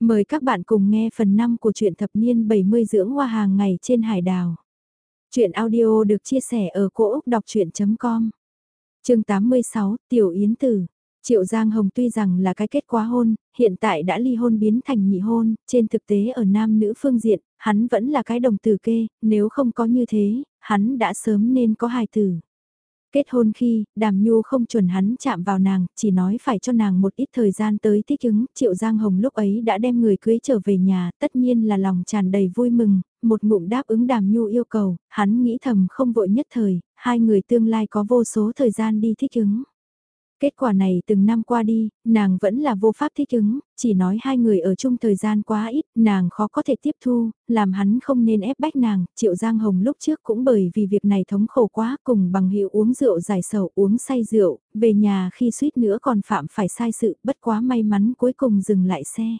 Mời các bạn cùng nghe phần 5 của truyện thập niên 70 dưỡng hoa hàng ngày trên hải đảo. Chuyện audio được chia sẻ ở cỗ Úc Đọc Chuyện.com Trường 86, Tiểu Yến Tử Triệu Giang Hồng tuy rằng là cái kết quá hôn, hiện tại đã ly hôn biến thành nhị hôn, trên thực tế ở nam nữ phương diện, hắn vẫn là cái đồng tử kê, nếu không có như thế, hắn đã sớm nên có hài tử. Kết hôn khi, đàm nhu không chuẩn hắn chạm vào nàng, chỉ nói phải cho nàng một ít thời gian tới thích ứng, triệu giang hồng lúc ấy đã đem người cưới trở về nhà, tất nhiên là lòng tràn đầy vui mừng, một ngụm đáp ứng đàm nhu yêu cầu, hắn nghĩ thầm không vội nhất thời, hai người tương lai có vô số thời gian đi thích ứng. Kết quả này từng năm qua đi, nàng vẫn là vô pháp thích ứng, chỉ nói hai người ở chung thời gian quá ít, nàng khó có thể tiếp thu, làm hắn không nên ép bách nàng, Triệu Giang Hồng lúc trước cũng bởi vì việc này thống khổ quá cùng bằng hiệu uống rượu giải sầu uống say rượu, về nhà khi suýt nữa còn phạm phải sai sự, bất quá may mắn cuối cùng dừng lại xe.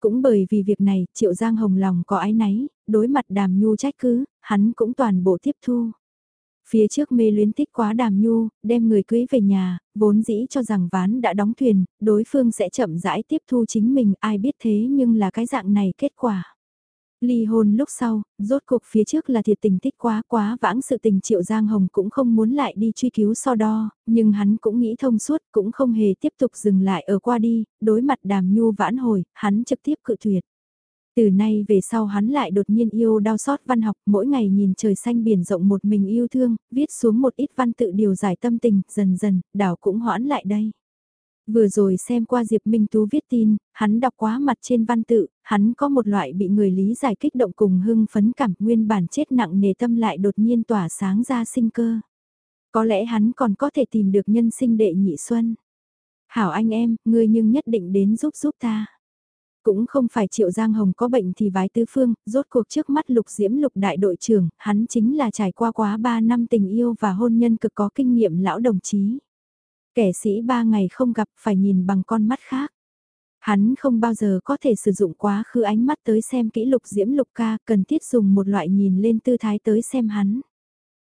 Cũng bởi vì việc này, Triệu Giang Hồng lòng có ái náy, đối mặt đàm nhu trách cứ, hắn cũng toàn bộ tiếp thu. Phía trước mê luyến tích quá đàm nhu, đem người cưới về nhà, vốn dĩ cho rằng ván đã đóng thuyền, đối phương sẽ chậm rãi tiếp thu chính mình, ai biết thế nhưng là cái dạng này kết quả. Ly hôn lúc sau, rốt cuộc phía trước là thiệt tình tích quá quá vãng sự tình triệu Giang Hồng cũng không muốn lại đi truy cứu so đo, nhưng hắn cũng nghĩ thông suốt cũng không hề tiếp tục dừng lại ở qua đi, đối mặt đàm nhu vãn hồi, hắn trực tiếp cự tuyệt. Từ nay về sau hắn lại đột nhiên yêu đau xót văn học, mỗi ngày nhìn trời xanh biển rộng một mình yêu thương, viết xuống một ít văn tự điều giải tâm tình, dần dần, đảo cũng hoãn lại đây. Vừa rồi xem qua Diệp Minh Tú viết tin, hắn đọc quá mặt trên văn tự, hắn có một loại bị người lý giải kích động cùng hưng phấn cảm nguyên bản chết nặng nề tâm lại đột nhiên tỏa sáng ra sinh cơ. Có lẽ hắn còn có thể tìm được nhân sinh đệ nhị xuân. Hảo anh em, ngươi nhưng nhất định đến giúp giúp ta. Cũng không phải Triệu Giang Hồng có bệnh thì vái tứ phương, rốt cuộc trước mắt lục diễm lục đại đội trưởng, hắn chính là trải qua quá 3 năm tình yêu và hôn nhân cực có kinh nghiệm lão đồng chí. Kẻ sĩ ba ngày không gặp phải nhìn bằng con mắt khác. Hắn không bao giờ có thể sử dụng quá khứ ánh mắt tới xem kỹ lục diễm lục ca, cần thiết dùng một loại nhìn lên tư thái tới xem hắn.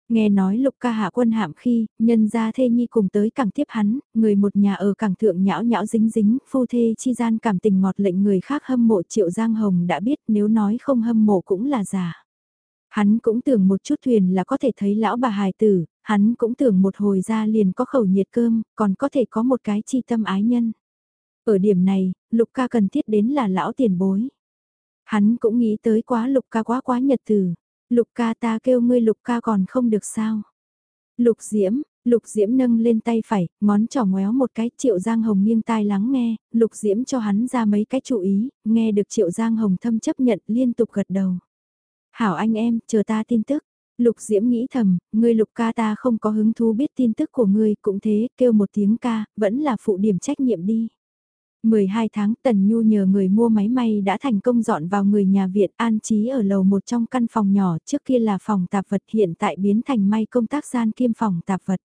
Nghe nói lục ca hạ quân hạm khi, nhân gia thê nhi cùng tới cảng tiếp hắn, người một nhà ở cảng thượng nhão nhão dính dính, phu thê chi gian cảm tình ngọt lệnh người khác hâm mộ triệu giang hồng đã biết nếu nói không hâm mộ cũng là giả. Hắn cũng tưởng một chút thuyền là có thể thấy lão bà hài tử, hắn cũng tưởng một hồi ra liền có khẩu nhiệt cơm, còn có thể có một cái chi tâm ái nhân. Ở điểm này, lục ca cần thiết đến là lão tiền bối. Hắn cũng nghĩ tới quá lục ca quá quá nhật tử Lục ca ta kêu ngươi lục ca còn không được sao. Lục diễm, lục diễm nâng lên tay phải, ngón trỏ ngoéo một cái, triệu giang hồng nghiêng tai lắng nghe, lục diễm cho hắn ra mấy cái chú ý, nghe được triệu giang hồng thâm chấp nhận liên tục gật đầu. Hảo anh em, chờ ta tin tức. Lục Diễm nghĩ thầm, ngươi lục ca ta không có hứng thú biết tin tức của ngươi, cũng thế, kêu một tiếng ca, vẫn là phụ điểm trách nhiệm đi. 12 tháng Tần Nhu nhờ người mua máy may đã thành công dọn vào người nhà viện an trí ở lầu một trong căn phòng nhỏ trước kia là phòng tạp vật hiện tại biến thành may công tác gian kiêm phòng tạp vật.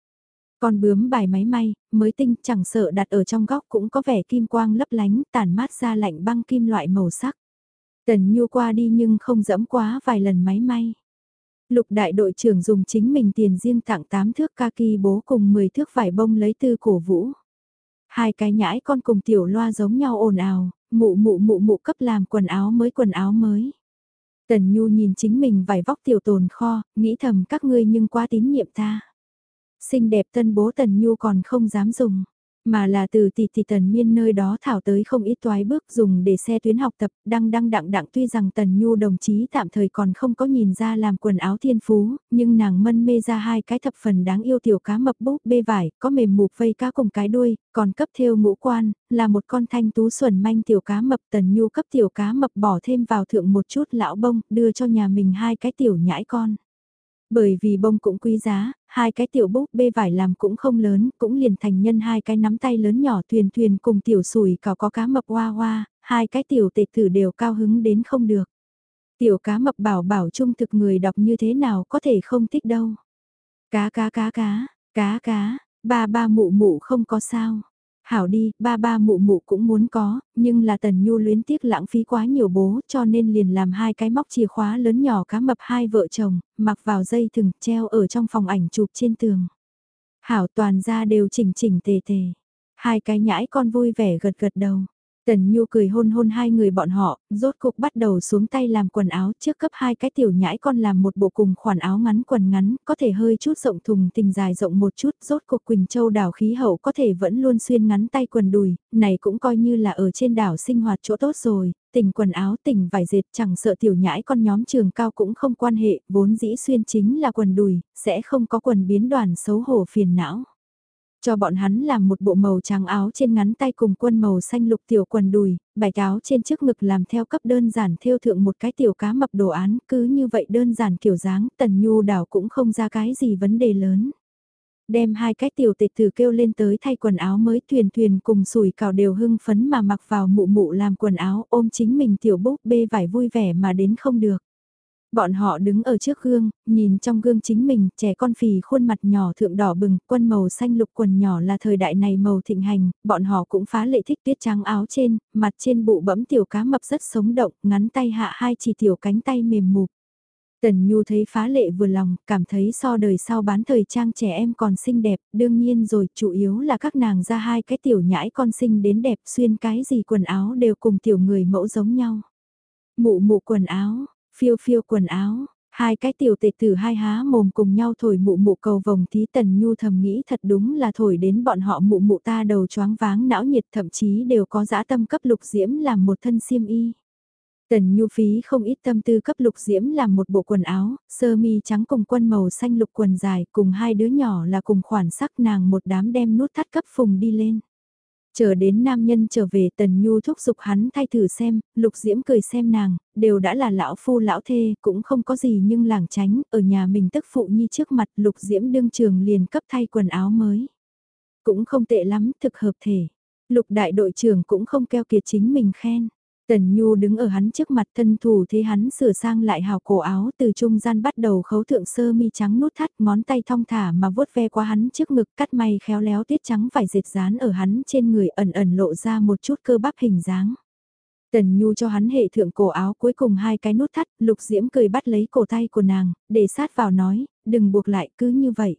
Còn bướm bài máy may, mới tinh chẳng sợ đặt ở trong góc cũng có vẻ kim quang lấp lánh tản mát ra lạnh băng kim loại màu sắc. Tần Nhu qua đi nhưng không dẫm quá vài lần máy may. Lục đại đội trưởng dùng chính mình tiền riêng tặng 8 thước kaki bố cùng 10 thước vải bông lấy từ cổ vũ. Hai cái nhãi con cùng tiểu loa giống nhau ồn ào, mụ mụ mụ mụ cấp làm quần áo mới quần áo mới. Tần Nhu nhìn chính mình vải vóc tiểu tồn kho, nghĩ thầm các ngươi nhưng quá tín nhiệm ta. Xinh đẹp tân bố Tần Nhu còn không dám dùng mà là từ tỷ tỷ tần miên nơi đó thảo tới không ít toái bước dùng để xe tuyến học tập, đăng đăng đặng đặng tuy rằng tần nhu đồng chí tạm thời còn không có nhìn ra làm quần áo thiên phú, nhưng nàng mân mê ra hai cái thập phần đáng yêu tiểu cá mập búp bê vải, có mềm mục vây cá cùng cái đuôi, còn cấp theo ngũ quan, là một con thanh tú xuẩn manh tiểu cá mập tần nhu cấp tiểu cá mập bỏ thêm vào thượng một chút lão bông, đưa cho nhà mình hai cái tiểu nhãi con. Bởi vì bông cũng quý giá, hai cái tiểu búp bê vải làm cũng không lớn, cũng liền thành nhân hai cái nắm tay lớn nhỏ thuyền thuyền cùng tiểu sủi có có cá mập hoa hoa, hai cái tiểu tệ thử đều cao hứng đến không được. Tiểu cá mập bảo bảo trung thực người đọc như thế nào có thể không thích đâu. Cá cá cá cá, cá cá, ba ba mụ mụ không có sao. Hảo đi, ba ba mụ mụ cũng muốn có, nhưng là Tần Nhu luyến tiếc lãng phí quá nhiều bố cho nên liền làm hai cái móc chìa khóa lớn nhỏ cá mập hai vợ chồng, mặc vào dây thừng treo ở trong phòng ảnh chụp trên tường. Hảo toàn ra đều chỉnh chỉnh tề tề. Hai cái nhãi con vui vẻ gật gật đầu. Tần Nhu cười hôn hôn hai người bọn họ, rốt cục bắt đầu xuống tay làm quần áo trước cấp hai cái tiểu nhãi con làm một bộ cùng khoản áo ngắn quần ngắn, có thể hơi chút rộng thùng tình dài rộng một chút, rốt cục Quỳnh Châu đảo khí hậu có thể vẫn luôn xuyên ngắn tay quần đùi, này cũng coi như là ở trên đảo sinh hoạt chỗ tốt rồi, tình quần áo tình vải dệt chẳng sợ tiểu nhãi con nhóm trường cao cũng không quan hệ, vốn dĩ xuyên chính là quần đùi, sẽ không có quần biến đoàn xấu hổ phiền não. Cho bọn hắn làm một bộ màu trắng áo trên ngắn tay cùng quân màu xanh lục tiểu quần đùi, bài áo trên trước ngực làm theo cấp đơn giản theo thượng một cái tiểu cá mập đồ án, cứ như vậy đơn giản kiểu dáng, tần nhu đảo cũng không ra cái gì vấn đề lớn. Đem hai cái tiểu tịch tử kêu lên tới thay quần áo mới thuyền thuyền cùng sủi cào đều hưng phấn mà mặc vào mụ mụ làm quần áo ôm chính mình tiểu búp bê vải vui vẻ mà đến không được. Bọn họ đứng ở trước gương, nhìn trong gương chính mình, trẻ con phì khuôn mặt nhỏ thượng đỏ bừng, quân màu xanh lục quần nhỏ là thời đại này màu thịnh hành, bọn họ cũng phá lệ thích tuyết trắng áo trên, mặt trên bụ bẫm tiểu cá mập rất sống động, ngắn tay hạ hai chỉ tiểu cánh tay mềm mục. Tần Nhu thấy phá lệ vừa lòng, cảm thấy so đời sau bán thời trang trẻ em còn xinh đẹp, đương nhiên rồi, chủ yếu là các nàng ra hai cái tiểu nhãi con xinh đến đẹp xuyên cái gì quần áo đều cùng tiểu người mẫu giống nhau. Mụ mụ quần áo, Phiêu phiêu quần áo, hai cái tiểu tệ tử hai há mồm cùng nhau thổi mụ mụ cầu vồng tí tần nhu thầm nghĩ thật đúng là thổi đến bọn họ mụ mụ ta đầu choáng váng não nhiệt thậm chí đều có dã tâm cấp lục diễm làm một thân xiêm y. Tần Nhu phí không ít tâm tư cấp lục diễm làm một bộ quần áo, sơ mi trắng cùng quân màu xanh lục quần dài cùng hai đứa nhỏ là cùng khoản sắc nàng một đám đem nút thắt cấp phùng đi lên. Chờ đến nam nhân trở về tần nhu thúc giục hắn thay thử xem, lục diễm cười xem nàng, đều đã là lão phu lão thê, cũng không có gì nhưng làng tránh, ở nhà mình tức phụ nhi trước mặt lục diễm đương trường liền cấp thay quần áo mới. Cũng không tệ lắm, thực hợp thể. Lục đại đội trưởng cũng không keo kiệt chính mình khen. Tần Nhu đứng ở hắn trước mặt thân thủ thế hắn sửa sang lại hào cổ áo từ trung gian bắt đầu khấu thượng sơ mi trắng nút thắt ngón tay thong thả mà vuốt ve qua hắn trước ngực cắt may khéo léo tuyết trắng vải dệt dán ở hắn trên người ẩn ẩn lộ ra một chút cơ bắp hình dáng. Tần Nhu cho hắn hệ thượng cổ áo cuối cùng hai cái nút thắt, lục diễm cười bắt lấy cổ tay của nàng, để sát vào nói, đừng buộc lại cứ như vậy.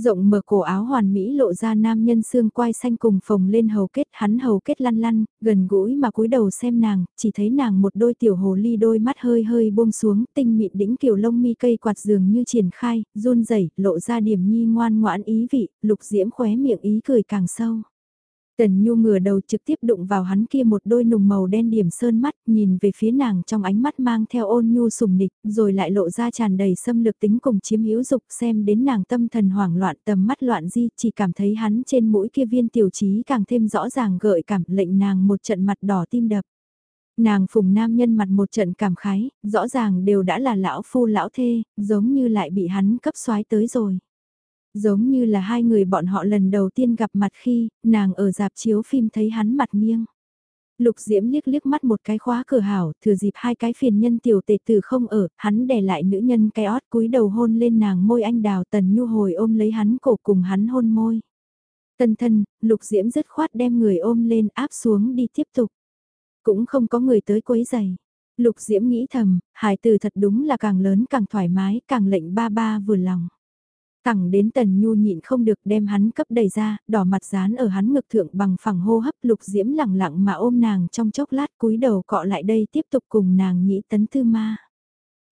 Rộng mở cổ áo hoàn mỹ lộ ra nam nhân xương quai xanh cùng phồng lên hầu kết hắn hầu kết lăn lăn, gần gũi mà cúi đầu xem nàng, chỉ thấy nàng một đôi tiểu hồ ly đôi mắt hơi hơi buông xuống, tinh mịn đĩnh kiểu lông mi cây quạt dường như triển khai, run rẩy lộ ra điểm nhi ngoan ngoãn ý vị, lục diễm khóe miệng ý cười càng sâu. Tần Nhu ngửa đầu trực tiếp đụng vào hắn kia một đôi nùng màu đen điểm sơn mắt, nhìn về phía nàng trong ánh mắt mang theo ôn nhu sùng nịch, rồi lại lộ ra tràn đầy xâm lược tính cùng chiếm hữu dục xem đến nàng tâm thần hoảng loạn tầm mắt loạn di, chỉ cảm thấy hắn trên mũi kia viên tiểu trí càng thêm rõ ràng gợi cảm lệnh nàng một trận mặt đỏ tim đập. Nàng phùng nam nhân mặt một trận cảm khái, rõ ràng đều đã là lão phu lão thê, giống như lại bị hắn cấp xoái tới rồi. Giống như là hai người bọn họ lần đầu tiên gặp mặt khi, nàng ở dạp chiếu phim thấy hắn mặt nghiêng. Lục Diễm liếc liếc mắt một cái khóa cửa hảo, thừa dịp hai cái phiền nhân tiểu tệ tử không ở, hắn đè lại nữ nhân cái ót cúi đầu hôn lên nàng môi anh đào tần nhu hồi ôm lấy hắn cổ cùng hắn hôn môi. Tân thân, Lục Diễm dứt khoát đem người ôm lên áp xuống đi tiếp tục. Cũng không có người tới quấy giày. Lục Diễm nghĩ thầm, hải từ thật đúng là càng lớn càng thoải mái, càng lệnh ba ba vừa lòng. Tẳng đến tần nhu nhịn không được đem hắn cấp đầy ra, đỏ mặt dán ở hắn ngực thượng bằng phẳng hô hấp lục diễm lẳng lặng mà ôm nàng trong chốc lát cúi đầu cọ lại đây tiếp tục cùng nàng nhĩ tấn tư ma.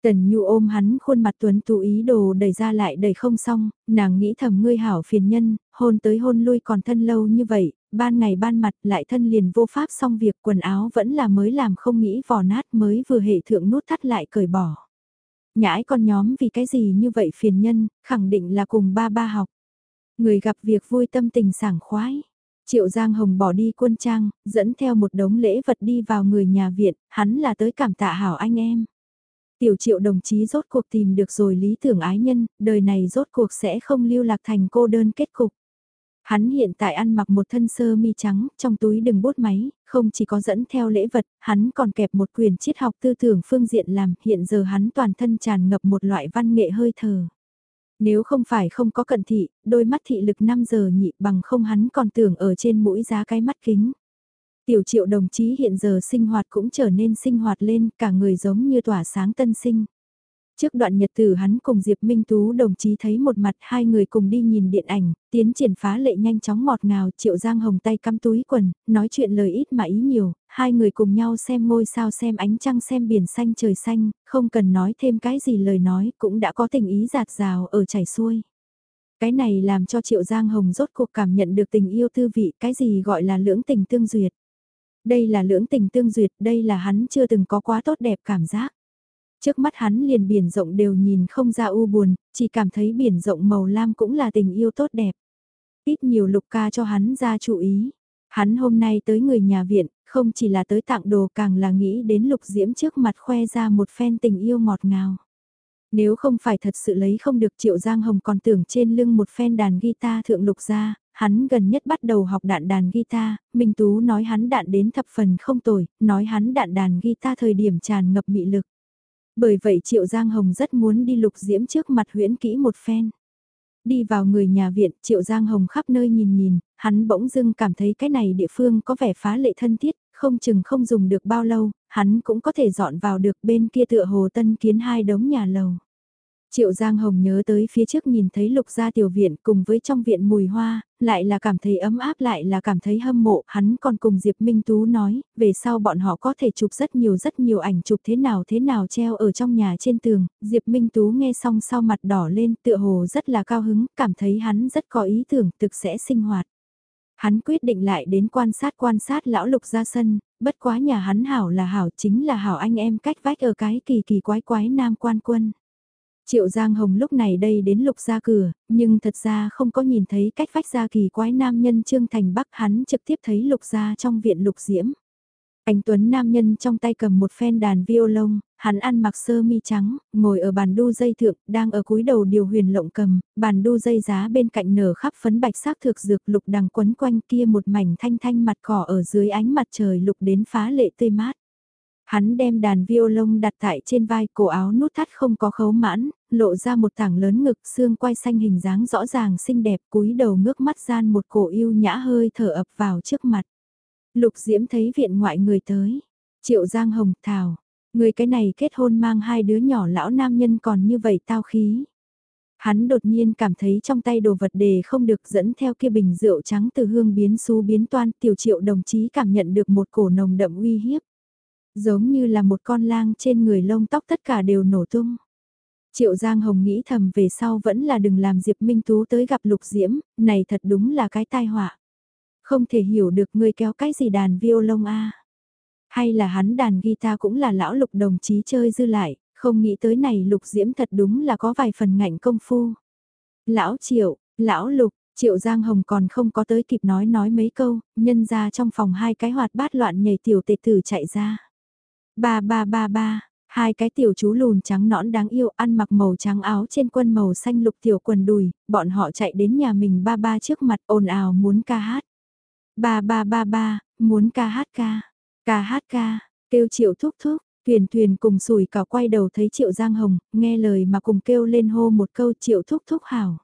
Tần Nhu ôm hắn khuôn mặt tuấn tú ý đồ đẩy ra lại đẩy không xong, nàng nghĩ thầm ngươi hảo phiền nhân, hôn tới hôn lui còn thân lâu như vậy, ban ngày ban mặt lại thân liền vô pháp xong việc quần áo vẫn là mới làm không nghĩ vò nát mới vừa hệ thượng nút thắt lại cởi bỏ. Nhãi con nhóm vì cái gì như vậy phiền nhân, khẳng định là cùng ba ba học. Người gặp việc vui tâm tình sảng khoái. Triệu Giang Hồng bỏ đi quân trang, dẫn theo một đống lễ vật đi vào người nhà viện, hắn là tới cảm tạ hảo anh em. Tiểu triệu đồng chí rốt cuộc tìm được rồi lý tưởng ái nhân, đời này rốt cuộc sẽ không lưu lạc thành cô đơn kết cục. Hắn hiện tại ăn mặc một thân sơ mi trắng, trong túi đừng bút máy, không chỉ có dẫn theo lễ vật, hắn còn kẹp một quyển triết học tư tưởng phương diện làm, hiện giờ hắn toàn thân tràn ngập một loại văn nghệ hơi thở. Nếu không phải không có cận thị, đôi mắt thị lực 5 giờ nhị bằng không hắn còn tưởng ở trên mũi giá cái mắt kính. Tiểu triệu đồng chí hiện giờ sinh hoạt cũng trở nên sinh hoạt lên, cả người giống như tỏa sáng tân sinh. Trước đoạn nhật tử hắn cùng Diệp Minh Tú đồng chí thấy một mặt hai người cùng đi nhìn điện ảnh, tiến triển phá lệ nhanh chóng ngọt ngào, Triệu Giang Hồng tay cắm túi quần, nói chuyện lời ít mà ý nhiều, hai người cùng nhau xem ngôi sao xem ánh trăng xem biển xanh trời xanh, không cần nói thêm cái gì lời nói, cũng đã có tình ý giạt rào ở chảy xuôi. Cái này làm cho Triệu Giang Hồng rốt cuộc cảm nhận được tình yêu tư vị, cái gì gọi là lưỡng tình tương duyệt. Đây là lưỡng tình tương duyệt, đây là hắn chưa từng có quá tốt đẹp cảm giác. Trước mắt hắn liền biển rộng đều nhìn không ra u buồn, chỉ cảm thấy biển rộng màu lam cũng là tình yêu tốt đẹp. Ít nhiều lục ca cho hắn ra chú ý. Hắn hôm nay tới người nhà viện, không chỉ là tới tặng đồ càng là nghĩ đến lục diễm trước mặt khoe ra một phen tình yêu ngọt ngào. Nếu không phải thật sự lấy không được Triệu Giang Hồng còn tưởng trên lưng một phen đàn guitar thượng lục ra, hắn gần nhất bắt đầu học đạn đàn guitar, Minh Tú nói hắn đạn đến thập phần không tồi, nói hắn đạn đàn guitar thời điểm tràn ngập mị lực. Bởi vậy Triệu Giang Hồng rất muốn đi lục diễm trước mặt huyễn kỹ một phen. Đi vào người nhà viện, Triệu Giang Hồng khắp nơi nhìn nhìn, hắn bỗng dưng cảm thấy cái này địa phương có vẻ phá lệ thân thiết, không chừng không dùng được bao lâu, hắn cũng có thể dọn vào được bên kia tựa hồ tân kiến hai đống nhà lầu. Triệu Giang Hồng nhớ tới phía trước nhìn thấy lục gia tiểu viện cùng với trong viện mùi hoa, lại là cảm thấy ấm áp lại là cảm thấy hâm mộ, hắn còn cùng Diệp Minh Tú nói, về sau bọn họ có thể chụp rất nhiều rất nhiều ảnh chụp thế nào thế nào treo ở trong nhà trên tường, Diệp Minh Tú nghe xong sau mặt đỏ lên tựa hồ rất là cao hứng, cảm thấy hắn rất có ý tưởng thực sẽ sinh hoạt. Hắn quyết định lại đến quan sát quan sát lão lục ra sân, bất quá nhà hắn hảo là hảo chính là hảo anh em cách vách ở cái kỳ kỳ quái quái nam quan quân. Triệu Giang Hồng lúc này đây đến lục ra cửa, nhưng thật ra không có nhìn thấy cách vách ra kỳ quái nam nhân Trương Thành Bắc hắn trực tiếp thấy lục ra trong viện lục diễm. Anh Tuấn nam nhân trong tay cầm một phen đàn violon, hắn ăn mặc sơ mi trắng, ngồi ở bàn đu dây thượng, đang ở cúi đầu điều huyền lộng cầm, bàn đu dây giá bên cạnh nở khắp phấn bạch sắc thực dược lục đằng quấn quanh kia một mảnh thanh thanh mặt cỏ ở dưới ánh mặt trời lục đến phá lệ tươi mát. Hắn đem đàn violon đặt tại trên vai cổ áo nút thắt không có khấu mãn, lộ ra một tảng lớn ngực xương quai xanh hình dáng rõ ràng xinh đẹp cúi đầu ngước mắt gian một cổ yêu nhã hơi thở ập vào trước mặt. Lục Diễm thấy viện ngoại người tới. Triệu Giang Hồng Thảo, người cái này kết hôn mang hai đứa nhỏ lão nam nhân còn như vậy tao khí. Hắn đột nhiên cảm thấy trong tay đồ vật đề không được dẫn theo kia bình rượu trắng từ hương biến xu biến toan tiểu triệu đồng chí cảm nhận được một cổ nồng đậm uy hiếp. Giống như là một con lang trên người lông tóc tất cả đều nổ tung. Triệu Giang Hồng nghĩ thầm về sau vẫn là đừng làm Diệp Minh Tú tới gặp Lục Diễm, này thật đúng là cái tai họa. Không thể hiểu được người kéo cái gì đàn violon a Hay là hắn đàn guitar cũng là lão Lục đồng chí chơi dư lại, không nghĩ tới này Lục Diễm thật đúng là có vài phần ngạnh công phu. Lão Triệu, lão Lục, Triệu Giang Hồng còn không có tới kịp nói nói mấy câu, nhân ra trong phòng hai cái hoạt bát loạn nhảy tiểu tệ tử chạy ra. Ba ba ba ba, hai cái tiểu chú lùn trắng nõn đáng yêu ăn mặc màu trắng áo trên quân màu xanh lục tiểu quần đùi, bọn họ chạy đến nhà mình ba ba trước mặt ồn ào muốn ca hát. Ba ba ba ba, muốn ca hát ca, ca hát ca, kêu triệu thúc thúc, thuyền thuyền cùng sủi cả quay đầu thấy triệu giang hồng, nghe lời mà cùng kêu lên hô một câu triệu thúc thúc hảo.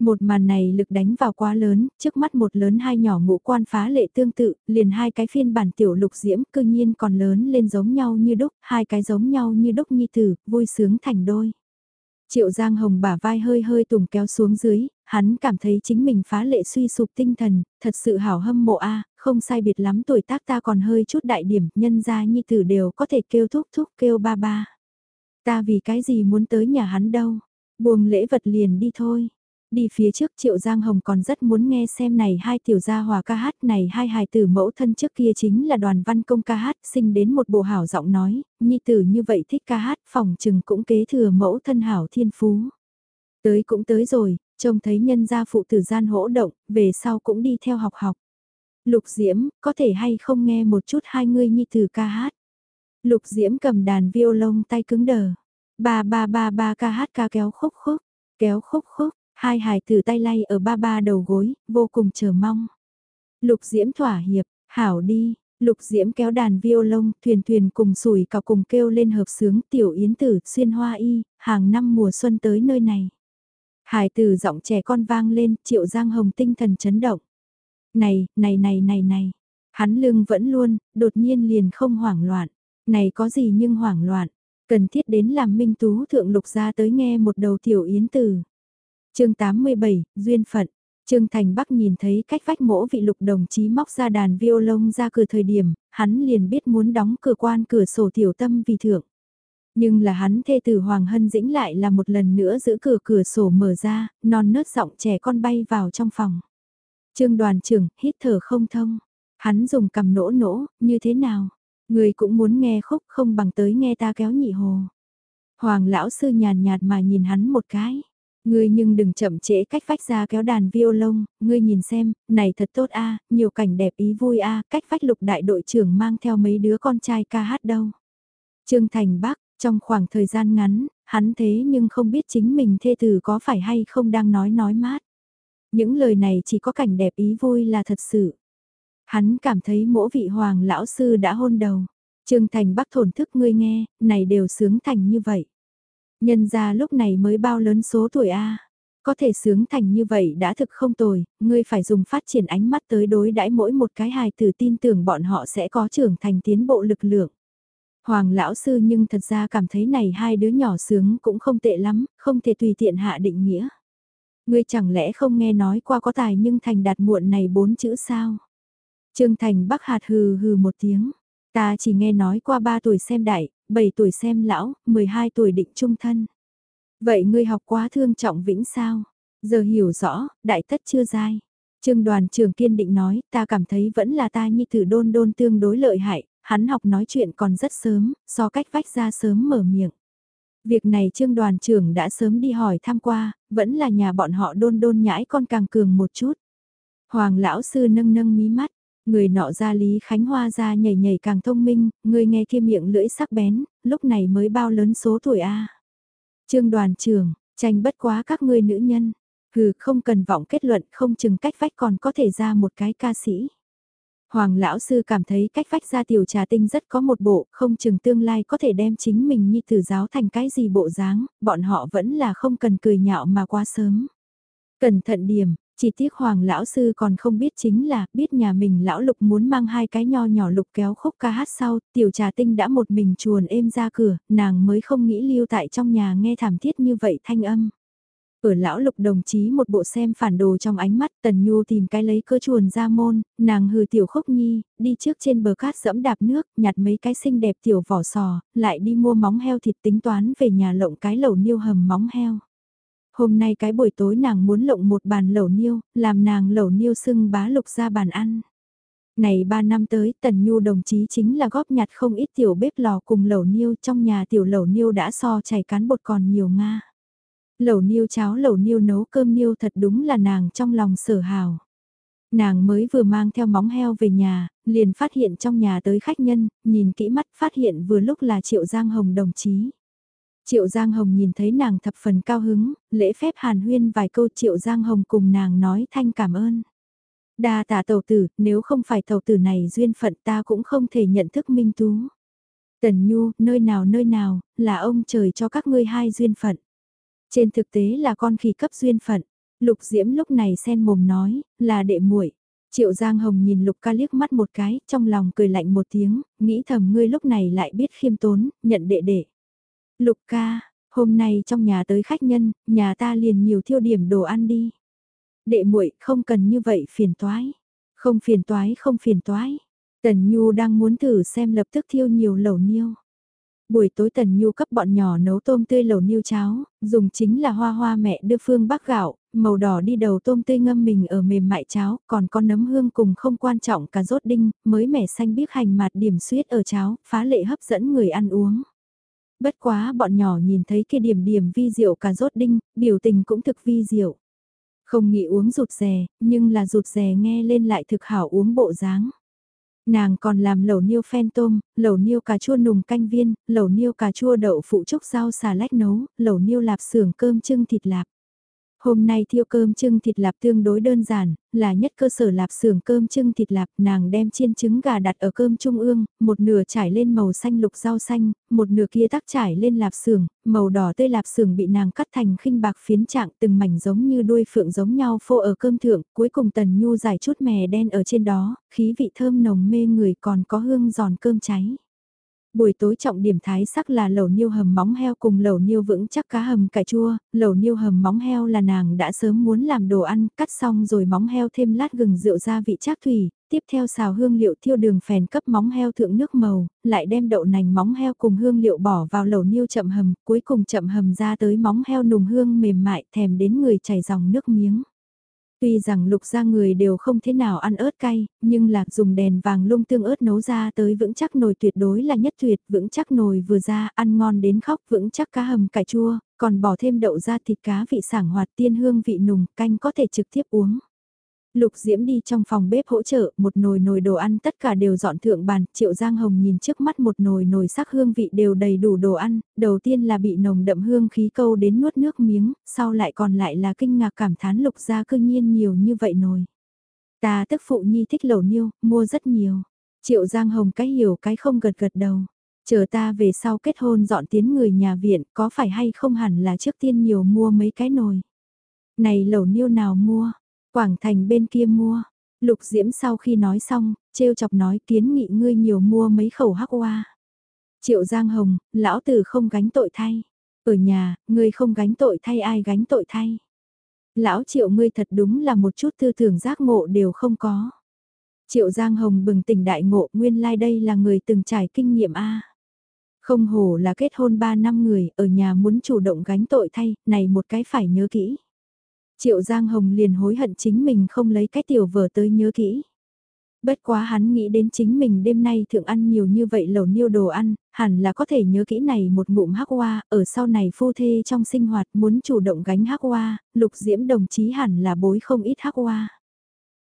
Một màn này lực đánh vào quá lớn, trước mắt một lớn hai nhỏ ngũ quan phá lệ tương tự, liền hai cái phiên bản tiểu lục diễm cư nhiên còn lớn lên giống nhau như đúc, hai cái giống nhau như đúc nhi tử, vui sướng thành đôi. Triệu Giang Hồng bả vai hơi hơi tùng kéo xuống dưới, hắn cảm thấy chính mình phá lệ suy sụp tinh thần, thật sự hảo hâm mộ a không sai biệt lắm tuổi tác ta còn hơi chút đại điểm, nhân gia nhi tử đều có thể kêu thúc thúc kêu ba ba. Ta vì cái gì muốn tới nhà hắn đâu, buông lễ vật liền đi thôi. Đi phía trước Triệu Giang Hồng còn rất muốn nghe xem này hai tiểu gia hòa ca hát này hai hài tử mẫu thân trước kia chính là đoàn văn công ca hát sinh đến một bộ hảo giọng nói, nhi tử như vậy thích ca hát phòng trừng cũng kế thừa mẫu thân hảo thiên phú. Tới cũng tới rồi, trông thấy nhân gia phụ tử gian hỗ động, về sau cũng đi theo học học. Lục Diễm, có thể hay không nghe một chút hai ngươi nhi tử ca hát. Lục Diễm cầm đàn violon tay cứng đờ. Ba ba ba ba ca hát ca kéo khúc khúc, kéo khúc khúc, Hai hài tử tay lay ở ba ba đầu gối, vô cùng chờ mong. Lục Diễm thỏa hiệp, hảo đi, Lục Diễm kéo đàn violon, thuyền thuyền cùng sủi cào cùng kêu lên hợp sướng tiểu yến tử xuyên hoa y, hàng năm mùa xuân tới nơi này. Hải tử giọng trẻ con vang lên, triệu giang hồng tinh thần chấn động. Này, này này này này, hắn lưng vẫn luôn, đột nhiên liền không hoảng loạn. Này có gì nhưng hoảng loạn, Cần thiết đến làm minh tú thượng lục ra tới nghe một đầu tiểu yến tử chương 87, Duyên Phận. Trương Thành Bắc nhìn thấy cách vách mỗ vị lục đồng chí móc ra đàn violon ra cửa thời điểm, hắn liền biết muốn đóng cửa quan cửa sổ tiểu tâm vì thượng. Nhưng là hắn thê tử Hoàng Hân Dĩnh lại là một lần nữa giữ cửa cửa sổ mở ra, non nớt giọng trẻ con bay vào trong phòng. Trương đoàn trưởng, hít thở không thông. Hắn dùng cầm nỗ nỗ, như thế nào? Người cũng muốn nghe khúc không bằng tới nghe ta kéo nhị hồ. Hoàng lão sư nhàn nhạt mà nhìn hắn một cái. Ngươi nhưng đừng chậm trễ cách vách ra kéo đàn violon, ngươi nhìn xem, này thật tốt a, nhiều cảnh đẹp ý vui a, cách vách lục đại đội trưởng mang theo mấy đứa con trai ca hát đâu. Trương Thành Bắc, trong khoảng thời gian ngắn, hắn thế nhưng không biết chính mình thê tử có phải hay không đang nói nói mát. Những lời này chỉ có cảnh đẹp ý vui là thật sự. Hắn cảm thấy mỗi vị hoàng lão sư đã hôn đầu. Trương Thành Bắc thổn thức ngươi nghe, này đều sướng thành như vậy. Nhân ra lúc này mới bao lớn số tuổi A. Có thể sướng thành như vậy đã thực không tồi, ngươi phải dùng phát triển ánh mắt tới đối đãi mỗi một cái hài tử tin tưởng bọn họ sẽ có trưởng thành tiến bộ lực lượng. Hoàng lão sư nhưng thật ra cảm thấy này hai đứa nhỏ sướng cũng không tệ lắm, không thể tùy tiện hạ định nghĩa. Ngươi chẳng lẽ không nghe nói qua có tài nhưng thành đạt muộn này bốn chữ sao? Trương Thành Bắc hạt hừ hừ một tiếng. Ta chỉ nghe nói qua ba tuổi xem đại, 7 tuổi xem lão, 12 tuổi định trung thân. Vậy ngươi học quá thương trọng vĩnh sao? Giờ hiểu rõ, đại tất chưa dai. Trương đoàn trường kiên định nói, ta cảm thấy vẫn là ta nhi tử đôn đôn tương đối lợi hại, hắn học nói chuyện còn rất sớm, so cách vách ra sớm mở miệng. Việc này trương đoàn trưởng đã sớm đi hỏi tham qua, vẫn là nhà bọn họ đôn đôn nhãi con càng cường một chút. Hoàng lão sư nâng nâng mí mắt, Người nọ ra Lý Khánh Hoa ra nhảy nhảy càng thông minh, người nghe kia miệng lưỡi sắc bén, lúc này mới bao lớn số tuổi A. Trương đoàn trưởng, tranh bất quá các ngươi nữ nhân. Hừ không cần vọng kết luận không chừng cách vách còn có thể ra một cái ca sĩ. Hoàng lão sư cảm thấy cách vách ra tiểu trà tinh rất có một bộ, không chừng tương lai có thể đem chính mình như tử giáo thành cái gì bộ dáng, bọn họ vẫn là không cần cười nhạo mà quá sớm. Cẩn thận điểm, chỉ tiếc hoàng lão sư còn không biết chính là biết nhà mình lão lục muốn mang hai cái nho nhỏ lục kéo khúc ca hát sau, tiểu trà tinh đã một mình chuồn êm ra cửa, nàng mới không nghĩ lưu tại trong nhà nghe thảm thiết như vậy thanh âm. Ở lão lục đồng chí một bộ xem phản đồ trong ánh mắt tần nhu tìm cái lấy cơ chuồn ra môn, nàng hừ tiểu khúc nhi, đi trước trên bờ cát dẫm đạp nước, nhặt mấy cái xinh đẹp tiểu vỏ sò, lại đi mua móng heo thịt tính toán về nhà lộng cái lẩu niêu hầm móng heo. Hôm nay cái buổi tối nàng muốn lộng một bàn lẩu niêu, làm nàng lẩu niêu sưng bá lục ra bàn ăn. Này ba năm tới, Tần Nhu đồng chí chính là góp nhặt không ít tiểu bếp lò cùng lẩu niêu trong nhà tiểu lẩu niêu đã so chảy cán bột còn nhiều Nga. Lẩu niêu cháo lẩu niêu nấu cơm niêu thật đúng là nàng trong lòng sở hào. Nàng mới vừa mang theo móng heo về nhà, liền phát hiện trong nhà tới khách nhân, nhìn kỹ mắt phát hiện vừa lúc là Triệu Giang Hồng đồng chí. Triệu Giang Hồng nhìn thấy nàng thập phần cao hứng, lễ phép hàn huyên vài câu Triệu Giang Hồng cùng nàng nói thanh cảm ơn. Đa tạ tàu tử, nếu không phải tàu tử này duyên phận ta cũng không thể nhận thức minh tú. Tần Nhu, nơi nào nơi nào, là ông trời cho các ngươi hai duyên phận. Trên thực tế là con khỉ cấp duyên phận. Lục Diễm lúc này sen mồm nói, là đệ muội. Triệu Giang Hồng nhìn Lục ca liếc mắt một cái, trong lòng cười lạnh một tiếng, nghĩ thầm ngươi lúc này lại biết khiêm tốn, nhận đệ đệ. Lục ca, hôm nay trong nhà tới khách nhân, nhà ta liền nhiều thiêu điểm đồ ăn đi. Đệ muội không cần như vậy phiền toái. Không phiền toái không phiền toái. Tần Nhu đang muốn thử xem lập tức thiêu nhiều lẩu niêu. Buổi tối Tần Nhu cấp bọn nhỏ nấu tôm tươi lẩu niêu cháo, dùng chính là hoa hoa mẹ đưa phương bắc gạo, màu đỏ đi đầu tôm tươi ngâm mình ở mềm mại cháo, còn con nấm hương cùng không quan trọng cả rốt đinh, mới mẻ xanh biếc hành mạt điểm suyết ở cháo, phá lệ hấp dẫn người ăn uống. Bất quá bọn nhỏ nhìn thấy kia điểm điểm vi diệu cà rốt đinh, biểu tình cũng thực vi diệu. Không nghĩ uống rụt rè, nhưng là rụt rè nghe lên lại thực hảo uống bộ dáng. Nàng còn làm lẩu niêu phen tôm, lẩu niêu cà chua nùng canh viên, lẩu niêu cà chua đậu phụ trúc rau xà lách nấu, lẩu niêu lạp xưởng cơm trưng thịt lạp. Hôm nay thiêu cơm trưng thịt lạp tương đối đơn giản, là nhất cơ sở lạp xưởng cơm trưng thịt lạp, nàng đem chiên trứng gà đặt ở cơm trung ương, một nửa trải lên màu xanh lục rau xanh, một nửa kia tắc trải lên lạp xưởng, màu đỏ tươi lạp xưởng bị nàng cắt thành khinh bạc phiến trạng từng mảnh giống như đuôi phượng giống nhau phô ở cơm thượng, cuối cùng tần nhu giải chút mè đen ở trên đó, khí vị thơm nồng mê người còn có hương giòn cơm cháy. Buổi tối trọng điểm thái sắc là lẩu niêu hầm móng heo cùng lẩu niêu vững chắc cá hầm cải chua, lẩu niêu hầm móng heo là nàng đã sớm muốn làm đồ ăn, cắt xong rồi móng heo thêm lát gừng rượu gia vị trác thủy, tiếp theo xào hương liệu thiêu đường phèn cấp móng heo thượng nước màu, lại đem đậu nành móng heo cùng hương liệu bỏ vào lẩu niêu chậm hầm, cuối cùng chậm hầm ra tới móng heo nùng hương mềm mại thèm đến người chảy dòng nước miếng. Tuy rằng lục gia người đều không thế nào ăn ớt cay, nhưng lạc dùng đèn vàng lung tương ớt nấu ra tới vững chắc nồi tuyệt đối là nhất tuyệt, vững chắc nồi vừa ra, ăn ngon đến khóc, vững chắc cá hầm cải chua, còn bỏ thêm đậu ra thịt cá vị sảng hoạt tiên hương vị nùng, canh có thể trực tiếp uống. Lục Diễm đi trong phòng bếp hỗ trợ, một nồi nồi đồ ăn tất cả đều dọn thượng bàn, Triệu Giang Hồng nhìn trước mắt một nồi nồi sắc hương vị đều đầy đủ đồ ăn, đầu tiên là bị nồng đậm hương khí câu đến nuốt nước miếng, sau lại còn lại là kinh ngạc cảm thán Lục gia cư nhiên nhiều như vậy nồi. Ta tức phụ nhi thích lẩu niêu, mua rất nhiều. Triệu Giang Hồng cái hiểu cái không gật gật đầu. Chờ ta về sau kết hôn dọn tiến người nhà viện có phải hay không hẳn là trước tiên nhiều mua mấy cái nồi. Này lẩu niêu nào mua, Quảng thành bên kia mua. Lục Diễm sau khi nói xong, trêu chọc nói kiến nghị ngươi nhiều mua mấy khẩu hắc hoa. Triệu Giang Hồng, lão tử không gánh tội thay. Ở nhà, ngươi không gánh tội thay ai gánh tội thay. Lão Triệu ngươi thật đúng là một chút tư tưởng giác ngộ đều không có. Triệu Giang Hồng bừng tỉnh đại ngộ nguyên lai like đây là người từng trải kinh nghiệm A. Không hổ là kết hôn 3 năm người, ở nhà muốn chủ động gánh tội thay, này một cái phải nhớ kỹ. Triệu Giang Hồng liền hối hận chính mình không lấy cái tiểu vở tới nhớ kỹ. Bất quá hắn nghĩ đến chính mình đêm nay thượng ăn nhiều như vậy lẩu niêu đồ ăn, hẳn là có thể nhớ kỹ này một ngụm hắc hoa, ở sau này phu thê trong sinh hoạt muốn chủ động gánh hắc hoa, lục diễm đồng chí hẳn là bối không ít hắc hoa.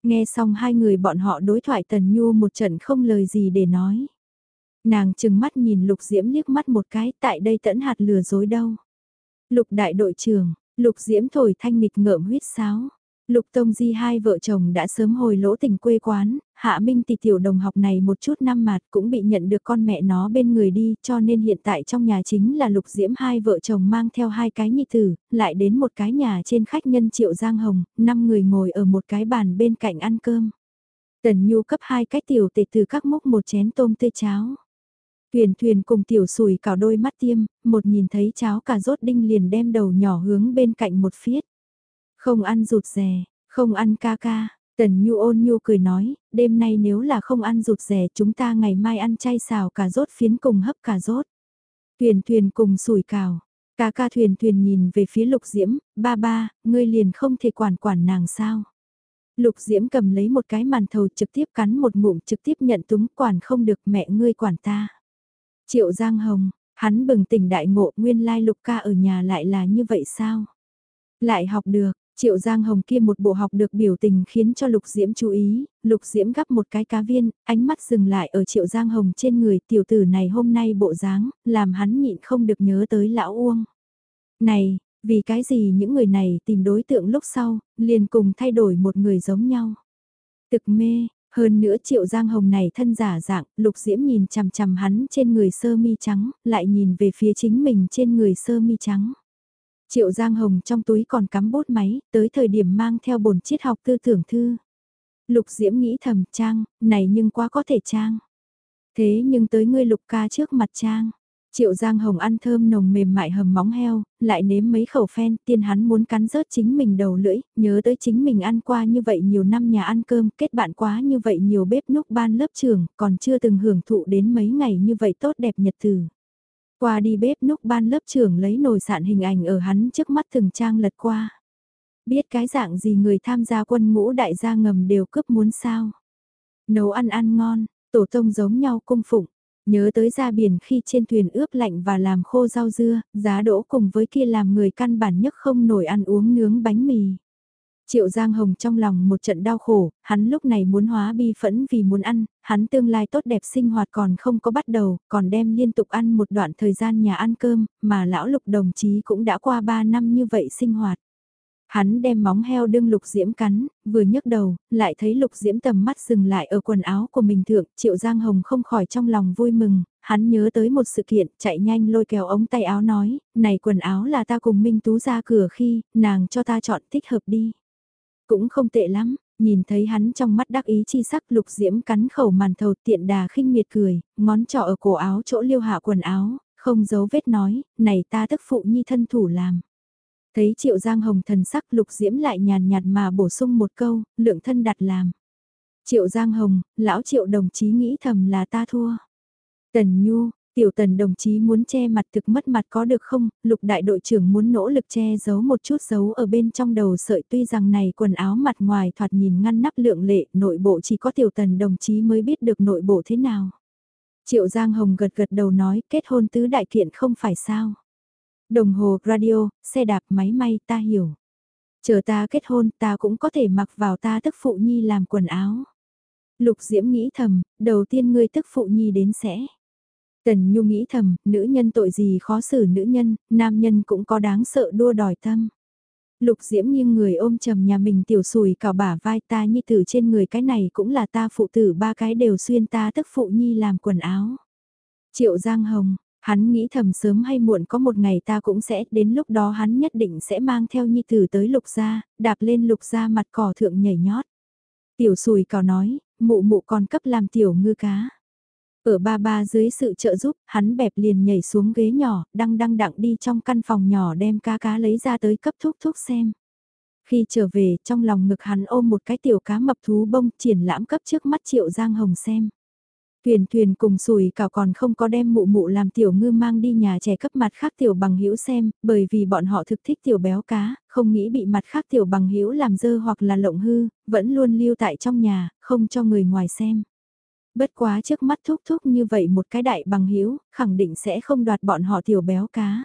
Nghe xong hai người bọn họ đối thoại tần nhu một trận không lời gì để nói. Nàng chừng mắt nhìn lục diễm liếc mắt một cái tại đây tẫn hạt lừa dối đâu. Lục đại đội trưởng, Lục Diễm thổi thanh nghịch ngợm huyết sáo. Lục Tông Di hai vợ chồng đã sớm hồi lỗ tình quê quán, Hạ Minh tỷ tiểu đồng học này một chút năm mạt cũng bị nhận được con mẹ nó bên người đi cho nên hiện tại trong nhà chính là Lục Diễm hai vợ chồng mang theo hai cái nhi tử, lại đến một cái nhà trên khách nhân Triệu Giang Hồng, năm người ngồi ở một cái bàn bên cạnh ăn cơm. Tần Nhu cấp hai cái tiểu tệ từ các mốc một chén tôm tươi cháo. Thuyền thuyền cùng tiểu sùi cào đôi mắt tiêm, một nhìn thấy cháo cà rốt đinh liền đem đầu nhỏ hướng bên cạnh một phiết. Không ăn rụt rè, không ăn ca ca, tần nhu ôn nhu cười nói, đêm nay nếu là không ăn rụt rè chúng ta ngày mai ăn chay xào cà rốt phiến cùng hấp cà rốt. Thuyền thuyền cùng sùi cào, ca ca thuyền thuyền nhìn về phía lục diễm, ba ba, ngươi liền không thể quản quản nàng sao. Lục Diễm cầm lấy một cái màn thầu trực tiếp cắn một ngụm trực tiếp nhận túng quản không được mẹ ngươi quản ta. Triệu Giang Hồng, hắn bừng tỉnh đại ngộ nguyên lai lục ca ở nhà lại là như vậy sao? Lại học được, Triệu Giang Hồng kia một bộ học được biểu tình khiến cho Lục Diễm chú ý, Lục Diễm gắp một cái cá viên, ánh mắt dừng lại ở Triệu Giang Hồng trên người tiểu tử này hôm nay bộ dáng, làm hắn nhịn không được nhớ tới lão Uông. Này, vì cái gì những người này tìm đối tượng lúc sau, liền cùng thay đổi một người giống nhau. Tực mê, hơn nữa triệu giang hồng này thân giả dạng, lục diễm nhìn chằm chằm hắn trên người sơ mi trắng, lại nhìn về phía chính mình trên người sơ mi trắng. Triệu giang hồng trong túi còn cắm bút máy, tới thời điểm mang theo bồn triết học tư tưởng thư. Lục diễm nghĩ thầm trang, này nhưng quá có thể trang. Thế nhưng tới ngươi lục ca trước mặt trang, Triệu Giang Hồng ăn thơm nồng mềm mại hầm móng heo, lại nếm mấy khẩu phen, tiên hắn muốn cắn rớt chính mình đầu lưỡi, nhớ tới chính mình ăn qua như vậy nhiều năm nhà ăn cơm, kết bạn quá như vậy nhiều bếp núc ban lớp trường, còn chưa từng hưởng thụ đến mấy ngày như vậy tốt đẹp nhật từ. Qua đi bếp núc ban lớp trưởng lấy nồi sạn hình ảnh ở hắn trước mắt từng trang lật qua. Biết cái dạng gì người tham gia quân ngũ đại gia ngầm đều cướp muốn sao. Nấu ăn ăn ngon, tổ tông giống nhau cung phụng Nhớ tới ra biển khi trên thuyền ướp lạnh và làm khô rau dưa, giá đỗ cùng với kia làm người căn bản nhất không nổi ăn uống nướng bánh mì. Triệu Giang Hồng trong lòng một trận đau khổ, hắn lúc này muốn hóa bi phẫn vì muốn ăn, hắn tương lai tốt đẹp sinh hoạt còn không có bắt đầu, còn đem liên tục ăn một đoạn thời gian nhà ăn cơm, mà lão lục đồng chí cũng đã qua 3 năm như vậy sinh hoạt. Hắn đem móng heo đương lục diễm cắn, vừa nhấc đầu, lại thấy lục diễm tầm mắt dừng lại ở quần áo của mình thượng, triệu giang hồng không khỏi trong lòng vui mừng, hắn nhớ tới một sự kiện, chạy nhanh lôi kéo ống tay áo nói, này quần áo là ta cùng Minh Tú ra cửa khi, nàng cho ta chọn thích hợp đi. Cũng không tệ lắm, Nhìn thấy hắn trong mắt đắc ý chi sắc lục diễm cắn khẩu màn thầu tiện đà khinh miệt cười, ngón trỏ ở cổ áo chỗ liêu hạ quần áo, không giấu vết nói, này ta tức phụ nhi thân thủ làm. Thấy triệu giang hồng thần sắc lục diễm lại nhàn nhạt mà bổ sung một câu, lượng thân đặt làm. Triệu giang hồng, lão triệu đồng chí nghĩ thầm là ta thua. Tần Nhu, tiểu tần đồng chí muốn che mặt thực mất mặt có được không, lục đại đội trưởng muốn nỗ lực che giấu một chút dấu ở bên trong đầu sợi tuy rằng này quần áo mặt ngoài thoạt nhìn ngăn nắp lượng lệ, nội bộ chỉ có tiểu tần đồng chí mới biết được nội bộ thế nào. Triệu Giang Hồng gật gật đầu nói kết hôn tứ đại kiện không phải sao. Đồng hồ, radio, xe đạp, máy may ta hiểu. Chờ ta kết hôn ta cũng có thể mặc vào ta tức phụ nhi làm quần áo. Lục Diễm nghĩ thầm, đầu tiên ngươi tức phụ nhi đến sẽ. Tần Nhu nghĩ thầm, nữ nhân tội gì khó xử nữ nhân, nam nhân cũng có đáng sợ đua đòi tâm. Lục Diễm nghiêng người ôm trầm nhà mình tiểu sùi cào bả vai ta nhi tử trên người cái này cũng là ta phụ tử ba cái đều xuyên ta tức phụ nhi làm quần áo. Triệu Giang Hồng, hắn nghĩ thầm sớm hay muộn có một ngày ta cũng sẽ, đến lúc đó hắn nhất định sẽ mang theo nhi tử tới lục gia, đạp lên lục gia mặt cỏ thượng nhảy nhót. Tiểu sùi cò nói, mụ mụ còn cấp làm tiểu ngư cá. Ở ba ba dưới sự trợ giúp, hắn bẹp liền nhảy xuống ghế nhỏ, đăng đăng đặng đi trong căn phòng nhỏ đem cá cá lấy ra tới cấp thúc thúc xem. Khi trở về, trong lòng ngực hắn ôm một cái tiểu cá mập thú bông triển lãm cấp trước mắt Triệu Giang Hồng xem. Thuyền thuyền cùng sùi cào còn không có đem mụ mụ làm tiểu ngư mang đi nhà trẻ cấp mặt khác tiểu bằng hữu xem, bởi vì bọn họ thực thích tiểu béo cá, không nghĩ bị mặt khác tiểu bằng hữu làm dơ hoặc là lộng hư, vẫn luôn lưu tại trong nhà, không cho người ngoài xem. Bất quá trước mắt thúc thúc như vậy một cái đại bằng hữu khẳng định sẽ không đoạt bọn họ tiểu béo cá.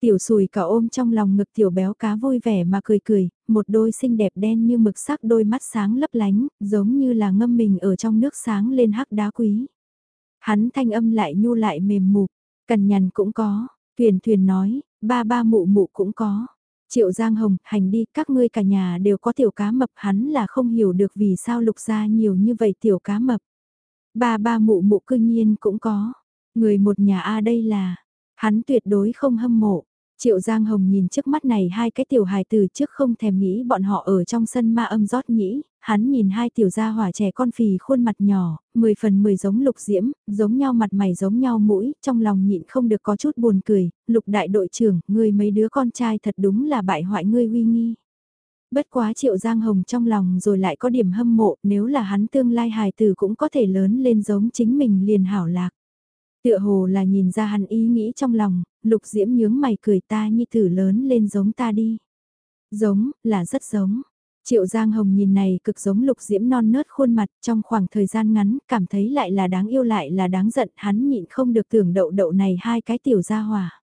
Tiểu sùi cả ôm trong lòng ngực tiểu béo cá vui vẻ mà cười cười, một đôi xinh đẹp đen như mực sắc đôi mắt sáng lấp lánh, giống như là ngâm mình ở trong nước sáng lên hắc đá quý. Hắn thanh âm lại nhu lại mềm mục, cằn nhằn cũng có, thuyền thuyền nói, ba ba mụ mụ cũng có. Triệu Giang Hồng, hành đi, các ngươi cả nhà đều có tiểu cá mập, hắn là không hiểu được vì sao lục ra nhiều như vậy tiểu cá mập. Ba ba mụ mụ cư nhiên cũng có. Người một nhà A đây là, hắn tuyệt đối không hâm mộ. Triệu Giang Hồng nhìn trước mắt này hai cái tiểu hài từ trước không thèm nghĩ bọn họ ở trong sân ma âm rót nhĩ, hắn nhìn hai tiểu gia hỏa trẻ con phì khuôn mặt nhỏ, mười phần mười giống lục diễm, giống nhau mặt mày giống nhau mũi, trong lòng nhịn không được có chút buồn cười, lục đại đội trưởng, người mấy đứa con trai thật đúng là bại hoại ngươi uy nghi. Bất quá triệu Giang Hồng trong lòng rồi lại có điểm hâm mộ nếu là hắn tương lai hài tử cũng có thể lớn lên giống chính mình liền hảo lạc. Tựa hồ là nhìn ra hắn ý nghĩ trong lòng, lục diễm nhướng mày cười ta như thử lớn lên giống ta đi. Giống, là rất giống. Triệu Giang Hồng nhìn này cực giống lục diễm non nớt khuôn mặt trong khoảng thời gian ngắn cảm thấy lại là đáng yêu lại là đáng giận hắn nhịn không được tưởng đậu đậu này hai cái tiểu gia hỏa.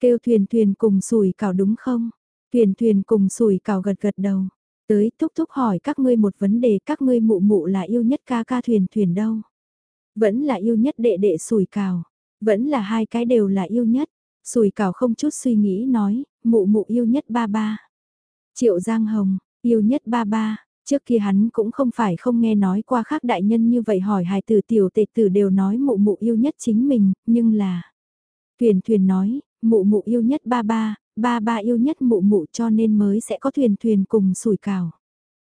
Kêu thuyền thuyền cùng sùi cào đúng không? Thuyền thuyền cùng sùi cào gật gật đầu. Tới thúc thúc hỏi các ngươi một vấn đề các ngươi mụ mụ là yêu nhất ca ca thuyền thuyền đâu. Vẫn là yêu nhất đệ đệ sùi cào. Vẫn là hai cái đều là yêu nhất. Sùi cào không chút suy nghĩ nói, mụ mụ yêu nhất ba ba. Triệu Giang Hồng, yêu nhất ba ba. Trước kia hắn cũng không phải không nghe nói qua khác đại nhân như vậy hỏi hài tử tiểu tệ tử đều nói mụ mụ yêu nhất chính mình, nhưng là... Thuyền thuyền nói, mụ mụ yêu nhất ba ba, ba ba yêu nhất mụ mụ cho nên mới sẽ có thuyền thuyền cùng sủi cào.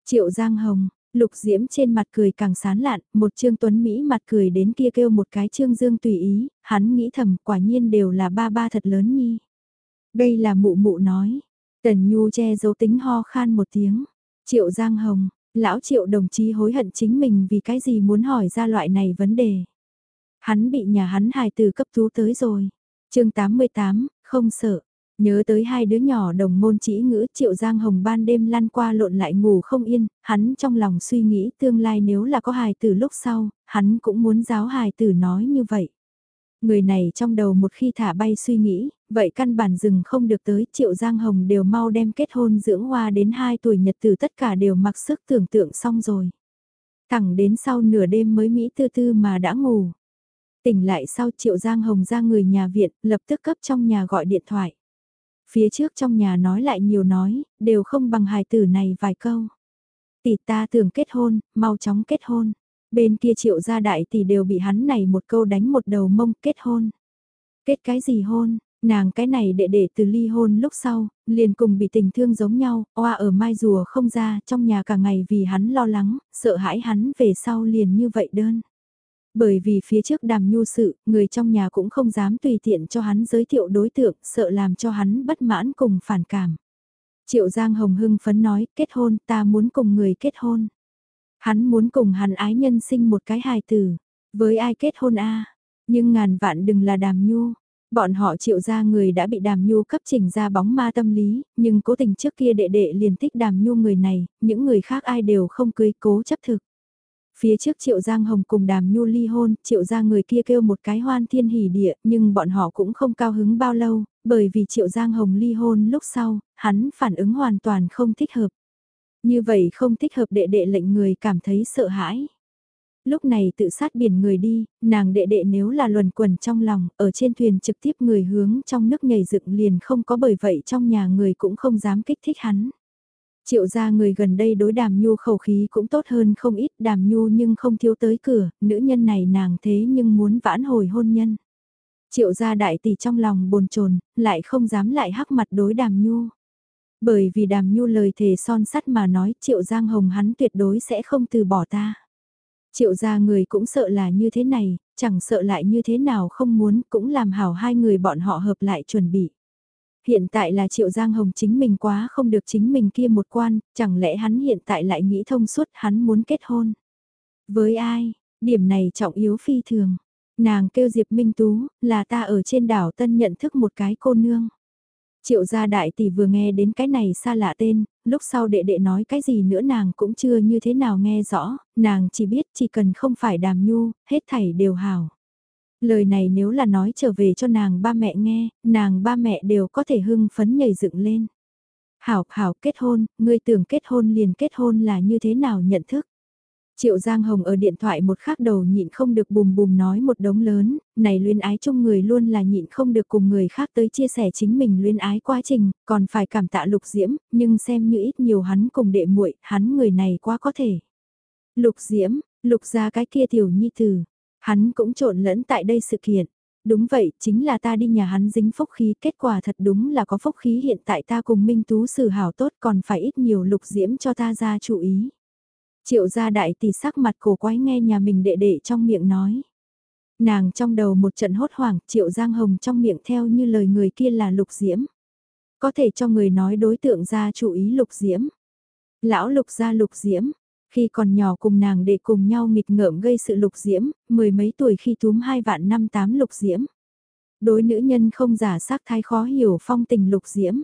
Triệu Giang Hồng, lục diễm trên mặt cười càng sán lạn, một trương tuấn Mỹ mặt cười đến kia kêu một cái trương dương tùy ý, hắn nghĩ thầm quả nhiên đều là ba ba thật lớn nhi. Đây là mụ mụ nói, tần nhu che giấu tính ho khan một tiếng, triệu Giang Hồng, lão triệu đồng chí hối hận chính mình vì cái gì muốn hỏi ra loại này vấn đề. Hắn bị nhà hắn hài từ cấp tú tới rồi. chương 88, không sợ. Nhớ tới hai đứa nhỏ đồng môn chỉ ngữ Triệu Giang Hồng ban đêm lăn qua lộn lại ngủ không yên, hắn trong lòng suy nghĩ tương lai nếu là có hài tử lúc sau, hắn cũng muốn giáo hài tử nói như vậy. Người này trong đầu một khi thả bay suy nghĩ, vậy căn bản dừng không được tới Triệu Giang Hồng đều mau đem kết hôn dưỡng hoa đến 2 tuổi nhật tử tất cả đều mặc sức tưởng tượng xong rồi. Thẳng đến sau nửa đêm mới Mỹ tư tư mà đã ngủ. Tỉnh lại sau Triệu Giang Hồng ra người nhà viện, lập tức cấp trong nhà gọi điện thoại phía trước trong nhà nói lại nhiều nói, đều không bằng hài tử này vài câu. Tỷ ta tưởng kết hôn, mau chóng kết hôn. Bên kia triệu gia đại tỷ đều bị hắn này một câu đánh một đầu mông kết hôn. Kết cái gì hôn, Nàng cái này đệ đệ từ ly hôn lúc sau, liền cùng bị tình thương giống nhau, oa ở mai rùa không ra trong nhà cả ngày vì hắn lo lắng, sợ hãi hắn về sau liền như vậy đơn. Bởi vì phía trước đàm nhu sự, người trong nhà cũng không dám tùy tiện cho hắn giới thiệu đối tượng, sợ làm cho hắn bất mãn cùng phản cảm. Triệu Giang Hồng hưng phấn nói, kết hôn, ta muốn cùng người kết hôn. Hắn muốn cùng hắn ái nhân sinh một cái hài tử. Với ai kết hôn a Nhưng ngàn vạn đừng là đàm nhu. Bọn họ triệu ra người đã bị đàm nhu cấp chỉnh ra bóng ma tâm lý, nhưng cố tình trước kia đệ đệ liền thích đàm nhu người này, những người khác ai đều không cưới cố chấp thực. Phía trước Triệu Giang Hồng cùng Đàm Nhu ly hôn, Triệu Giang người kia kêu một cái hoan thiên hỉ địa, nhưng bọn họ cũng không cao hứng bao lâu, bởi vì Triệu Giang Hồng ly hôn lúc sau, hắn phản ứng hoàn toàn không thích hợp. Như vậy không thích hợp đệ đệ lệnh người cảm thấy sợ hãi. Lúc này tự sát biển người đi, nàng đệ đệ nếu là luẩn quẩn trong lòng, ở trên thuyền trực tiếp người hướng trong nước nhảy dựng liền không có bởi vậy trong nhà người cũng không dám kích thích hắn. Triệu gia người gần đây đối đàm nhu khẩu khí cũng tốt hơn không ít đàm nhu nhưng không thiếu tới cửa, nữ nhân này nàng thế nhưng muốn vãn hồi hôn nhân. Triệu gia đại tỷ trong lòng bồn chồn lại không dám lại hắc mặt đối đàm nhu. Bởi vì đàm nhu lời thề son sắt mà nói triệu giang hồng hắn tuyệt đối sẽ không từ bỏ ta. Triệu gia người cũng sợ là như thế này, chẳng sợ lại như thế nào không muốn cũng làm hảo hai người bọn họ hợp lại chuẩn bị. Hiện tại là Triệu Giang Hồng chính mình quá không được chính mình kia một quan, chẳng lẽ hắn hiện tại lại nghĩ thông suốt hắn muốn kết hôn. Với ai, điểm này trọng yếu phi thường. Nàng kêu Diệp Minh Tú, là ta ở trên đảo Tân nhận thức một cái cô nương. Triệu gia đại tỷ vừa nghe đến cái này xa lạ tên, lúc sau đệ đệ nói cái gì nữa nàng cũng chưa như thế nào nghe rõ, nàng chỉ biết chỉ cần không phải đàm nhu, hết thảy đều hảo. Lời này nếu là nói trở về cho nàng ba mẹ nghe, nàng ba mẹ đều có thể hưng phấn nhảy dựng lên. Hảo, hảo, kết hôn, ngươi tưởng kết hôn liền kết hôn là như thế nào nhận thức? Triệu Giang Hồng ở điện thoại một khắc đầu nhịn không được bùm bùm nói một đống lớn, này luyên ái chung người luôn là nhịn không được cùng người khác tới chia sẻ chính mình luyên ái quá trình, còn phải cảm tạ lục diễm, nhưng xem như ít nhiều hắn cùng đệ muội hắn người này quá có thể. Lục diễm, lục ra cái kia tiểu nhi tử, Hắn cũng trộn lẫn tại đây sự kiện. Đúng vậy, chính là ta đi nhà hắn dính phúc khí, kết quả thật đúng là có phúc khí hiện tại ta cùng Minh Tú xử hảo tốt còn phải ít nhiều lục diễm cho ta ra chú ý. Triệu gia đại tỷ sắc mặt cổ quái nghe nhà mình đệ đệ trong miệng nói. Nàng trong đầu một trận hốt hoảng, triệu giang hồng trong miệng theo như lời người kia là lục diễm. Có thể cho người nói đối tượng ra chú ý lục diễm. Lão lục gia lục diễm, khi còn nhỏ cùng nàng để cùng nhau nghịch ngợm gây sự lục diễm, mười mấy tuổi khi túm hai vạn năm tám lục diễm. Đối nữ nhân không giả sắc thái khó hiểu phong tình lục diễm.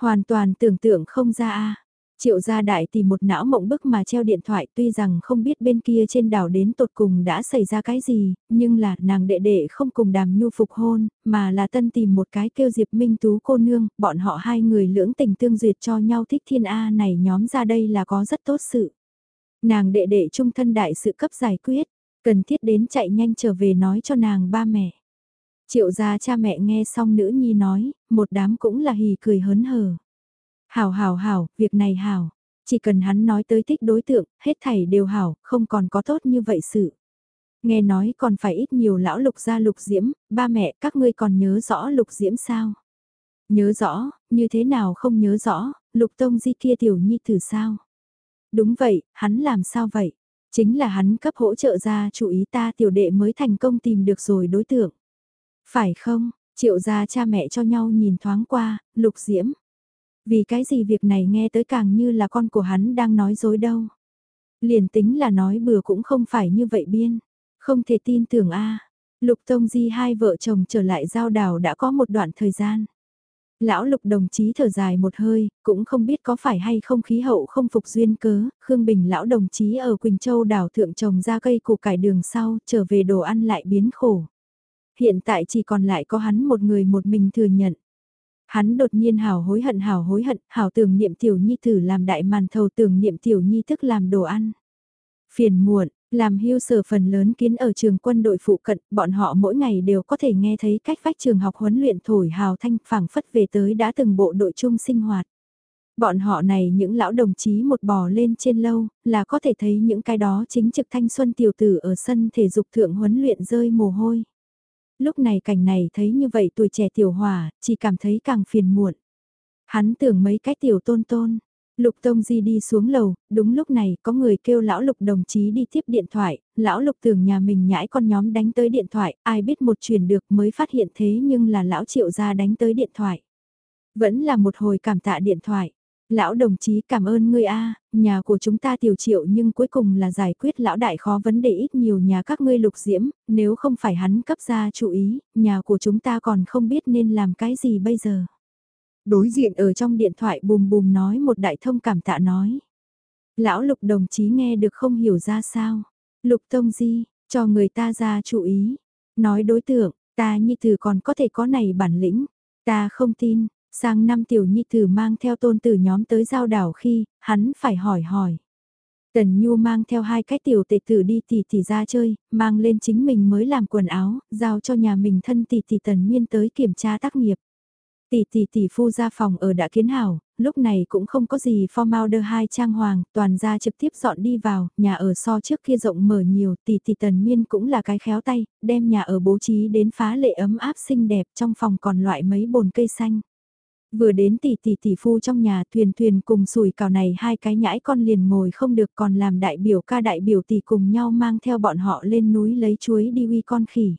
Hoàn toàn tưởng tượng không ra a Triệu gia đại tìm một não mộng bức mà treo điện thoại tuy rằng không biết bên kia trên đảo đến tột cùng đã xảy ra cái gì, nhưng là nàng đệ đệ không cùng đàm nhu phục hôn, mà là tân tìm một cái kêu Diệp Minh Tú cô nương, bọn họ hai người lưỡng tình tương duyệt cho nhau thích thiên A này nhóm ra đây là có rất tốt sự. Nàng đệ đệ trung thân đại sự cấp giải quyết, cần thiết đến chạy nhanh trở về nói cho nàng ba mẹ. Triệu gia cha mẹ nghe xong nữ nhi nói, một đám cũng là hì cười hớn hở. Hảo hảo hảo, việc này hảo. Chỉ cần hắn nói tới thích đối tượng, hết thảy đều hảo, không còn có tốt như vậy sự. Nghe nói còn phải ít nhiều lão lục gia lục diễm, ba mẹ các ngươi còn nhớ rõ lục diễm sao? Nhớ rõ, như thế nào không nhớ rõ, lục tông di kia tiểu nhi từ sao? Đúng vậy, hắn làm sao vậy? Chính là hắn cấp hỗ trợ ra chủ ý ta tiểu đệ mới thành công tìm được rồi đối tượng. Phải không? Triệu gia cha mẹ cho nhau nhìn thoáng qua, lục diễm. Vì cái gì việc này nghe tới càng như là con của hắn đang nói dối đâu. Liền tính là nói bừa cũng không phải như vậy biên. Không thể tin tưởng a Lục Tông Di hai vợ chồng trở lại giao đảo đã có một đoạn thời gian. Lão lục đồng chí thở dài một hơi, cũng không biết có phải hay không khí hậu không phục duyên cớ, Khương Bình lão đồng chí ở Quỳnh Châu đảo thượng trồng ra cây củ cải đường sau, trở về đồ ăn lại biến khổ. Hiện tại chỉ còn lại có hắn một người một mình thừa nhận. Hắn đột nhiên hào hối hận hào hối hận, hào tưởng niệm tiểu nhi thử làm đại màn thầu tưởng niệm tiểu nhi thức làm đồ ăn. Phiền muộn, làm hưu sở phần lớn kiến ở trường quân đội phụ cận, bọn họ mỗi ngày đều có thể nghe thấy cách vách trường học huấn luyện thổi hào thanh phảng phất về tới đã từng bộ đội chung sinh hoạt. Bọn họ này những lão đồng chí một bò lên trên lâu, là có thể thấy những cái đó chính trực thanh xuân tiểu tử ở sân thể dục thượng huấn luyện rơi mồ hôi. Lúc này cảnh này thấy như vậy tuổi trẻ tiểu hòa, chỉ cảm thấy càng phiền muộn. Hắn tưởng mấy cái tiểu tôn tôn. Lục Tông Di đi xuống lầu, đúng lúc này có người kêu lão Lục đồng chí đi tiếp điện thoại, lão Lục tưởng nhà mình nhãi con nhóm đánh tới điện thoại, ai biết một truyền được mới phát hiện thế nhưng là lão triệu gia đánh tới điện thoại. Vẫn là một hồi cảm tạ điện thoại. Lão đồng chí cảm ơn ngươi a, nhà của chúng ta tiểu triệu nhưng cuối cùng là giải quyết lão đại khó vấn đề ít nhiều nhà các ngươi lục diễm, nếu không phải hắn cấp ra chú ý, nhà của chúng ta còn không biết nên làm cái gì bây giờ. Đối diện ở trong điện thoại bùm bùm nói một đại thông cảm tạ nói. Lão lục đồng chí nghe được không hiểu ra sao. Lục tông di, cho người ta ra chú ý. Nói đối tượng, ta như tử còn có thể có này bản lĩnh. Ta không tin, sang năm tiểu nhi tử mang theo tôn tử nhóm tới giao đảo khi, hắn phải hỏi hỏi. Tần Nhu mang theo hai cái tiểu tệ tử đi tỷ tỷ ra chơi, mang lên chính mình mới làm quần áo, giao cho nhà mình thân tỷ tỷ Tần Miên tới kiểm tra tác nghiệp. Tỷ tỷ tỷ phu ra phòng ở đã kiến hảo, lúc này cũng không có gì formalder hai trang hoàng, toàn ra trực tiếp dọn đi vào, nhà ở so trước kia rộng mở nhiều, tỷ tỷ tần miên cũng là cái khéo tay, đem nhà ở bố trí đến phá lệ ấm áp xinh đẹp trong phòng còn loại mấy bồn cây xanh. Vừa đến tỷ tỷ tỷ phu trong nhà thuyền thuyền cùng sủi cào này hai cái nhãi con liền ngồi không được còn làm đại biểu ca đại biểu tỷ cùng nhau mang theo bọn họ lên núi lấy chuối đi uy con khỉ.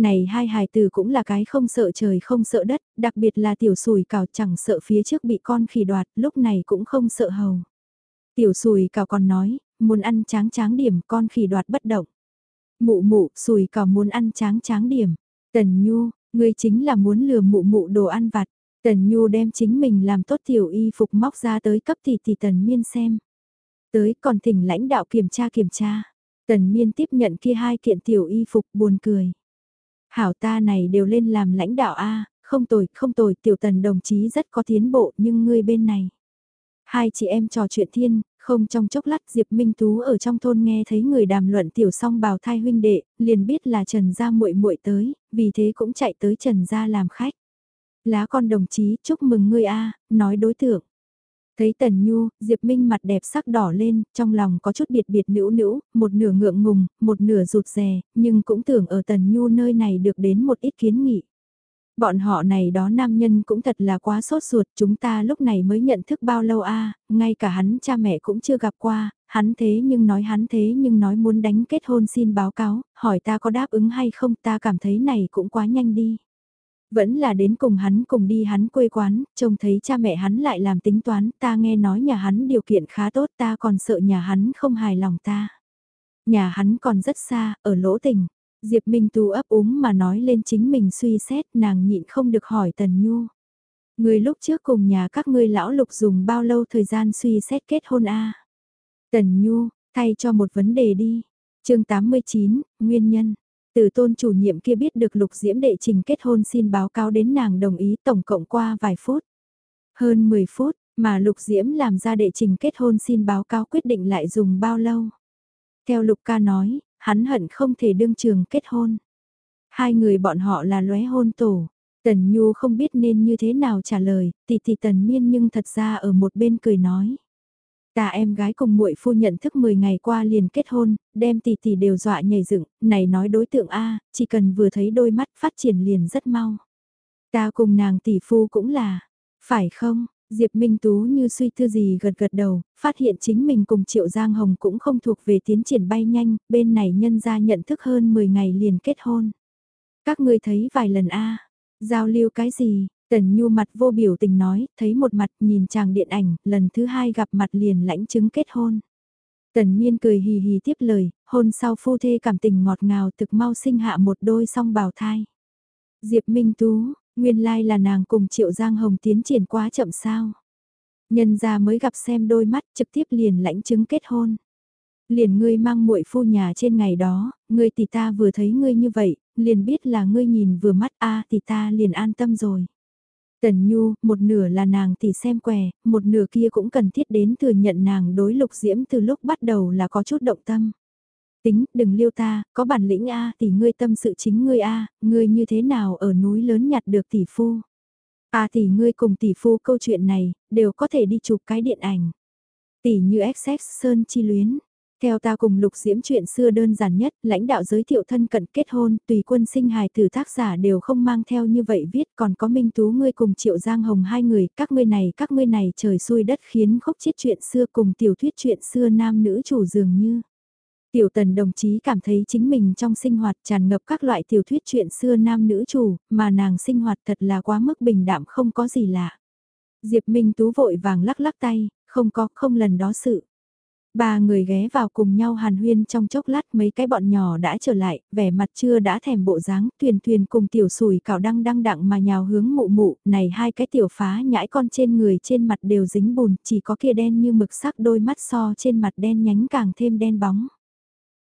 Này hai hài tử cũng là cái không sợ trời không sợ đất, đặc biệt là tiểu sùi cào chẳng sợ phía trước bị con khỉ đoạt, lúc này cũng không sợ hầu. Tiểu sùi cào còn nói, muốn ăn tráng tráng điểm con khỉ đoạt bất động. Mụ mụ, sùi cào muốn ăn tráng tráng điểm. Tần Nhu, ngươi chính là muốn lừa mụ mụ đồ ăn vặt. Tần Nhu đem chính mình làm tốt tiểu y phục móc ra tới cấp tỷ tỷ Tần Miên xem. Tới còn thỉnh lãnh đạo kiểm tra kiểm tra. Tần Miên tiếp nhận kia hai kiện tiểu y phục buồn cười. Hảo ta này đều lên làm lãnh đạo A, không tồi, không tồi, tiểu tần đồng chí rất có tiến bộ nhưng ngươi bên này. Hai chị em trò chuyện thiên, không trong chốc lát Diệp Minh Tú ở trong thôn nghe thấy người đàm luận tiểu song bào thai huynh đệ, liền biết là Trần Gia muội muội tới, vì thế cũng chạy tới Trần Gia làm khách. Lá con đồng chí chúc mừng ngươi a nói đối tượng. Thấy Tần Nhu, Diệp Minh mặt đẹp sắc đỏ lên, trong lòng có chút biệt biệt nữ nữ, một nửa ngượng ngùng, một nửa rụt rè, nhưng cũng tưởng ở Tần Nhu nơi này được đến một ít kiến nghị. Bọn họ này đó nam nhân cũng thật là quá sốt ruột, chúng ta lúc này mới nhận thức bao lâu a ngay cả hắn cha mẹ cũng chưa gặp qua, hắn thế nhưng nói hắn thế nhưng nói muốn đánh kết hôn xin báo cáo, hỏi ta có đáp ứng hay không ta cảm thấy này cũng quá nhanh đi. Vẫn là đến cùng hắn cùng đi hắn quê quán, trông thấy cha mẹ hắn lại làm tính toán, ta nghe nói nhà hắn điều kiện khá tốt ta còn sợ nhà hắn không hài lòng ta. Nhà hắn còn rất xa, ở lỗ tình. Diệp Minh Tú ấp úng mà nói lên chính mình suy xét nàng nhịn không được hỏi Tần Nhu. Người lúc trước cùng nhà các ngươi lão lục dùng bao lâu thời gian suy xét kết hôn a Tần Nhu, thay cho một vấn đề đi. chương 89, Nguyên nhân. Từ tôn chủ nhiệm kia biết được lục diễm đệ trình kết hôn xin báo cáo đến nàng đồng ý tổng cộng qua vài phút. Hơn 10 phút, mà lục diễm làm ra đệ trình kết hôn xin báo cáo quyết định lại dùng bao lâu. Theo lục ca nói, hắn hận không thể đương trường kết hôn. Hai người bọn họ là lóe hôn tổ. Tần Nhu không biết nên như thế nào trả lời, tỷ tỷ Tần Miên nhưng thật ra ở một bên cười nói. Ta em gái cùng muội phu nhận thức 10 ngày qua liền kết hôn, đem tỷ tỷ đều dọa nhảy dựng, này nói đối tượng A, chỉ cần vừa thấy đôi mắt phát triển liền rất mau. Ta cùng nàng tỷ phu cũng là, phải không? Diệp Minh Tú như suy tư gì gật gật đầu, phát hiện chính mình cùng Triệu Giang Hồng cũng không thuộc về tiến triển bay nhanh, bên này nhân ra nhận thức hơn 10 ngày liền kết hôn. Các ngươi thấy vài lần a giao lưu cái gì, Tần Nhu mặt vô biểu tình nói, thấy một mặt nhìn chàng điện ảnh, lần thứ hai gặp mặt liền lãnh chứng kết hôn. Tần Miên cười hì hì tiếp lời, hôn sau phu thê cảm tình ngọt ngào thực mau sinh hạ một đôi song bào thai. Diệp Minh Tú, nguyên lai là nàng cùng Triệu Giang Hồng tiến triển quá chậm sao. Nhân gia mới gặp xem đôi mắt trực tiếp liền lãnh chứng kết hôn. Liền ngươi mang muội phu nhà trên ngày đó, ngươi tỷ ta vừa thấy ngươi như vậy, liền biết là ngươi nhìn vừa mắt a tỷ ta liền an tâm rồi. Tần Nhu, một nửa là nàng thì xem què, một nửa kia cũng cần thiết đến thừa nhận nàng đối lục diễm từ lúc bắt đầu là có chút động tâm. Tính, đừng liêu ta, có bản lĩnh A thì ngươi tâm sự chính ngươi A, ngươi như thế nào ở núi lớn nhặt được tỷ phu. A thì ngươi cùng tỷ phu câu chuyện này, đều có thể đi chụp cái điện ảnh. Tỷ như XX Sơn chi luyến, theo ta cùng lục diễm chuyện xưa đơn giản nhất, lãnh đạo giới thiệu thân cận kết hôn, tùy quân sinh hài từ tác giả đều không mang theo như vậy viết còn có minh tú ngươi cùng triệu giang hồng hai người, các ngươi này các ngươi này trời xui đất khiến khúc chết chuyện xưa cùng tiểu thuyết chuyện xưa nam nữ chủ dường như. Tiểu tần đồng chí cảm thấy chính mình trong sinh hoạt tràn ngập các loại tiểu thuyết chuyện xưa nam nữ chủ, mà nàng sinh hoạt thật là quá mức bình đạm không có gì lạ. Diệp Minh Tú vội vàng lắc lắc tay, không có, không lần đó sự. Ba người ghé vào cùng nhau hàn huyên trong chốc lát mấy cái bọn nhỏ đã trở lại, vẻ mặt chưa đã thèm bộ dáng, thuyền thuyền cùng tiểu sùi cào đăng đăng đặng mà nhào hướng mụ mụ, này hai cái tiểu phá nhãi con trên người trên mặt đều dính bùn, chỉ có kia đen như mực sắc đôi mắt so trên mặt đen nhánh càng thêm đen bóng.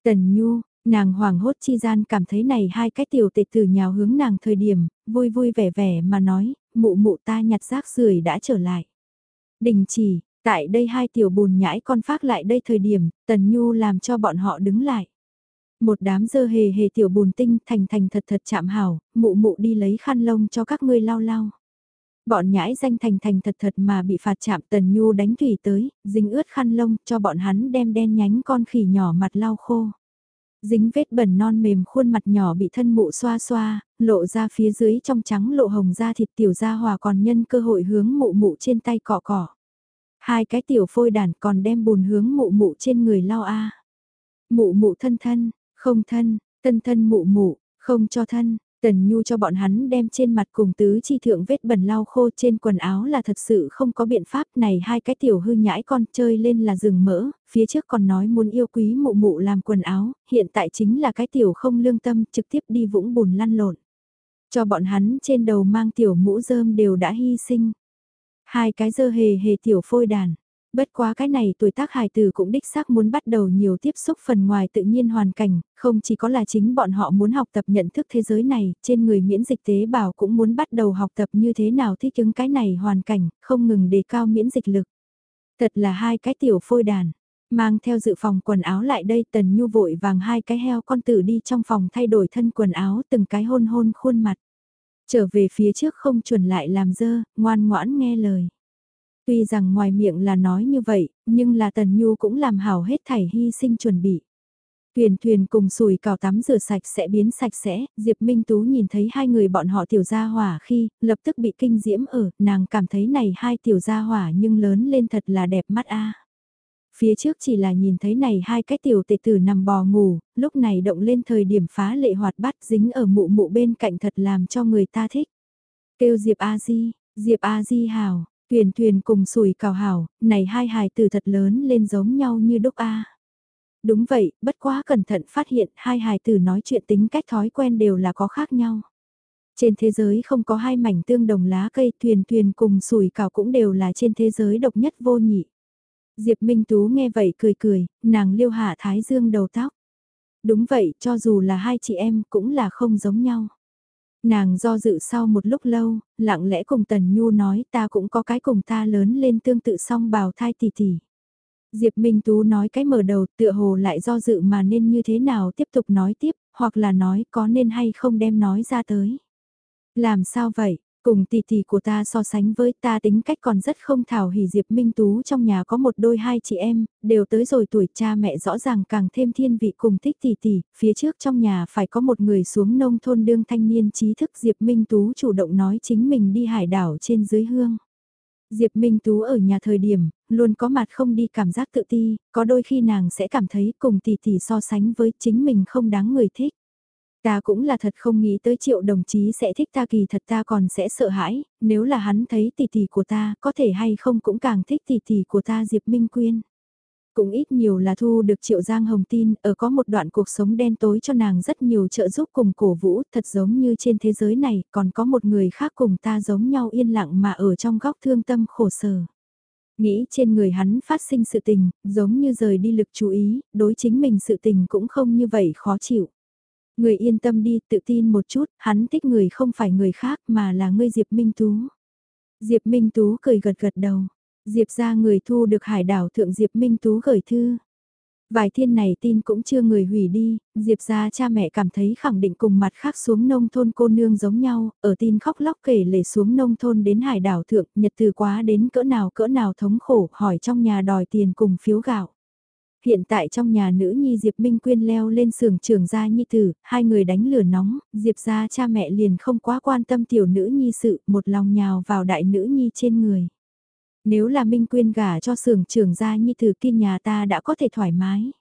Tần Nhu, nàng hoàng hốt chi gian cảm thấy này hai cái tiểu tệ tử nhào hướng nàng thời điểm, vui vui vẻ vẻ mà nói, mụ mụ ta nhặt rác rưởi đã trở lại. Đình chỉ, tại đây hai tiểu bùn nhãi con phát lại đây thời điểm, Tần Nhu làm cho bọn họ đứng lại. Một đám dơ hề hề tiểu bùn tinh thành thành thật thật chạm hảo, mụ mụ đi lấy khăn lông cho các ngươi lau lau. Bọn nhãi danh thành thành thật thật mà bị phạt chạm Tần Nhu đánh thủy tới, dính ướt khăn lông cho bọn hắn đem đen nhánh con khỉ nhỏ mặt lau khô. Dính vết bẩn non mềm khuôn mặt nhỏ bị thân mụ xoa xoa, lộ ra phía dưới trong trắng lộ hồng da thịt tiểu da hòa còn nhân cơ hội hướng mụ mụ trên tay cọ cỏ. Hai cái tiểu phôi đàn còn đem bùn hướng mụ mụ trên người lau a. Mụ mụ thân thân, không thân, thân thân mụ mụ, không cho thân, Tần Nhu cho bọn hắn đem trên mặt cùng tứ chi thượng vết bẩn lau khô trên quần áo là thật sự không có biện pháp này hai cái tiểu hư nhãi con chơi lên là rừng mỡ, phía trước còn nói muốn yêu quý mụ mụ làm quần áo, hiện tại chính là cái tiểu không lương tâm trực tiếp đi vũng bùn lăn lộn. Cho bọn hắn trên đầu mang tiểu mũ rơm đều đã hy sinh. Hai cái dơ hề hề tiểu phôi đàn. Bất quá cái này tuổi tác hài tử cũng đích xác muốn bắt đầu nhiều tiếp xúc phần ngoài tự nhiên hoàn cảnh, không chỉ có là chính bọn họ muốn học tập nhận thức thế giới này, trên người miễn dịch tế bào cũng muốn bắt đầu học tập như thế nào thích ứng cái này hoàn cảnh, không ngừng đề cao miễn dịch lực. Thật là hai cái tiểu phôi đàn, mang theo dự phòng quần áo lại đây tần nhu vội vàng hai cái heo con tử đi trong phòng thay đổi thân quần áo từng cái hôn hôn khuôn mặt. Trở về phía trước không chuẩn lại làm dơ, ngoan ngoãn nghe lời. Tuy rằng ngoài miệng là nói như vậy, nhưng là Tần Nhu cũng làm hảo hết thảy hy sinh chuẩn bị. Thuyền thuyền cùng sùi cào tắm rửa sạch sẽ biến sạch sẽ, Diệp Minh Tú nhìn thấy hai người bọn họ tiểu gia hỏa khi, lập tức bị kinh diễm ở, nàng cảm thấy này hai tiểu gia hỏa nhưng lớn lên thật là đẹp mắt a. Phía trước chỉ là nhìn thấy này hai cái tiểu tệ tử nằm bò ngủ, lúc này động lên thời điểm phá lệ hoạt bát dính ở mụ mụ bên cạnh thật làm cho người ta thích. Kêu Diệp A Di, Diệp A Di hào, tuyền tuyền cùng sùi cào hảo, này hai hài tử thật lớn lên giống nhau như đúc A. Đúng vậy, bất quá cẩn thận phát hiện hai hài tử nói chuyện tính cách thói quen đều là có khác nhau. Trên thế giới không có hai mảnh tương đồng lá cây tuyền tuyền cùng sùi cào cũng đều là trên thế giới độc nhất vô nhị. Diệp Minh Tú nghe vậy cười cười, nàng liêu hạ thái dương đầu tóc. Đúng vậy, cho dù là hai chị em cũng là không giống nhau. Nàng do dự sau một lúc lâu, lặng lẽ cùng Tần Nhu nói ta cũng có cái cùng ta lớn lên tương tự song bào thai tỷ tỷ. Diệp Minh Tú nói cái mở đầu tựa hồ lại do dự mà nên như thế nào tiếp tục nói tiếp, hoặc là nói có nên hay không đem nói ra tới. Làm sao vậy, Cùng tỷ tỷ của ta so sánh với ta tính cách còn rất không thảo hỉ Diệp Minh Tú trong nhà có một đôi hai chị em, đều tới rồi tuổi cha mẹ rõ ràng càng thêm thiên vị cùng thích tỷ tỷ, phía trước trong nhà phải có một người xuống nông thôn đương thanh niên trí thức Diệp Minh Tú chủ động nói chính mình đi hải đảo trên dưới hương. Diệp Minh Tú ở nhà thời điểm, luôn có mặt không đi cảm giác tự ti, có đôi khi nàng sẽ cảm thấy cùng tỷ tỷ so sánh với chính mình không đáng người thích. Ta cũng là thật không nghĩ tới triệu đồng chí sẽ thích ta kỳ thật ta còn sẽ sợ hãi, nếu là hắn thấy tỷ tỷ của ta, có thể hay không cũng càng thích tỷ tỷ của ta Diệp Minh Quyên. Cũng ít nhiều là thu được triệu giang hồng tin, ở có một đoạn cuộc sống đen tối cho nàng rất nhiều trợ giúp cùng cổ vũ, thật giống như trên thế giới này, còn có một người khác cùng ta giống nhau yên lặng mà ở trong góc thương tâm khổ sở. Nghĩ trên người hắn phát sinh sự tình, giống như rời đi lực chú ý, đối chính mình sự tình cũng không như vậy khó chịu. Người yên tâm đi, tự tin một chút, hắn thích người không phải người khác mà là ngươi Diệp Minh Tú. Diệp Minh Tú cười gật gật đầu. Diệp ra người thu được hải đảo thượng Diệp Minh Tú gửi thư. Vài thiên này tin cũng chưa người hủy đi, Diệp ra cha mẹ cảm thấy khẳng định cùng mặt khác xuống nông thôn cô nương giống nhau, ở tin khóc lóc kể lể xuống nông thôn đến hải đảo thượng, nhật từ quá đến cỡ nào cỡ nào thống khổ, hỏi trong nhà đòi tiền cùng phiếu gạo. Hiện tại trong nhà nữ nhi Diệp Minh Quyên leo lên sưởng trường gia nhi tử, hai người đánh lửa nóng, Diệp gia cha mẹ liền không quá quan tâm tiểu nữ nhi sự, một lòng nhào vào đại nữ nhi trên người. Nếu là Minh Quyên gả cho sưởng trưởng gia nhi tử kia nhà ta đã có thể thoải mái.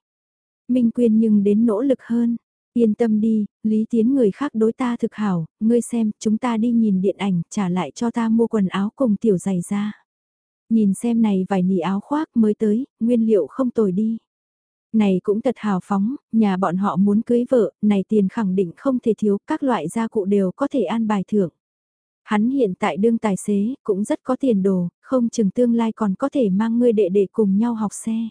Minh Quyên nhưng đến nỗ lực hơn. Yên tâm đi, Lý Tiến người khác đối ta thực hảo, ngươi xem, chúng ta đi nhìn điện ảnh, trả lại cho ta mua quần áo cùng tiểu giày ra. Nhìn xem này vài nỉ áo khoác mới tới, nguyên liệu không tồi đi. Này cũng thật hào phóng, nhà bọn họ muốn cưới vợ, này tiền khẳng định không thể thiếu, các loại gia cụ đều có thể an bài thưởng. Hắn hiện tại đương tài xế, cũng rất có tiền đồ, không chừng tương lai còn có thể mang ngươi đệ đệ cùng nhau học xe.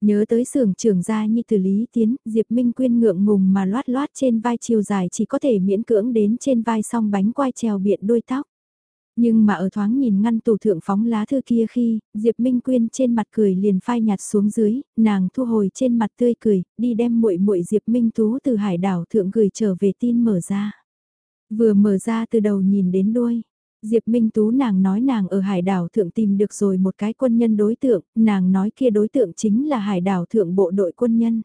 Nhớ tới xưởng trưởng gia như từ Lý Tiến, Diệp Minh Quyên ngượng ngùng mà loát loát trên vai chiều dài chỉ có thể miễn cưỡng đến trên vai song bánh quai trèo biện đôi tóc. Nhưng mà ở thoáng nhìn ngăn tủ thượng phóng lá thư kia khi, Diệp Minh Quyên trên mặt cười liền phai nhạt xuống dưới, nàng thu hồi trên mặt tươi cười, đi đem muội muội Diệp Minh Tú từ hải đảo thượng gửi trở về tin mở ra. Vừa mở ra từ đầu nhìn đến đuôi. Diệp Minh Tú nàng nói nàng ở hải đảo thượng tìm được rồi một cái quân nhân đối tượng, nàng nói kia đối tượng chính là hải đảo thượng bộ đội quân nhân.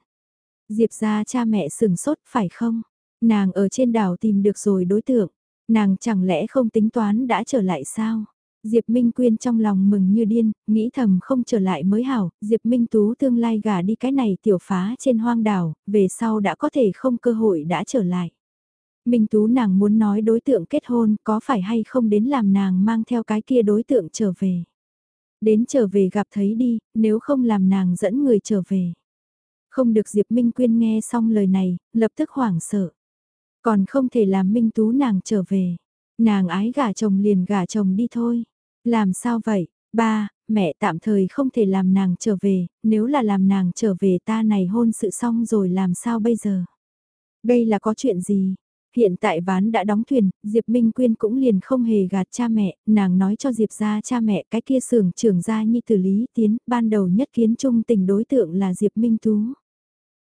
Diệp ra cha mẹ sừng sốt phải không? Nàng ở trên đảo tìm được rồi đối tượng, nàng chẳng lẽ không tính toán đã trở lại sao? Diệp Minh Quyên trong lòng mừng như điên, nghĩ thầm không trở lại mới hảo, Diệp Minh Tú tương lai gả đi cái này tiểu phá trên hoang đảo, về sau đã có thể không cơ hội đã trở lại. Minh Tú nàng muốn nói đối tượng kết hôn có phải hay không đến làm nàng mang theo cái kia đối tượng trở về. Đến trở về gặp thấy đi, nếu không làm nàng dẫn người trở về. Không được Diệp Minh Quyên nghe xong lời này, lập tức hoảng sợ. Còn không thể làm Minh Tú nàng trở về. Nàng ái gả chồng liền gả chồng đi thôi. Làm sao vậy? Ba, mẹ tạm thời không thể làm nàng trở về, nếu là làm nàng trở về ta này hôn sự xong rồi làm sao bây giờ? Đây là có chuyện gì? Hiện tại ván đã đóng thuyền, Diệp Minh Quyên cũng liền không hề gạt cha mẹ, nàng nói cho Diệp ra cha mẹ cái kia sưởng trưởng gia như tử lý tiến, ban đầu nhất kiến chung tình đối tượng là Diệp Minh Tú.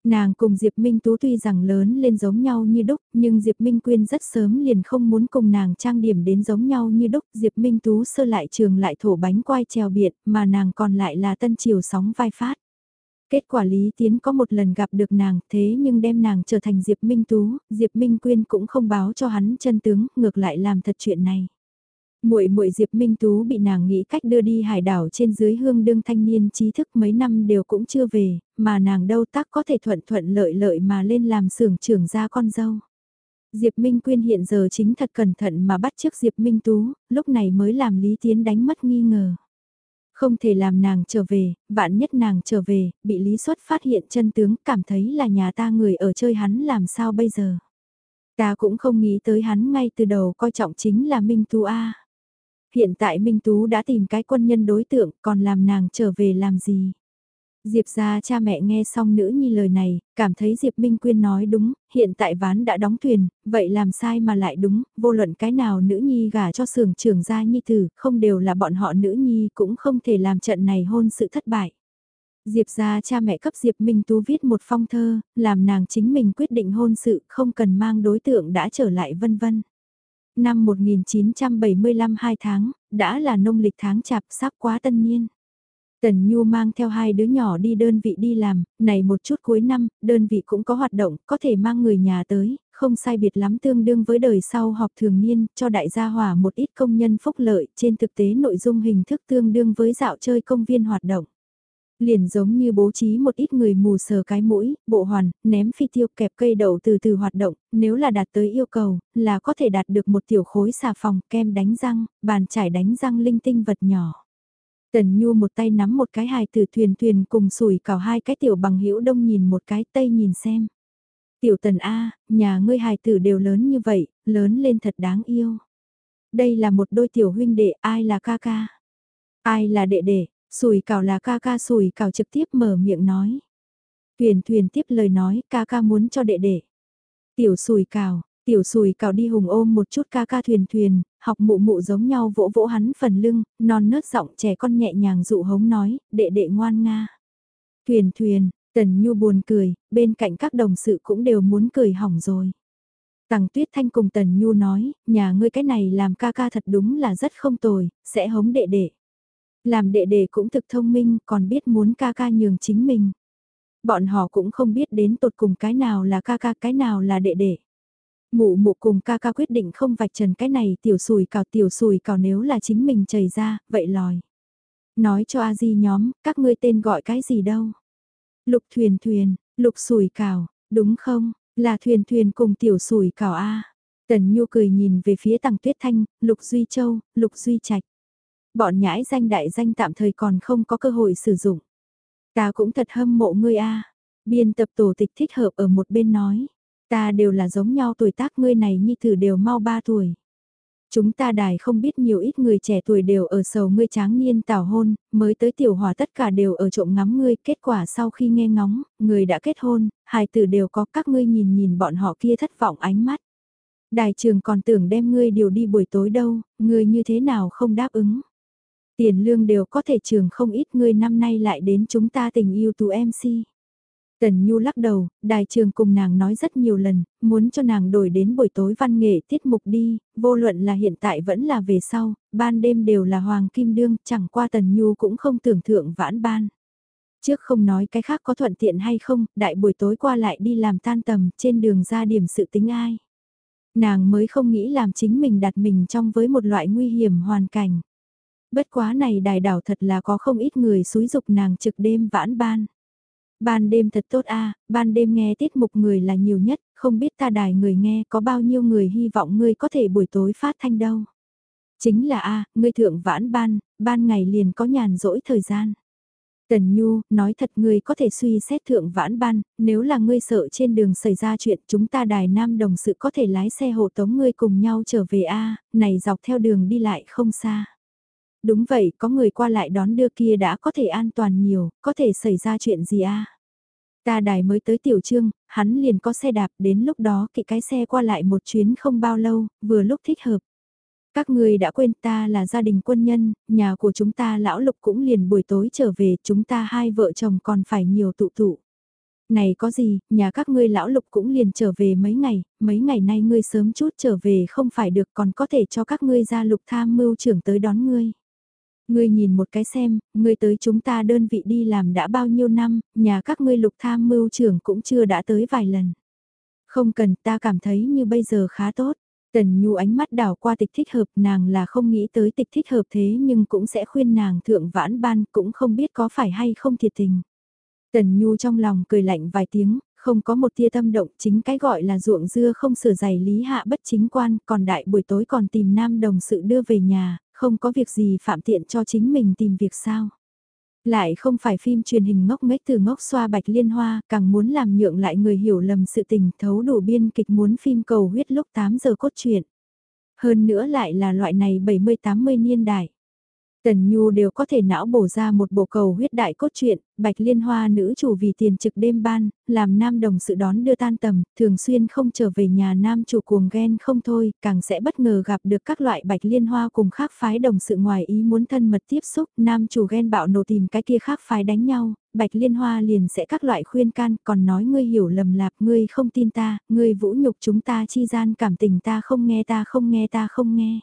Nàng cùng Diệp Minh Tú tuy rằng lớn lên giống nhau như đúc, nhưng Diệp Minh Quyên rất sớm liền không muốn cùng nàng trang điểm đến giống nhau như đúc. Diệp Minh Tú sơ lại trường lại thổ bánh quai treo biệt, mà nàng còn lại là tân chiều sóng vai phát. Kết quả Lý Tiến có một lần gặp được nàng thế nhưng đem nàng trở thành Diệp Minh Tú, Diệp Minh Quyên cũng không báo cho hắn chân tướng, ngược lại làm thật chuyện này. Muội muội Diệp Minh Tú bị nàng nghĩ cách đưa đi hải đảo trên dưới hương đương thanh niên trí thức mấy năm đều cũng chưa về, mà nàng đâu tác có thể thuận thuận lợi lợi mà lên làm xưởng trưởng ra con dâu. Diệp Minh Quyên hiện giờ chính thật cẩn thận mà bắt trước Diệp Minh Tú, lúc này mới làm Lý Tiến đánh mất nghi ngờ. Không thể làm nàng trở về, vạn nhất nàng trở về, bị Lý Xuất phát hiện chân tướng, cảm thấy là nhà ta người ở chơi hắn làm sao bây giờ. Ta cũng không nghĩ tới hắn ngay từ đầu coi trọng chính là Minh Tú A. Hiện tại Minh Tú đã tìm cái quân nhân đối tượng, còn làm nàng trở về làm gì? Diệp ra cha mẹ nghe xong nữ nhi lời này, cảm thấy Diệp Minh Quyên nói đúng, hiện tại ván đã đóng thuyền, vậy làm sai mà lại đúng, vô luận cái nào nữ nhi gả cho sưởng trưởng gia nhi tử, không đều là bọn họ nữ nhi cũng không thể làm trận này hôn sự thất bại. Diệp ra cha mẹ cấp Diệp Minh Tú viết một phong thơ, làm nàng chính mình quyết định hôn sự, không cần mang đối tượng đã trở lại vân vân. Năm 1975 hai tháng, đã là nông lịch tháng chạp sắp quá tân niên. Tần Nhu mang theo hai đứa nhỏ đi đơn vị đi làm, này một chút cuối năm, đơn vị cũng có hoạt động, có thể mang người nhà tới, không sai biệt lắm tương đương với đời sau họp thường niên, cho đại gia hỏa một ít công nhân phúc lợi, trên thực tế nội dung hình thức tương đương với dạo chơi công viên hoạt động. Liền giống như bố trí một ít người mù sờ cái mũi, bộ hoàn, ném phi tiêu kẹp cây đậu từ từ hoạt động, nếu là đạt tới yêu cầu, là có thể đạt được một tiểu khối xà phòng, kem đánh răng, bàn chải đánh răng linh tinh vật nhỏ. Tần Nhu một tay nắm một cái hài tử thuyền thuyền cùng sủi cào hai cái tiểu bằng hữu đông nhìn một cái tây nhìn xem. Tiểu tần A, nhà ngươi hài tử đều lớn như vậy, lớn lên thật đáng yêu. Đây là một đôi tiểu huynh đệ, ai là ca ca? Ai là đệ đệ? Sùi cào là ca ca sùi cào trực tiếp mở miệng nói. Thuyền thuyền tiếp lời nói, ca ca muốn cho đệ đệ. Tiểu sùi cào, Tiểu sùi cào đi hùng ôm một chút ca ca thuyền thuyền, học mụ mụ giống nhau vỗ vỗ hắn phần lưng, non nớt giọng trẻ con nhẹ nhàng dụ hống nói, đệ đệ ngoan nga. Thuyền thuyền, Tần Nhu buồn cười, bên cạnh các đồng sự cũng đều muốn cười hỏng rồi. Tằng Tuyết Thanh cùng Tần Nhu nói, nhà ngươi cái này làm ca ca thật đúng là rất không tồi, sẽ hống đệ đệ. Làm đệ đệ cũng thực thông minh, còn biết muốn ca ca nhường chính mình. Bọn họ cũng không biết đến tột cùng cái nào là ca ca cái nào là đệ đệ. Mụ mụ cùng ca ca quyết định không vạch trần cái này tiểu sùi cào tiểu sùi cào nếu là chính mình chảy ra, vậy lòi. Nói cho a di nhóm, các ngươi tên gọi cái gì đâu. Lục thuyền thuyền, lục sùi cào, đúng không, là thuyền thuyền cùng tiểu sùi cào a. Tần Nhu cười nhìn về phía Tằng Tuyết Thanh, Lục Duy Châu, Lục Duy Trạch. Bọn nhãi danh đại danh tạm thời còn không có cơ hội sử dụng. Ta cũng thật hâm mộ ngươi a. Biên tập tổ tịch thích hợp ở một bên nói. Ta đều là giống nhau tuổi tác ngươi này nhi thử đều mau ba tuổi. Chúng ta đài không biết nhiều ít người trẻ tuổi đều ở sầu ngươi tráng niên tảo hôn, mới tới tiểu hòa tất cả đều ở trộm ngắm ngươi, kết quả sau khi nghe ngóng, người đã kết hôn, hài tử đều có các ngươi nhìn nhìn bọn họ kia thất vọng ánh mắt. Đài trường còn tưởng đem ngươi điều đi buổi tối đâu, ngươi như thế nào không đáp ứng. Tiền lương đều có thể trường không ít ngươi năm nay lại đến chúng ta tình yêu tù MC. Tần Nhu lắc đầu, đài trường cùng nàng nói rất nhiều lần, muốn cho nàng đổi đến buổi tối văn nghệ tiết mục đi, vô luận là hiện tại vẫn là về sau, ban đêm đều là Hoàng Kim Đương, chẳng qua Tần Nhu cũng không tưởng thượng vãn ban. Trước không nói cái khác có thuận tiện hay không, đại buổi tối qua lại đi làm tan tầm, trên đường ra điểm sự tính ai. Nàng mới không nghĩ làm chính mình đặt mình trong với một loại nguy hiểm hoàn cảnh. Bất quá này đài đảo thật là có không ít người xúi dục nàng trực đêm vãn ban. Ban đêm thật tốt a ban đêm nghe tiết mục người là nhiều nhất, không biết ta đài người nghe có bao nhiêu người hy vọng ngươi có thể buổi tối phát thanh đâu. Chính là a ngươi thượng vãn ban, ban ngày liền có nhàn rỗi thời gian. Tần Nhu, nói thật ngươi có thể suy xét thượng vãn ban, nếu là ngươi sợ trên đường xảy ra chuyện chúng ta đài nam đồng sự có thể lái xe hộ tống ngươi cùng nhau trở về A, này dọc theo đường đi lại không xa. Đúng vậy, có người qua lại đón đưa kia đã có thể an toàn nhiều, có thể xảy ra chuyện gì A. Ta đài mới tới tiểu trương, hắn liền có xe đạp đến lúc đó kỵ cái xe qua lại một chuyến không bao lâu, vừa lúc thích hợp. Các người đã quên ta là gia đình quân nhân, nhà của chúng ta lão lục cũng liền buổi tối trở về, chúng ta hai vợ chồng còn phải nhiều tụ tụ. Này có gì, nhà các ngươi lão lục cũng liền trở về mấy ngày, mấy ngày nay ngươi sớm chút trở về không phải được còn có thể cho các ngươi ra lục tham mưu trưởng tới đón ngươi. Ngươi nhìn một cái xem, ngươi tới chúng ta đơn vị đi làm đã bao nhiêu năm, nhà các ngươi lục tham mưu trưởng cũng chưa đã tới vài lần. Không cần ta cảm thấy như bây giờ khá tốt. Tần Nhu ánh mắt đảo qua tịch thích hợp nàng là không nghĩ tới tịch thích hợp thế nhưng cũng sẽ khuyên nàng thượng vãn ban cũng không biết có phải hay không thiệt tình. Tần Nhu trong lòng cười lạnh vài tiếng, không có một tia tâm động chính cái gọi là ruộng dưa không sửa giày lý hạ bất chính quan còn đại buổi tối còn tìm nam đồng sự đưa về nhà, không có việc gì phạm tiện cho chính mình tìm việc sao. Lại không phải phim truyền hình ngốc nghếch từ ngốc xoa bạch liên hoa, càng muốn làm nhượng lại người hiểu lầm sự tình thấu đủ biên kịch muốn phim cầu huyết lúc 8 giờ cốt truyện. Hơn nữa lại là loại này 70-80 niên đại. Tần Nhu đều có thể não bổ ra một bộ cầu huyết đại cốt truyện, Bạch Liên Hoa nữ chủ vì tiền trực đêm ban, làm nam đồng sự đón đưa tan tầm, thường xuyên không trở về nhà nam chủ cuồng ghen không thôi, càng sẽ bất ngờ gặp được các loại Bạch Liên Hoa cùng khác phái đồng sự ngoài ý muốn thân mật tiếp xúc, nam chủ ghen bạo nổ tìm cái kia khác phái đánh nhau, Bạch Liên Hoa liền sẽ các loại khuyên can, còn nói ngươi hiểu lầm lạc, ngươi không tin ta, ngươi vũ nhục chúng ta chi gian cảm tình ta không nghe ta không nghe ta không nghe.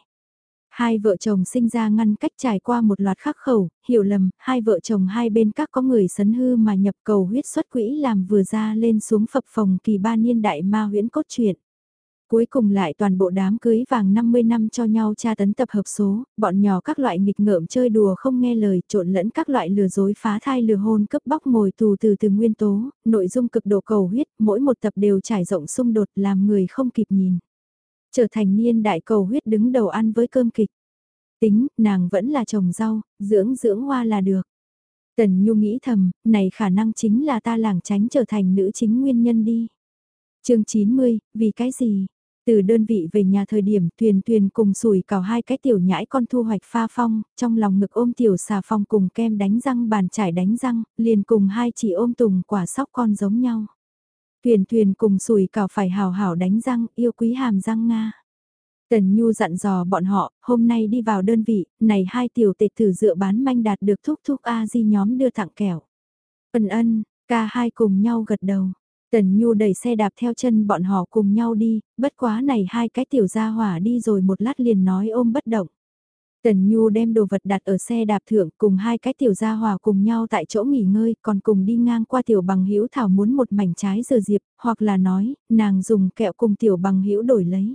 Hai vợ chồng sinh ra ngăn cách trải qua một loạt khắc khẩu, hiểu lầm, hai vợ chồng hai bên các có người sấn hư mà nhập cầu huyết xuất quỹ làm vừa ra lên xuống phập phòng kỳ ba niên đại ma huyễn cốt truyện. Cuối cùng lại toàn bộ đám cưới vàng 50 năm cho nhau tra tấn tập hợp số, bọn nhỏ các loại nghịch ngợm chơi đùa không nghe lời trộn lẫn các loại lừa dối phá thai lừa hôn cấp bóc ngồi tù từ từ nguyên tố, nội dung cực độ cầu huyết, mỗi một tập đều trải rộng xung đột làm người không kịp nhìn trở thành niên đại cầu huyết đứng đầu ăn với cơm kịch. Tính, nàng vẫn là trồng rau, dưỡng dưỡng hoa là được. Tần Nhu nghĩ thầm, này khả năng chính là ta làng tránh trở thành nữ chính nguyên nhân đi. chương 90, vì cái gì? Từ đơn vị về nhà thời điểm thuyền thuyền cùng sủi cào hai cái tiểu nhãi con thu hoạch pha phong, trong lòng ngực ôm tiểu xà phong cùng kem đánh răng bàn trải đánh răng, liền cùng hai chị ôm tùng quả sóc con giống nhau. Thuyền thuyền cùng sùi cào phải hào hảo đánh răng, yêu quý hàm răng Nga. Tần Nhu dặn dò bọn họ, hôm nay đi vào đơn vị, này hai tiểu tịch thử dựa bán manh đạt được thúc thúc A-di nhóm đưa tặng kẹo. Ân ân, ca hai cùng nhau gật đầu. Tần Nhu đẩy xe đạp theo chân bọn họ cùng nhau đi, bất quá này hai cái tiểu gia hỏa đi rồi một lát liền nói ôm bất động. Tần Nhu đem đồ vật đặt ở xe đạp thượng cùng hai cái tiểu gia hòa cùng nhau tại chỗ nghỉ ngơi còn cùng đi ngang qua tiểu bằng hữu thảo muốn một mảnh trái dừa diệp hoặc là nói nàng dùng kẹo cùng tiểu bằng hữu đổi lấy.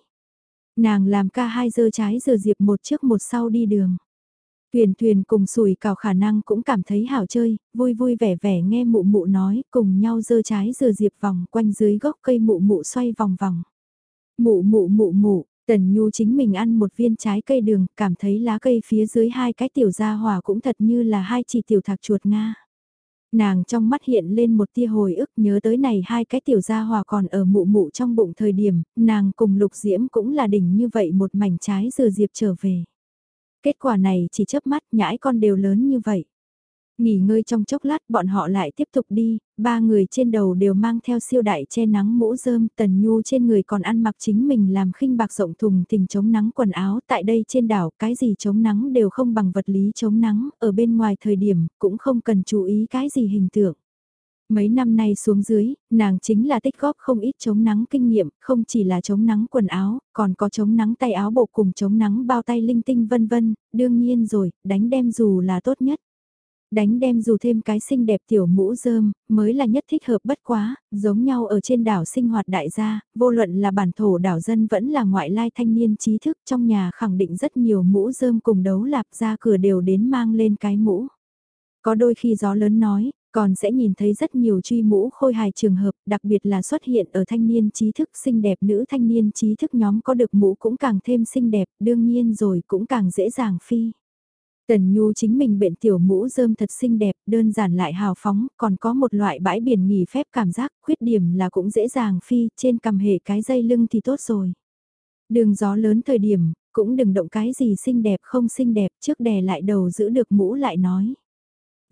Nàng làm ca hai dơ trái dừa diệp một trước một sau đi đường. Tuyền thuyền cùng sùi cào khả năng cũng cảm thấy hảo chơi, vui vui vẻ vẻ nghe mụ mụ nói cùng nhau dơ trái dừa diệp vòng quanh dưới gốc cây mụ mụ xoay vòng vòng. Mụ mụ mụ mụ, Tần Nhu chính mình ăn một viên trái cây đường, cảm thấy lá cây phía dưới hai cái tiểu gia hỏa cũng thật như là hai chỉ tiểu thạc chuột Nga. Nàng trong mắt hiện lên một tia hồi ức nhớ tới này hai cái tiểu gia hỏa còn ở mụ mụ trong bụng thời điểm, nàng cùng lục diễm cũng là đỉnh như vậy một mảnh trái dừa diệp trở về. Kết quả này chỉ chớp mắt nhãi con đều lớn như vậy. Nghỉ ngơi trong chốc lát bọn họ lại tiếp tục đi, ba người trên đầu đều mang theo siêu đại che nắng mũ rơm, tần nhu trên người còn ăn mặc chính mình làm khinh bạc rộng thùng tình chống nắng quần áo, tại đây trên đảo cái gì chống nắng đều không bằng vật lý chống nắng, ở bên ngoài thời điểm cũng không cần chú ý cái gì hình tượng. Mấy năm nay xuống dưới, nàng chính là tích góp không ít chống nắng kinh nghiệm, không chỉ là chống nắng quần áo, còn có chống nắng tay áo bộ cùng chống nắng bao tay linh tinh vân vân, đương nhiên rồi, đánh đem dù là tốt nhất đánh đem dù thêm cái xinh đẹp tiểu mũ rơm, mới là nhất thích hợp bất quá, giống nhau ở trên đảo sinh hoạt đại gia, vô luận là bản thổ đảo dân vẫn là ngoại lai thanh niên trí thức trong nhà khẳng định rất nhiều mũ rơm cùng đấu lạp ra cửa đều đến mang lên cái mũ. Có đôi khi gió lớn nói, còn sẽ nhìn thấy rất nhiều truy mũ khôi hài trường hợp, đặc biệt là xuất hiện ở thanh niên trí thức xinh đẹp nữ thanh niên trí thức nhóm có được mũ cũng càng thêm xinh đẹp, đương nhiên rồi cũng càng dễ dàng phi. Tần Nhu chính mình bệnh tiểu mũ rơm thật xinh đẹp, đơn giản lại hào phóng, còn có một loại bãi biển nghỉ phép cảm giác, khuyết điểm là cũng dễ dàng phi, trên cầm hệ cái dây lưng thì tốt rồi. Đường gió lớn thời điểm, cũng đừng động cái gì xinh đẹp không xinh đẹp, trước đè lại đầu giữ được mũ lại nói.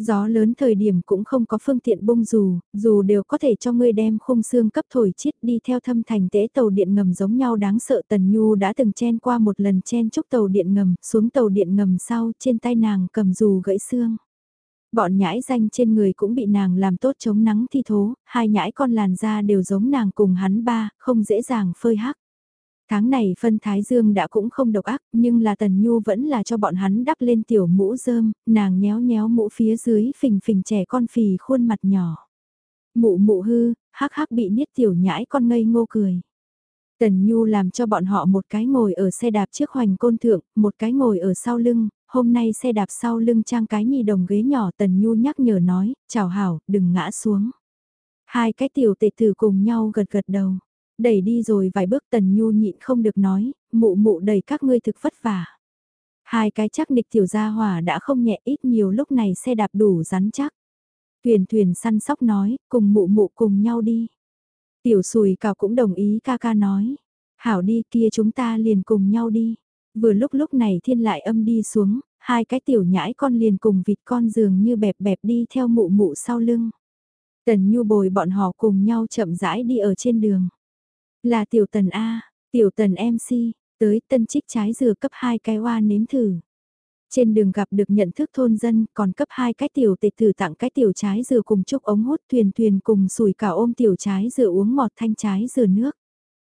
Gió lớn thời điểm cũng không có phương tiện bung dù, dù đều có thể cho ngươi đem khung xương cấp thổi chết đi theo thâm thành tế tàu điện ngầm giống nhau đáng sợ Tần Nhu đã từng chen qua một lần chen chúc tàu điện ngầm, xuống tàu điện ngầm sau trên tay nàng cầm dù gãy xương. Bọn nhãi danh trên người cũng bị nàng làm tốt chống nắng thi thố, hai nhãi con làn da đều giống nàng cùng hắn ba, không dễ dàng phơi hắc. Tháng này phân thái dương đã cũng không độc ác, nhưng là tần nhu vẫn là cho bọn hắn đắp lên tiểu mũ rơm, nàng nhéo nhéo mũ phía dưới phình phình trẻ con phì khuôn mặt nhỏ. Mụ mụ hư, hắc hắc bị niết tiểu nhãi con ngây ngô cười. Tần Nhu làm cho bọn họ một cái ngồi ở xe đạp trước hoành côn thượng, một cái ngồi ở sau lưng, hôm nay xe đạp sau lưng trang cái nhì đồng ghế nhỏ Tần Nhu nhắc nhở nói, chào hảo, đừng ngã xuống. Hai cái tiểu tệ tử cùng nhau gật gật đầu. Đẩy đi rồi vài bước tần nhu nhịn không được nói, mụ mụ đẩy các ngươi thực vất vả. Hai cái chắc nịch tiểu gia hỏa đã không nhẹ ít nhiều lúc này xe đạp đủ rắn chắc. Thuyền thuyền săn sóc nói, cùng mụ mụ cùng nhau đi. Tiểu sùi cào cũng đồng ý ca ca nói. Hảo đi kia chúng ta liền cùng nhau đi. Vừa lúc lúc này thiên lại âm đi xuống, hai cái tiểu nhãi con liền cùng vịt con dường như bẹp bẹp đi theo mụ mụ sau lưng. Tần Nhu bồi bọn họ cùng nhau chậm rãi đi ở trên đường. Là tiểu tần A, tiểu tần MC, tới tân trích trái dừa cấp 2 cái hoa nếm thử. Trên đường gặp được nhận thức thôn dân, còn cấp 2 cái tiểu tịch thử tặng cái tiểu trái dừa cùng chúc ống hút thuyền thuyền cùng sủi cả ôm tiểu trái dừa uống ngọt thanh trái dừa nước.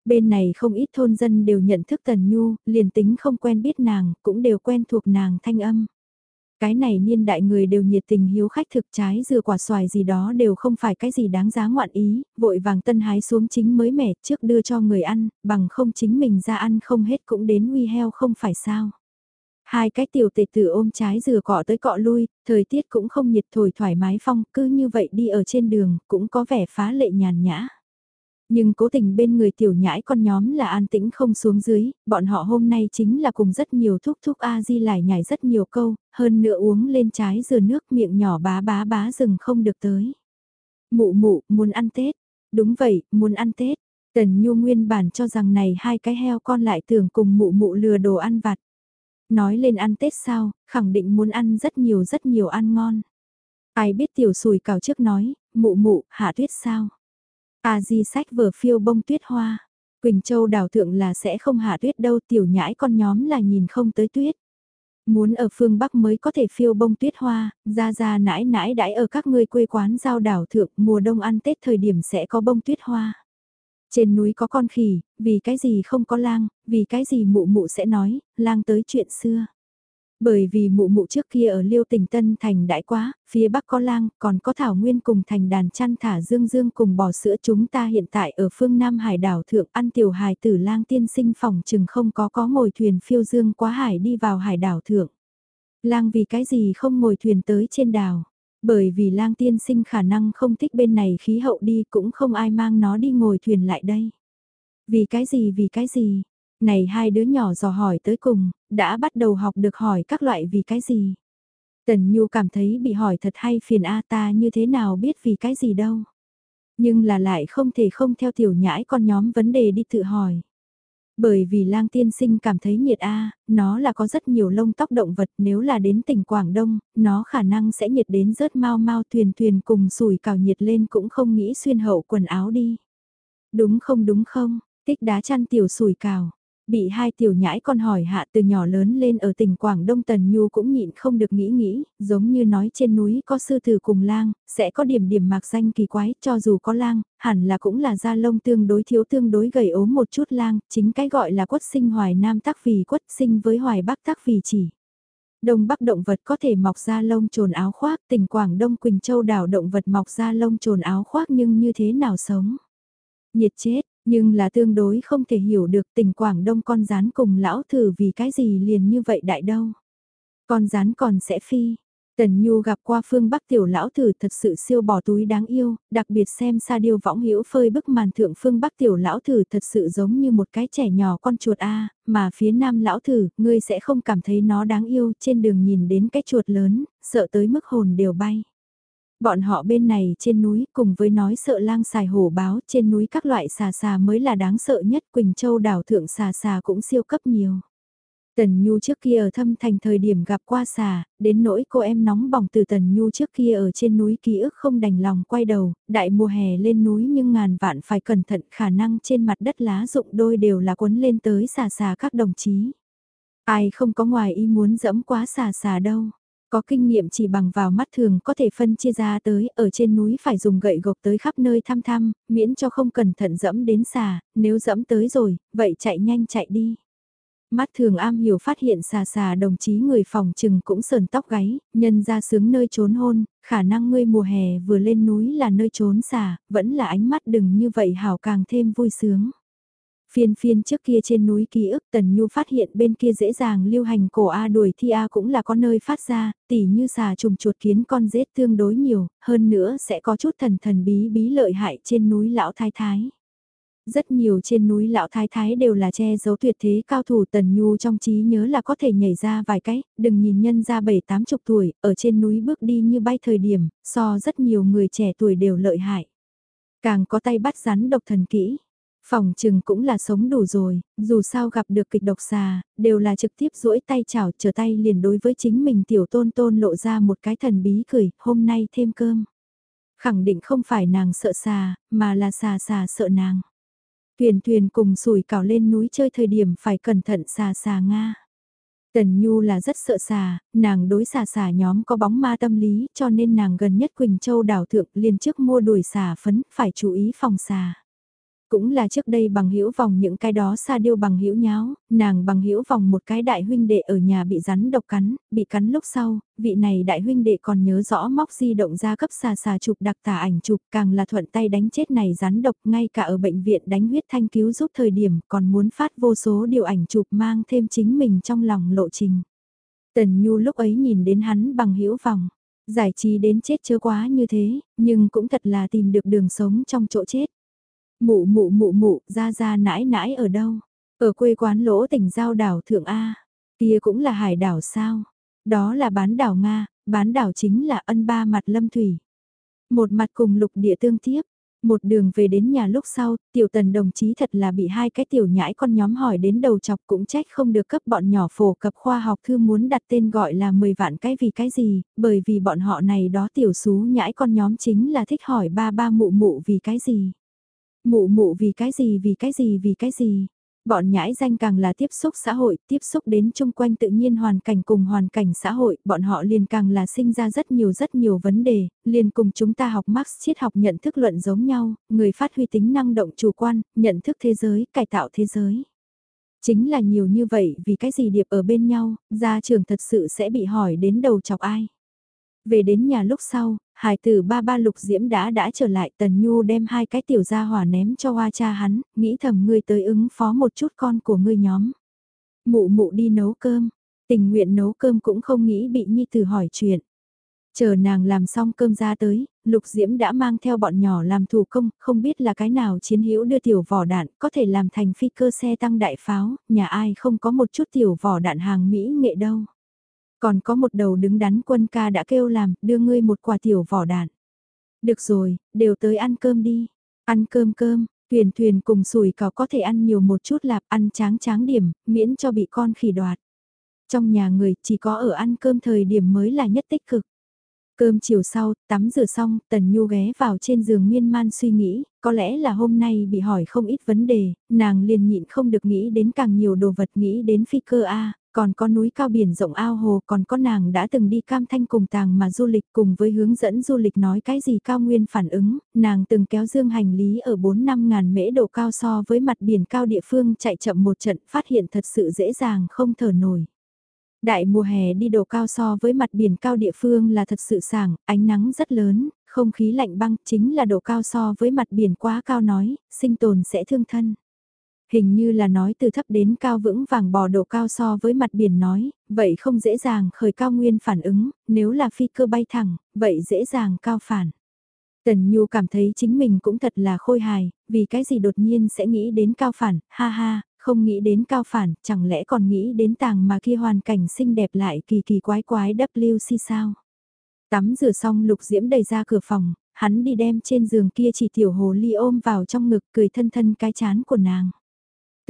Bên này không ít thôn dân đều nhận thức Tần Nhu, liền tính không quen biết nàng, cũng đều quen thuộc nàng thanh âm. Cái này niên đại người đều nhiệt tình hiếu khách thực trái dừa quả xoài gì đó đều không phải cái gì đáng giá ngoạn ý, vội vàng tân hái xuống chính mới mẻ trước đưa cho người ăn, bằng không chính mình ra ăn không hết cũng đến nguy heo không phải sao. Hai cái tiểu tệ tử ôm trái dừa cọ tới cọ lui, thời tiết cũng không nhiệt thổi thoải mái phong, cứ như vậy đi ở trên đường, cũng có vẻ phá lệ nhàn nhã. Nhưng cố tình bên người tiểu nhãi con nhóm là an tĩnh không xuống dưới, bọn họ hôm nay chính là cùng rất nhiều thúc thúc A-di lại nhảy rất nhiều câu, hơn nữa uống lên trái dừa nước miệng nhỏ bá bá bá rừng không được tới. Mụ mụ, muốn ăn Tết. Đúng vậy, muốn ăn Tết. Tần Nhu nguyên bản cho rằng này hai cái heo con lại tưởng cùng mụ mụ lừa đồ ăn vặt. Nói lên ăn Tết sao, khẳng định muốn ăn rất nhiều rất nhiều ăn ngon. Ai biết tiểu sùi cào trước nói, mụ mụ, hạ tuyết sao? A di sách vừa phiêu bông tuyết hoa. Quỳnh Châu đảo thượng là sẽ không hạ tuyết đâu tiểu nhãi con nhóm là nhìn không tới tuyết. Muốn ở phương Bắc mới có thể phiêu bông tuyết hoa, ra ra nãi nãi đãi ở các ngươi quê quán giao đảo thượng mùa đông ăn Tết thời điểm sẽ có bông tuyết hoa. Trên núi có con khỉ, vì cái gì không có lang, vì cái gì mụ mụ sẽ nói, lang tới chuyện xưa. Bởi vì mụ mụ trước kia ở Liêu Tỉnh Tân Thành đại quá, phía Bắc có lang, còn có Thảo Nguyên cùng thành đàn chăn thả dương dương cùng bò sữa chúng ta hiện tại ở phương Nam Hải đảo thượng ăn tiểu hài tử lang tiên sinh phòng chừng không có có ngồi thuyền phiêu dương quá hải đi vào hải đảo thượng. Lang vì cái gì không ngồi thuyền tới trên đảo? Bởi vì lang tiên sinh khả năng không thích bên này khí hậu đi cũng không ai mang nó đi ngồi thuyền lại đây. Vì cái gì vì cái gì? Này hai đứa nhỏ dò hỏi tới cùng, đã bắt đầu học được hỏi các loại vì cái gì? Tần Nhu cảm thấy bị hỏi thật hay phiền a ta như thế nào biết vì cái gì đâu. Nhưng là lại không thể không theo tiểu nhãi con nhóm vấn đề đi tự hỏi. Bởi vì lang tiên sinh cảm thấy nhiệt A, nó là có rất nhiều lông tóc động vật nếu là đến tỉnh Quảng Đông, nó khả năng sẽ nhiệt đến rớt mau mau thuyền thuyền cùng sủi cào nhiệt lên cũng không nghĩ xuyên hậu quần áo đi. Đúng không đúng không, tích đá chăn tiểu sủi cào. Bị hai tiểu nhãi con hỏi hạ từ nhỏ lớn lên ở tỉnh Quảng Đông Tần Nhu cũng nhịn không được nghĩ nghĩ, giống như nói trên núi có sư tử cùng lang, sẽ có điểm điểm mạc danh kỳ quái, cho dù có lang, hẳn là cũng là da lông tương đối thiếu tương đối gầy ốm một chút lang, chính cái gọi là quất sinh hoài nam tác vì quất sinh với hoài bắc tác vì chỉ. Đông Bắc động vật có thể mọc ra lông trồn áo khoác, tỉnh Quảng Đông Quỳnh Châu đảo động vật mọc ra lông trồn áo khoác nhưng như thế nào sống? Nhiệt chết, nhưng là tương đối không thể hiểu được tình Quảng Đông con rán cùng lão thử vì cái gì liền như vậy đại đâu. Con rán còn sẽ phi. Tần Nhu gặp qua phương Bắc tiểu lão thử thật sự siêu bỏ túi đáng yêu, đặc biệt xem xa điêu võng hữu phơi bức màn thượng phương Bắc tiểu lão thử thật sự giống như một cái trẻ nhỏ con chuột A, mà phía nam lão thử, ngươi sẽ không cảm thấy nó đáng yêu trên đường nhìn đến cái chuột lớn, sợ tới mức hồn đều bay. Bọn họ bên này trên núi cùng với nói sợ lang xài hổ báo trên núi các loại xà xà mới là đáng sợ nhất Quỳnh Châu đảo thượng xà xà cũng siêu cấp nhiều. Tần Nhu trước kia ở thâm thành thời điểm gặp qua xà, đến nỗi cô em nóng bỏng từ Tần Nhu trước kia ở trên núi ký ức không đành lòng quay đầu, đại mùa hè lên núi nhưng ngàn vạn phải cẩn thận khả năng trên mặt đất lá rụng đôi đều là cuốn lên tới xà xà các đồng chí. Ai không có ngoài ý muốn dẫm quá xà xà đâu. Có kinh nghiệm chỉ bằng vào mắt thường có thể phân chia ra tới, ở trên núi phải dùng gậy gộc tới khắp nơi thăm thăm, miễn cho không cẩn thận dẫm đến xà, nếu dẫm tới rồi, vậy chạy nhanh chạy đi. Mắt thường am hiểu phát hiện xà xà đồng chí người phòng trừng cũng sờn tóc gáy, nhân ra sướng nơi trốn hôn, khả năng ngươi mùa hè vừa lên núi là nơi trốn xà, vẫn là ánh mắt đừng như vậy hảo càng thêm vui sướng. Phiên phiên trước kia trên núi ký ức Tần Nhu phát hiện bên kia dễ dàng lưu hành cổ A đuổi thi A cũng là có nơi phát ra, tỉ như xà trùng chuột kiến con rết tương đối nhiều, hơn nữa sẽ có chút thần thần bí bí lợi hại trên núi Lão Thái Thái. Rất nhiều trên núi Lão Thái Thái đều là che giấu tuyệt thế cao thủ Tần Nhu trong trí nhớ là có thể nhảy ra vài cái, đừng nhìn nhân ra bảy tám chục tuổi, ở trên núi bước đi như bay thời điểm, so rất nhiều người trẻ tuổi đều lợi hại. Càng có tay bắt rắn độc thần kỹ, Phòng trừng cũng là sống đủ rồi, dù sao gặp được kịch độc xà, đều là trực tiếp duỗi tay chảo trở tay liền đối với chính mình tiểu tôn tôn lộ ra một cái thần bí cười, hôm nay thêm cơm. Khẳng định không phải nàng sợ xà, mà là xà xà sợ nàng. Thuyền thuyền cùng sủi cảo lên núi chơi thời điểm phải cẩn thận xà xà Nga. Tần Nhu là rất sợ xà, nàng đối xà xà nhóm có bóng ma tâm lý cho nên nàng gần nhất Quỳnh Châu đảo thượng liền trước mua đuổi xà phấn phải chú ý phòng xà. Cũng là trước đây bằng hữu vòng những cái đó xa điêu bằng hữu nháo, nàng bằng hữu vòng một cái đại huynh đệ ở nhà bị rắn độc cắn, bị cắn lúc sau, vị này đại huynh đệ còn nhớ rõ móc di động ra cấp xà xà chụp đặc tả ảnh chụp càng là thuận tay đánh chết này rắn độc ngay cả ở bệnh viện đánh huyết thanh cứu giúp thời điểm còn muốn phát vô số điều ảnh chụp mang thêm chính mình trong lòng lộ trình. Tần Nhu lúc ấy nhìn đến hắn bằng hữu vòng, giải trí đến chết chớ quá như thế, nhưng cũng thật là tìm được đường sống trong chỗ chết. Mụ mụ mụ mụ, ra ra nãi nãi ở đâu? Ở quê quán lỗ tỉnh giao đảo Thượng A. Kia cũng là hải đảo sao? Đó là bán đảo Nga, bán đảo chính là ân ba mặt lâm thủy. Một mặt cùng lục địa tương tiếp, một đường về đến nhà lúc sau, tiểu tần đồng chí thật là bị hai cái tiểu nhãi con nhóm hỏi đến đầu chọc cũng trách không được cấp bọn nhỏ phổ cập khoa học thư muốn đặt tên gọi là 10 vạn cái vì cái gì, bởi vì bọn họ này đó tiểu xú nhãi con nhóm chính là thích hỏi ba ba mụ mụ vì cái gì. Mụ mụ vì cái gì vì cái gì vì cái gì. Bọn nhãi danh càng là tiếp xúc xã hội, tiếp xúc đến chung quanh tự nhiên hoàn cảnh cùng hoàn cảnh xã hội, bọn họ liền càng là sinh ra rất nhiều rất nhiều vấn đề, liền cùng chúng ta học Marx triết học nhận thức luận giống nhau, người phát huy tính năng động chủ quan, nhận thức thế giới, cải tạo thế giới. Chính là nhiều như vậy vì cái gì điệp ở bên nhau, gia trường thật sự sẽ bị hỏi đến đầu chọc ai. Về đến nhà lúc sau, hải tử ba ba lục diễm đã đã trở lại tần nhu đem hai cái tiểu gia hỏa ném cho hoa cha hắn, nghĩ thầm ngươi tới ứng phó một chút con của ngươi nhóm. Mụ mụ đi nấu cơm, tình nguyện nấu cơm cũng không nghĩ bị nhi tử hỏi chuyện. Chờ nàng làm xong cơm ra tới, Lục Diễm đã mang theo bọn nhỏ làm thủ công, không biết là cái nào chiến hữu đưa tiểu vỏ đạn, có thể làm thành phi cơ xe tăng đại pháo, nhà ai không có một chút tiểu vỏ đạn hàng Mỹ nghệ đâu. Còn có một đầu đứng đắn quân ca đã kêu làm, đưa ngươi một quả tiểu vỏ đạn. Được rồi, đều tới ăn cơm đi. Ăn cơm cơm, thuyền thuyền cùng sủi cảo có thể ăn nhiều một chút lạp ăn tráng tráng điểm, miễn cho bị con khỉ đoạt. Trong nhà người chỉ có ở ăn cơm thời điểm mới là nhất tích cực. Cơm chiều sau, tắm rửa xong, Tần Nhu ghé vào trên giường miên man suy nghĩ, có lẽ là hôm nay bị hỏi không ít vấn đề, nàng liền nhịn không được nghĩ đến càng nhiều đồ vật nghĩ đến phi cơ A, còn có núi cao biển rộng ao hồ, còn có nàng đã từng đi cam thanh cùng tàng mà du lịch cùng với hướng dẫn du lịch nói cái gì cao nguyên phản ứng, nàng từng kéo dương hành lý ở 4-5 ngàn mễ độ cao so với mặt biển cao địa phương chạy chậm một trận phát hiện thật sự dễ dàng không thở nổi. Đại mùa hè đi độ cao so với mặt biển cao địa phương là thật sự sảng, ánh nắng rất lớn, không khí lạnh băng chính là độ cao so với mặt biển quá cao nói, sinh tồn sẽ thương thân. Hình như là nói từ thấp đến cao vững vàng bò độ cao so với mặt biển nói, vậy không dễ dàng khởi cao nguyên phản ứng, nếu là phi cơ bay thẳng, vậy dễ dàng cao phản. Tần Nhu cảm thấy chính mình cũng thật là khôi hài, vì cái gì đột nhiên sẽ nghĩ đến cao phản, ha ha, không nghĩ đến cao phản, chẳng lẽ còn nghĩ đến tàng mà kia hoàn cảnh xinh đẹp lại kỳ kỳ quái quái WC sao? Tắm rửa xong lục diễm đầy ra cửa phòng, hắn đi đem trên giường kia chỉ tiểu hồ ly ôm vào trong ngực cười thân thân cái chán của nàng.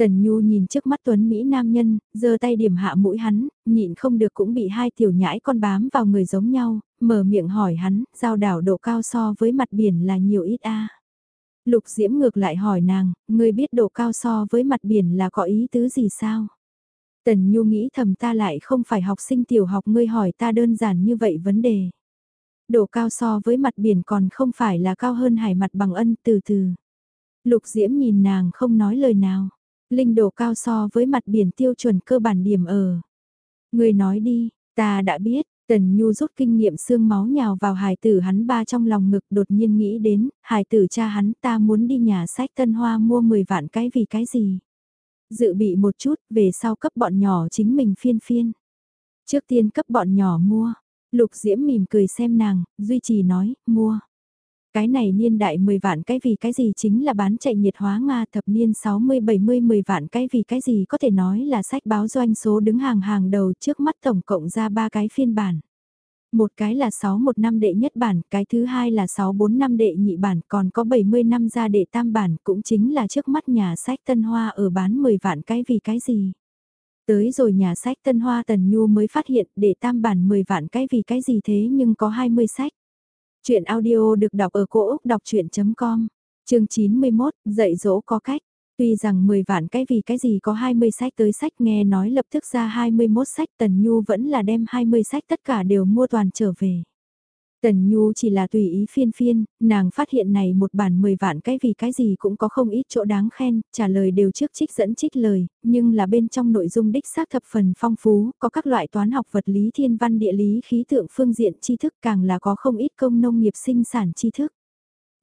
Tần Nhu nhìn trước mắt Tuấn Mỹ nam nhân, giơ tay điểm hạ mũi hắn, nhịn không được cũng bị hai tiểu nhãi con bám vào người giống nhau, mở miệng hỏi hắn, giao đảo độ cao so với mặt biển là nhiều ít a Lục Diễm ngược lại hỏi nàng, ngươi biết độ cao so với mặt biển là có ý tứ gì sao? Tần Nhu nghĩ thầm ta lại không phải học sinh tiểu học ngươi hỏi ta đơn giản như vậy vấn đề. Độ cao so với mặt biển còn không phải là cao hơn hải mặt bằng ân từ từ. Lục Diễm nhìn nàng không nói lời nào. Linh độ cao so với mặt biển tiêu chuẩn cơ bản điểm ở. người nói đi, ta đã biết, Tần Nhu rút kinh nghiệm xương máu nhào vào hài tử hắn ba trong lòng ngực đột nhiên nghĩ đến, hài tử cha hắn ta muốn đi nhà sách Tân Hoa mua 10 vạn cái vì cái gì. Dự bị một chút, về sau cấp bọn nhỏ chính mình phiên phiên. Trước tiên cấp bọn nhỏ mua, Lục Diễm mỉm cười xem nàng, duy trì nói, mua. Cái này niên đại 10 vạn cái vì cái gì chính là bán chạy nhiệt hóa Nga thập niên 60-70 10 vạn cái vì cái gì có thể nói là sách báo doanh số đứng hàng hàng đầu trước mắt tổng cộng ra ba cái phiên bản. Một cái là 61 năm đệ nhất bản, cái thứ hai là 64 năm đệ nhị bản, còn có 70 năm ra đệ tam bản, cũng chính là trước mắt nhà sách Tân Hoa ở bán 10 vạn cái vì cái gì. Tới rồi nhà sách Tân Hoa Tần Nhu mới phát hiện đệ tam bản 10 vạn cái vì cái gì thế nhưng có 20 sách. Chuyện audio được đọc ở cổ Úc đọc chuyện.com, chương 91, dạy dỗ có cách. Tuy rằng 10 vạn cái vì cái gì có 20 sách tới sách nghe nói lập tức ra 21 sách Tần Nhu vẫn là đem 20 sách tất cả đều mua toàn trở về. Tần Nhu chỉ là tùy ý phiên phiên, nàng phát hiện này một bản 10 vạn cái vì cái gì cũng có không ít chỗ đáng khen, trả lời đều trước trích dẫn trích lời, nhưng là bên trong nội dung đích xác thập phần phong phú, có các loại toán học vật lý thiên văn địa lý khí tượng phương diện tri thức càng là có không ít công nông nghiệp sinh sản tri thức.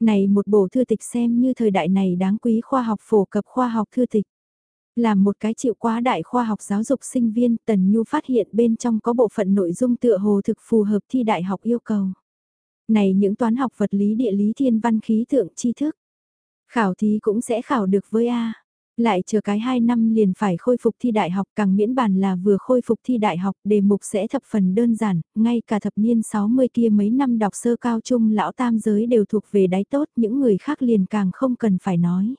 Này một bộ thư tịch xem như thời đại này đáng quý khoa học phổ cập khoa học thư tịch. Làm một cái chịu quá đại khoa học giáo dục sinh viên, Tần Nhu phát hiện bên trong có bộ phận nội dung tựa hồ thực phù hợp thi đại học yêu cầu. Này những toán học vật lý địa lý thiên văn khí tượng tri thức. Khảo thí cũng sẽ khảo được với A. Lại chờ cái 2 năm liền phải khôi phục thi đại học càng miễn bàn là vừa khôi phục thi đại học đề mục sẽ thập phần đơn giản, ngay cả thập niên 60 kia mấy năm đọc sơ cao trung lão tam giới đều thuộc về đáy tốt những người khác liền càng không cần phải nói.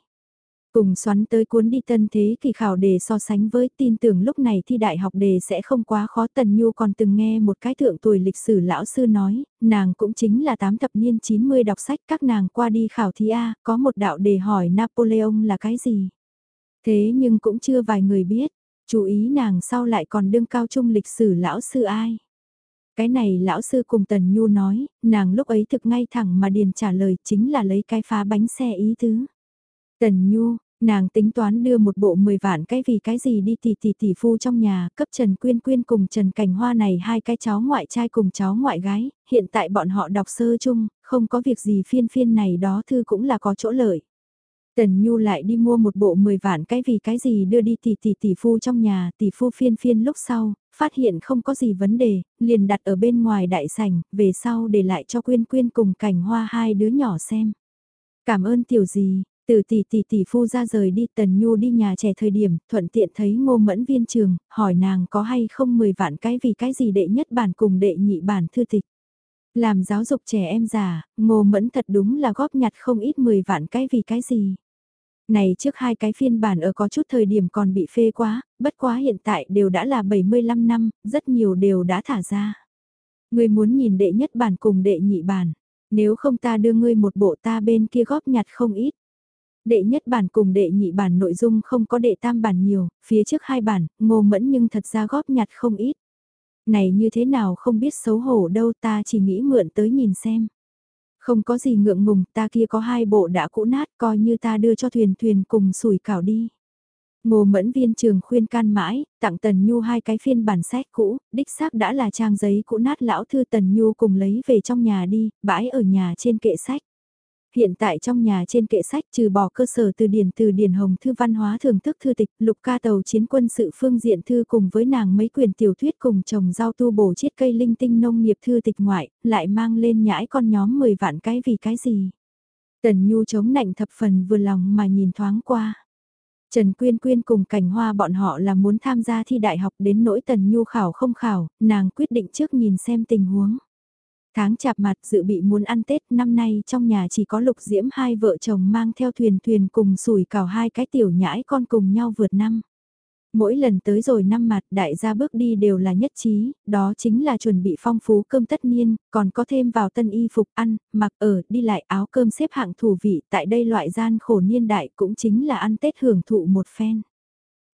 Cùng xoắn tới cuốn đi tân thế kỳ khảo đề so sánh với tin tưởng lúc này thi đại học đề sẽ không quá khó Tần Nhu còn từng nghe một cái thượng tuổi lịch sử lão sư nói, nàng cũng chính là tám thập niên 90 đọc sách các nàng qua đi khảo thi A, có một đạo đề hỏi Napoleon là cái gì. Thế nhưng cũng chưa vài người biết, chú ý nàng sau lại còn đương cao trung lịch sử lão sư ai. Cái này lão sư cùng Tần Nhu nói, nàng lúc ấy thực ngay thẳng mà điền trả lời chính là lấy cái phá bánh xe ý tứ. Tần Nhu, Nàng tính toán đưa một bộ 10 vạn cái vì cái gì đi tỷ tỷ tỷ phu trong nhà, cấp Trần Quyên Quyên cùng Trần Cảnh Hoa này hai cái cháu ngoại trai cùng cháu ngoại gái, hiện tại bọn họ đọc sơ chung, không có việc gì phiên phiên này đó thư cũng là có chỗ lợi. Tần Nhu lại đi mua một bộ 10 vạn cái vì cái gì đưa đi tỷ tỷ tỷ phu trong nhà, tỷ phu phiên phiên lúc sau, phát hiện không có gì vấn đề, liền đặt ở bên ngoài đại sảnh, về sau để lại cho Quyên Quyên cùng Cảnh Hoa hai đứa nhỏ xem. Cảm ơn tiểu gì, từ tỷ tỷ tỷ phu ra rời đi Tần Nhu đi nhà trẻ thời điểm, thuận tiện thấy ngô mẫn viên trường, hỏi nàng có hay không 10 vạn cái vì cái gì đệ nhất bản cùng đệ nhị bản thư tịch. Làm giáo dục trẻ em già, ngô mẫn thật đúng là góp nhặt không ít 10 vạn cái vì cái gì. Này trước hai cái phiên bản ở có chút thời điểm còn bị phê quá, bất quá hiện tại đều đã là 75 năm, rất nhiều đều đã thả ra. Người muốn nhìn đệ nhất bản cùng đệ nhị bản, nếu không ta đưa ngươi một bộ ta bên kia góp nhặt không ít. Đệ nhất bản cùng đệ nhị bản nội dung không có đệ tam bản nhiều, phía trước hai bản, ngô mẫn nhưng thật ra góp nhặt không ít. Này như thế nào không biết xấu hổ đâu ta chỉ nghĩ mượn tới nhìn xem. Không có gì ngượng ngùng, ta kia có hai bộ đã cũ nát coi như ta đưa cho thuyền thuyền cùng sủi cảo đi. Ngô Mẫn Viên trường khuyên can mãi, tặng Tần Nhu hai cái phiên bản sách cũ, đích xác đã là trang giấy cũ nát lão thư Tần Nhu cùng lấy về trong nhà đi, bãi ở nhà trên kệ sách. Hiện tại trong nhà trên kệ sách trừ bỏ cơ sở từ điển từ điển hồng thư văn hóa thưởng thức thư tịch lục ca tàu chiến quân sự phương diện thư cùng với nàng mấy quyền tiểu thuyết cùng trồng rau tu bổ chiết cây linh tinh nông nghiệp thư tịch ngoại, lại mang lên nhãi con nhóm 10 vạn cái vì cái gì. Tần Nhu chống nạnh thập phần vừa lòng mà nhìn thoáng qua. Trần Quyên Quyên cùng cảnh hoa bọn họ là muốn tham gia thi đại học đến nỗi Tần Nhu khảo không khảo, nàng quyết định trước nhìn xem tình huống. Tháng chạp mặt dự bị muốn ăn Tết năm nay trong nhà chỉ có lục diễm hai vợ chồng mang theo thuyền thuyền cùng sủi cào hai cái tiểu nhãi con cùng nhau vượt năm. Mỗi lần tới rồi năm mặt đại gia bước đi đều là nhất trí, đó chính là chuẩn bị phong phú cơm tất niên, còn có thêm vào tân y phục ăn, mặc ở, đi lại áo cơm xếp hạng thủ vị tại đây loại gian khổ niên đại cũng chính là ăn Tết hưởng thụ một phen.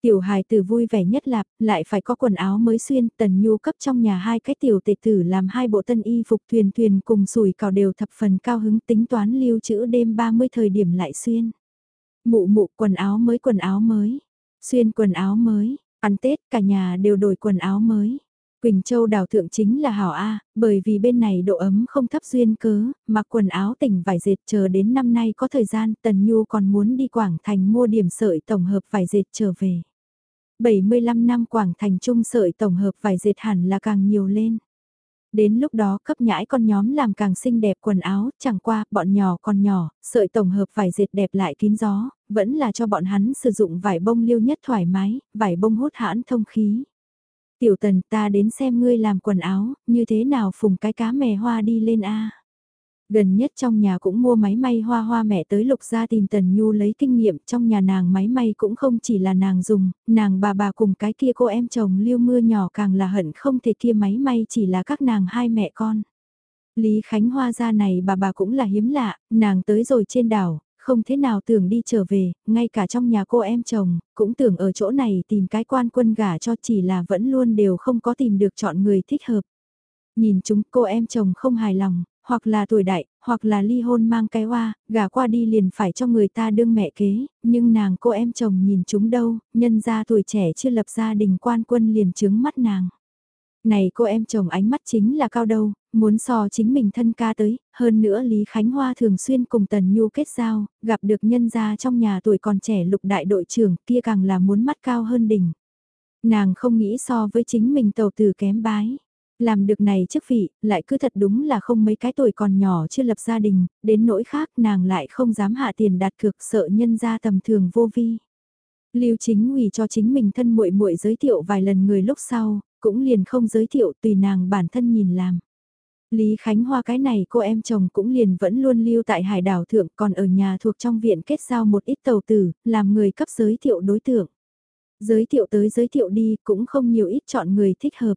Tiểu hài tử vui vẻ nhất lạp, lại phải có quần áo mới xuyên, tần nhu cấp trong nhà hai cái tiểu tệ tử làm hai bộ tân y phục thuyền thuyền cùng sủi cào đều thập phần cao hứng tính toán lưu trữ đêm 30 thời điểm lại xuyên. Mụ mụ quần áo mới quần áo mới, xuyên quần áo mới, ăn Tết cả nhà đều đổi quần áo mới. Quỳnh Châu đào thượng chính là hảo A, bởi vì bên này độ ấm không thấp duyên cớ, mặc quần áo tỉnh vải dệt chờ đến năm nay có thời gian Tần Nhu còn muốn đi Quảng Thành mua điểm sợi tổng hợp vải dệt trở về. 75 năm Quảng Thành Trung sợi tổng hợp vải dệt hẳn là càng nhiều lên. Đến lúc đó cấp nhãi con nhóm làm càng xinh đẹp quần áo, chẳng qua, bọn nhỏ còn nhỏ, sợi tổng hợp vải dệt đẹp lại kín gió, vẫn là cho bọn hắn sử dụng vải bông liêu nhất thoải mái, vải bông hút hãn thông khí. Tiểu tần ta đến xem ngươi làm quần áo, như thế nào phùng cái cá mè hoa đi lên a Gần nhất trong nhà cũng mua máy may hoa hoa mẹ tới lục ra tìm Tần Nhu lấy kinh nghiệm trong nhà nàng máy may cũng không chỉ là nàng dùng, nàng bà bà cùng cái kia cô em chồng lưu mưa nhỏ càng là hận không thể kia máy may chỉ là các nàng hai mẹ con. Lý Khánh Hoa ra này bà bà cũng là hiếm lạ, nàng tới rồi trên đảo, không thế nào tưởng đi trở về, ngay cả trong nhà cô em chồng, cũng tưởng ở chỗ này tìm cái quan quân gả cho chỉ là vẫn luôn đều không có tìm được chọn người thích hợp. Nhìn chúng cô em chồng không hài lòng, hoặc là tuổi đại, hoặc là ly hôn mang cái hoa, gả qua đi liền phải cho người ta đương mẹ kế, nhưng nàng cô em chồng nhìn chúng đâu, nhân ra tuổi trẻ chưa lập gia đình quan quân liền chứng mắt nàng. Này cô em chồng ánh mắt chính là cao đâu, muốn so chính mình thân ca tới, hơn nữa Lý Khánh Hoa thường xuyên cùng Tần Nhu kết giao, gặp được nhân gia trong nhà tuổi còn trẻ lục đại đội trưởng kia càng là muốn mắt cao hơn đỉnh. Nàng không nghĩ so với chính mình tàu tử kém bái. Làm được này chức vị, lại cứ thật đúng là không mấy cái tuổi còn nhỏ chưa lập gia đình, đến nỗi khác nàng lại không dám hạ tiền đặt cược sợ nhân gia tầm thường vô vi. Lưu chính ủy cho chính mình thân muội muội giới thiệu vài lần người lúc sau, cũng liền không giới thiệu tùy nàng bản thân nhìn làm. Lý Khánh Hoa cái này cô em chồng cũng liền vẫn luôn lưu tại hải đảo thượng còn ở nhà thuộc trong viện kết giao một ít tàu tử, làm người cấp giới thiệu đối tượng. Giới thiệu tới giới thiệu đi cũng không nhiều ít chọn người thích hợp.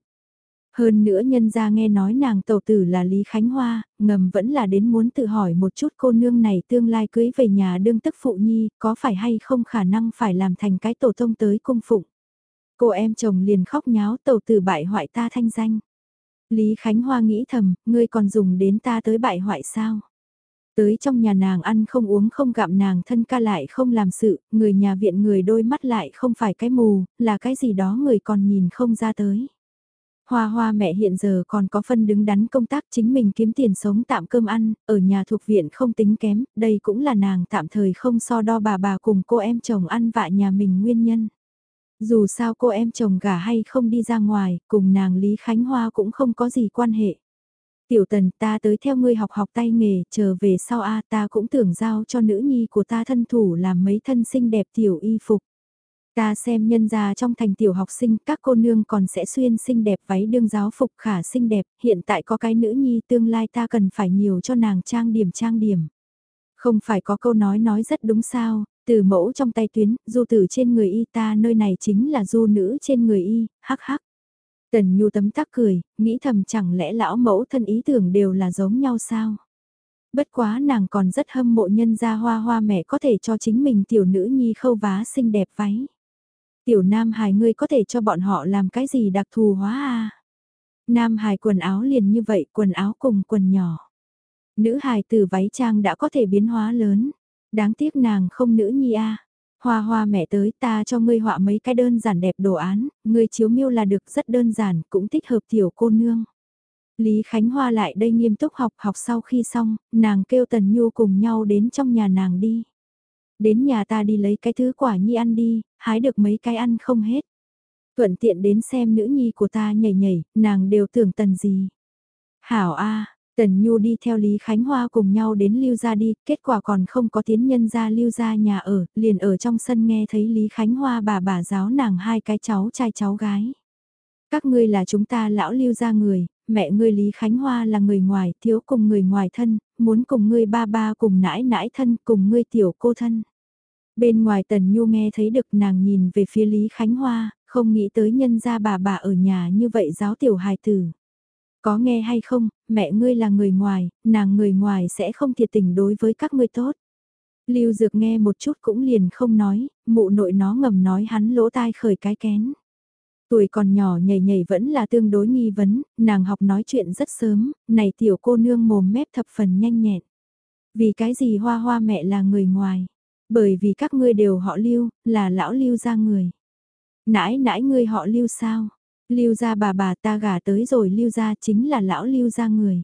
Hơn nữa nhân ra nghe nói nàng tàu tử là Lý Khánh Hoa, ngầm vẫn là đến muốn tự hỏi một chút cô nương này tương lai cưới về nhà đương tức phụ nhi, có phải hay không khả năng phải làm thành cái tổ tông tới cung phụng. Cô em chồng liền khóc nháo tàu tử bại hoại ta thanh danh. Lý Khánh Hoa nghĩ thầm, ngươi còn dùng đến ta tới bại hoại sao? Tới trong nhà nàng ăn không uống không gặm nàng thân ca lại không làm sự, người nhà viện người đôi mắt lại không phải cái mù, là cái gì đó người còn nhìn không ra tới. Hoa hoa mẹ hiện giờ còn có phân đứng đắn công tác chính mình kiếm tiền sống tạm cơm ăn, ở nhà thuộc viện không tính kém, đây cũng là nàng tạm thời không so đo bà bà cùng cô em chồng ăn vạ nhà mình nguyên nhân. Dù sao cô em chồng gả hay không đi ra ngoài, cùng nàng Lý Khánh Hoa cũng không có gì quan hệ. Tiểu tần ta tới theo ngươi học học tay nghề, chờ về sau a ta cũng tưởng giao cho nữ nhi của ta thân thủ làm mấy thân xinh đẹp tiểu y phục. Ta xem nhân ra trong thành tiểu học sinh các cô nương còn sẽ xuyên xinh đẹp váy đương giáo phục khả xinh đẹp, hiện tại có cái nữ nhi tương lai ta cần phải nhiều cho nàng trang điểm trang điểm. Không phải có câu nói nói rất đúng sao, từ mẫu trong tay tuyến, du tử trên người y ta nơi này chính là du nữ trên người y, hắc hắc. Tần Nhu tấm tắc cười, nghĩ thầm chẳng lẽ lão mẫu thân ý tưởng đều là giống nhau sao? Bất quá nàng còn rất hâm mộ nhân gia hoa hoa mẹ có thể cho chính mình tiểu nữ nhi khâu vá xinh đẹp váy. Tiểu Nam Hải ngươi có thể cho bọn họ làm cái gì đặc thù hóa à? Nam Hải quần áo liền như vậy, quần áo cùng quần nhỏ. Nữ hài từ váy trang đã có thể biến hóa lớn. Đáng tiếc nàng không nữ nhi a. Hoa hoa mẹ tới ta cho ngươi họa mấy cái đơn giản đẹp đồ án, ngươi chiếu miêu là được rất đơn giản, cũng thích hợp tiểu cô nương. Lý Khánh Hoa lại đây nghiêm túc học học sau khi xong, nàng kêu Tần Nhu cùng nhau đến trong nhà nàng đi. Đến nhà ta đi lấy cái thứ quả nhi ăn đi, hái được mấy cái ăn không hết. Thuận tiện đến xem nữ nhi của ta nhảy nhảy, nàng đều tưởng tần gì. Hảo A, Tần Nhu đi theo Lý Khánh Hoa cùng nhau đến Lưu Gia đi, kết quả còn không có tiến nhân ra Lưu Gia nhà ở, liền ở trong sân nghe thấy Lý Khánh Hoa bà bà giáo nàng hai cái cháu trai cháu gái. Các ngươi là chúng ta lão Lưu Gia người, mẹ ngươi Lý Khánh Hoa là người ngoài, thiếu cùng người ngoài thân, muốn cùng ngươi ba ba cùng nãi nãi thân, cùng ngươi tiểu cô thân. Bên ngoài Tần Nhu nghe thấy được nàng nhìn về phía Lý Khánh Hoa, không nghĩ tới nhân gia bà bà ở nhà như vậy giáo tiểu hài tử. Có nghe hay không, mẹ ngươi là người ngoài, nàng người ngoài sẽ không thiệt tình đối với các ngươi tốt. Lưu Dược nghe một chút cũng liền không nói, mụ nội nó ngầm nói hắn lỗ tai khởi cái kén. Tuổi còn nhỏ nhảy nhảy vẫn là tương đối nghi vấn, nàng học nói chuyện rất sớm, này tiểu cô nương mồm mép thập phần nhanh nhẹn. Vì cái gì hoa hoa mẹ là người ngoài? Bởi vì các ngươi đều họ lưu, là lão lưu ra người. Nãi nãi ngươi họ lưu sao? Lưu gia bà bà ta gả tới rồi lưu gia chính là lão lưu gia người.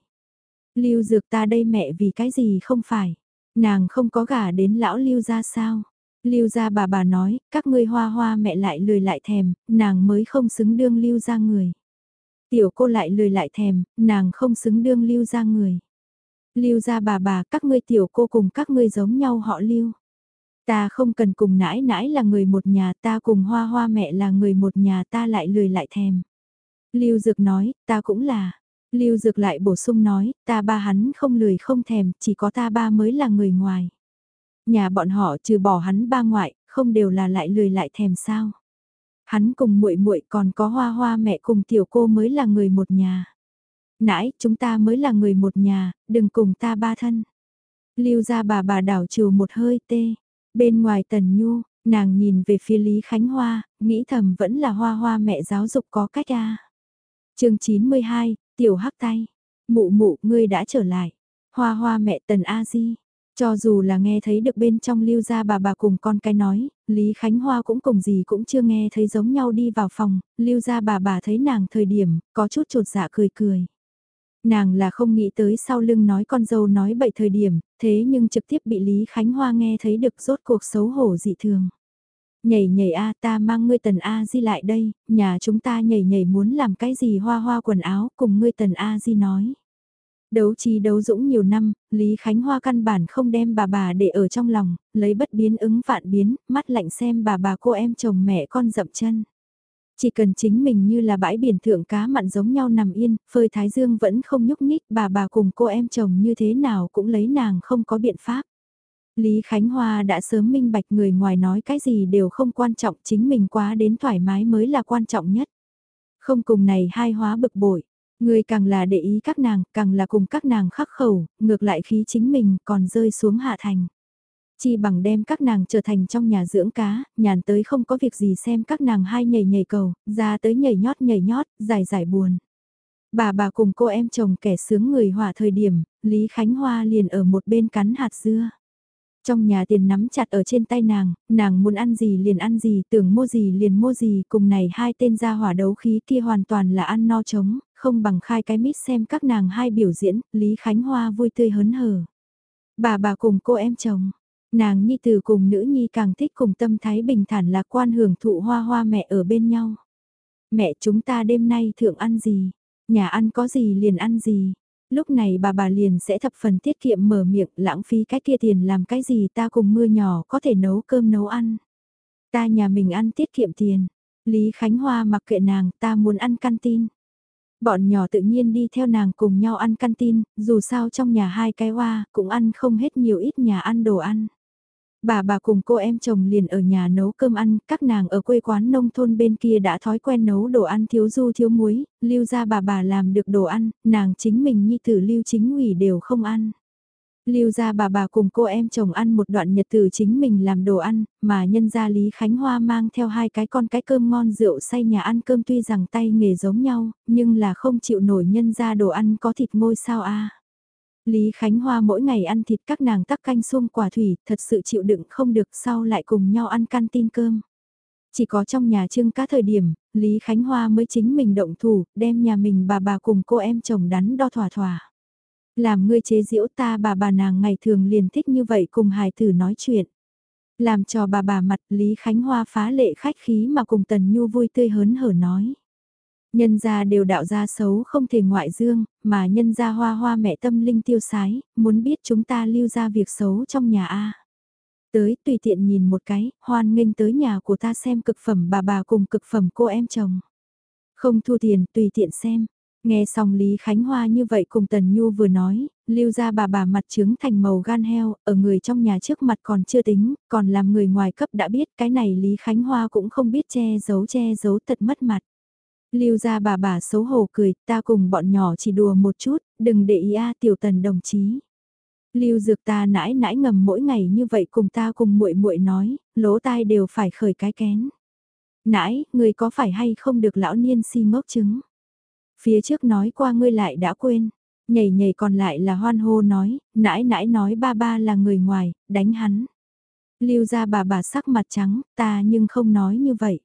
Lưu dược ta đây mẹ vì cái gì không phải. Nàng không có gả đến lão lưu gia sao. Lưu gia bà bà nói, các ngươi hoa hoa mẹ lại lười lại thèm, nàng mới không xứng đương lưu gia người. Tiểu cô lại lười lại thèm, nàng không xứng đương lưu gia người. Lưu gia bà bà, các ngươi tiểu cô cùng các ngươi giống nhau họ lưu. Ta không cần cùng nãi nãi là người một nhà ta cùng hoa hoa mẹ là người một nhà ta lại lười lại thèm. Lưu Dược nói, ta cũng là. Lưu Dược lại bổ sung nói, ta ba hắn không lười không thèm, chỉ có ta ba mới là người ngoài. Nhà bọn họ trừ bỏ hắn ba ngoại, không đều là lại lười lại thèm sao. Hắn cùng muội muội còn có hoa hoa mẹ cùng tiểu cô mới là người một nhà. Nãi, chúng ta mới là người một nhà, đừng cùng ta ba thân. Lưu ra bà bà đảo trừ một hơi tê. Bên ngoài Tần Nhu, nàng nhìn về phía Lý Khánh Hoa, nghĩ thầm vẫn là hoa hoa mẹ giáo dục có cách a. À. chương 92, Tiểu Hắc Tay. Mụ mụ, ngươi đã trở lại. Hoa hoa mẹ Tần A Di. Cho dù là nghe thấy được bên trong lưu ra bà bà cùng con cái nói, Lý Khánh Hoa cũng cùng gì cũng chưa nghe thấy giống nhau đi vào phòng, lưu ra bà bà thấy nàng thời điểm, có chút trột dạ cười cười. Nàng là không nghĩ tới sau lưng nói con dâu nói bậy thời điểm, thế nhưng trực tiếp bị Lý Khánh Hoa nghe thấy được rốt cuộc xấu hổ dị thường. Nhảy nhảy a ta mang ngươi tần A di lại đây, nhà chúng ta nhảy nhảy muốn làm cái gì hoa hoa quần áo cùng ngươi tần A di nói. Đấu trí đấu dũng nhiều năm, Lý Khánh Hoa căn bản không đem bà bà để ở trong lòng, lấy bất biến ứng vạn biến, mắt lạnh xem bà bà cô em chồng mẹ con dậm chân. Chỉ cần chính mình như là bãi biển thượng cá mặn giống nhau nằm yên, phơi thái dương vẫn không nhúc nhích, bà bà cùng cô em chồng như thế nào cũng lấy nàng không có biện pháp. Lý Khánh Hoa đã sớm minh bạch người ngoài nói cái gì đều không quan trọng, chính mình quá đến thoải mái mới là quan trọng nhất. Không cùng này hai hóa bực bội, người càng là để ý các nàng, càng là cùng các nàng khắc khẩu, ngược lại khí chính mình còn rơi xuống hạ thành. Chi bằng đem các nàng trở thành trong nhà dưỡng cá, nhàn tới không có việc gì xem các nàng hai nhảy nhảy cầu, ra tới nhảy nhót nhảy nhót, dài dài buồn. Bà bà cùng cô em chồng kẻ sướng người hỏa thời điểm, Lý Khánh Hoa liền ở một bên cắn hạt dưa. Trong nhà tiền nắm chặt ở trên tay nàng, nàng muốn ăn gì liền ăn gì, tưởng mua gì liền mua gì, cùng này hai tên gia hỏa đấu khí kia hoàn toàn là ăn no trống, không bằng khai cái mít xem các nàng hai biểu diễn, Lý Khánh Hoa vui tươi hớn hở. Bà bà cùng cô em chồng, nàng nhi từ cùng nữ nhi càng thích cùng tâm thái bình thản lạc quan hưởng thụ hoa hoa mẹ ở bên nhau. Mẹ chúng ta đêm nay thượng ăn gì, nhà ăn có gì liền ăn gì, Lúc này bà bà liền sẽ thập phần tiết kiệm mở miệng lãng phí cái kia tiền làm cái gì ta cùng mưa nhỏ có thể nấu cơm nấu ăn. Ta nhà mình ăn tiết kiệm tiền. Lý Khánh Hoa mặc kệ nàng ta muốn ăn canteen. Bọn nhỏ tự nhiên đi theo nàng cùng nhau ăn canteen, dù sao trong nhà hai cái hoa cũng ăn không hết nhiều ít nhà ăn đồ ăn. Bà bà cùng cô em chồng liền ở nhà nấu cơm ăn, các nàng ở quê quán nông thôn bên kia đã thói quen nấu đồ ăn thiếu du thiếu muối, lưu ra bà bà làm được đồ ăn, nàng chính mình nhi tử lưu chính ủy đều không ăn. Lưu ra bà bà cùng cô em chồng ăn một đoạn nhật tử chính mình làm đồ ăn, mà nhân gia Lý Khánh Hoa mang theo hai cái con cái cơm ngon rượu say nhà ăn cơm tuy rằng tay nghề giống nhau, nhưng là không chịu nổi nhân gia đồ ăn có thịt ngôi sao a Lý Khánh Hoa mỗi ngày ăn thịt các nàng tắc canh xuông quả thủy, thật sự chịu đựng không được sau lại cùng nhau ăn canteen cơm. Chỉ có trong nhà trương cá thời điểm, Lý Khánh Hoa mới chính mình động thủ, đem nhà mình bà bà cùng cô em chồng đắn đo thỏa thỏa. Làm ngươi chế giễu ta bà bà nàng ngày thường liền thích như vậy cùng hài tử nói chuyện. Làm cho bà bà mặt Lý Khánh Hoa phá lệ khách khí mà cùng Tần Nhu vui tươi hớn hở nói. Nhân gia đều đạo gia xấu không thể ngoại dương, mà nhân gia hoa hoa mẹ tâm linh tiêu sái, muốn biết chúng ta lưu ra việc xấu trong nhà A. Tới tùy tiện nhìn một cái, hoan nghênh tới nhà của ta xem cực phẩm bà bà cùng cực phẩm cô em chồng. Không thu tiền, tùy tiện xem. Nghe xong Lý Khánh Hoa như vậy cùng Tần Nhu vừa nói, lưu ra bà bà mặt trứng thành màu gan heo, ở người trong nhà trước mặt còn chưa tính, còn làm người ngoài cấp đã biết cái này Lý Khánh Hoa cũng không biết che giấu che giấu tật mất mặt. Lưu ra bà bà xấu hổ cười, ta cùng bọn nhỏ chỉ đùa một chút, đừng để ý a tiểu tần đồng chí. Lưu dược ta nãi nãi ngầm mỗi ngày như vậy cùng ta cùng muội muội nói, lỗ tai đều phải khởi cái kén. Nãi, người có phải hay không được lão niên si ngốc chứng? Phía trước nói qua ngươi lại đã quên. Nhảy nhảy còn lại là hoan hô nói, nãi nãi nói ba ba là người ngoài, đánh hắn. Lưu ra bà bà sắc mặt trắng, ta nhưng không nói như vậy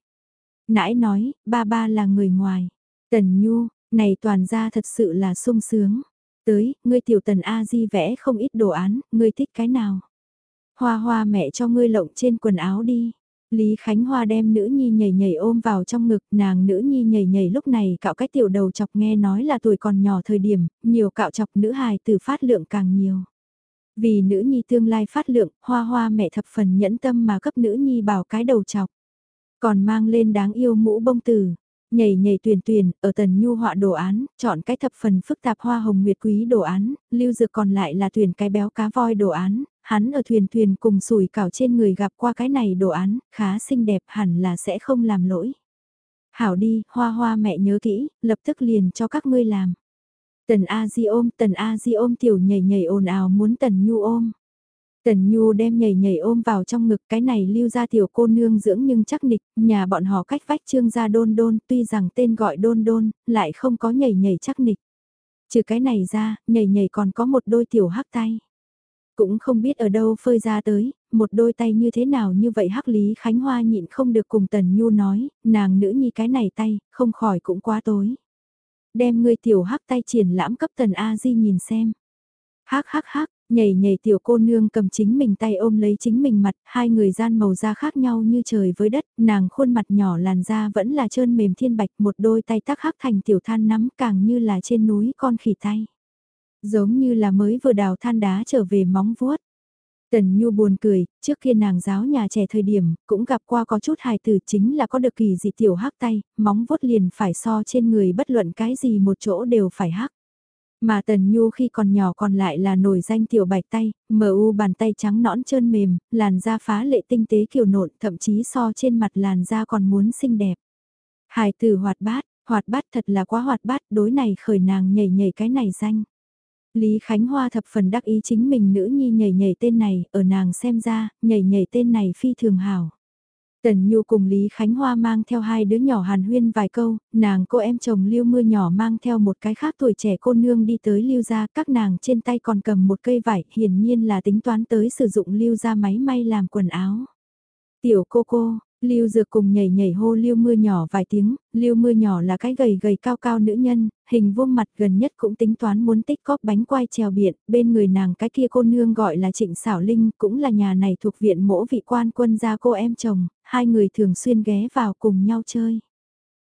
nãi nói, ba ba là người ngoài. Tần Nhu, này toàn ra thật sự là sung sướng. Tới, ngươi tiểu tần A-di vẽ không ít đồ án, ngươi thích cái nào? Hoa hoa mẹ cho ngươi lộng trên quần áo đi. Lý Khánh Hoa đem nữ nhi nhảy nhảy ôm vào trong ngực, nàng nữ nhi nhảy nhảy lúc này cạo cái tiểu đầu chọc nghe nói là tuổi còn nhỏ thời điểm, nhiều cạo chọc nữ hài từ phát lượng càng nhiều. Vì nữ nhi tương lai phát lượng, hoa hoa mẹ thập phần nhẫn tâm mà cấp nữ nhi bảo cái đầu chọc. Còn mang lên đáng yêu mũ bông tử, nhảy nhảy tuyển tuyển, ở tần nhu họa đồ án, chọn cái thập phần phức tạp hoa hồng nguyệt quý đồ án, lưu dược còn lại là tuyển cái béo cá voi đồ án, hắn ở thuyền thuyền cùng sủi cảo trên người gặp qua cái này đồ án, khá xinh đẹp hẳn là sẽ không làm lỗi. Hảo đi, hoa hoa mẹ nhớ kỹ, lập tức liền cho các ngươi làm. Tần A Di ôm, Tần A Di ôm tiểu nhảy nhảy ồn ào muốn Tần Nhu ôm. Tần Nhu đem nhảy nhảy ôm vào trong ngực cái này lưu ra tiểu cô nương dưỡng nhưng chắc nịch, nhà bọn họ cách vách trương gia đôn đôn tuy rằng tên gọi đôn đôn, lại không có nhảy nhảy chắc nịch. Trừ cái này ra, nhảy nhảy còn có một đôi tiểu hắc tay. Cũng không biết ở đâu phơi ra tới, một đôi tay như thế nào như vậy hắc lý Khánh Hoa nhịn không được cùng Tần Nhu nói, nàng nữ nhi cái này tay, không khỏi cũng quá tối. Đem người tiểu hắc tay triển lãm cấp Tần A-di nhìn xem. Hắc hắc hắc, Nhảy nhảy tiểu cô nương cầm chính mình tay ôm lấy chính mình mặt, hai người gian màu da khác nhau như trời với đất, nàng khuôn mặt nhỏ làn da vẫn là trơn mềm thiên bạch, một đôi tay tác hắc thành tiểu than nắm càng như là trên núi con khỉ tay. Giống như là mới vừa đào than đá trở về móng vuốt. Tần Nhu buồn cười, trước kia nàng giáo nhà trẻ thời điểm, cũng gặp qua có chút hài tử chính là có được kỳ dị tiểu hắc tay, móng vuốt liền phải so trên người bất luận cái gì một chỗ đều phải hắc. Mà Tần Nhu khi còn nhỏ còn lại là nổi danh tiểu bạch tay, mờ u bàn tay trắng nõn trơn mềm, làn da phá lệ tinh tế kiều nộn, thậm chí so trên mặt làn da còn muốn xinh đẹp. Hài tử hoạt bát, hoạt bát thật là quá hoạt bát, đối này khởi nàng nhảy nhảy cái này danh. Lý Khánh Hoa thập phần đắc ý chính mình nữ nhi nhảy nhảy tên này, ở nàng xem ra, nhảy nhảy tên này phi thường hảo. Tần Nhu cùng Lý Khánh Hoa mang theo hai đứa nhỏ hàn huyên vài câu, nàng cô em chồng Lưu Mưa nhỏ mang theo một cái khác tuổi trẻ cô nương đi tới Lưu ra, các nàng trên tay còn cầm một cây vải, hiển nhiên là tính toán tới sử dụng Lưu ra máy may làm quần áo. Tiểu cô cô, Lưu Dược cùng nhảy nhảy hô Lưu Mưa nhỏ vài tiếng, Lưu Mưa nhỏ là cái gầy gầy cao cao nữ nhân, hình vuông mặt gần nhất cũng tính toán muốn tích cóp bánh quai trèo biển, bên người nàng cái kia cô nương gọi là Trịnh Sảo Linh, cũng là nhà này thuộc viện mỗ vị quan quân gia cô em chồng, hai người thường xuyên ghé vào cùng nhau chơi.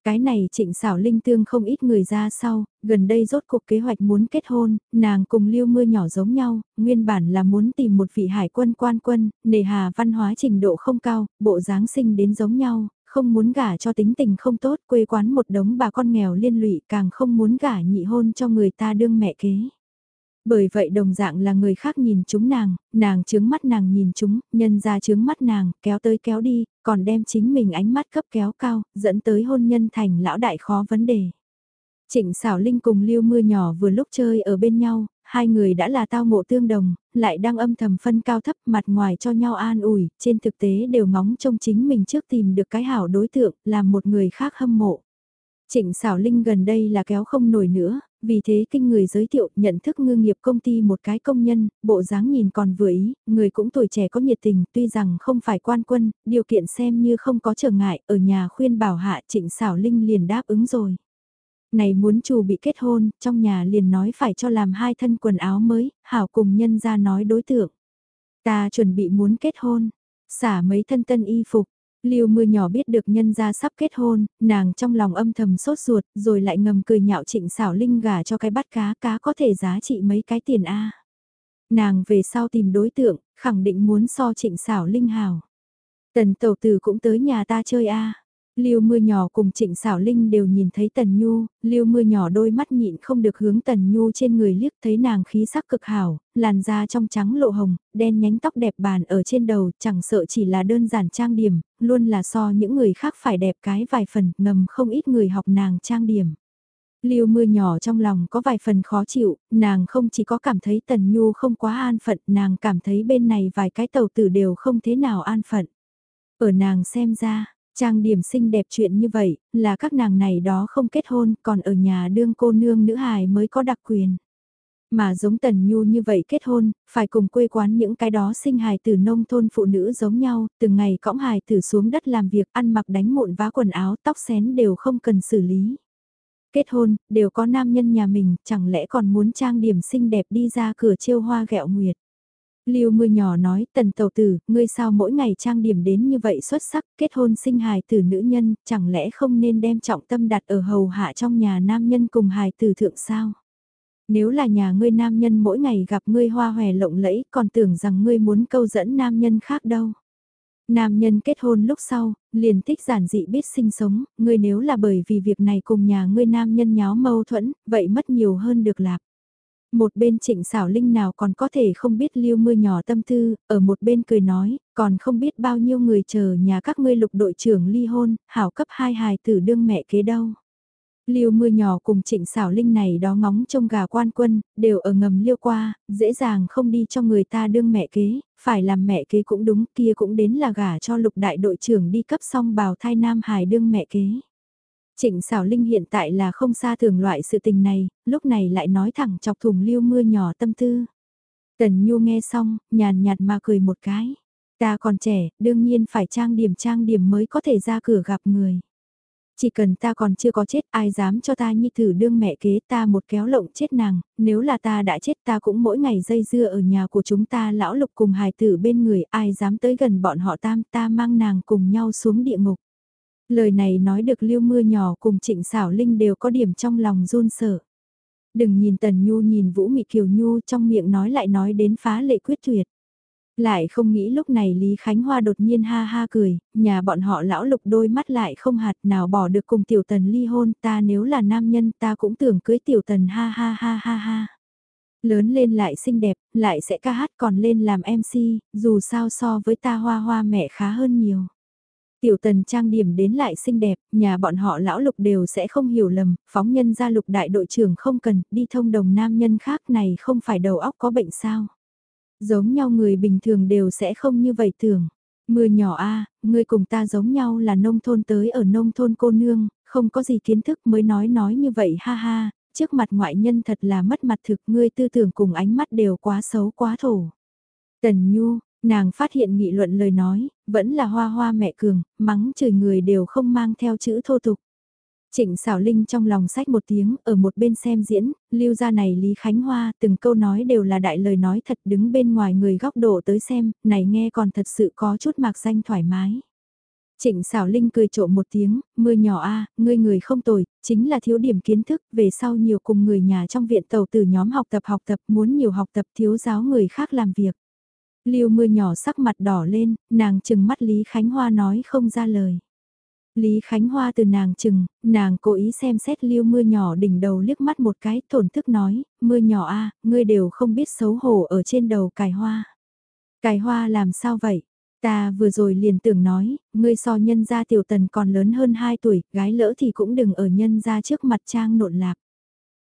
Cái này trịnh xảo linh tương không ít người ra sau, gần đây rốt cuộc kế hoạch muốn kết hôn, nàng cùng lưu mưa nhỏ giống nhau, nguyên bản là muốn tìm một vị hải quân quan quân, nề hà văn hóa trình độ không cao, bộ dáng sinh đến giống nhau, không muốn gả cho tính tình không tốt, quê quán một đống bà con nghèo liên lụy càng không muốn gả nhị hôn cho người ta đương mẹ kế. Bởi vậy đồng dạng là người khác nhìn chúng nàng, nàng chướng mắt nàng nhìn chúng, nhân ra chướng mắt nàng, kéo tới kéo đi, còn đem chính mình ánh mắt cấp kéo cao, dẫn tới hôn nhân thành lão đại khó vấn đề. Trịnh xảo linh cùng lưu mưa nhỏ vừa lúc chơi ở bên nhau, hai người đã là tao ngộ tương đồng, lại đang âm thầm phân cao thấp mặt ngoài cho nhau an ủi, trên thực tế đều ngóng trông chính mình trước tìm được cái hảo đối tượng, làm một người khác hâm mộ. Trịnh Sảo linh gần đây là kéo không nổi nữa, vì thế kinh người giới thiệu nhận thức ngư nghiệp công ty một cái công nhân, bộ dáng nhìn còn vừa ý, người cũng tuổi trẻ có nhiệt tình, tuy rằng không phải quan quân, điều kiện xem như không có trở ngại, ở nhà khuyên bảo hạ trịnh Sảo linh liền đáp ứng rồi. Này muốn chủ bị kết hôn, trong nhà liền nói phải cho làm hai thân quần áo mới, hảo cùng nhân ra nói đối tượng. Ta chuẩn bị muốn kết hôn, xả mấy thân tân y phục, Lưu mưa nhỏ biết được nhân gia sắp kết hôn, nàng trong lòng âm thầm sốt ruột, rồi lại ngầm cười nhạo trịnh xảo linh gà cho cái bắt cá, cá có thể giá trị mấy cái tiền A. Nàng về sau tìm đối tượng, khẳng định muốn so trịnh xảo linh hào. Tần Tẩu tử cũng tới nhà ta chơi A. Lưu mưa nhỏ cùng trịnh Sảo linh đều nhìn thấy Tần Nhu, Lưu mưa nhỏ đôi mắt nhịn không được hướng Tần Nhu trên người liếc thấy nàng khí sắc cực hảo, làn da trong trắng lộ hồng, đen nhánh tóc đẹp bàn ở trên đầu, chẳng sợ chỉ là đơn giản trang điểm, luôn là so những người khác phải đẹp cái vài phần, ngầm không ít người học nàng trang điểm. Lưu mưa nhỏ trong lòng có vài phần khó chịu, nàng không chỉ có cảm thấy Tần Nhu không quá an phận, nàng cảm thấy bên này vài cái tàu tử đều không thế nào an phận. Ở nàng xem ra, Trang điểm xinh đẹp chuyện như vậy, là các nàng này đó không kết hôn, còn ở nhà đương cô nương nữ hài mới có đặc quyền. Mà giống Tần Nhu như vậy kết hôn, phải cùng quê quán những cái đó sinh hài từ nông thôn phụ nữ giống nhau, từng ngày cõng hài tử xuống đất làm việc, ăn mặc đánh mụn vá quần áo, tóc xén đều không cần xử lý. Kết hôn, đều có nam nhân nhà mình, chẳng lẽ còn muốn trang điểm xinh đẹp đi ra cửa chiêu hoa gẹo nguyệt. Lưu mưa nhỏ nói, tần tàu tử, ngươi sao mỗi ngày trang điểm đến như vậy xuất sắc, kết hôn sinh hài tử nữ nhân, chẳng lẽ không nên đem trọng tâm đặt ở hầu hạ trong nhà nam nhân cùng hài tử thượng sao? Nếu là nhà ngươi nam nhân mỗi ngày gặp ngươi hoa hòe lộng lẫy, còn tưởng rằng ngươi muốn câu dẫn nam nhân khác đâu. Nam nhân kết hôn lúc sau, liền thích giản dị biết sinh sống, ngươi nếu là bởi vì việc này cùng nhà ngươi nam nhân nháo mâu thuẫn, vậy mất nhiều hơn được lạc. Một bên trịnh xảo linh nào còn có thể không biết lưu mưa nhỏ tâm tư, ở một bên cười nói, còn không biết bao nhiêu người chờ nhà các ngươi lục đội trưởng ly hôn, hảo cấp hai hài tử đương mẹ kế đâu. Liêu mưa nhỏ cùng trịnh xảo linh này đó ngóng trông gà quan quân, đều ở ngầm liêu qua, dễ dàng không đi cho người ta đương mẹ kế, phải làm mẹ kế cũng đúng kia cũng đến là gả cho lục đại đội trưởng đi cấp xong bào thai nam hài đương mẹ kế. Trịnh xảo linh hiện tại là không xa thường loại sự tình này, lúc này lại nói thẳng chọc thùng liêu mưa nhỏ tâm tư. Tần Nhu nghe xong, nhàn nhạt mà cười một cái. Ta còn trẻ, đương nhiên phải trang điểm trang điểm mới có thể ra cửa gặp người. Chỉ cần ta còn chưa có chết ai dám cho ta nhi thử đương mẹ kế ta một kéo lộng chết nàng, nếu là ta đã chết ta cũng mỗi ngày dây dưa ở nhà của chúng ta lão lục cùng hài tử bên người ai dám tới gần bọn họ tam ta mang nàng cùng nhau xuống địa ngục. Lời này nói được lưu mưa nhỏ cùng trịnh xảo linh đều có điểm trong lòng run sợ. Đừng nhìn tần nhu nhìn vũ mị kiều nhu trong miệng nói lại nói đến phá lệ quyết tuyệt. Lại không nghĩ lúc này Lý Khánh Hoa đột nhiên ha ha cười, nhà bọn họ lão lục đôi mắt lại không hạt nào bỏ được cùng tiểu tần ly hôn ta nếu là nam nhân ta cũng tưởng cưới tiểu tần ha ha ha ha ha. Lớn lên lại xinh đẹp, lại sẽ ca hát còn lên làm MC, dù sao so với ta hoa hoa mẹ khá hơn nhiều. Tiểu tần trang điểm đến lại xinh đẹp, nhà bọn họ lão lục đều sẽ không hiểu lầm, phóng nhân ra lục đại đội trưởng không cần, đi thông đồng nam nhân khác này không phải đầu óc có bệnh sao. Giống nhau người bình thường đều sẽ không như vậy tưởng. Mưa nhỏ a ngươi cùng ta giống nhau là nông thôn tới ở nông thôn cô nương, không có gì kiến thức mới nói nói như vậy ha ha, trước mặt ngoại nhân thật là mất mặt thực ngươi tư tưởng cùng ánh mắt đều quá xấu quá thổ. Tần Nhu, nàng phát hiện nghị luận lời nói, vẫn là hoa hoa mẹ cường, mắng chửi người đều không mang theo chữ thô tục. Trịnh xảo linh trong lòng sách một tiếng, ở một bên xem diễn, lưu ra này Lý Khánh Hoa, từng câu nói đều là đại lời nói thật đứng bên ngoài người góc độ tới xem, này nghe còn thật sự có chút mạc danh thoải mái. Trịnh xảo linh cười trộm một tiếng, mưa nhỏ a ngươi người không tồi, chính là thiếu điểm kiến thức, về sau nhiều cùng người nhà trong viện tàu từ nhóm học tập học tập muốn nhiều học tập thiếu giáo người khác làm việc. Lưu mưa nhỏ sắc mặt đỏ lên, nàng chừng mắt Lý Khánh Hoa nói không ra lời. Lý Khánh Hoa từ nàng chừng, nàng cố ý xem xét lưu mưa nhỏ đỉnh đầu liếc mắt một cái, thổn thức nói, mưa nhỏ a ngươi đều không biết xấu hổ ở trên đầu cài hoa. Cài hoa làm sao vậy? Ta vừa rồi liền tưởng nói, ngươi so nhân gia tiểu tần còn lớn hơn 2 tuổi, gái lỡ thì cũng đừng ở nhân gia trước mặt trang nộn lạc.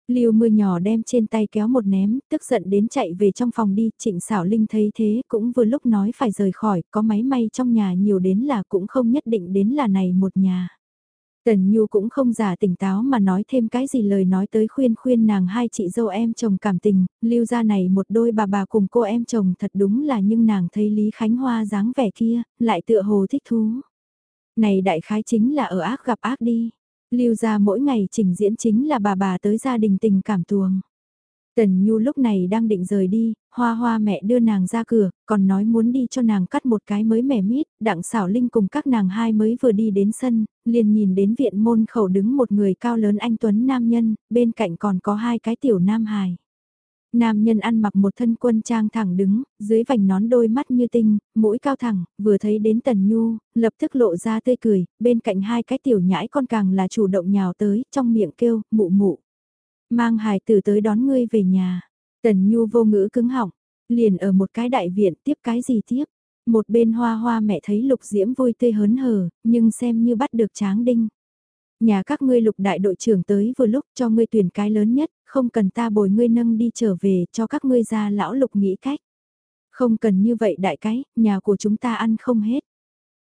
Lưu mưa nhỏ đem trên tay kéo một ném, tức giận đến chạy về trong phòng đi, trịnh xảo linh thấy thế cũng vừa lúc nói phải rời khỏi, có máy may trong nhà nhiều đến là cũng không nhất định đến là này một nhà. Tần Nhu cũng không giả tỉnh táo mà nói thêm cái gì lời nói tới khuyên khuyên nàng hai chị dâu em chồng cảm tình, lưu ra này một đôi bà bà cùng cô em chồng thật đúng là nhưng nàng thấy Lý Khánh Hoa dáng vẻ kia, lại tựa hồ thích thú. Này đại khái chính là ở ác gặp ác đi. Lưu ra mỗi ngày trình diễn chính là bà bà tới gia đình tình cảm tuồng. Tần Nhu lúc này đang định rời đi, hoa hoa mẹ đưa nàng ra cửa, còn nói muốn đi cho nàng cắt một cái mới mẻ mít, đặng xảo linh cùng các nàng hai mới vừa đi đến sân, liền nhìn đến viện môn khẩu đứng một người cao lớn anh Tuấn nam nhân, bên cạnh còn có hai cái tiểu nam hài. Nam nhân ăn mặc một thân quân trang thẳng đứng, dưới vành nón đôi mắt như tinh, mũi cao thẳng, vừa thấy đến Tần Nhu, lập tức lộ ra tươi cười, bên cạnh hai cái tiểu nhãi con càng là chủ động nhào tới, trong miệng kêu, mụ mụ. Mang hài tử tới đón ngươi về nhà. Tần Nhu vô ngữ cứng họng, liền ở một cái đại viện tiếp cái gì tiếp. Một bên hoa hoa mẹ thấy lục diễm vui tươi hớn hở, nhưng xem như bắt được tráng đinh. Nhà các ngươi lục đại đội trưởng tới vừa lúc cho ngươi tuyển cái lớn nhất, không cần ta bồi ngươi nâng đi trở về cho các ngươi ra lão lục nghĩ cách. Không cần như vậy đại cái, nhà của chúng ta ăn không hết.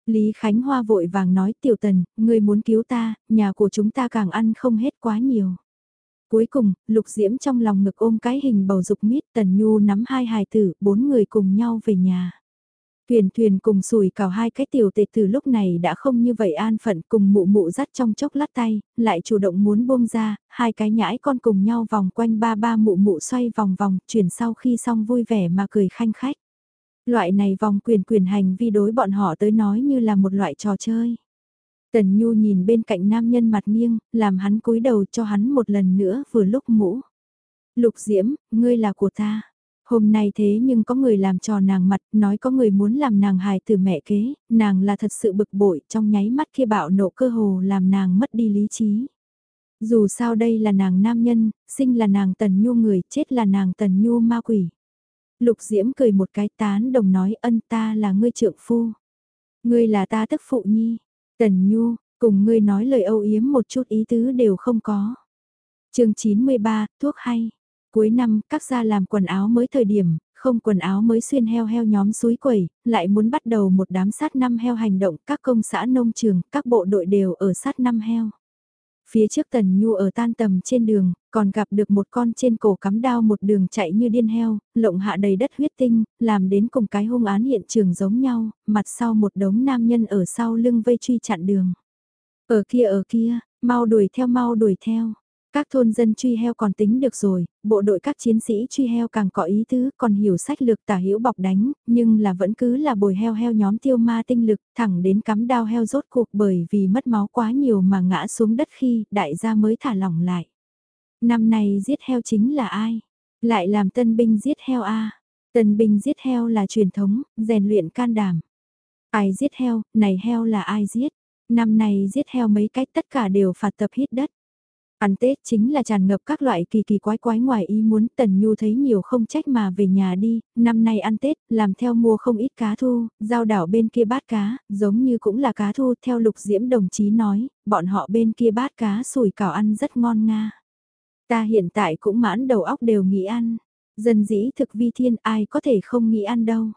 Lý Khánh Hoa vội vàng nói tiểu tần, ngươi muốn cứu ta, nhà của chúng ta càng ăn không hết quá nhiều. Cuối cùng, Lục Diễm trong lòng ngực ôm cái hình bầu dục mít Tần Nhu nắm hai hài tử, bốn người cùng nhau về nhà. Tuyền tuyền cùng sùi cào hai cái tiểu tệ từ lúc này đã không như vậy an phận cùng mụ mụ dắt trong chốc lát tay, lại chủ động muốn buông ra, hai cái nhãi con cùng nhau vòng quanh ba ba mụ mụ xoay vòng vòng, chuyển sau khi xong vui vẻ mà cười khanh khách. Loại này vòng quyền quyền hành vi đối bọn họ tới nói như là một loại trò chơi. Tần Nhu nhìn bên cạnh nam nhân mặt nghiêng, làm hắn cúi đầu cho hắn một lần nữa vừa lúc mũ. Lục Diễm, ngươi là của ta. Hôm nay thế nhưng có người làm trò nàng mặt, nói có người muốn làm nàng hài từ mẹ kế, nàng là thật sự bực bội, trong nháy mắt kia bạo nộ cơ hồ làm nàng mất đi lý trí. Dù sao đây là nàng nam nhân, sinh là nàng tần nhu người, chết là nàng tần nhu ma quỷ. Lục Diễm cười một cái tán đồng nói ân ta là ngươi trượng phu. Ngươi là ta tức phụ nhi. Tần Nhu, cùng ngươi nói lời âu yếm một chút ý tứ đều không có. chương 93, thuốc hay. Cuối năm, các gia làm quần áo mới thời điểm, không quần áo mới xuyên heo heo nhóm suối quẩy, lại muốn bắt đầu một đám sát năm heo hành động, các công xã nông trường, các bộ đội đều ở sát năm heo. Phía trước Tần Nhu ở tan tầm trên đường, còn gặp được một con trên cổ cắm đao một đường chạy như điên heo, lộng hạ đầy đất huyết tinh, làm đến cùng cái hung án hiện trường giống nhau, mặt sau một đống nam nhân ở sau lưng vây truy chặn đường. Ở kia ở kia, mau đuổi theo mau đuổi theo. Các thôn dân truy heo còn tính được rồi, bộ đội các chiến sĩ truy heo càng có ý tứ, còn hiểu sách lược tả hữu bọc đánh, nhưng là vẫn cứ là bồi heo heo nhóm tiêu ma tinh lực, thẳng đến cắm đao heo rốt cuộc bởi vì mất máu quá nhiều mà ngã xuống đất khi đại gia mới thả lỏng lại. Năm nay giết heo chính là ai? Lại làm tân binh giết heo a Tân binh giết heo là truyền thống, rèn luyện can đảm. Ai giết heo, này heo là ai giết? Năm nay giết heo mấy cách tất cả đều phạt tập hít đất. Ăn Tết chính là tràn ngập các loại kỳ kỳ quái quái ngoài ý muốn Tần Nhu thấy nhiều không trách mà về nhà đi, năm nay ăn Tết, làm theo mua không ít cá thu, giao đảo bên kia bát cá, giống như cũng là cá thu, theo lục diễm đồng chí nói, bọn họ bên kia bát cá sủi cảo ăn rất ngon nga. Ta hiện tại cũng mãn đầu óc đều nghĩ ăn, dân dĩ thực vi thiên ai có thể không nghĩ ăn đâu.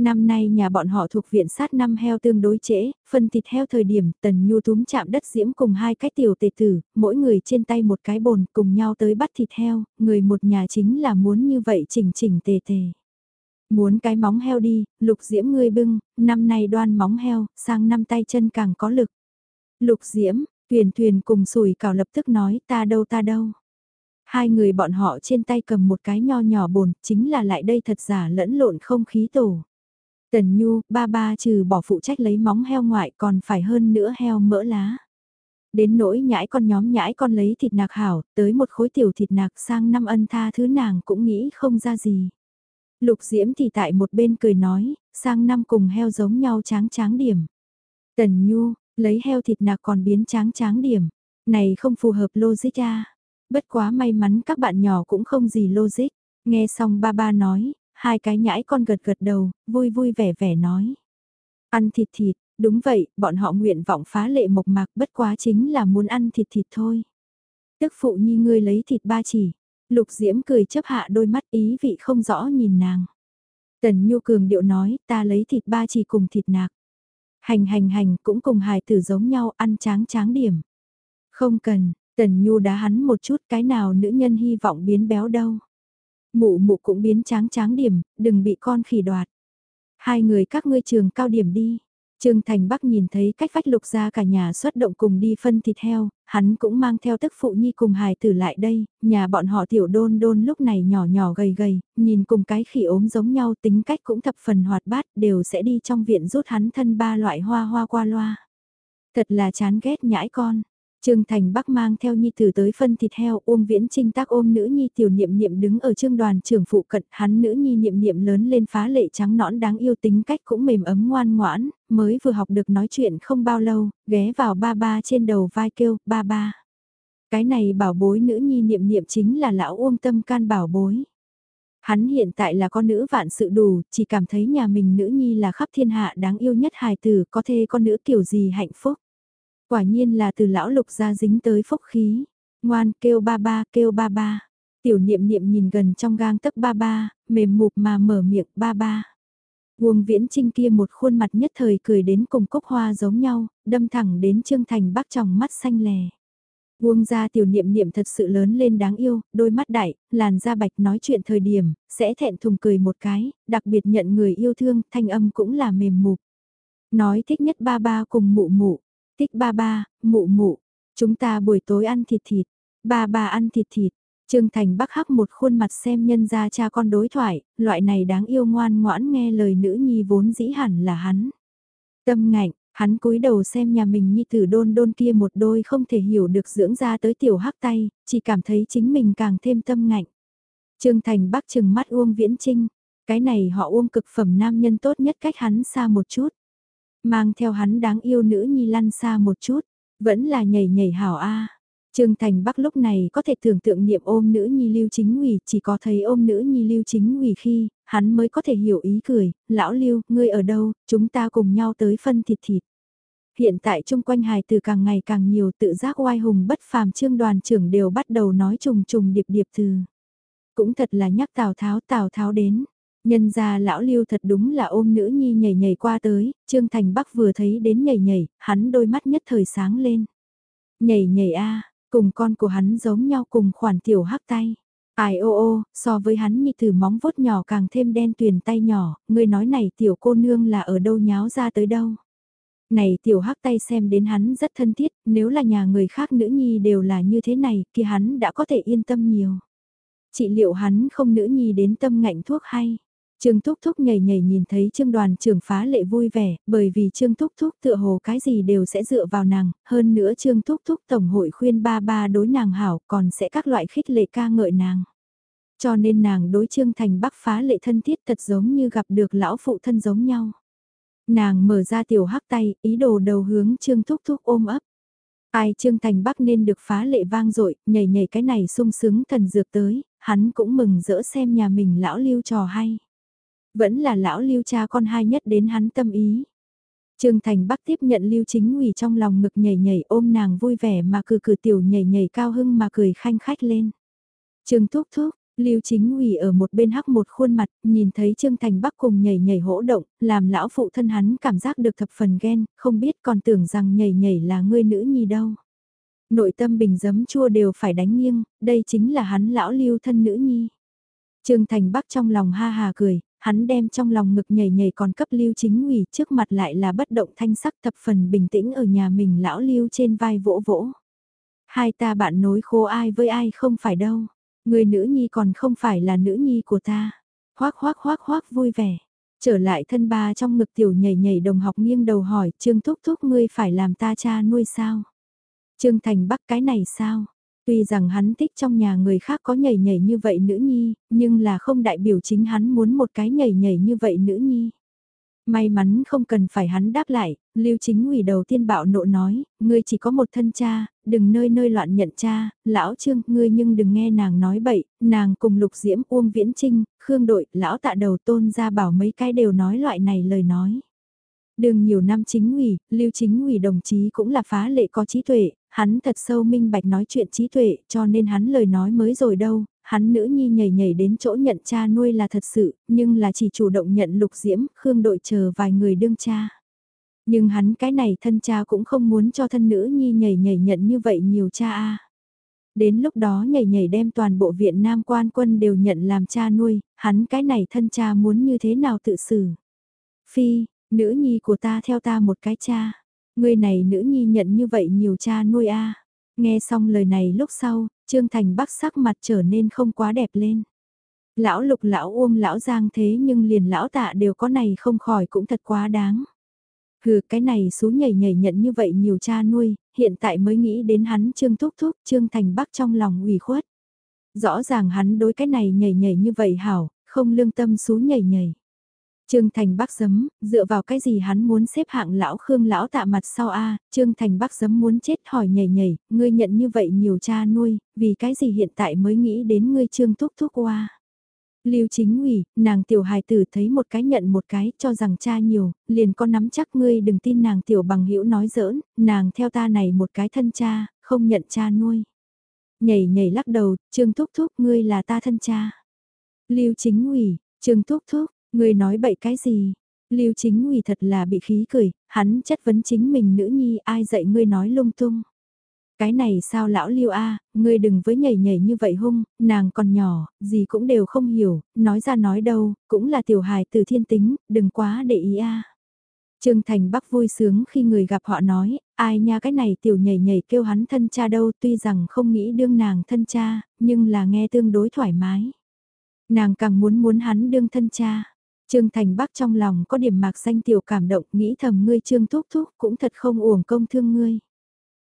Năm nay nhà bọn họ thuộc viện sát năm heo tương đối trễ, phân thịt heo thời điểm tần nhu túm chạm đất diễm cùng hai cái tiểu tề tử, mỗi người trên tay một cái bồn cùng nhau tới bắt thịt heo, người một nhà chính là muốn như vậy chỉnh chỉnh tề tề. Muốn cái móng heo đi, lục diễm ngươi bưng, năm nay đoan móng heo, sang năm tay chân càng có lực. Lục diễm, thuyền thuyền cùng sủi cào lập tức nói ta đâu ta đâu. Hai người bọn họ trên tay cầm một cái nho nhỏ bồn, chính là lại đây thật giả lẫn lộn không khí tổ. Tần Nhu, ba ba trừ bỏ phụ trách lấy móng heo ngoại còn phải hơn nữa heo mỡ lá. Đến nỗi nhãi con nhóm nhãi con lấy thịt nạc hảo, tới một khối tiểu thịt nạc sang năm ân tha thứ nàng cũng nghĩ không ra gì. Lục Diễm thì tại một bên cười nói, sang năm cùng heo giống nhau tráng tráng điểm. Tần Nhu, lấy heo thịt nạc còn biến tráng tráng điểm. Này không phù hợp logic ra. Bất quá may mắn các bạn nhỏ cũng không gì logic. Nghe xong ba ba nói, hai cái nhãi con gật gật đầu, vui vui vẻ vẻ nói. Ăn thịt thịt, đúng vậy, bọn họ nguyện vọng phá lệ mộc mạc bất quá chính là muốn ăn thịt thịt thôi. Tức phụ nhi ngươi lấy thịt ba chỉ, lục diễm cười chấp hạ đôi mắt ý vị không rõ nhìn nàng. Tần Nhu Cường điệu nói ta lấy thịt ba chỉ cùng thịt nạc. Hành hành hành cũng cùng hài tử giống nhau ăn tráng tráng điểm. Không cần, Tần Nhu đá hắn một chút cái nào nữ nhân hy vọng biến béo đâu. Mụ mụ cũng biến tráng tráng điểm, đừng bị con khỉ đoạt. Hai người các ngươi trường cao điểm đi. Trương Thành Bắc nhìn thấy cách vách lục ra cả nhà xuất động cùng đi phân thịt heo, hắn cũng mang theo tức phụ nhi cùng hài tử lại đây, nhà bọn họ tiểu đôn đôn lúc này nhỏ nhỏ gầy gầy, nhìn cùng cái khỉ ốm giống nhau tính cách cũng thập phần hoạt bát đều sẽ đi trong viện rút hắn thân ba loại hoa hoa qua loa. Thật là chán ghét nhãi con, Trương Thành Bắc mang theo nhi tử tới phân thịt heo, Uông Viễn Trinh tác ôm nữ nhi tiểu niệm niệm đứng ở trương đoàn trưởng phụ cận, hắn nữ nhi niệm niệm lớn lên phá lệ trắng nõn đáng yêu tính cách cũng mềm ấm ngoan ngoãn, mới vừa học được nói chuyện không bao lâu, ghé vào ba ba trên đầu vai kêu, ba ba. Cái này bảo bối nữ nhi niệm niệm chính là lão Uông Tâm Can bảo bối. Hắn hiện tại là con nữ vạn sự đủ, chỉ cảm thấy nhà mình nữ nhi là khắp thiên hạ đáng yêu nhất hài tử, có thê con nữ kiểu gì hạnh phúc. Quả nhiên là từ lão lục ra dính tới phúc khí. Ngoan kêu ba ba kêu ba ba. Tiểu niệm niệm nhìn gần trong gang tấc ba ba, mềm mụp mà mở miệng ba ba. Uông Viễn Trinh kia một khuôn mặt nhất thời cười đến cùng cốc hoa giống nhau, đâm thẳng đến Trương Thành Bắc trong mắt xanh lè. Uông ra tiểu niệm niệm thật sự lớn lên đáng yêu, đôi mắt đại, làn da bạch nói chuyện thời điểm, sẽ thẹn thùng cười một cái, đặc biệt nhận người yêu thương, thanh âm cũng là mềm mục. Nói thích nhất ba ba cùng mụ mụ, Tích ba ba, mụ mụ, chúng ta buổi tối ăn thịt thịt, ba ba ăn thịt thịt. Trương Thành Bắc hắc một khuôn mặt xem nhân ra cha con đối thoại, loại này đáng yêu ngoan ngoãn nghe lời nữ nhi vốn dĩ hẳn là hắn. Tâm ngạnh, hắn cúi đầu xem nhà mình nhi tử đôn đôn kia một đôi không thể hiểu được dưỡng ra tới tiểu hắc tay, chỉ cảm thấy chính mình càng thêm tâm ngạnh. Trương Thành Bắc chừng mắt Uông Viễn Trinh, cái này họ Uông cực phẩm nam nhân tốt nhất cách hắn xa một chút. Mang theo hắn đáng yêu nữ nhi lăn xa một chút, vẫn là nhảy nhảy hảo a. Trương Thành Bắc lúc này có thể tưởng tượng niệm ôm nữ nhi lưu chính ủy, chỉ có thấy ôm nữ nhi lưu chính ủy khi, hắn mới có thể hiểu ý cười, lão lưu, ngươi ở đâu, chúng ta cùng nhau tới phân thịt thịt. Hiện tại chung quanh hài từ càng ngày càng nhiều tự giác oai hùng bất phàm trương đoàn trưởng đều bắt đầu nói trùng trùng điệp điệp từ. Cũng thật là nhắc Tào Tháo Tào Tháo đến, Nhân ra lão lưu thật đúng là ôm nữ nhi nhảy nhảy qua tới, Trương Thành Bắc vừa thấy đến nhảy nhảy, hắn đôi mắt nhất thời sáng lên. Nhảy nhảy a cùng con của hắn giống nhau cùng khoản tiểu hắc tay. Ai ô ô, so với hắn nhị thử móng vuốt nhỏ càng thêm đen tuyền tay nhỏ, người nói này tiểu cô nương là ở đâu nháo ra tới đâu. Này tiểu hắc tay xem đến hắn rất thân thiết, nếu là nhà người khác nữ nhi đều là như thế này, thì hắn đã có thể yên tâm nhiều. Chị liệu hắn không nữ nhi đến tâm ngạnh thuốc hay? Trương Thúc Thúc nhảy nhảy nhìn thấy Trương đoàn trưởng phá lệ vui vẻ, bởi vì Trương Thúc Thúc tựa hồ cái gì đều sẽ dựa vào nàng, hơn nữa Trương Thúc Thúc Tổng hội khuyên ba ba đối nàng hảo còn sẽ các loại khích lệ ca ngợi nàng. Cho nên nàng đối Trương Thành Bắc phá lệ thân thiết thật giống như gặp được lão phụ thân giống nhau. Nàng mở ra tiểu hắc tay, ý đồ đầu hướng Trương Thúc Thúc ôm ấp. Ai Trương Thành Bắc nên được phá lệ vang dội nhảy nhảy cái này sung sướng thần dược tới, hắn cũng mừng rỡ xem nhà mình lão lưu trò hay. Vẫn là lão lưu cha con hai nhất đến hắn tâm ý. Trương Thành Bắc tiếp nhận lưu chính ủy trong lòng ngực nhảy nhảy ôm nàng vui vẻ mà cử cử tiểu nhảy nhảy cao hưng mà cười khanh khách lên. Trương Thúc Thúc, Lưu Chính ủy ở một bên hắc một khuôn mặt, nhìn thấy Trương Thành Bắc cùng nhảy nhảy hỗ động, làm lão phụ thân hắn cảm giác được thập phần ghen, không biết còn tưởng rằng nhảy nhảy là ngươi nữ nhi đâu. Nội tâm bình giấm chua đều phải đánh nghiêng, đây chính là hắn lão lưu thân nữ nhi. Trương Thành Bắc trong lòng ha hà cười, hắn đem trong lòng ngực nhảy nhảy còn cấp lưu chính ủy trước mặt lại là bất động thanh sắc thập phần bình tĩnh ở nhà mình lão lưu trên vai vỗ vỗ. Hai ta bạn nối khô ai với ai không phải đâu. Người nữ nhi còn không phải là nữ nhi của ta. Hoác hoác hoác hoác vui vẻ. Trở lại thân ba trong ngực tiểu nhảy nhảy đồng học nghiêng đầu hỏi, Trương Thúc Thúc ngươi phải làm ta cha nuôi sao? Trương Thành Bắc cái này sao? Tuy rằng hắn thích trong nhà người khác có nhảy nhảy như vậy nữ nhi, nhưng là không đại biểu chính hắn muốn một cái nhảy nhảy như vậy nữ nhi. May mắn không cần phải hắn đáp lại, Lưu Chính ủy đầu tiên bạo nộ nói, ngươi chỉ có một thân cha, đừng nơi nơi loạn nhận cha, lão Trương, ngươi nhưng đừng nghe nàng nói bậy, nàng cùng Lục Diễm, Uông Viễn Trinh, Khương Đội, lão tạ đầu tôn ra bảo mấy cái đều nói loại này lời nói. Đường nhiều năm chính ủy, Lưu Chính ủy đồng chí cũng là phá lệ có trí tuệ, hắn thật sâu minh bạch nói chuyện trí tuệ, cho nên hắn lời nói mới rồi đâu, hắn nữ nhi nhảy nhảy đến chỗ nhận cha nuôi là thật sự, nhưng là chỉ chủ động nhận lục diễm, khương đội chờ vài người đương cha. Nhưng hắn cái này thân cha cũng không muốn cho thân nữ nhi nhảy nhảy nhận như vậy nhiều cha a. Đến lúc đó nhảy nhảy đem toàn bộ viện nam quan quân đều nhận làm cha nuôi, hắn cái này thân cha muốn như thế nào tự xử. Phi, nữ nhi của ta theo ta một cái cha, người này nữ nhi nhận như vậy nhiều cha nuôi a. Nghe xong lời này lúc sau, Trương Thành Bắc sắc mặt trở nên không quá đẹp lên. Lão lục lão uông lão giang thế nhưng liền lão tạ đều có này không khỏi cũng thật quá đáng. Hừ cái này xú nhảy nhảy nhận như vậy nhiều cha nuôi, hiện tại mới nghĩ đến hắn Trương Thúc Thúc, Trương Thành Bắc trong lòng ủy khuất. Rõ ràng hắn đối cái này nhảy nhảy như vậy hảo, không lương tâm xú nhảy nhảy. Trương Thành Bắc giấm, dựa vào cái gì hắn muốn xếp hạng lão Khương lão tạ mặt sau a Trương Thành Bắc giấm muốn chết hỏi nhảy nhảy, ngươi nhận như vậy nhiều cha nuôi, vì cái gì hiện tại mới nghĩ đến ngươi Trương Thúc Thúc qua. Lưu chính ủy, nàng tiểu hài tử thấy một cái nhận một cái, cho rằng cha nhiều, liền có nắm chắc ngươi đừng tin nàng tiểu bằng hữu nói giỡn, nàng theo ta này một cái thân cha, không nhận cha nuôi. Nhảy nhảy lắc đầu, Trương Thúc Thúc ngươi là ta thân cha. Lưu chính ủy, Trương Thúc Thúc, Người nói bậy cái gì? Lưu chính nguy thật là bị khí cười, hắn chất vấn chính mình nữ nhi ai dạy ngươi nói lung tung. Cái này sao lão Lưu a, ngươi đừng với nhảy nhảy như vậy hung, nàng còn nhỏ, gì cũng đều không hiểu, nói ra nói đâu, cũng là tiểu hài từ thiên tính, đừng quá để ý a. Trương Thành Bắc vui sướng khi người gặp họ nói, ai nha cái này tiểu nhảy nhảy kêu hắn thân cha đâu tuy rằng không nghĩ đương nàng thân cha, nhưng là nghe tương đối thoải mái. Nàng càng muốn muốn hắn đương thân cha. Trương Thành Bắc trong lòng có điểm mạc danh tiểu cảm động nghĩ thầm ngươi Trương Thúc Thúc cũng thật không uổng công thương ngươi.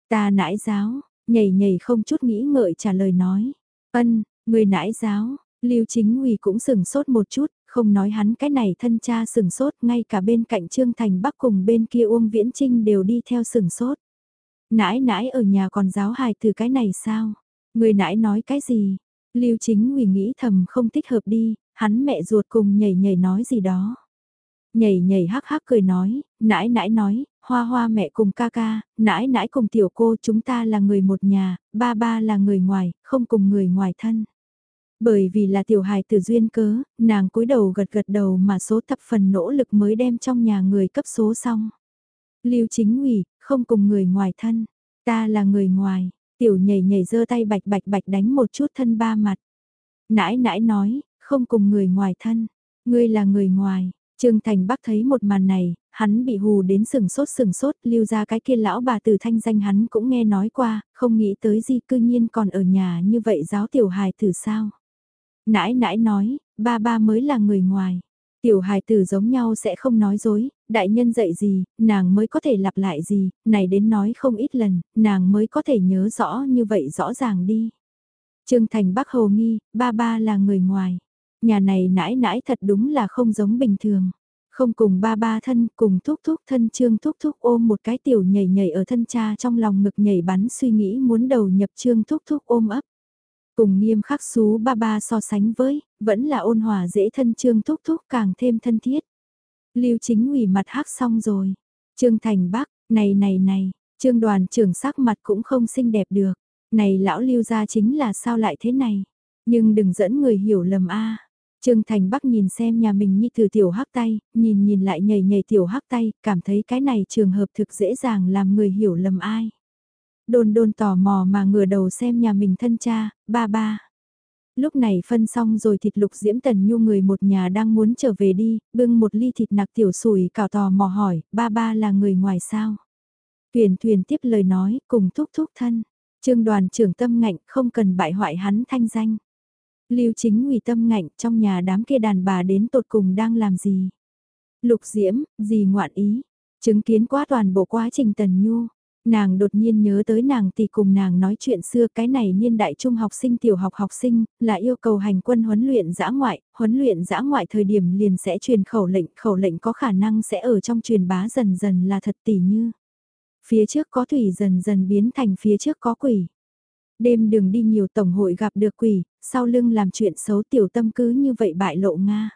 Ta nãi giáo, nhảy nhảy không chút nghĩ ngợi trả lời nói. Ân, người nãi giáo, Lưu Chính Uy cũng sừng sốt một chút, không nói hắn cái này thân cha sừng sốt ngay cả bên cạnh Trương Thành Bắc cùng bên kia Uông Viễn Trinh đều đi theo sừng sốt. Nãi nãi ở nhà còn giáo hài từ cái này sao? Người nãi nói cái gì? Lưu Chính Uy nghĩ thầm không thích hợp đi, hắn mẹ ruột cùng nhảy nhảy nói gì đó. Nhảy nhảy hắc hắc cười nói, nãi nãi nói, hoa hoa mẹ cùng ca ca, nãi nãi cùng tiểu cô chúng ta là người một nhà, ba ba là người ngoài, không cùng người ngoài thân. Bởi vì là tiểu hài từ duyên cớ, nàng cúi đầu gật gật đầu mà số thập phần nỗ lực mới đem trong nhà người cấp số xong. Lưu chính ủy, không cùng người ngoài thân, ta là người ngoài, tiểu nhảy nhảy giơ tay bạch bạch bạch đánh một chút thân ba mặt. Nãi nãi nói, không cùng người ngoài thân, ngươi là người ngoài. Trương Thành Bắc thấy một màn này, hắn bị hù đến sừng sốt sừng sốt, lưu ra cái kia lão bà từ thanh danh hắn cũng nghe nói qua, không nghĩ tới gì cư nhiên còn ở nhà như vậy giáo tiểu hài tử sao. Nãi nãi nói, ba ba mới là người ngoài. Tiểu hài tử giống nhau sẽ không nói dối, đại nhân dạy gì, nàng mới có thể lặp lại gì, này đến nói không ít lần, nàng mới có thể nhớ rõ như vậy rõ ràng đi. Trương Thành Bắc hồ nghi, ba ba là người ngoài. Nhà này nãi nãi thật đúng là không giống bình thường. Không cùng ba ba thân, cùng thúc thúc thân trương thúc thúc ôm một cái tiểu nhảy nhảy ở thân cha trong lòng ngực nhảy bắn suy nghĩ muốn đầu nhập trương thúc thúc ôm ấp. Cùng nghiêm khắc xú ba ba so sánh với, vẫn là ôn hòa dễ thân trương thúc thúc càng thêm thân thiết. Lưu chính ủy mặt hắc xong rồi. Trương Thành Bắc, này này này, trương đoàn trưởng sắc mặt cũng không xinh đẹp được. Này lão lưu gia chính là sao lại thế này? Nhưng đừng dẫn người hiểu lầm a. Trương Thành Bắc nhìn xem nhà mình như từ tiểu hắc tay, nhìn nhìn lại nhảy nhảy tiểu hắc tay, cảm thấy cái này trường hợp thực dễ dàng làm người hiểu lầm ai. Đôn đôn tò mò mà ngửa đầu xem nhà mình thân cha, ba ba. Lúc này phân xong rồi thịt lục diễm tần nhu người một nhà đang muốn trở về đi, bưng một ly thịt nạc tiểu sủi cào tò mò hỏi, ba ba là người ngoài sao? tuyển thuyền tiếp lời nói, cùng thúc thúc thân. Trương đoàn trưởng tâm ngạnh không cần bại hoại hắn thanh danh. Lưu chính ngụy tâm ngạnh trong nhà đám kia đàn bà đến tột cùng đang làm gì? Lục diễm, gì ngoạn ý? Chứng kiến quá toàn bộ quá trình tần nhu. Nàng đột nhiên nhớ tới nàng thì cùng nàng nói chuyện xưa cái này niên đại trung học sinh tiểu học học sinh, là yêu cầu hành quân huấn luyện giã ngoại, huấn luyện giã ngoại thời điểm liền sẽ truyền khẩu lệnh, khẩu lệnh có khả năng sẽ ở trong truyền bá dần dần là thật tỷ như. Phía trước có thủy dần dần biến thành phía trước có quỷ. Đêm đường đi nhiều tổng hội gặp được quỷ, sau lưng làm chuyện xấu tiểu tâm cứ như vậy bại lộ Nga.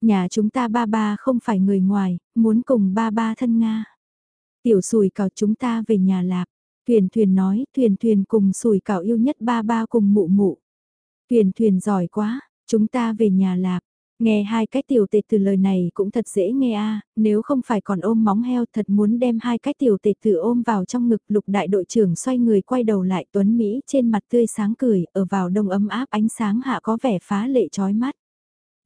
Nhà chúng ta ba ba không phải người ngoài, muốn cùng ba ba thân Nga. Tiểu sùi cào chúng ta về nhà lạp. Thuyền thuyền nói, thuyền thuyền cùng sùi cào yêu nhất ba ba cùng mụ mụ. Thuyền thuyền giỏi quá, chúng ta về nhà lạp. Nghe hai cái tiểu tệ từ lời này cũng thật dễ nghe a nếu không phải còn ôm móng heo thật muốn đem hai cái tiểu tệ từ ôm vào trong ngực lục đại đội trưởng xoay người quay đầu lại tuấn Mỹ trên mặt tươi sáng cười, ở vào đông ấm áp ánh sáng hạ có vẻ phá lệ chói mắt.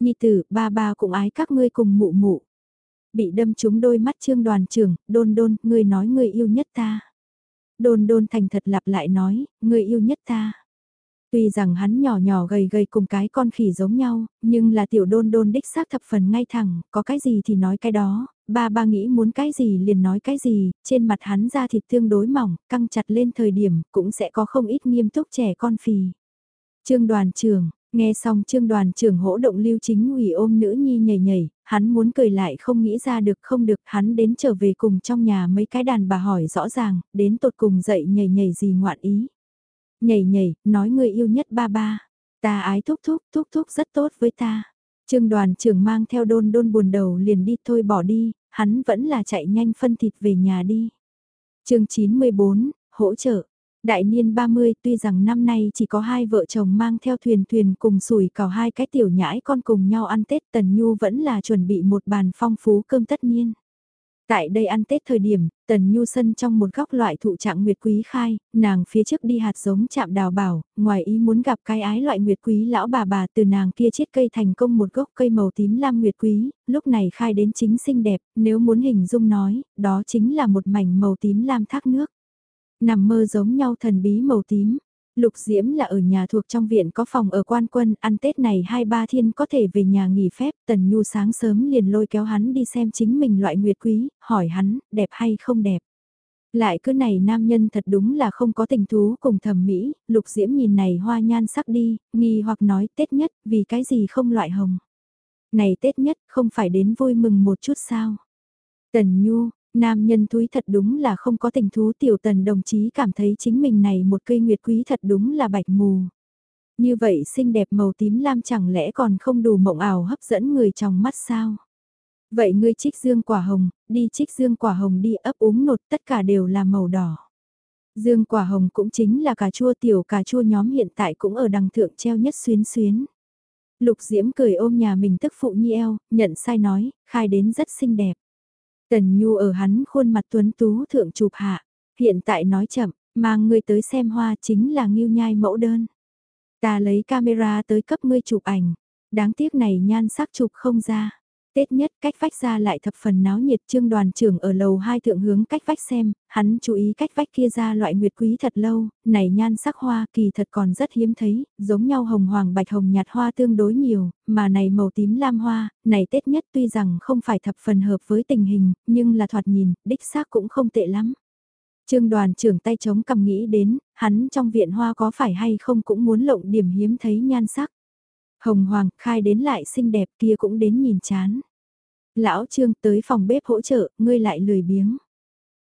Nhi tử, ba ba cũng ái các ngươi cùng mụ mụ. Bị đâm trúng đôi mắt trương đoàn trưởng, đôn đôn, ngươi nói ngươi yêu nhất ta. Đôn đôn thành thật lặp lại nói, ngươi yêu nhất ta. Tuy rằng hắn nhỏ nhỏ gầy gầy cùng cái con khỉ giống nhau, nhưng là tiểu đôn đôn đích xác thập phần ngay thẳng, có cái gì thì nói cái đó, ba ba nghĩ muốn cái gì liền nói cái gì, trên mặt hắn ra thịt tương đối mỏng, căng chặt lên thời điểm, cũng sẽ có không ít nghiêm túc trẻ con phì. Trương đoàn trưởng, nghe xong trương đoàn trưởng hỗ động lưu chính ủy ôm nữ nhi nhảy nhảy, hắn muốn cười lại không nghĩ ra được không được, hắn đến trở về cùng trong nhà mấy cái đàn bà hỏi rõ ràng, đến tột cùng dậy nhảy nhảy gì ngoạn ý. Nhảy nhảy, nói người yêu nhất ba ba. Ta ái thúc thúc, thúc thúc rất tốt với ta. Trương đoàn trưởng mang theo đôn đôn buồn đầu liền đi thôi bỏ đi, hắn vẫn là chạy nhanh phân thịt về nhà đi. chương 94, hỗ trợ. Đại niên 30 tuy rằng năm nay chỉ có hai vợ chồng mang theo thuyền thuyền cùng sủi cào hai cái tiểu nhãi con cùng nhau ăn Tết Tần Nhu vẫn là chuẩn bị một bàn phong phú cơm tất niên. Tại đây ăn Tết thời điểm, Tần Nhu Sân trong một góc loại thụ trạng nguyệt quý khai, nàng phía trước đi hạt giống chạm đào bảo, ngoài ý muốn gặp cái ái loại nguyệt quý lão bà bà từ nàng kia chiết cây thành công một gốc cây màu tím lam nguyệt quý, lúc này khai đến chính xinh đẹp, nếu muốn hình dung nói, đó chính là một mảnh màu tím lam thác nước. Nằm mơ giống nhau thần bí màu tím, Lục Diễm là ở nhà thuộc trong viện có phòng ở quan quân, ăn Tết này hai ba thiên có thể về nhà nghỉ phép, Tần Nhu sáng sớm liền lôi kéo hắn đi xem chính mình loại nguyệt quý, hỏi hắn, đẹp hay không đẹp. Lại cứ này nam nhân thật đúng là không có tình thú cùng thẩm mỹ, Lục Diễm nhìn này hoa nhan sắc đi, nghi hoặc nói Tết nhất, vì cái gì không loại hồng. Này Tết nhất, không phải đến vui mừng một chút sao. Tần Nhu, Nam nhân thúi thật đúng là không có tình thú tiểu tần đồng chí cảm thấy chính mình này một cây nguyệt quý thật đúng là bạch mù. Như vậy xinh đẹp màu tím lam chẳng lẽ còn không đủ mộng ảo hấp dẫn người trong mắt sao? Vậy ngươi trích dương quả hồng, đi trích dương quả hồng đi ấp uống nột tất cả đều là màu đỏ. Dương quả hồng cũng chính là cà chua tiểu cà chua nhóm hiện tại cũng ở đằng thượng treo nhất xuyến xuyến. Lục Diễm cười ôm nhà mình tức phụ nhi eo, nhận sai nói, khai đến rất xinh đẹp. Tần Nhu ở hắn khuôn mặt tuấn tú thượng chụp hạ, hiện tại nói chậm, mang ngươi tới xem hoa chính là nghiêu nhai mẫu đơn. Ta lấy camera tới cấp ngươi chụp ảnh, đáng tiếc này nhan sắc chụp không ra. Tết nhất cách vách ra lại thập phần náo nhiệt trương đoàn trưởng ở lầu hai thượng hướng cách vách xem, hắn chú ý cách vách kia ra loại nguyệt quý thật lâu, này nhan sắc hoa kỳ thật còn rất hiếm thấy, giống nhau hồng hoàng bạch hồng nhạt hoa tương đối nhiều, mà này màu tím lam hoa, này Tết nhất tuy rằng không phải thập phần hợp với tình hình, nhưng là thoạt nhìn, đích xác cũng không tệ lắm. Trương đoàn trưởng tay chống cầm nghĩ đến, hắn trong viện hoa có phải hay không cũng muốn lộng điểm hiếm thấy nhan sắc. Hồng Hoàng khai đến lại xinh đẹp kia cũng đến nhìn chán. Lão Trương tới phòng bếp hỗ trợ, ngươi lại lười biếng.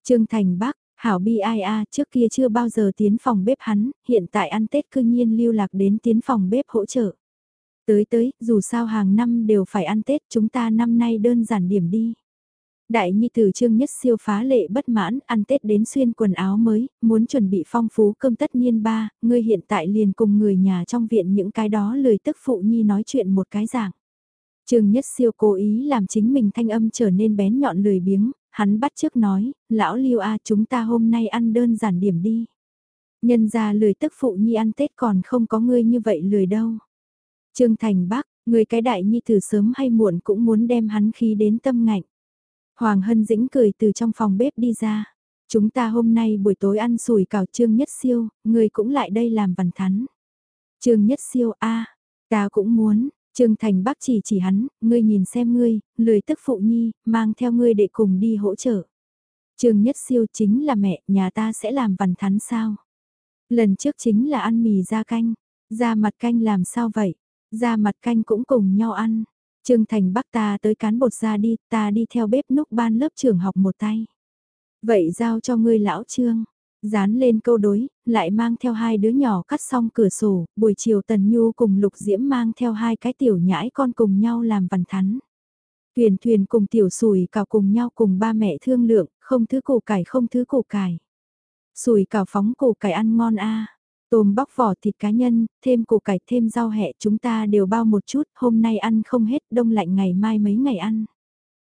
Trương Thành Bắc, Hảo Bi ai a trước kia chưa bao giờ tiến phòng bếp hắn, hiện tại ăn Tết cư nhiên lưu lạc đến tiến phòng bếp hỗ trợ. Tới tới, dù sao hàng năm đều phải ăn Tết chúng ta năm nay đơn giản điểm đi. Đại nhi tử trương nhất siêu phá lệ bất mãn, ăn Tết đến xuyên quần áo mới, muốn chuẩn bị phong phú cơm tất niên ba, ngươi hiện tại liền cùng người nhà trong viện những cái đó lười tức phụ nhi nói chuyện một cái dạng. Trương nhất siêu cố ý làm chính mình thanh âm trở nên bén nhọn lười biếng, hắn bắt trước nói, lão liêu a chúng ta hôm nay ăn đơn giản điểm đi. Nhân ra lười tức phụ nhi ăn Tết còn không có ngươi như vậy lười đâu. Trương Thành Bắc, người cái đại nhi tử sớm hay muộn cũng muốn đem hắn khí đến tâm ngạnh. Hoàng Hân Dĩnh cười từ trong phòng bếp đi ra. Chúng ta hôm nay buổi tối ăn sủi cảo Trương Nhất Siêu, người cũng lại đây làm vằn thắn. Trương Nhất Siêu a ta cũng muốn, Trương Thành Bắc chỉ chỉ hắn, ngươi nhìn xem ngươi, lười tức phụ nhi, mang theo ngươi để cùng đi hỗ trợ. Trương Nhất Siêu chính là mẹ, nhà ta sẽ làm vằn thắn sao? Lần trước chính là ăn mì da canh, da mặt canh làm sao vậy? Da mặt canh cũng cùng nhau ăn. Trương Thành Bắc ta tới cán bột ra đi, ta đi theo bếp núc ban lớp trưởng học một tay. Vậy giao cho ngươi lão Trương. Dán lên câu đối, lại mang theo hai đứa nhỏ cắt xong cửa sổ, buổi chiều Tần Nhu cùng Lục Diễm mang theo hai cái tiểu nhãi con cùng nhau làm văn thắn. Thuyền thuyền cùng tiểu sùi cào cùng nhau cùng ba mẹ thương lượng, không thứ củ cải không thứ củ cải. Sùi cào phóng củ cải ăn ngon a Tôm bóc vỏ thịt cá nhân, thêm củ cải thêm rau hẹ chúng ta đều bao một chút, hôm nay ăn không hết, đông lạnh ngày mai mấy ngày ăn.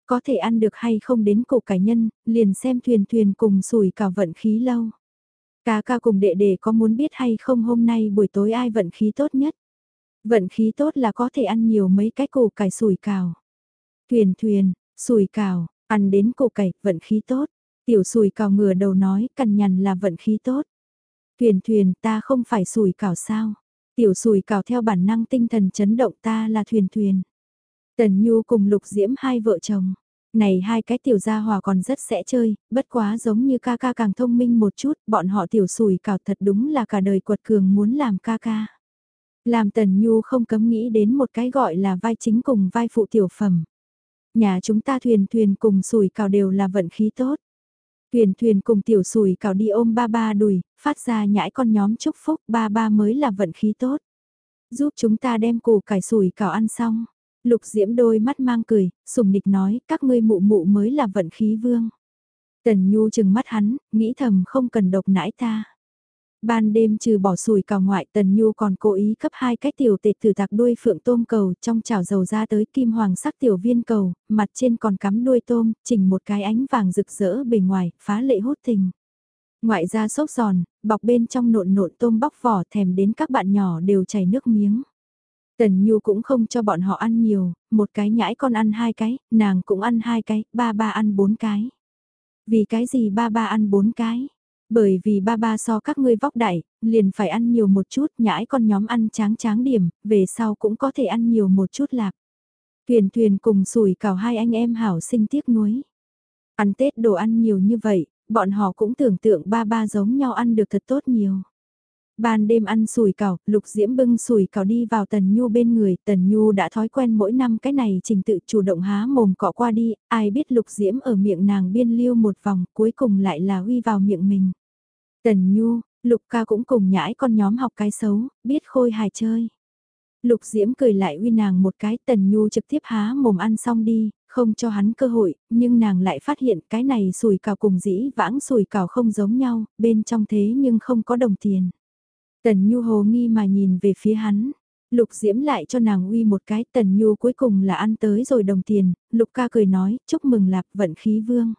Có thể ăn được hay không đến củ cải nhân, liền xem thuyền thuyền cùng sủi cả vận khí lâu. Cá ca cùng đệ đệ có muốn biết hay không hôm nay buổi tối ai vận khí tốt nhất? Vận khí tốt là có thể ăn nhiều mấy cái củ cải sủi cào. Thuyền thuyền, sủi cào, ăn đến củ cải, vận khí tốt. Tiểu sùi cào ngửa đầu nói, cằn nhằn là vận khí tốt. Thuyền thuyền ta không phải sùi cào sao. Tiểu sùi cào theo bản năng tinh thần chấn động ta là thuyền thuyền. Tần Nhu cùng Lục Diễm hai vợ chồng. Này hai cái tiểu gia hòa còn rất sẽ chơi, bất quá giống như ca ca càng thông minh một chút, bọn họ tiểu sùi cào thật đúng là cả đời quật cường muốn làm ca ca. Làm Tần Nhu không cấm nghĩ đến một cái gọi là vai chính cùng vai phụ tiểu phẩm. Nhà chúng ta thuyền thuyền cùng sùi cào đều là vận khí tốt. Thuyền thuyền cùng tiểu sùi cào đi ôm ba ba đùi, phát ra nhãi con nhóm chúc phúc ba ba mới là vận khí tốt. Giúp chúng ta đem củ cải sùi cào ăn xong. Lục diễm đôi mắt mang cười, sùng nịch nói, các ngươi mụ mụ mới là vận khí vương. Tần Nhu chừng mắt hắn, nghĩ thầm không cần độc nãi ta. Ban đêm trừ bỏ sùi cào ngoại Tần Nhu còn cố ý cấp hai cái tiểu tệt từ tạc đuôi phượng tôm cầu trong chảo dầu ra tới kim hoàng sắc tiểu viên cầu, mặt trên còn cắm đuôi tôm, chỉnh một cái ánh vàng rực rỡ bề ngoài, phá lệ hút tình. Ngoại ra xốp giòn, bọc bên trong nộn nộn tôm bóc vỏ thèm đến các bạn nhỏ đều chảy nước miếng. Tần Nhu cũng không cho bọn họ ăn nhiều, một cái nhãi con ăn hai cái, nàng cũng ăn hai cái, ba ba ăn bốn cái. Vì cái gì ba ba ăn bốn cái? Bởi vì ba ba so các ngươi vóc đại, liền phải ăn nhiều một chút, nhãi con nhóm ăn tráng tráng điểm, về sau cũng có thể ăn nhiều một chút lạc. Thuyền thuyền cùng sủi cào hai anh em hảo sinh tiếc nuối. Ăn Tết đồ ăn nhiều như vậy, bọn họ cũng tưởng tượng ba ba giống nhau ăn được thật tốt nhiều. Ban đêm ăn sủi cảo, Lục Diễm bưng sủi cảo đi vào Tần Nhu bên người, Tần Nhu đã thói quen mỗi năm cái này trình tự chủ động há mồm cọ qua đi, ai biết Lục Diễm ở miệng nàng biên lưu một vòng, cuối cùng lại là uy vào miệng mình. Tần Nhu, Lục ca cũng cùng nhãi con nhóm học cái xấu, biết khôi hài chơi. Lục Diễm cười lại uy nàng một cái, Tần Nhu trực tiếp há mồm ăn xong đi, không cho hắn cơ hội, nhưng nàng lại phát hiện cái này sùi cào cùng dĩ vãng sùi cào không giống nhau, bên trong thế nhưng không có đồng tiền. Tần Nhu hồ nghi mà nhìn về phía hắn. Lục Diễm lại cho nàng uy một cái, Tần Nhu cuối cùng là ăn tới rồi đồng tiền, Lục ca cười nói, chúc mừng lạc vận khí vương.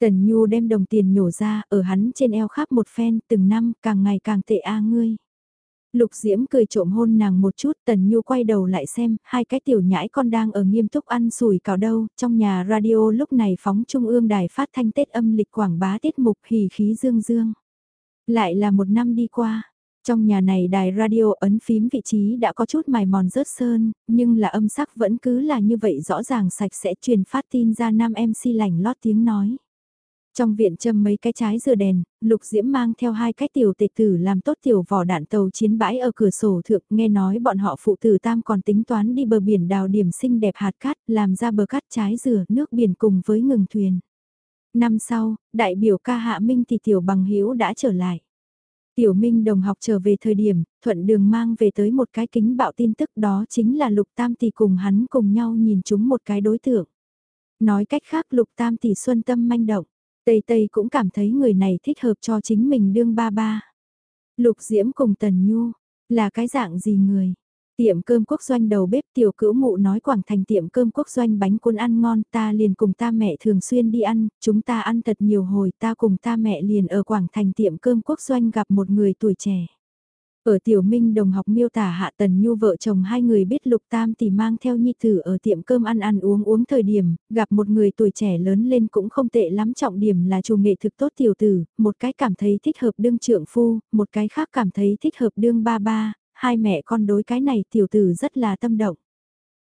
Tần Nhu đem đồng tiền nhổ ra, ở hắn trên eo khắp một phen, từng năm, càng ngày càng tệ a ngươi. Lục Diễm cười trộm hôn nàng một chút, Tần Nhu quay đầu lại xem, hai cái tiểu nhãi con đang ở nghiêm túc ăn sủi cảo đâu, trong nhà radio lúc này phóng trung ương đài phát thanh Tết âm lịch quảng bá tiết mục hỉ khí dương dương. Lại là một năm đi qua, trong nhà này đài radio ấn phím vị trí đã có chút mài mòn rớt sơn, nhưng là âm sắc vẫn cứ là như vậy rõ ràng sạch sẽ truyền phát tin ra nam MC lành lót tiếng nói. Trong viện châm mấy cái trái dừa đèn, Lục Diễm mang theo hai cái tiểu tịch tử làm tốt tiểu vỏ đạn tàu chiến bãi ở cửa sổ thượng, nghe nói bọn họ phụ tử tam còn tính toán đi bờ biển đào điểm xinh đẹp hạt cát, làm ra bờ cát trái dừa, nước biển cùng với ngừng thuyền. Năm sau, đại biểu ca hạ minh thì tiểu bằng hữu đã trở lại. Tiểu Minh đồng học trở về thời điểm, thuận đường mang về tới một cái kính bạo tin tức đó chính là Lục Tam Tỷ cùng hắn cùng nhau nhìn chúng một cái đối tượng. Nói cách khác lục tam tỷ xuân tâm manh động. Tây Tây cũng cảm thấy người này thích hợp cho chính mình đương ba ba. Lục Diễm cùng Tần Nhu, là cái dạng gì người? Tiệm cơm quốc doanh đầu bếp tiểu cữu mụ nói Quảng Thành tiệm cơm quốc doanh bánh cuốn ăn ngon ta liền cùng ta mẹ thường xuyên đi ăn, chúng ta ăn thật nhiều hồi ta cùng ta mẹ liền ở Quảng Thành tiệm cơm quốc doanh gặp một người tuổi trẻ. Ở Tiểu Minh đồng học miêu tả Hạ Tần Nhu vợ chồng hai người biết Lục Tam thì mang theo nhi tử ở tiệm cơm ăn ăn uống uống thời điểm, gặp một người tuổi trẻ lớn lên cũng không tệ lắm trọng điểm là chủ nghệ thực tốt tiểu tử, một cái cảm thấy thích hợp đương trượng phu, một cái khác cảm thấy thích hợp đương ba ba, hai mẹ con đối cái này tiểu tử rất là tâm động.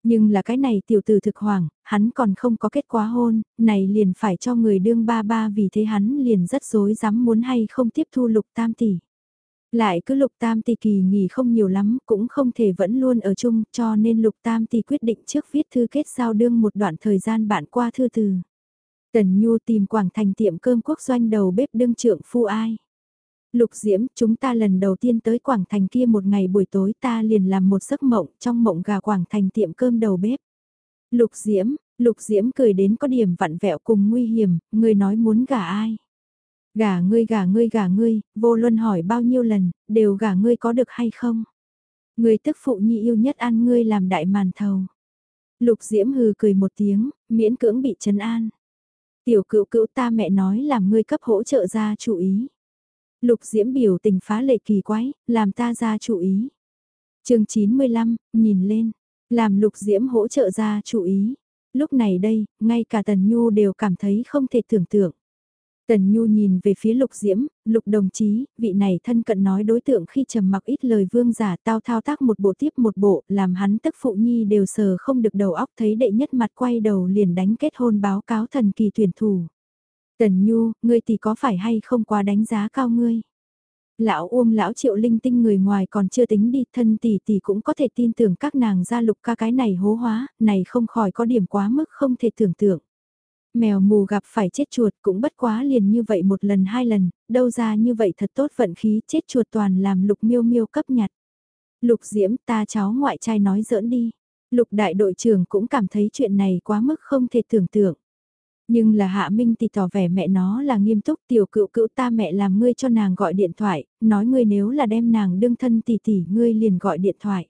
Nhưng là cái này tiểu tử thực hoàng, hắn còn không có kết quả hôn, này liền phải cho người đương ba ba vì thế hắn liền rất dối dám muốn hay không tiếp thu lục tam tỷ. Lại cứ lục tam tỷ kỳ nghỉ không nhiều lắm, cũng không thể vẫn luôn ở chung, cho nên lục tam tỷ quyết định trước viết thư kết giao đương một đoạn thời gian bạn qua thư từ. Tần Nhu tìm Quảng Thành tiệm cơm quốc doanh đầu bếp đương trưởng phu ai. Lục Diễm, chúng ta lần đầu tiên tới Quảng Thành kia một ngày buổi tối ta liền làm một giấc mộng trong mộng gà Quảng Thành tiệm cơm đầu bếp. Lục Diễm, Lục Diễm cười đến có điểm vặn vẹo cùng nguy hiểm, người nói muốn gà ai. Gà ngươi gà ngươi gà ngươi, vô luân hỏi bao nhiêu lần, đều gà ngươi có được hay không? Ngươi tức phụ nhi yêu nhất ăn ngươi làm đại màn thầu. Lục Diễm hừ cười một tiếng, miễn cưỡng bị trấn an. Tiểu cựu cựu ta mẹ nói làm ngươi cấp hỗ trợ ra chú ý. Lục Diễm biểu tình phá lệ kỳ quái, làm ta ra chú ý. chương 95, nhìn lên, làm Lục Diễm hỗ trợ ra chú ý. Lúc này đây, ngay cả Tần Nhu đều cảm thấy không thể tưởng tượng. Tần Nhu nhìn về phía Lục Diễm, Lục đồng chí, vị này thân cận nói đối tượng khi trầm mặc ít lời vương giả tao thao tác một bộ tiếp một bộ, làm hắn tức phụ nhi đều sờ không được đầu óc thấy đệ nhất mặt quay đầu liền đánh kết hôn báo cáo thần kỳ tuyển thủ. Tần Nhu, ngươi thì có phải hay không quá đánh giá cao ngươi? Lão Uông lão Triệu linh tinh người ngoài còn chưa tính đi, thân tỷ tỷ cũng có thể tin tưởng các nàng gia lục ca cái này hố hóa, này không khỏi có điểm quá mức không thể tưởng tượng. Mèo mù gặp phải chết chuột cũng bất quá liền như vậy một lần hai lần, đâu ra như vậy thật tốt vận khí chết chuột toàn làm lục miêu miêu cấp nhặt. Lục diễm ta cháu ngoại trai nói giỡn đi. Lục đại đội trưởng cũng cảm thấy chuyện này quá mức không thể tưởng tượng. Nhưng là Hạ Minh thì tỏ vẻ mẹ nó là nghiêm túc tiểu cựu cựu ta mẹ làm ngươi cho nàng gọi điện thoại, nói ngươi nếu là đem nàng đương thân tỷ tỷ ngươi liền gọi điện thoại.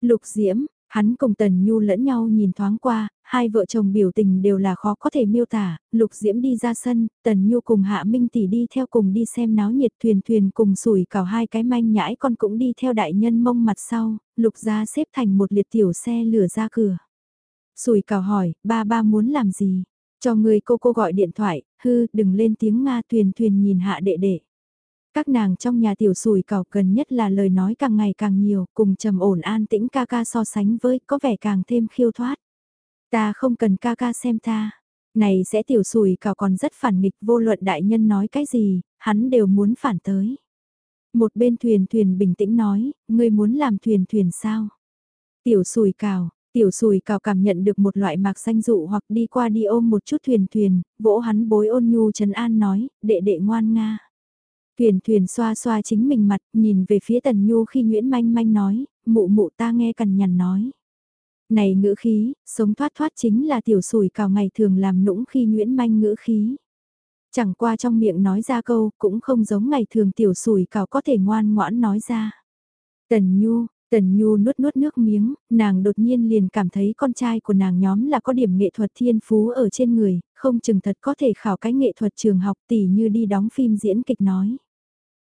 Lục Diễm, hắn cùng Tần Nhu lẫn nhau nhìn thoáng qua, hai vợ chồng biểu tình đều là khó có thể miêu tả, Lục Diễm đi ra sân, Tần Nhu cùng Hạ Minh tỷ đi theo cùng đi xem náo nhiệt thuyền thuyền cùng sủi cào hai cái manh nhãi con cũng đi theo đại nhân mông mặt sau, Lục ra xếp thành một liệt tiểu xe lửa ra cửa. Sủi cào hỏi, ba ba muốn làm gì? Cho người cô cô gọi điện thoại, hư, đừng lên tiếng Nga thuyền thuyền nhìn hạ đệ đệ. Các nàng trong nhà tiểu sùi cào cần nhất là lời nói càng ngày càng nhiều, cùng trầm ổn an tĩnh ca ca so sánh với có vẻ càng thêm khiêu thoát. Ta không cần ca ca xem ta. Này sẽ tiểu sùi cào còn rất phản nghịch vô luận đại nhân nói cái gì, hắn đều muốn phản tới. Một bên thuyền thuyền bình tĩnh nói, ngươi muốn làm thuyền thuyền sao? Tiểu sùi cào, Tiểu sùi cào cảm nhận được một loại mạc xanh dụ hoặc đi qua đi ôm một chút thuyền thuyền, vỗ hắn bối ôn nhu trấn an nói, đệ đệ ngoan nga. Thuyền thuyền xoa xoa chính mình mặt, nhìn về phía tần nhu khi Nguyễn Manh Manh nói, mụ mụ ta nghe cằn nhằn nói. Này ngữ khí, sống thoát thoát chính là tiểu sùi cào ngày thường làm nũng khi Nguyễn Manh ngữ khí. Chẳng qua trong miệng nói ra câu, cũng không giống ngày thường tiểu sùi cào có thể ngoan ngoãn nói ra. Tần Nhu, Tần Nhu nuốt nuốt nước miếng, nàng đột nhiên liền cảm thấy con trai của nàng nhóm là có điểm nghệ thuật thiên phú ở trên người, không chừng thật có thể khảo cái nghệ thuật trường học tỷ như đi đóng phim diễn kịch nói.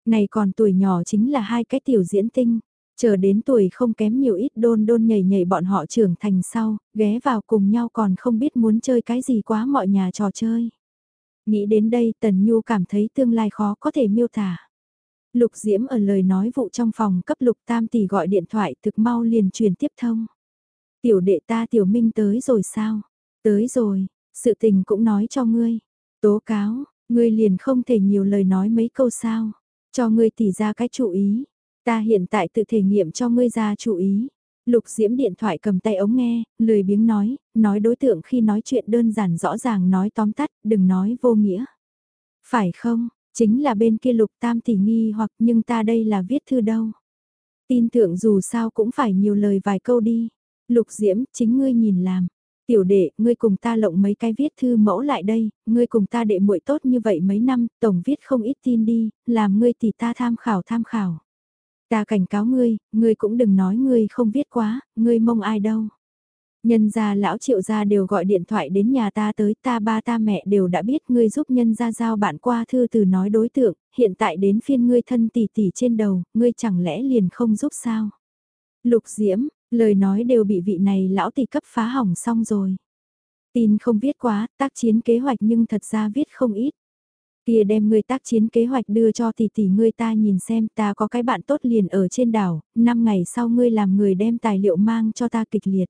Này còn tuổi nhỏ chính là hai cái tiểu diễn tinh, chờ đến tuổi không kém nhiều ít đôn đôn nhảy nhảy bọn họ trưởng thành sau, ghé vào cùng nhau còn không biết muốn chơi cái gì quá mọi nhà trò chơi. Nghĩ đến đây Tần Nhu cảm thấy tương lai khó có thể miêu tả. Lục Diễm ở lời nói vụ trong phòng cấp Lục Tam tỷ gọi điện thoại thực mau liền truyền tiếp thông. Tiểu đệ ta Tiểu Minh tới rồi sao? Tới rồi, sự tình cũng nói cho ngươi. Tố cáo, ngươi liền không thể nhiều lời nói mấy câu sao. Cho ngươi tỉ ra cái chủ ý. Ta hiện tại tự thể nghiệm cho ngươi ra chủ ý. Lục Diễm điện thoại cầm tay ống nghe, lười biếng nói, nói đối tượng khi nói chuyện đơn giản rõ ràng nói tóm tắt, đừng nói vô nghĩa. Phải không, Chính là bên kia lục tam tỷ nghi hoặc nhưng ta đây là viết thư đâu. Tin tưởng dù sao cũng phải nhiều lời vài câu đi. Lục diễm, chính ngươi nhìn làm. Tiểu đệ, ngươi cùng ta lộng mấy cái viết thư mẫu lại đây, ngươi cùng ta đệ muội tốt như vậy mấy năm, tổng viết không ít tin đi, làm ngươi tỷ ta tham khảo tham khảo. Ta cảnh cáo ngươi, ngươi cũng đừng nói ngươi không viết quá, ngươi mong ai đâu. Nhân gia lão triệu gia đều gọi điện thoại đến nhà ta tới ta ba ta mẹ đều đã biết ngươi giúp nhân gia giao bạn qua thư từ nói đối tượng, hiện tại đến phiên ngươi thân tỷ tỷ trên đầu, ngươi chẳng lẽ liền không giúp sao? Lục Diễm, lời nói đều bị vị này lão tỷ cấp phá hỏng xong rồi. Tin không viết quá, tác chiến kế hoạch nhưng thật ra viết không ít. Kia đem ngươi tác chiến kế hoạch đưa cho tỷ tỷ ngươi ta nhìn xem ta có cái bạn tốt liền ở trên đảo, 5 ngày sau ngươi làm người đem tài liệu mang cho ta kịch liệt.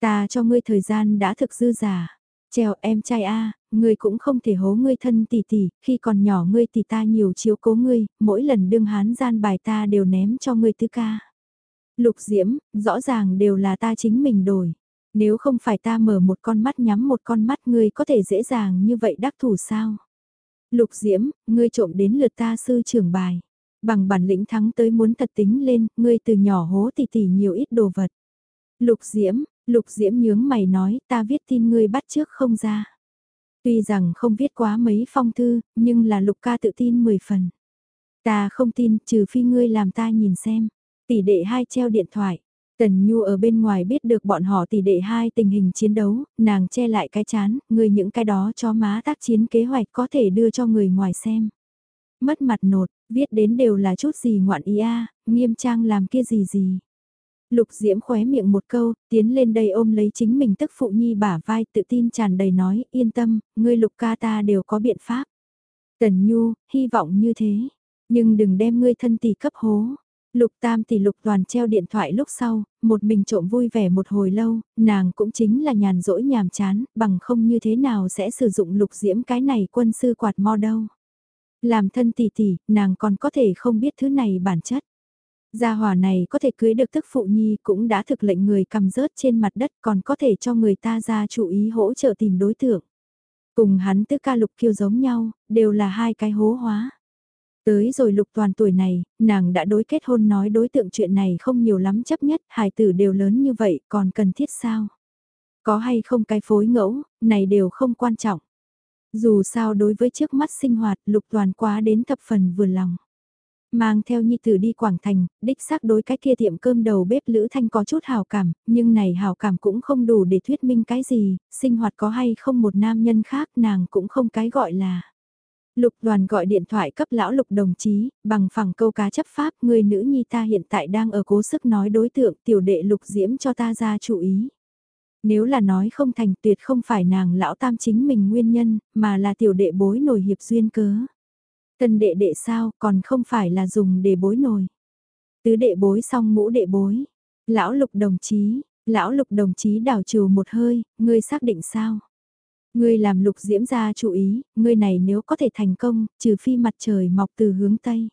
Ta cho ngươi thời gian đã thực dư giả. Trèo em trai a, ngươi cũng không thể hố ngươi thân tỷ tỷ, khi còn nhỏ ngươi tỷ ta nhiều chiếu cố ngươi, mỗi lần đương hán gian bài ta đều ném cho ngươi tứ ca. Lục diễm, rõ ràng đều là ta chính mình đổi. Nếu không phải ta mở một con mắt nhắm một con mắt ngươi có thể dễ dàng như vậy đắc thủ sao? Lục diễm, ngươi trộm đến lượt ta sư trưởng bài. Bằng bản lĩnh thắng tới muốn thật tính lên, ngươi từ nhỏ hố tỷ tỷ nhiều ít đồ vật. Lục diễm, Lục Diễm nhướng mày nói ta viết tin ngươi bắt trước không ra. Tuy rằng không viết quá mấy phong thư, nhưng là Lục ca tự tin 10 phần. Ta không tin trừ phi ngươi làm ta nhìn xem. Tỷ đệ hai treo điện thoại. Tần Nhu ở bên ngoài biết được bọn họ tỷ đệ hai tình hình chiến đấu, nàng che lại cái chán, người những cái đó cho má tác chiến kế hoạch có thể đưa cho người ngoài xem. Mất mặt nột, viết đến đều là chút gì ngoạn ý a, nghiêm trang làm kia gì gì. Lục Diễm khóe miệng một câu, tiến lên đây ôm lấy chính mình tức phụ nhi bả vai tự tin tràn đầy nói, yên tâm, ngươi lục ca ta đều có biện pháp. Tần Nhu, hy vọng như thế, nhưng đừng đem ngươi thân tỷ cấp hố. Lục Tam tỷ Lục Toàn treo điện thoại lúc sau, một mình trộm vui vẻ một hồi lâu, nàng cũng chính là nhàn rỗi nhàm chán, bằng không như thế nào sẽ sử dụng Lục Diễm cái này quân sư quạt mo đâu. Làm thân tỷ tỷ, nàng còn có thể không biết thứ này bản chất. Gia hỏa này có thể cưới được tức phụ nhi cũng đã thực lệnh người cầm rớt trên mặt đất còn có thể cho người ta ra chú ý hỗ trợ tìm đối tượng. Cùng hắn tức ca lục kiêu giống nhau, đều là hai cái hố hóa. Tới rồi lục toàn tuổi này, nàng đã đối kết hôn nói đối tượng chuyện này không nhiều lắm chấp nhất, hài tử đều lớn như vậy còn cần thiết sao? Có hay không cái phối ngẫu, này đều không quan trọng. Dù sao đối với trước mắt sinh hoạt lục toàn quá đến thập phần vừa lòng. Mang theo nhi tử đi Quảng Thành, đích xác đối cái kia tiệm cơm đầu bếp Lữ Thanh có chút hào cảm, nhưng này hào cảm cũng không đủ để thuyết minh cái gì, sinh hoạt có hay không một nam nhân khác nàng cũng không cái gọi là. Lục đoàn gọi điện thoại cấp lão lục đồng chí, bằng phẳng câu cá chấp pháp người nữ nhi ta hiện tại đang ở cố sức nói đối tượng tiểu đệ lục diễm cho ta ra chú ý. Nếu là nói không thành tuyệt không phải nàng lão tam chính mình nguyên nhân, mà là tiểu đệ bối nổi hiệp duyên cớ. Tân đệ đệ sao, còn không phải là dùng để bối nồi. Tứ đệ bối xong ngũ đệ bối. Lão lục đồng chí, lão lục đồng chí đảo trừ một hơi, ngươi xác định sao? Ngươi làm lục diễm ra chú ý, ngươi này nếu có thể thành công, trừ phi mặt trời mọc từ hướng Tây.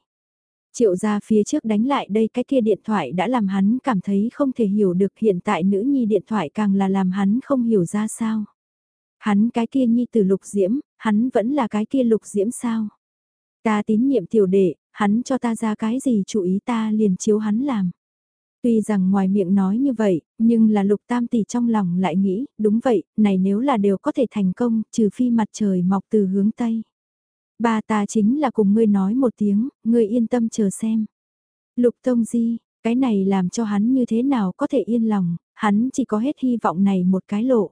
Triệu ra phía trước đánh lại đây cái kia điện thoại đã làm hắn cảm thấy không thể hiểu được hiện tại nữ nhi điện thoại càng là làm hắn không hiểu ra sao. Hắn cái kia nhi từ lục diễm, hắn vẫn là cái kia lục diễm sao. Ta tín nhiệm tiểu đệ, hắn cho ta ra cái gì chú ý ta liền chiếu hắn làm. Tuy rằng ngoài miệng nói như vậy, nhưng là lục tam tỷ trong lòng lại nghĩ, đúng vậy, này nếu là đều có thể thành công, trừ phi mặt trời mọc từ hướng Tây. Ba ta chính là cùng ngươi nói một tiếng, ngươi yên tâm chờ xem. Lục Tông Di, cái này làm cho hắn như thế nào có thể yên lòng, hắn chỉ có hết hy vọng này một cái lộ.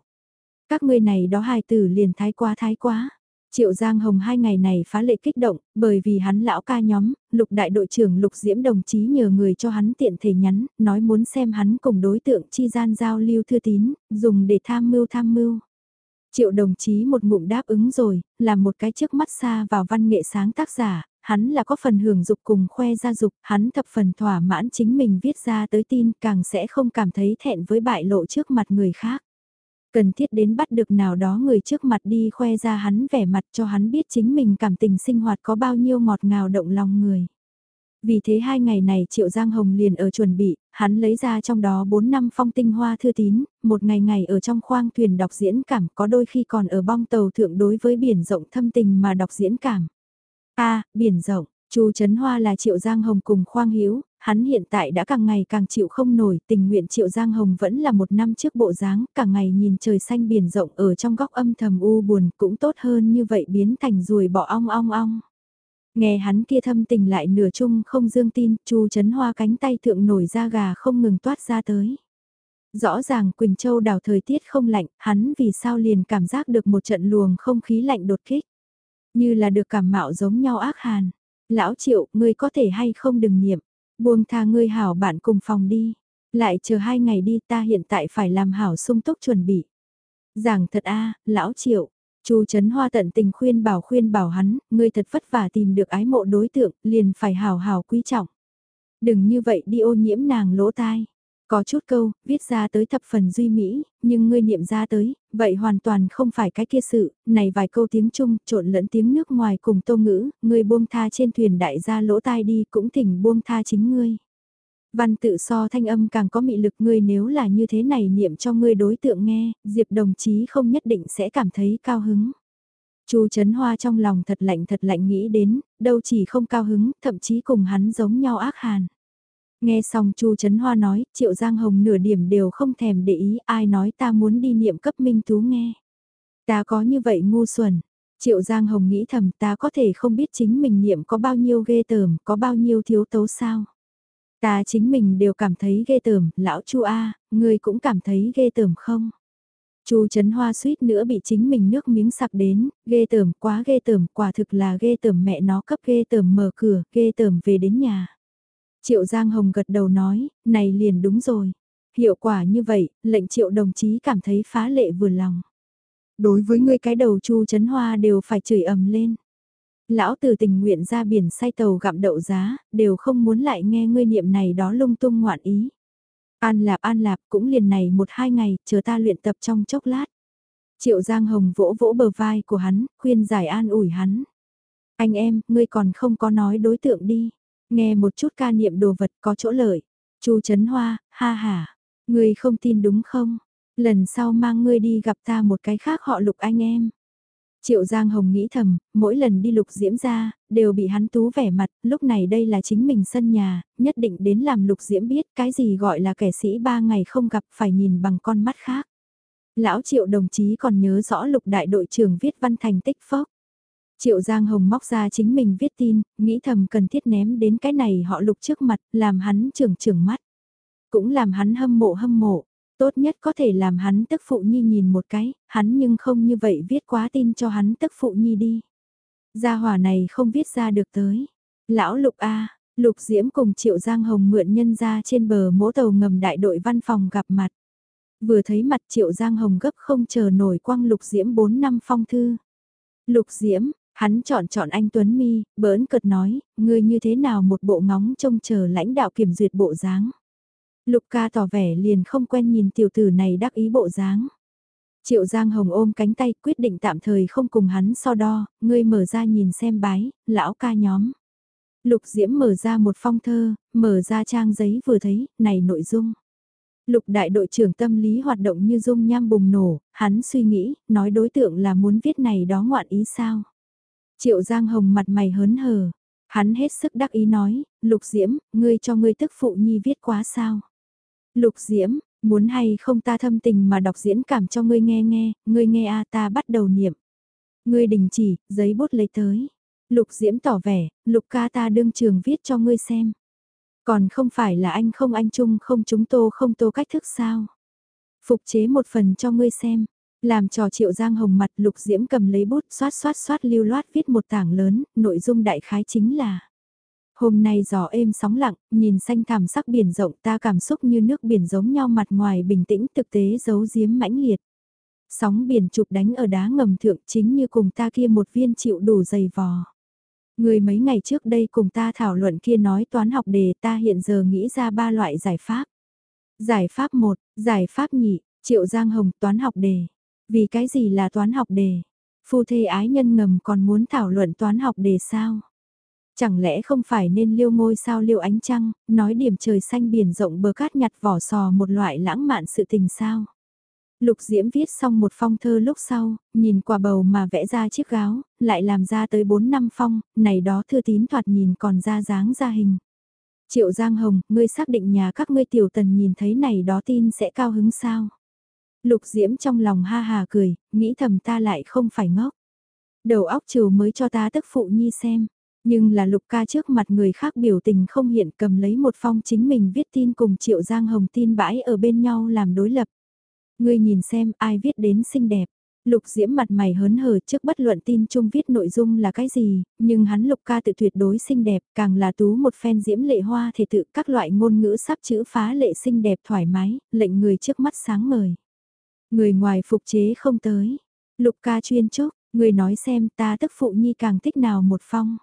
Các ngươi này đó hài tử liền thái quá thái quá. Triệu Giang Hồng hai ngày này phá lệ kích động, bởi vì hắn lão ca nhóm, lục đại đội trưởng lục diễm đồng chí nhờ người cho hắn tiện thể nhắn, nói muốn xem hắn cùng đối tượng chi gian giao lưu thư tín, dùng để tham mưu tham mưu. Triệu đồng chí một ngụm đáp ứng rồi, làm một cái trước mắt xa vào văn nghệ sáng tác giả, hắn là có phần hưởng dục cùng khoe ra dục, hắn thập phần thỏa mãn chính mình viết ra tới tin càng sẽ không cảm thấy thẹn với bại lộ trước mặt người khác. Cần thiết đến bắt được nào đó người trước mặt đi khoe ra hắn vẻ mặt cho hắn biết chính mình cảm tình sinh hoạt có bao nhiêu ngọt ngào động lòng người. Vì thế hai ngày này Triệu Giang Hồng liền ở chuẩn bị, hắn lấy ra trong đó 4 năm phong tinh hoa thư tín, một ngày ngày ở trong khoang thuyền đọc diễn cảm có đôi khi còn ở bong tàu thượng đối với biển rộng thâm tình mà đọc diễn cảm. a biển rộng, Chu Trấn Hoa là Triệu Giang Hồng cùng Khoang Hiếu, hắn hiện tại đã càng ngày càng chịu không nổi, tình nguyện Triệu Giang Hồng vẫn là một năm trước bộ dáng, cả ngày nhìn trời xanh biển rộng ở trong góc âm thầm u buồn cũng tốt hơn như vậy biến thành ruồi bỏ ong ong ong. Nghe hắn kia thâm tình lại nửa chung không dương tin, Chu chấn hoa cánh tay thượng nổi da gà không ngừng toát ra tới. Rõ ràng Quỳnh Châu đào thời tiết không lạnh, hắn vì sao liền cảm giác được một trận luồng không khí lạnh đột kích. Như là được cảm mạo giống nhau ác hàn. Lão triệu, ngươi có thể hay không đừng niệm. Buông tha ngươi hảo bạn cùng phòng đi. Lại chờ hai ngày đi ta hiện tại phải làm hảo sung túc chuẩn bị. Giảng thật a lão triệu. Chu Trấn Hoa tận tình khuyên bảo khuyên bảo hắn, ngươi thật vất vả tìm được ái mộ đối tượng, liền phải hảo hảo quý trọng. Đừng như vậy đi ô nhiễm nàng lỗ tai. Có chút câu, viết ra tới thập phần duy mỹ, nhưng ngươi niệm ra tới, vậy hoàn toàn không phải cái kia sự, này vài câu tiếng Trung, trộn lẫn tiếng nước ngoài cùng tô ngữ, ngươi buông tha trên thuyền đại gia lỗ tai đi cũng thỉnh buông tha chính ngươi. Văn tự so thanh âm càng có mị lực ngươi nếu là như thế này niệm cho ngươi đối tượng nghe, Diệp đồng chí không nhất định sẽ cảm thấy cao hứng. Chu Trấn Hoa trong lòng thật lạnh thật lạnh nghĩ đến, đâu chỉ không cao hứng, thậm chí cùng hắn giống nhau ác hàn. Nghe xong Chu Trấn Hoa nói, Triệu Giang Hồng nửa điểm đều không thèm để ý ai nói ta muốn đi niệm cấp minh tú nghe. Ta có như vậy ngu xuẩn. Triệu Giang Hồng nghĩ thầm ta có thể không biết chính mình niệm có bao nhiêu ghê tởm, có bao nhiêu thiếu tấu sao. Ta chính mình đều cảm thấy ghê tởm, lão Chu A, ngươi cũng cảm thấy ghê tởm không? Chu Trấn Hoa suýt nữa bị chính mình nước miếng sặc đến, ghê tởm, quá ghê tởm, quả thực là ghê tởm mẹ nó cấp ghê tởm mở cửa, ghê tởm về đến nhà. Triệu Giang Hồng gật đầu nói, này liền đúng rồi. Hiệu quả như vậy, lệnh triệu đồng chí cảm thấy phá lệ vừa lòng. Đối với ngươi cái đầu chu chấn hoa đều phải chửi ầm lên. Lão tử tình nguyện ra biển say tàu gặm đậu giá, đều không muốn lại nghe ngươi niệm này đó lung tung ngoạn ý. An lạp an lạp cũng liền này một hai ngày, chờ ta luyện tập trong chốc lát. Triệu Giang Hồng vỗ vỗ bờ vai của hắn, khuyên giải an ủi hắn. Anh em, ngươi còn không có nói đối tượng đi. Nghe một chút ca niệm đồ vật có chỗ lợi. Chu Trấn Hoa, ha ha, ngươi không tin đúng không? Lần sau mang ngươi đi gặp ta một cái khác họ lục anh em. Triệu Giang Hồng nghĩ thầm, mỗi lần đi lục diễm ra, đều bị hắn tú vẻ mặt, lúc này đây là chính mình sân nhà, nhất định đến làm lục diễm biết cái gì gọi là kẻ sĩ ba ngày không gặp phải nhìn bằng con mắt khác. Lão Triệu đồng chí còn nhớ rõ lục đại đội trưởng viết văn thành tích phốc. Triệu Giang Hồng móc ra chính mình viết tin, nghĩ thầm cần thiết ném đến cái này họ lục trước mặt, làm hắn trưởng trưởng mắt. Cũng làm hắn hâm mộ hâm mộ, tốt nhất có thể làm hắn tức phụ nhi nhìn một cái, hắn nhưng không như vậy viết quá tin cho hắn tức phụ nhi đi. Gia hỏa này không viết ra được tới. Lão lục A, lục diễm cùng Triệu Giang Hồng mượn nhân ra trên bờ mỗ tàu ngầm đại đội văn phòng gặp mặt. Vừa thấy mặt Triệu Giang Hồng gấp không chờ nổi quăng lục diễm 4 năm phong thư. Lục diễm, Hắn chọn chọn anh Tuấn Mi, bỡn cợt nói, ngươi như thế nào một bộ ngóng trông chờ lãnh đạo kiểm duyệt bộ dáng. Lục ca tỏ vẻ liền không quen nhìn tiểu tử này đắc ý bộ dáng. Triệu Giang Hồng ôm cánh tay quyết định tạm thời không cùng hắn so đo, ngươi mở ra nhìn xem bái, lão ca nhóm. Lục Diễm mở ra một phong thơ, mở ra trang giấy vừa thấy, này nội dung. Lục đại đội trưởng tâm lý hoạt động như dung nham bùng nổ, hắn suy nghĩ, nói đối tượng là muốn viết này đó ngoạn ý sao. Triệu Giang Hồng mặt mày hớn hở, hắn hết sức đắc ý nói, Lục Diễm, ngươi cho ngươi tức phụ nhi viết quá sao. Lục Diễm, muốn hay không ta thâm tình mà đọc diễn cảm cho ngươi nghe nghe, ngươi nghe a ta bắt đầu niệm. Ngươi đình chỉ, giấy bút lấy tới. Lục Diễm tỏ vẻ, Lục ca ta đương trường viết cho ngươi xem. Còn không phải là anh không anh chung không chúng tô không tô cách thức sao. Phục chế một phần cho ngươi xem. Làm trò triệu giang hồng mặt lục diễm cầm lấy bút xoát xoát xoát lưu loát viết một tảng lớn, nội dung đại khái chính là Hôm nay gió êm sóng lặng, nhìn xanh thảm sắc biển rộng ta cảm xúc như nước biển giống nhau mặt ngoài bình tĩnh thực tế giấu giếm mãnh liệt. Sóng biển chụp đánh ở đá ngầm thượng chính như cùng ta kia một viên chịu đủ dày vò. Người mấy ngày trước đây cùng ta thảo luận kia nói toán học đề ta hiện giờ nghĩ ra ba loại giải pháp. Giải pháp 1, giải pháp nhị, triệu giang hồng toán học đề. Vì cái gì là toán học đề? Phu thê ái nhân ngầm còn muốn thảo luận toán học đề sao? Chẳng lẽ không phải nên liêu ngôi sao liêu ánh trăng, nói điểm trời xanh biển rộng bờ cát nhặt vỏ sò một loại lãng mạn sự tình sao? Lục Diễm viết xong một phong thơ lúc sau, nhìn quả bầu mà vẽ ra chiếc gáo, lại làm ra tới 4 năm phong, này đó thư tín thoạt nhìn còn ra dáng ra hình. Triệu Giang Hồng, ngươi xác định nhà các ngươi tiểu tần nhìn thấy này đó tin sẽ cao hứng sao? Lục Diễm trong lòng ha hà cười, nghĩ thầm ta lại không phải ngốc. Đầu óc trừ mới cho ta tức phụ nhi xem. Nhưng là Lục ca trước mặt người khác biểu tình không hiện cầm lấy một phong chính mình viết tin cùng Triệu Giang Hồng tin bãi ở bên nhau làm đối lập. Ngươi nhìn xem ai viết đến xinh đẹp. Lục Diễm mặt mày hớn hở trước bất luận tin chung viết nội dung là cái gì, nhưng hắn Lục ca tự tuyệt đối xinh đẹp, càng là tú một phen diễm lệ hoa thể tự các loại ngôn ngữ sắp chữ phá lệ xinh đẹp thoải mái, lệnh người trước mắt sáng ngời. Người ngoài phục chế không tới. Lục ca chuyên chúc, người nói xem ta tức phụ nhi càng thích nào một phong.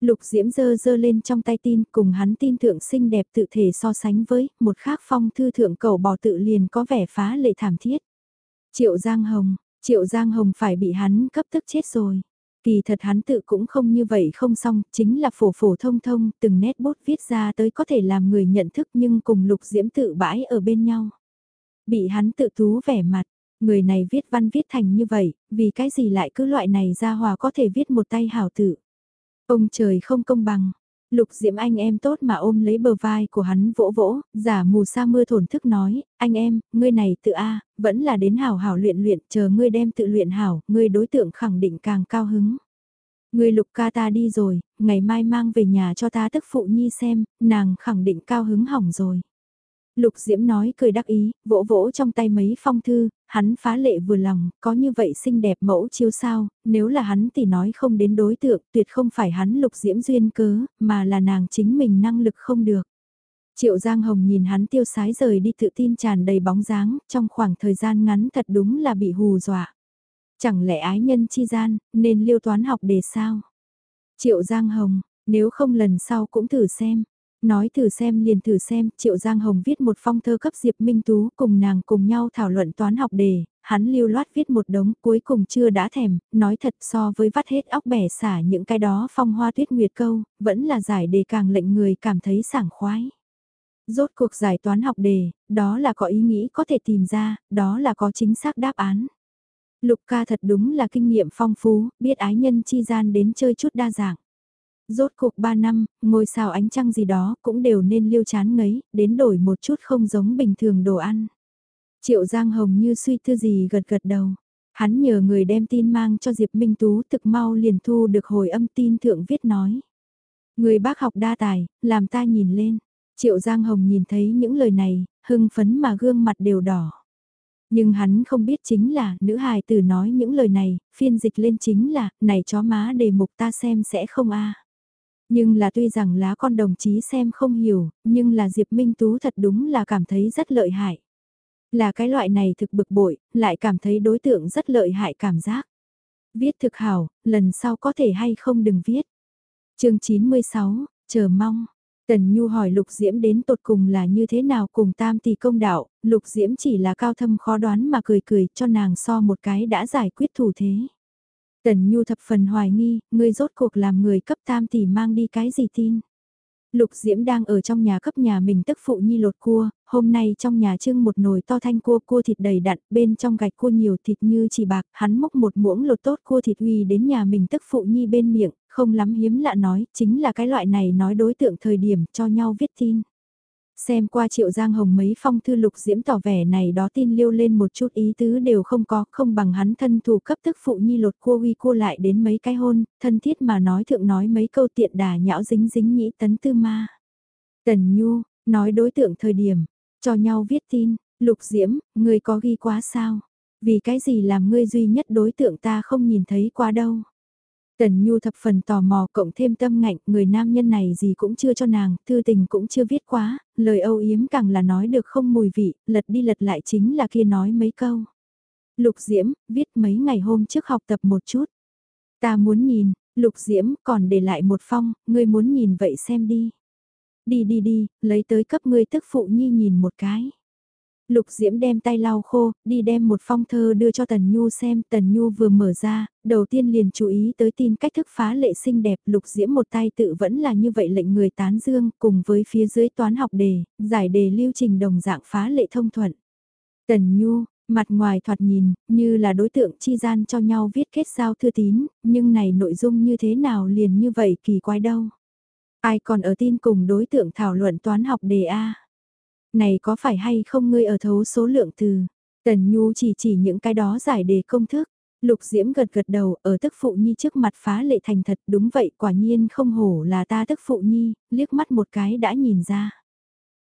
Lục diễm dơ dơ lên trong tay tin cùng hắn tin thượng xinh đẹp tự thể so sánh với một khác phong thư thượng cầu bò tự liền có vẻ phá lệ thảm thiết. Triệu Giang Hồng, Triệu Giang Hồng phải bị hắn cấp tức chết rồi. Kỳ thật hắn tự cũng không như vậy không xong, chính là phổ phổ thông thông, từng nét bút viết ra tới có thể làm người nhận thức nhưng cùng lục diễm tự bãi ở bên nhau. Bị hắn tự tú vẻ mặt, người này viết văn viết thành như vậy, vì cái gì lại cứ loại này ra hòa có thể viết một tay hảo tự. Ông trời không công bằng. Lục Diễm anh em tốt mà ôm lấy bờ vai của hắn vỗ vỗ, giả mù sa mưa thổn thức nói, anh em, ngươi này tự A, vẫn là đến hảo hảo luyện luyện, chờ ngươi đem tự luyện hảo, ngươi đối tượng khẳng định càng cao hứng. Ngươi lục ca ta đi rồi, ngày mai mang về nhà cho ta tức phụ nhi xem, nàng khẳng định cao hứng hỏng rồi. Lục Diễm nói cười đắc ý, vỗ vỗ trong tay mấy phong thư, hắn phá lệ vừa lòng, có như vậy xinh đẹp mẫu chiếu sao, nếu là hắn thì nói không đến đối tượng, tuyệt không phải hắn Lục Diễm duyên cớ, mà là nàng chính mình năng lực không được. Triệu Giang Hồng nhìn hắn tiêu sái rời đi tự tin tràn đầy bóng dáng, trong khoảng thời gian ngắn thật đúng là bị hù dọa. Chẳng lẽ ái nhân chi gian, nên liêu toán học đề sao? Triệu Giang Hồng, nếu không lần sau cũng thử xem. Nói thử xem liền thử xem, Triệu Giang Hồng viết một phong thơ cấp Diệp Minh Tú cùng nàng cùng nhau thảo luận toán học đề, hắn lưu loát viết một đống cuối cùng chưa đã thèm, nói thật so với vắt hết óc bẻ xả những cái đó phong hoa tuyết nguyệt câu, vẫn là giải đề càng lệnh người cảm thấy sảng khoái. Rốt cuộc giải toán học đề, đó là có ý nghĩ có thể tìm ra, đó là có chính xác đáp án. Lục ca thật đúng là kinh nghiệm phong phú, biết ái nhân chi gian đến chơi chút đa dạng. Rốt cuộc 3 năm, ngôi sao ánh trăng gì đó cũng đều nên liêu chán ngấy, đến đổi một chút không giống bình thường đồ ăn. Triệu Giang Hồng như suy tư gì gật gật đầu. Hắn nhờ người đem tin mang cho Diệp Minh Tú thực mau liền thu được hồi âm tin thượng viết nói. Người bác học đa tài, làm ta nhìn lên. Triệu Giang Hồng nhìn thấy những lời này, hưng phấn mà gương mặt đều đỏ. Nhưng hắn không biết chính là, nữ hài tử nói những lời này, phiên dịch lên chính là, này chó má đề mục ta xem sẽ không a nhưng là tuy rằng lá con đồng chí xem không hiểu, nhưng là Diệp Minh Tú thật đúng là cảm thấy rất lợi hại. Là cái loại này thực bực bội, lại cảm thấy đối tượng rất lợi hại cảm giác. Viết thực hảo, lần sau có thể hay không đừng viết. chương 96, chờ mong. Tần Nhu hỏi Lục Diễm đến tột cùng là như thế nào cùng tam tỷ công đạo, Lục Diễm chỉ là cao thâm khó đoán mà cười cười cho nàng so một cái đã giải quyết thủ thế. Tần Nhu thập phần hoài nghi, ngươi rốt cuộc làm người cấp tam tỷ mang đi cái gì tin. Lục Diễm đang ở trong nhà cấp nhà mình tức phụ nhi lột cua, hôm nay trong nhà trưng một nồi to thanh cua cua thịt đầy đặn, bên trong gạch cua nhiều thịt như chỉ bạc, hắn múc một muỗng lột tốt cua thịt uy đến nhà mình tức phụ nhi bên miệng, không lắm hiếm lạ nói, chính là cái loại này nói đối tượng thời điểm cho nhau viết tin. Xem qua triệu giang hồng mấy phong thư lục diễm tỏ vẻ này đó tin liêu lên một chút ý tứ đều không có, không bằng hắn thân thủ cấp tức phụ nhi lột cua uy cua lại đến mấy cái hôn, thân thiết mà nói thượng nói mấy câu tiện đà nhão dính dính nhĩ tấn tư ma. Tần Nhu, nói đối tượng thời điểm, cho nhau viết tin, lục diễm, người có ghi quá sao? Vì cái gì làm ngươi duy nhất đối tượng ta không nhìn thấy qua đâu? Tần Nhu thập phần tò mò cộng thêm tâm ngạnh, người nam nhân này gì cũng chưa cho nàng, thư tình cũng chưa viết quá, lời âu yếm càng là nói được không mùi vị, lật đi lật lại chính là kia nói mấy câu. Lục Diễm, viết mấy ngày hôm trước học tập một chút. Ta muốn nhìn, Lục Diễm còn để lại một phong, ngươi muốn nhìn vậy xem đi. Đi đi đi, lấy tới cấp ngươi tức phụ nhi nhìn một cái. Lục Diễm đem tay lau khô, đi đem một phong thơ đưa cho Tần Nhu xem, Tần Nhu vừa mở ra, đầu tiên liền chú ý tới tin cách thức phá lệ xinh đẹp, Lục Diễm một tay tự vẫn là như vậy lệnh người tán dương, cùng với phía dưới toán học đề, giải đề lưu trình đồng dạng phá lệ thông thuận. Tần Nhu, mặt ngoài thoạt nhìn, như là đối tượng chi gian cho nhau viết kết giao thư tín, nhưng này nội dung như thế nào liền như vậy kỳ quái đâu. Ai còn ở tin cùng đối tượng thảo luận toán học đề A? Này có phải hay không ngươi ở thấu số lượng từ? Tần Nhu chỉ chỉ những cái đó giải đề công thức. Lục Diễm gật gật đầu ở tức phụ nhi trước mặt phá lệ thành thật đúng vậy quả nhiên không hổ là ta tức phụ nhi, liếc mắt một cái đã nhìn ra.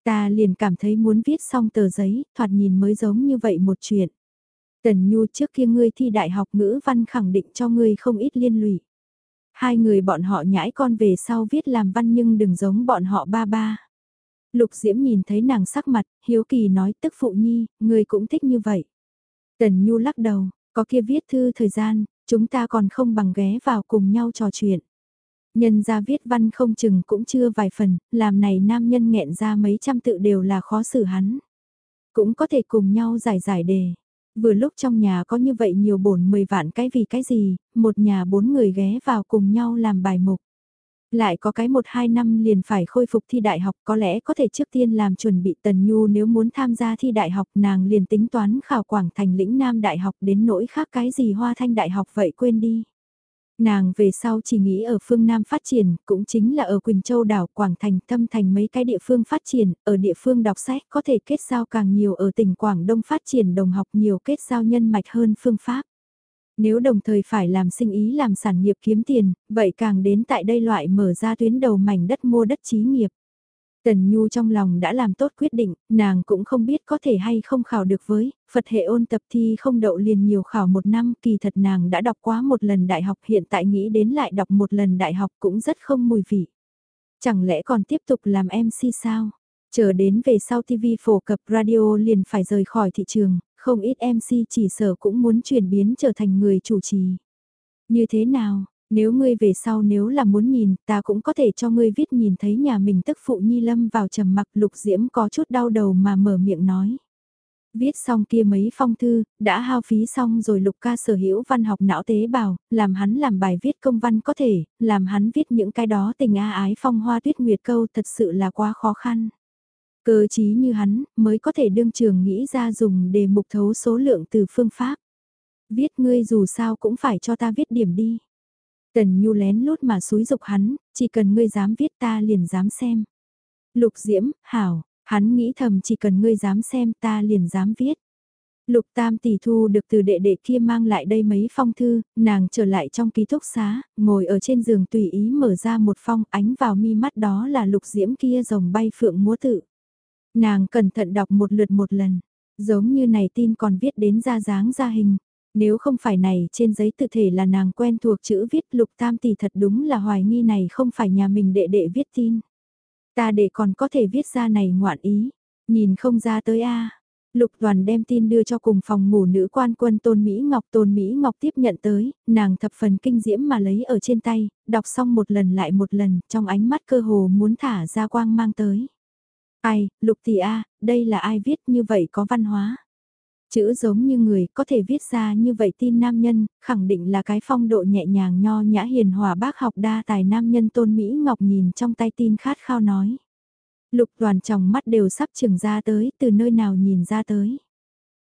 Ta liền cảm thấy muốn viết xong tờ giấy, thoạt nhìn mới giống như vậy một chuyện. Tần Nhu trước kia ngươi thi đại học ngữ văn khẳng định cho ngươi không ít liên lụy. Hai người bọn họ nhãi con về sau viết làm văn nhưng đừng giống bọn họ ba ba. Lục Diễm nhìn thấy nàng sắc mặt, hiếu kỳ nói tức phụ nhi, người cũng thích như vậy. Tần Nhu lắc đầu, có kia viết thư thời gian, chúng ta còn không bằng ghé vào cùng nhau trò chuyện. Nhân ra viết văn không chừng cũng chưa vài phần, làm này nam nhân nghẹn ra mấy trăm tự đều là khó xử hắn. Cũng có thể cùng nhau giải giải đề. Vừa lúc trong nhà có như vậy nhiều bổn 10 vạn cái vì cái gì, một nhà bốn người ghé vào cùng nhau làm bài mục. Lại có cái một hai năm liền phải khôi phục thi đại học có lẽ có thể trước tiên làm chuẩn bị Tần Nhu nếu muốn tham gia thi đại học nàng liền tính toán khảo Quảng Thành lĩnh Nam Đại học đến nỗi khác cái gì Hoa Thanh Đại học vậy quên đi. Nàng về sau chỉ nghĩ ở phương Nam phát triển, cũng chính là ở Quỳnh Châu đảo Quảng Thành thâm thành mấy cái địa phương phát triển, ở địa phương đọc sách có thể kết giao càng nhiều ở tỉnh Quảng Đông phát triển đồng học nhiều kết giao nhân mạch hơn phương pháp. Nếu đồng thời phải làm sinh ý làm sản nghiệp kiếm tiền, vậy càng đến tại đây loại mở ra tuyến đầu mảnh đất mua đất trí nghiệp. Tần Nhu trong lòng đã làm tốt quyết định, nàng cũng không biết có thể hay không khảo được với, Phật hệ ôn tập thi không đậu liền nhiều khảo một năm, kỳ thật nàng đã đọc quá một lần đại học hiện tại nghĩ đến lại đọc một lần đại học cũng rất không mùi vị. Chẳng lẽ còn tiếp tục làm MC sao? Chờ đến về sau TV phổ cập radio liền phải rời khỏi thị trường, không ít MC chỉ sở cũng muốn chuyển biến trở thành người chủ trì. Như thế nào, nếu ngươi về sau nếu là muốn nhìn, ta cũng có thể cho ngươi viết nhìn thấy nhà mình tức phụ nhi lâm vào trầm mặc lục diễm có chút đau đầu mà mở miệng nói. Viết xong kia mấy phong thư, đã hao phí xong rồi lục ca sở hữu văn học não tế bào, làm hắn làm bài viết công văn có thể, làm hắn viết những cái đó tình a ái phong hoa tuyết nguyệt câu thật sự là quá khó khăn. Cơ chí như hắn, mới có thể đương trường nghĩ ra dùng để mục thấu số lượng từ phương pháp. Viết ngươi dù sao cũng phải cho ta viết điểm đi. Tần Nhu lén lút mà xúi dục hắn, chỉ cần ngươi dám viết ta liền dám xem. Lục Diễm, Hảo, hắn nghĩ thầm chỉ cần ngươi dám xem ta liền dám viết. Lục Tam tỷ thu được từ đệ đệ kia mang lại đây mấy phong thư, nàng trở lại trong ký túc xá, ngồi ở trên giường tùy ý mở ra một phong ánh vào mi mắt đó là lục diễm kia rồng bay phượng múa tự. Nàng cẩn thận đọc một lượt một lần, giống như này tin còn viết đến ra dáng ra hình. Nếu không phải này trên giấy tự thể là nàng quen thuộc chữ viết lục tam thì thật đúng là hoài nghi này không phải nhà mình đệ đệ viết tin. Ta đệ còn có thể viết ra này ngoạn ý, nhìn không ra tới a Lục đoàn đem tin đưa cho cùng phòng ngủ nữ quan quân Tôn Mỹ Ngọc. Tôn Mỹ Ngọc tiếp nhận tới, nàng thập phần kinh diễm mà lấy ở trên tay, đọc xong một lần lại một lần, trong ánh mắt cơ hồ muốn thả ra quang mang tới. Ai, Lục tỷ a, đây là ai viết như vậy có văn hóa. Chữ giống như người có thể viết ra như vậy tin nam nhân, khẳng định là cái phong độ nhẹ nhàng nho nhã hiền hòa bác học đa tài nam nhân tôn Mỹ Ngọc nhìn trong tay tin khát khao nói. Lục toàn trong mắt đều sắp chừng ra tới, từ nơi nào nhìn ra tới.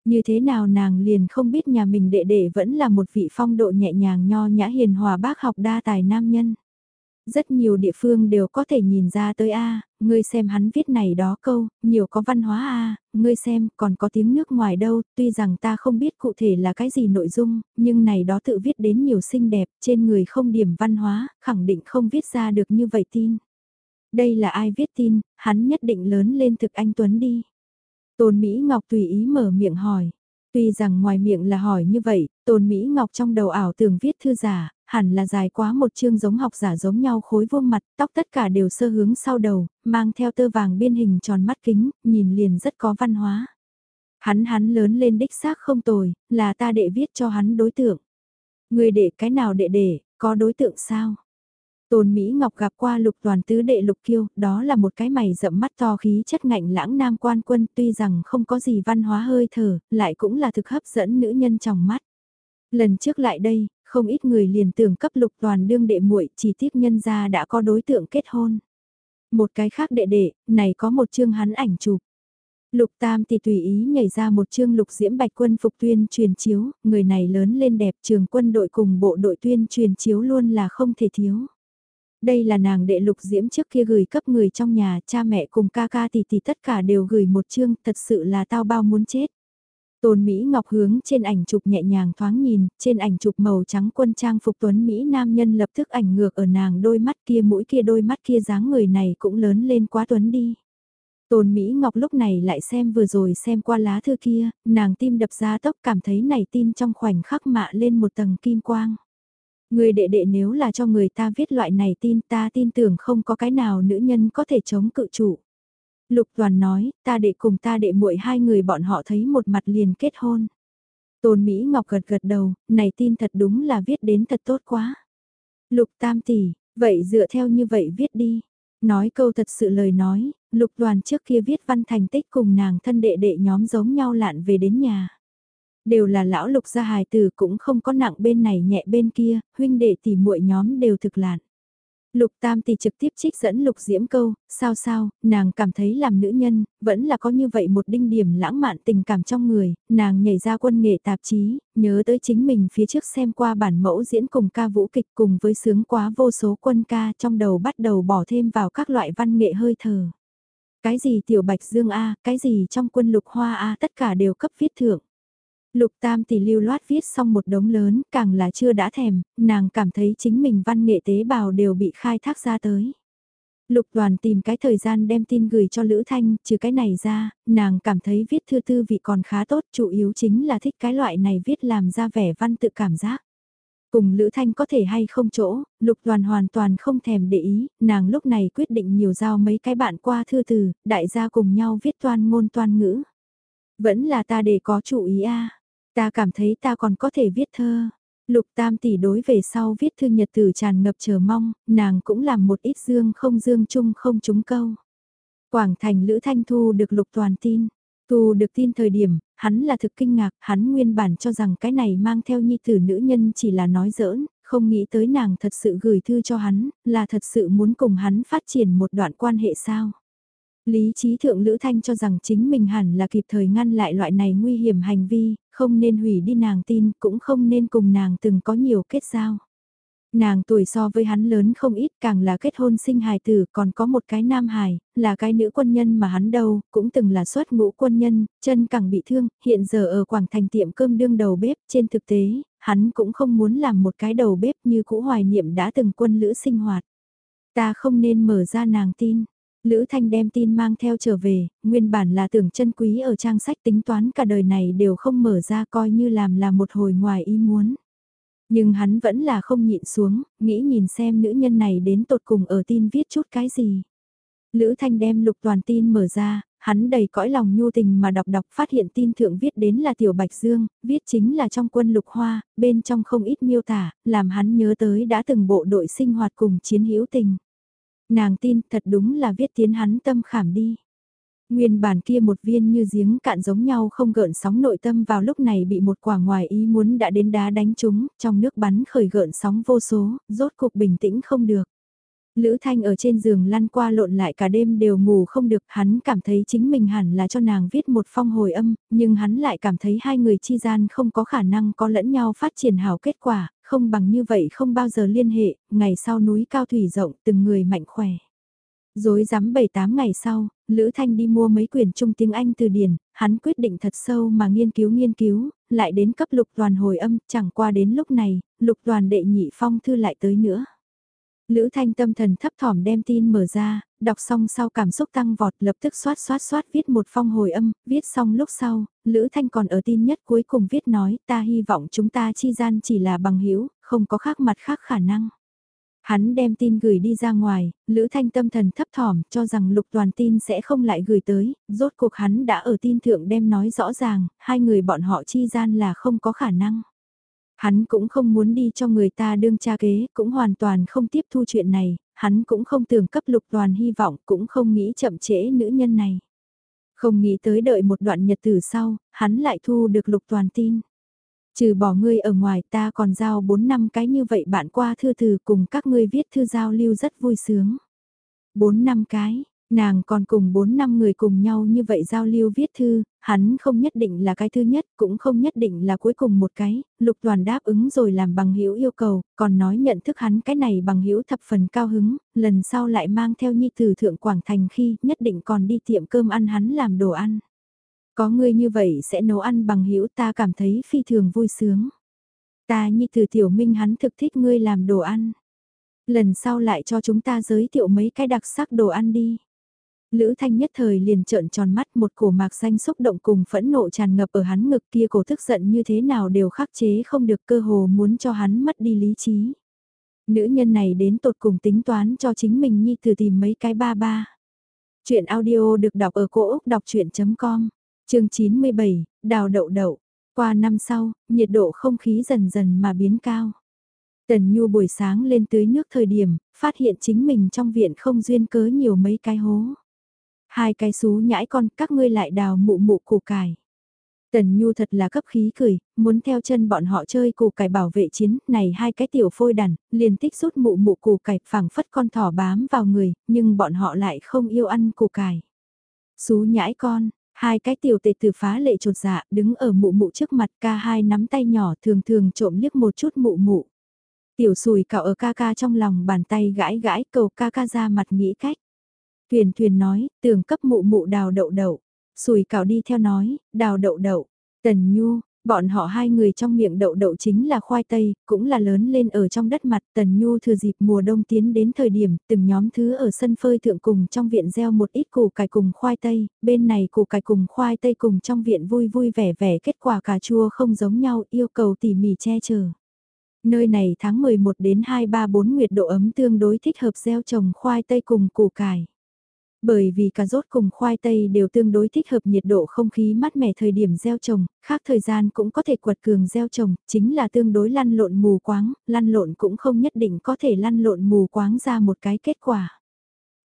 Như thế nào nàng liền không biết nhà mình đệ đệ vẫn là một vị phong độ nhẹ nhàng nho nhã hiền hòa bác học đa tài nam nhân. Rất nhiều địa phương đều có thể nhìn ra tới a ngươi xem hắn viết này đó câu, nhiều có văn hóa a ngươi xem còn có tiếng nước ngoài đâu, tuy rằng ta không biết cụ thể là cái gì nội dung, nhưng này đó tự viết đến nhiều xinh đẹp, trên người không điểm văn hóa, khẳng định không viết ra được như vậy tin. Đây là ai viết tin, hắn nhất định lớn lên thực anh Tuấn đi. Tôn Mỹ Ngọc tùy ý mở miệng hỏi. Tuy rằng ngoài miệng là hỏi như vậy, Tôn Mỹ Ngọc trong đầu ảo tưởng viết thư giả, hẳn là dài quá một chương giống học giả giống nhau khối vuông mặt, tóc tất cả đều sơ hướng sau đầu, mang theo tơ vàng biên hình tròn mắt kính, nhìn liền rất có văn hóa. Hắn hắn lớn lên đích xác không tồi, là ta đệ viết cho hắn đối tượng. Người đệ cái nào đệ đệ, có đối tượng sao? Tôn Mỹ Ngọc gặp qua lục toàn tứ đệ lục kiêu, đó là một cái mày rậm mắt to khí chất ngạnh lãng nam quan quân tuy rằng không có gì văn hóa hơi thở, lại cũng là thực hấp dẫn nữ nhân trong mắt. Lần trước lại đây, không ít người liền tưởng cấp lục toàn đương đệ muội chỉ tiếc nhân ra đã có đối tượng kết hôn. Một cái khác đệ đệ, này có một chương hắn ảnh chụp. Lục Tam thì tùy ý nhảy ra một chương lục diễm bạch quân phục tuyên truyền chiếu, người này lớn lên đẹp trường quân đội cùng bộ đội tuyên truyền chiếu luôn là không thể thiếu. Đây là nàng đệ lục diễm trước kia gửi cấp người trong nhà, cha mẹ cùng ca ca tỷ tỷ tất cả đều gửi một chương, thật sự là tao bao muốn chết. Tôn Mỹ Ngọc hướng trên ảnh chụp nhẹ nhàng thoáng nhìn, trên ảnh chụp màu trắng quân trang phục tuấn Mỹ nam nhân lập tức ảnh ngược ở nàng đôi mắt kia mũi kia đôi mắt kia dáng người này cũng lớn lên quá tuấn đi. Tôn Mỹ Ngọc lúc này lại xem vừa rồi xem qua lá thư kia, nàng tim đập ra tốc cảm thấy này tin trong khoảnh khắc mạ lên một tầng kim quang. Người đệ đệ nếu là cho người ta viết loại này tin ta tin tưởng không có cái nào nữ nhân có thể chống cự chủ. Lục Toàn nói, ta đệ cùng ta đệ muội hai người bọn họ thấy một mặt liền kết hôn. Tôn Mỹ Ngọc gật gật đầu, này tin thật đúng là viết đến thật tốt quá. Lục Tam tỷ, vậy dựa theo như vậy viết đi. Nói câu thật sự lời nói, Lục Đoàn trước kia viết văn thành tích cùng nàng thân đệ đệ nhóm giống nhau lạn về đến nhà. Đều là lão Lục gia hài tử cũng không có nặng bên này nhẹ bên kia, huynh đệ tỷ muội nhóm đều thực lạn. Lục Tam thì trực tiếp trích dẫn Lục Diễm câu, sao sao, nàng cảm thấy làm nữ nhân, vẫn là có như vậy một đinh điểm lãng mạn tình cảm trong người, nàng nhảy ra quân nghệ tạp chí, nhớ tới chính mình phía trước xem qua bản mẫu diễn cùng ca vũ kịch cùng với sướng quá vô số quân ca trong đầu bắt đầu bỏ thêm vào các loại văn nghệ hơi thở. Cái gì tiểu bạch dương A, cái gì trong quân lục hoa A tất cả đều cấp viết thưởng. Lục Tam tỷ lưu loát viết xong một đống lớn, càng là chưa đã thèm, nàng cảm thấy chính mình văn nghệ tế bào đều bị khai thác ra tới. Lục đoàn tìm cái thời gian đem tin gửi cho Lữ Thanh, trừ cái này ra, nàng cảm thấy viết thư tư vị còn khá tốt, chủ yếu chính là thích cái loại này viết làm ra vẻ văn tự cảm giác. Cùng Lữ Thanh có thể hay không chỗ, lục đoàn hoàn toàn không thèm để ý, nàng lúc này quyết định nhiều giao mấy cái bạn qua thư từ, đại gia cùng nhau viết toan ngôn toan ngữ. Vẫn là ta để có chủ ý a Ta cảm thấy ta còn có thể viết thơ. Lục tam tỷ đối về sau viết thư nhật tử tràn ngập chờ mong, nàng cũng làm một ít dương không dương chung không trúng câu. Quảng thành Lữ Thanh Thu được lục toàn tin. Thu được tin thời điểm, hắn là thực kinh ngạc, hắn nguyên bản cho rằng cái này mang theo nhi tử nữ nhân chỉ là nói giỡn, không nghĩ tới nàng thật sự gửi thư cho hắn, là thật sự muốn cùng hắn phát triển một đoạn quan hệ sao. Lý trí thượng Lữ Thanh cho rằng chính mình hẳn là kịp thời ngăn lại loại này nguy hiểm hành vi, không nên hủy đi nàng tin, cũng không nên cùng nàng từng có nhiều kết giao. Nàng tuổi so với hắn lớn không ít càng là kết hôn sinh hài tử còn có một cái nam hài, là cái nữ quân nhân mà hắn đâu, cũng từng là xuất ngũ quân nhân, chân càng bị thương, hiện giờ ở Quảng Thành tiệm cơm đương đầu bếp, trên thực tế, hắn cũng không muốn làm một cái đầu bếp như cũ hoài niệm đã từng quân lữ sinh hoạt. Ta không nên mở ra nàng tin, Lữ Thanh đem tin mang theo trở về, nguyên bản là tưởng chân quý ở trang sách tính toán cả đời này đều không mở ra coi như làm là một hồi ngoài ý muốn. Nhưng hắn vẫn là không nhịn xuống, nghĩ nhìn xem nữ nhân này đến tột cùng ở tin viết chút cái gì. Lữ Thanh đem lục toàn tin mở ra, hắn đầy cõi lòng nhu tình mà đọc đọc phát hiện tin thượng viết đến là Tiểu Bạch Dương, viết chính là trong quân lục hoa, bên trong không ít miêu tả, làm hắn nhớ tới đã từng bộ đội sinh hoạt cùng chiến hữu tình. Nàng tin thật đúng là viết tiến hắn tâm khảm đi. Nguyên bản kia một viên như giếng cạn giống nhau không gợn sóng nội tâm vào lúc này bị một quả ngoài ý muốn đã đến đá đánh chúng, trong nước bắn khởi gợn sóng vô số, rốt cuộc bình tĩnh không được. Lữ Thanh ở trên giường lăn qua lộn lại cả đêm đều ngủ không được, hắn cảm thấy chính mình hẳn là cho nàng viết một phong hồi âm, nhưng hắn lại cảm thấy hai người chi gian không có khả năng có lẫn nhau phát triển hảo kết quả, không bằng như vậy không bao giờ liên hệ, ngày sau núi cao thủy rộng từng người mạnh khỏe. Dối rắm 7-8 ngày sau, Lữ Thanh đi mua mấy quyển trung tiếng Anh từ điển, hắn quyết định thật sâu mà nghiên cứu nghiên cứu, lại đến cấp lục toàn hồi âm, chẳng qua đến lúc này, lục toàn đệ nhị phong thư lại tới nữa. Lữ Thanh tâm thần thấp thỏm đem tin mở ra, đọc xong sau cảm xúc tăng vọt lập tức xoát xoát xoát viết một phong hồi âm, viết xong lúc sau, Lữ Thanh còn ở tin nhất cuối cùng viết nói ta hy vọng chúng ta chi gian chỉ là bằng hữu không có khác mặt khác khả năng. Hắn đem tin gửi đi ra ngoài, Lữ Thanh tâm thần thấp thỏm cho rằng lục toàn tin sẽ không lại gửi tới, rốt cuộc hắn đã ở tin thượng đem nói rõ ràng, hai người bọn họ chi gian là không có khả năng. Hắn cũng không muốn đi cho người ta đương cha kế, cũng hoàn toàn không tiếp thu chuyện này, hắn cũng không tưởng cấp lục toàn hy vọng, cũng không nghĩ chậm trễ nữ nhân này. Không nghĩ tới đợi một đoạn nhật tử sau, hắn lại thu được lục toàn tin. Trừ bỏ ngươi ở ngoài ta còn giao 4 năm cái như vậy bạn qua thư từ cùng các ngươi viết thư giao lưu rất vui sướng. 4 năm cái, Nàng còn cùng 4 năm người cùng nhau như vậy giao lưu viết thư, hắn không nhất định là cái thứ nhất, cũng không nhất định là cuối cùng một cái, lục toàn đáp ứng rồi làm bằng hữu yêu cầu, còn nói nhận thức hắn cái này bằng hữu thập phần cao hứng, lần sau lại mang theo nhi tử thượng Quảng Thành khi nhất định còn đi tiệm cơm ăn hắn làm đồ ăn. Có người như vậy sẽ nấu ăn bằng hữu ta cảm thấy phi thường vui sướng. Ta nhi tử tiểu minh hắn thực thích ngươi làm đồ ăn. Lần sau lại cho chúng ta giới thiệu mấy cái đặc sắc đồ ăn đi. Lữ Thanh nhất thời liền trợn tròn mắt một cổ mạc xanh xúc động cùng phẫn nộ tràn ngập ở hắn ngực kia cổ tức giận như thế nào đều khắc chế không được cơ hồ muốn cho hắn mất đi lý trí. Nữ nhân này đến tột cùng tính toán cho chính mình nhi từ tìm mấy cái ba ba. Chuyện audio được đọc ở cổ Úc đọc chuyện.com, chương 97, đào đậu đậu. Qua năm sau, nhiệt độ không khí dần dần mà biến cao. Tần Nhu buổi sáng lên tưới nước thời điểm, phát hiện chính mình trong viện không duyên cớ nhiều mấy cái hố. Hai cái xú nhãi con, các ngươi lại đào mụ mụ củ cải. Tần Nhu thật là cấp khí cười, muốn theo chân bọn họ chơi củ cải bảo vệ chiến, này hai cái tiểu phôi đàn, liền tích rút mụ mụ củ cải phẳng phất con thỏ bám vào người, nhưng bọn họ lại không yêu ăn củ cải. Xú nhãi con, hai cái tiểu tệ từ phá lệ trột dạ, đứng ở mụ mụ trước mặt ca hai nắm tay nhỏ thường thường trộm liếc một chút mụ mụ. Tiểu sùi cạo ở ca ca trong lòng bàn tay gãi gãi cầu ca ca ra mặt nghĩ cách. Thuyền thuyền nói, tưởng cấp mụ mụ đào đậu đậu. Sùi cảo đi theo nói, đào đậu đậu. Tần Nhu, bọn họ hai người trong miệng đậu đậu chính là khoai tây, cũng là lớn lên ở trong đất mặt. Tần Nhu thừa dịp mùa đông tiến đến thời điểm, từng nhóm thứ ở sân phơi thượng cùng trong viện gieo một ít củ cải cùng khoai tây, bên này củ cải cùng khoai tây cùng trong viện vui vui vẻ vẻ kết quả cà chua không giống nhau yêu cầu tỉ mỉ che chở. Nơi này tháng 11 đến 2-3-4 nguyệt độ ấm tương đối thích hợp gieo trồng khoai tây cùng củ cải. Bởi vì cà rốt cùng khoai tây đều tương đối thích hợp nhiệt độ không khí mát mẻ thời điểm gieo trồng, khác thời gian cũng có thể quật cường gieo trồng, chính là tương đối lăn lộn mù quáng, lăn lộn cũng không nhất định có thể lăn lộn mù quáng ra một cái kết quả.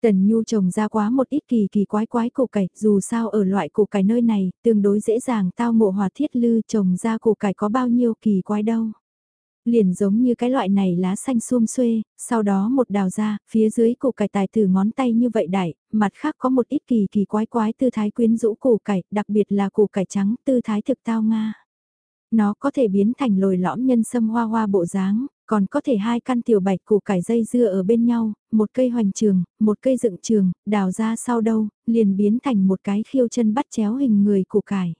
Tần Nhu trồng ra quá một ít kỳ kỳ quái quái củ cải, dù sao ở loại củ cải nơi này, tương đối dễ dàng tao ngộ hòa thiết lư trồng ra củ cải có bao nhiêu kỳ quái đâu. Liền giống như cái loại này lá xanh xuôm xuê, sau đó một đào ra, phía dưới củ cải tài từ ngón tay như vậy đại, mặt khác có một ít kỳ kỳ quái quái tư thái quyến rũ củ cải, đặc biệt là củ cải trắng tư thái thực tao Nga. Nó có thể biến thành lồi lõm nhân sâm hoa hoa bộ dáng, còn có thể hai căn tiểu bạch củ cải dây dưa ở bên nhau, một cây hoành trường, một cây dựng trường, đào ra sau đâu, liền biến thành một cái khiêu chân bắt chéo hình người củ cải.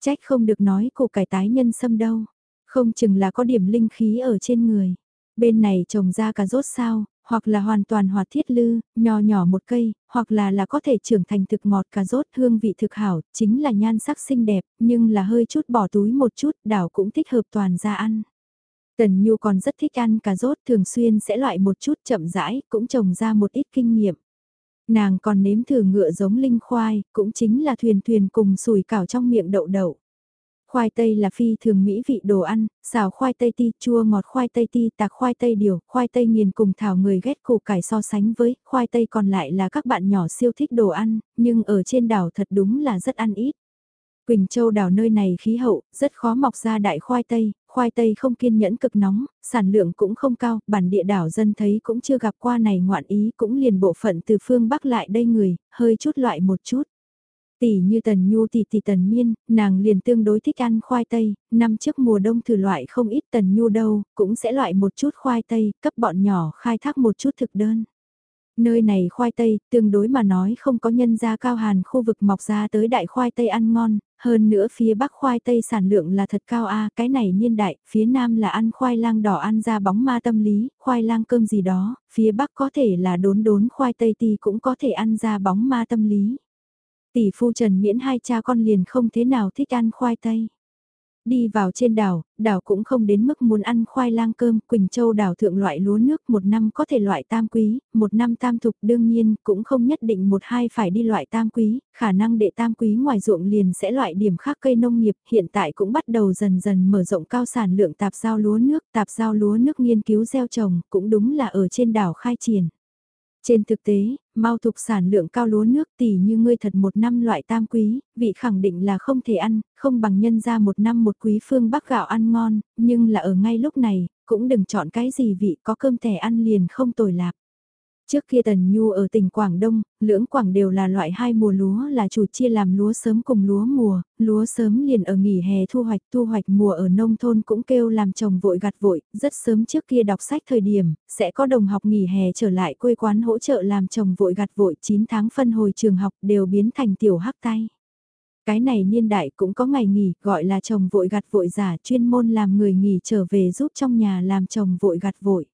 Trách không được nói củ cải tái nhân sâm đâu. Không chừng là có điểm linh khí ở trên người. Bên này trồng ra cà rốt sao, hoặc là hoàn toàn hoạt thiết lư, nhỏ nhỏ một cây, hoặc là là có thể trưởng thành thực ngọt cà rốt hương vị thực hảo, chính là nhan sắc xinh đẹp, nhưng là hơi chút bỏ túi một chút, đảo cũng thích hợp toàn ra ăn. Tần Nhu còn rất thích ăn cà rốt thường xuyên sẽ loại một chút chậm rãi, cũng trồng ra một ít kinh nghiệm. Nàng còn nếm thử ngựa giống linh khoai, cũng chính là thuyền thuyền cùng sùi cảo trong miệng đậu đậu. Khoai tây là phi thường mỹ vị đồ ăn, xào khoai tây ti, chua ngọt khoai tây ti, tạc khoai tây điều, khoai tây nghiền cùng thảo người ghét củ cải so sánh với, khoai tây còn lại là các bạn nhỏ siêu thích đồ ăn, nhưng ở trên đảo thật đúng là rất ăn ít. Quỳnh Châu đảo nơi này khí hậu, rất khó mọc ra đại khoai tây, khoai tây không kiên nhẫn cực nóng, sản lượng cũng không cao, bản địa đảo dân thấy cũng chưa gặp qua này ngoạn ý cũng liền bộ phận từ phương Bắc lại đây người, hơi chút loại một chút. Tỷ như tần nhu tỷ tỷ tần miên, nàng liền tương đối thích ăn khoai tây, năm trước mùa đông thử loại không ít tần nhu đâu, cũng sẽ loại một chút khoai tây, cấp bọn nhỏ khai thác một chút thực đơn. Nơi này khoai tây, tương đối mà nói không có nhân gia cao hàn khu vực mọc ra tới đại khoai tây ăn ngon, hơn nữa phía bắc khoai tây sản lượng là thật cao a cái này niên đại, phía nam là ăn khoai lang đỏ ăn ra bóng ma tâm lý, khoai lang cơm gì đó, phía bắc có thể là đốn đốn khoai tây thì cũng có thể ăn ra bóng ma tâm lý. Tỷ phu Trần Miễn hai cha con liền không thế nào thích ăn khoai tây. Đi vào trên đảo, đảo cũng không đến mức muốn ăn khoai lang cơm, Quỳnh Châu đảo thượng loại lúa nước một năm có thể loại tam quý, một năm tam thục đương nhiên cũng không nhất định một hai phải đi loại tam quý, khả năng để tam quý ngoài ruộng liền sẽ loại điểm khác cây nông nghiệp hiện tại cũng bắt đầu dần dần mở rộng cao sản lượng tạp giao lúa nước, tạp giao lúa nước nghiên cứu gieo trồng cũng đúng là ở trên đảo khai triển. Trên thực tế, mau thục sản lượng cao lúa nước tỷ như ngươi thật một năm loại tam quý, vị khẳng định là không thể ăn, không bằng nhân ra một năm một quý phương bắc gạo ăn ngon, nhưng là ở ngay lúc này, cũng đừng chọn cái gì vị có cơm thẻ ăn liền không tồi lạc. Trước kia Tần Nhu ở tỉnh Quảng Đông, lưỡng Quảng đều là loại hai mùa lúa là chủ chia làm lúa sớm cùng lúa mùa, lúa sớm liền ở nghỉ hè thu hoạch, thu hoạch mùa ở nông thôn cũng kêu làm chồng vội gặt vội, rất sớm trước kia đọc sách thời điểm, sẽ có đồng học nghỉ hè trở lại quê quán hỗ trợ làm chồng vội gặt vội 9 tháng phân hồi trường học đều biến thành tiểu hắc tay. Cái này niên đại cũng có ngày nghỉ, gọi là chồng vội gặt vội giả chuyên môn làm người nghỉ trở về giúp trong nhà làm chồng vội gặt vội.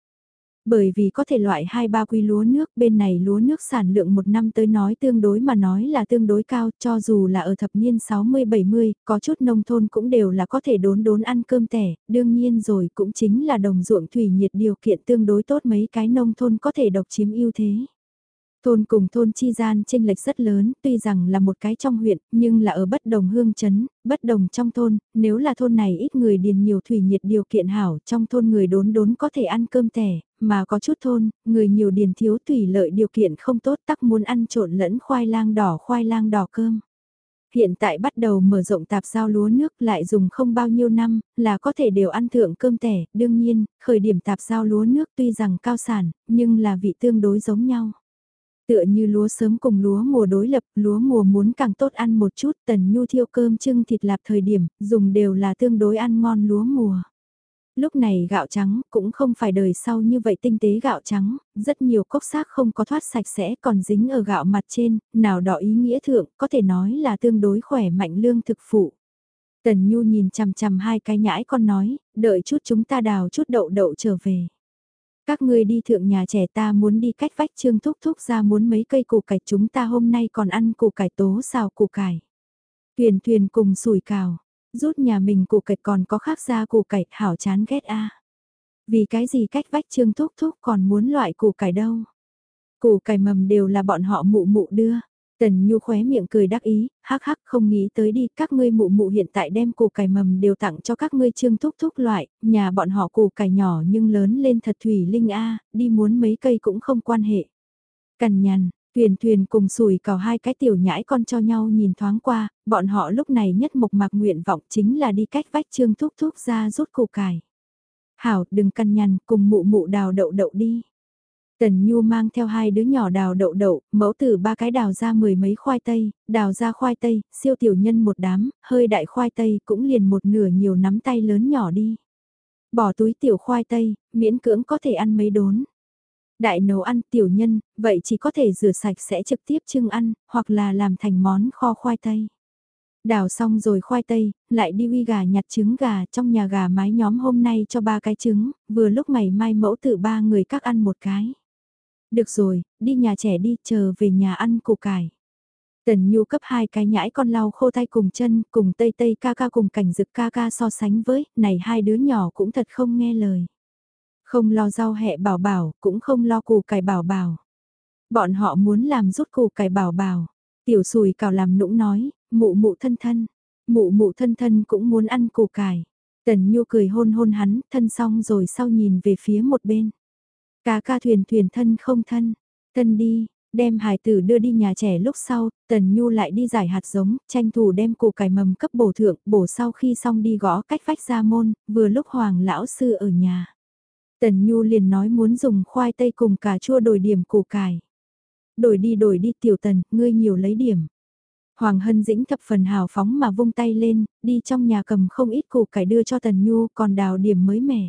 Bởi vì có thể loại hai ba quy lúa nước, bên này lúa nước sản lượng một năm tới nói tương đối mà nói là tương đối cao, cho dù là ở thập niên 60-70, có chút nông thôn cũng đều là có thể đốn đốn ăn cơm tẻ, đương nhiên rồi cũng chính là đồng ruộng thủy nhiệt điều kiện tương đối tốt mấy cái nông thôn có thể độc chiếm ưu thế. Thôn cùng thôn chi gian tranh lệch rất lớn, tuy rằng là một cái trong huyện, nhưng là ở bất đồng hương chấn, bất đồng trong thôn, nếu là thôn này ít người điền nhiều thủy nhiệt điều kiện hảo, trong thôn người đốn đốn có thể ăn cơm tẻ, mà có chút thôn, người nhiều điền thiếu thủy lợi điều kiện không tốt tắc muốn ăn trộn lẫn khoai lang đỏ khoai lang đỏ cơm. Hiện tại bắt đầu mở rộng tạp giao lúa nước lại dùng không bao nhiêu năm, là có thể đều ăn thượng cơm tẻ, đương nhiên, khởi điểm tạp giao lúa nước tuy rằng cao sản, nhưng là vị tương đối giống nhau. Tựa như lúa sớm cùng lúa mùa đối lập, lúa mùa muốn càng tốt ăn một chút, tần nhu thiêu cơm trưng thịt lạp thời điểm, dùng đều là tương đối ăn ngon lúa mùa. Lúc này gạo trắng cũng không phải đời sau như vậy tinh tế gạo trắng, rất nhiều cốc xác không có thoát sạch sẽ còn dính ở gạo mặt trên, nào đỏ ý nghĩa thượng, có thể nói là tương đối khỏe mạnh lương thực phụ. Tần Nhu nhìn chằm chằm hai cái nhãi con nói, đợi chút chúng ta đào chút đậu đậu trở về. Các ngươi đi thượng nhà trẻ ta muốn đi cách vách trương thúc thúc ra muốn mấy cây củ cải chúng ta hôm nay còn ăn củ cải tố xào củ cải. Thuyền thuyền cùng sủi cào, rút nhà mình củ cải còn có khác ra củ cải hảo chán ghét a. Vì cái gì cách vách trương thúc thúc còn muốn loại củ cải đâu. Củ cải mầm đều là bọn họ mụ mụ đưa. Tần Nhu khóe miệng cười đắc ý, hắc hắc không nghĩ tới đi, các ngươi mụ mụ hiện tại đem củ cải mầm đều tặng cho các ngươi trương thúc thúc loại, nhà bọn họ củ cải nhỏ nhưng lớn lên thật thủy linh a, đi muốn mấy cây cũng không quan hệ. Cằn nhằn, Thuyền thuyền cùng sùi cào hai cái tiểu nhãi con cho nhau nhìn thoáng qua, bọn họ lúc này nhất mộc mạc nguyện vọng chính là đi cách vách trương thúc thúc ra rút củ cải. Hảo, đừng cằn nhằn, cùng mụ mụ đào đậu đậu đi. Tần Nhu mang theo hai đứa nhỏ đào đậu đậu, mẫu tử ba cái đào ra mười mấy khoai tây, đào ra khoai tây, siêu tiểu nhân một đám, hơi đại khoai tây cũng liền một nửa nhiều nắm tay lớn nhỏ đi. Bỏ túi tiểu khoai tây, miễn cưỡng có thể ăn mấy đốn. Đại nấu ăn tiểu nhân, vậy chỉ có thể rửa sạch sẽ trực tiếp trưng ăn, hoặc là làm thành món kho khoai tây. Đào xong rồi khoai tây, lại đi uy gà nhặt trứng gà trong nhà gà mái nhóm hôm nay cho ba cái trứng, vừa lúc ngày mai mẫu tự ba người các ăn một cái. Được rồi, đi nhà trẻ đi, chờ về nhà ăn củ cải. Tần Nhu cấp hai cái nhãi con lau khô tay cùng chân, cùng Tây Tây ca ca cùng cảnh dực ca ca so sánh với, này hai đứa nhỏ cũng thật không nghe lời. Không lo rau hẹ bảo bảo, cũng không lo củ cải bảo bảo. Bọn họ muốn làm rút củ cải bảo bảo. Tiểu sùi cào làm nũng nói, mụ mụ thân thân. Mụ mụ thân thân cũng muốn ăn củ cải. Tần Nhu cười hôn hôn hắn, thân xong rồi sau nhìn về phía một bên. Ca ca thuyền thuyền thân không thân, thân đi, đem hài tử đưa đi nhà trẻ lúc sau, Tần Nhu lại đi giải hạt giống, tranh thủ đem củ cải mầm cấp bổ thượng, bổ sau khi xong đi gõ cách vách ra môn, vừa lúc Hoàng lão sư ở nhà. Tần Nhu liền nói muốn dùng khoai tây cùng cà chua đổi điểm củ cải. Đổi đi đổi đi tiểu tần, ngươi nhiều lấy điểm. Hoàng Hân Dĩnh thập phần hào phóng mà vung tay lên, đi trong nhà cầm không ít củ cải đưa cho Tần Nhu còn đào điểm mới mẻ.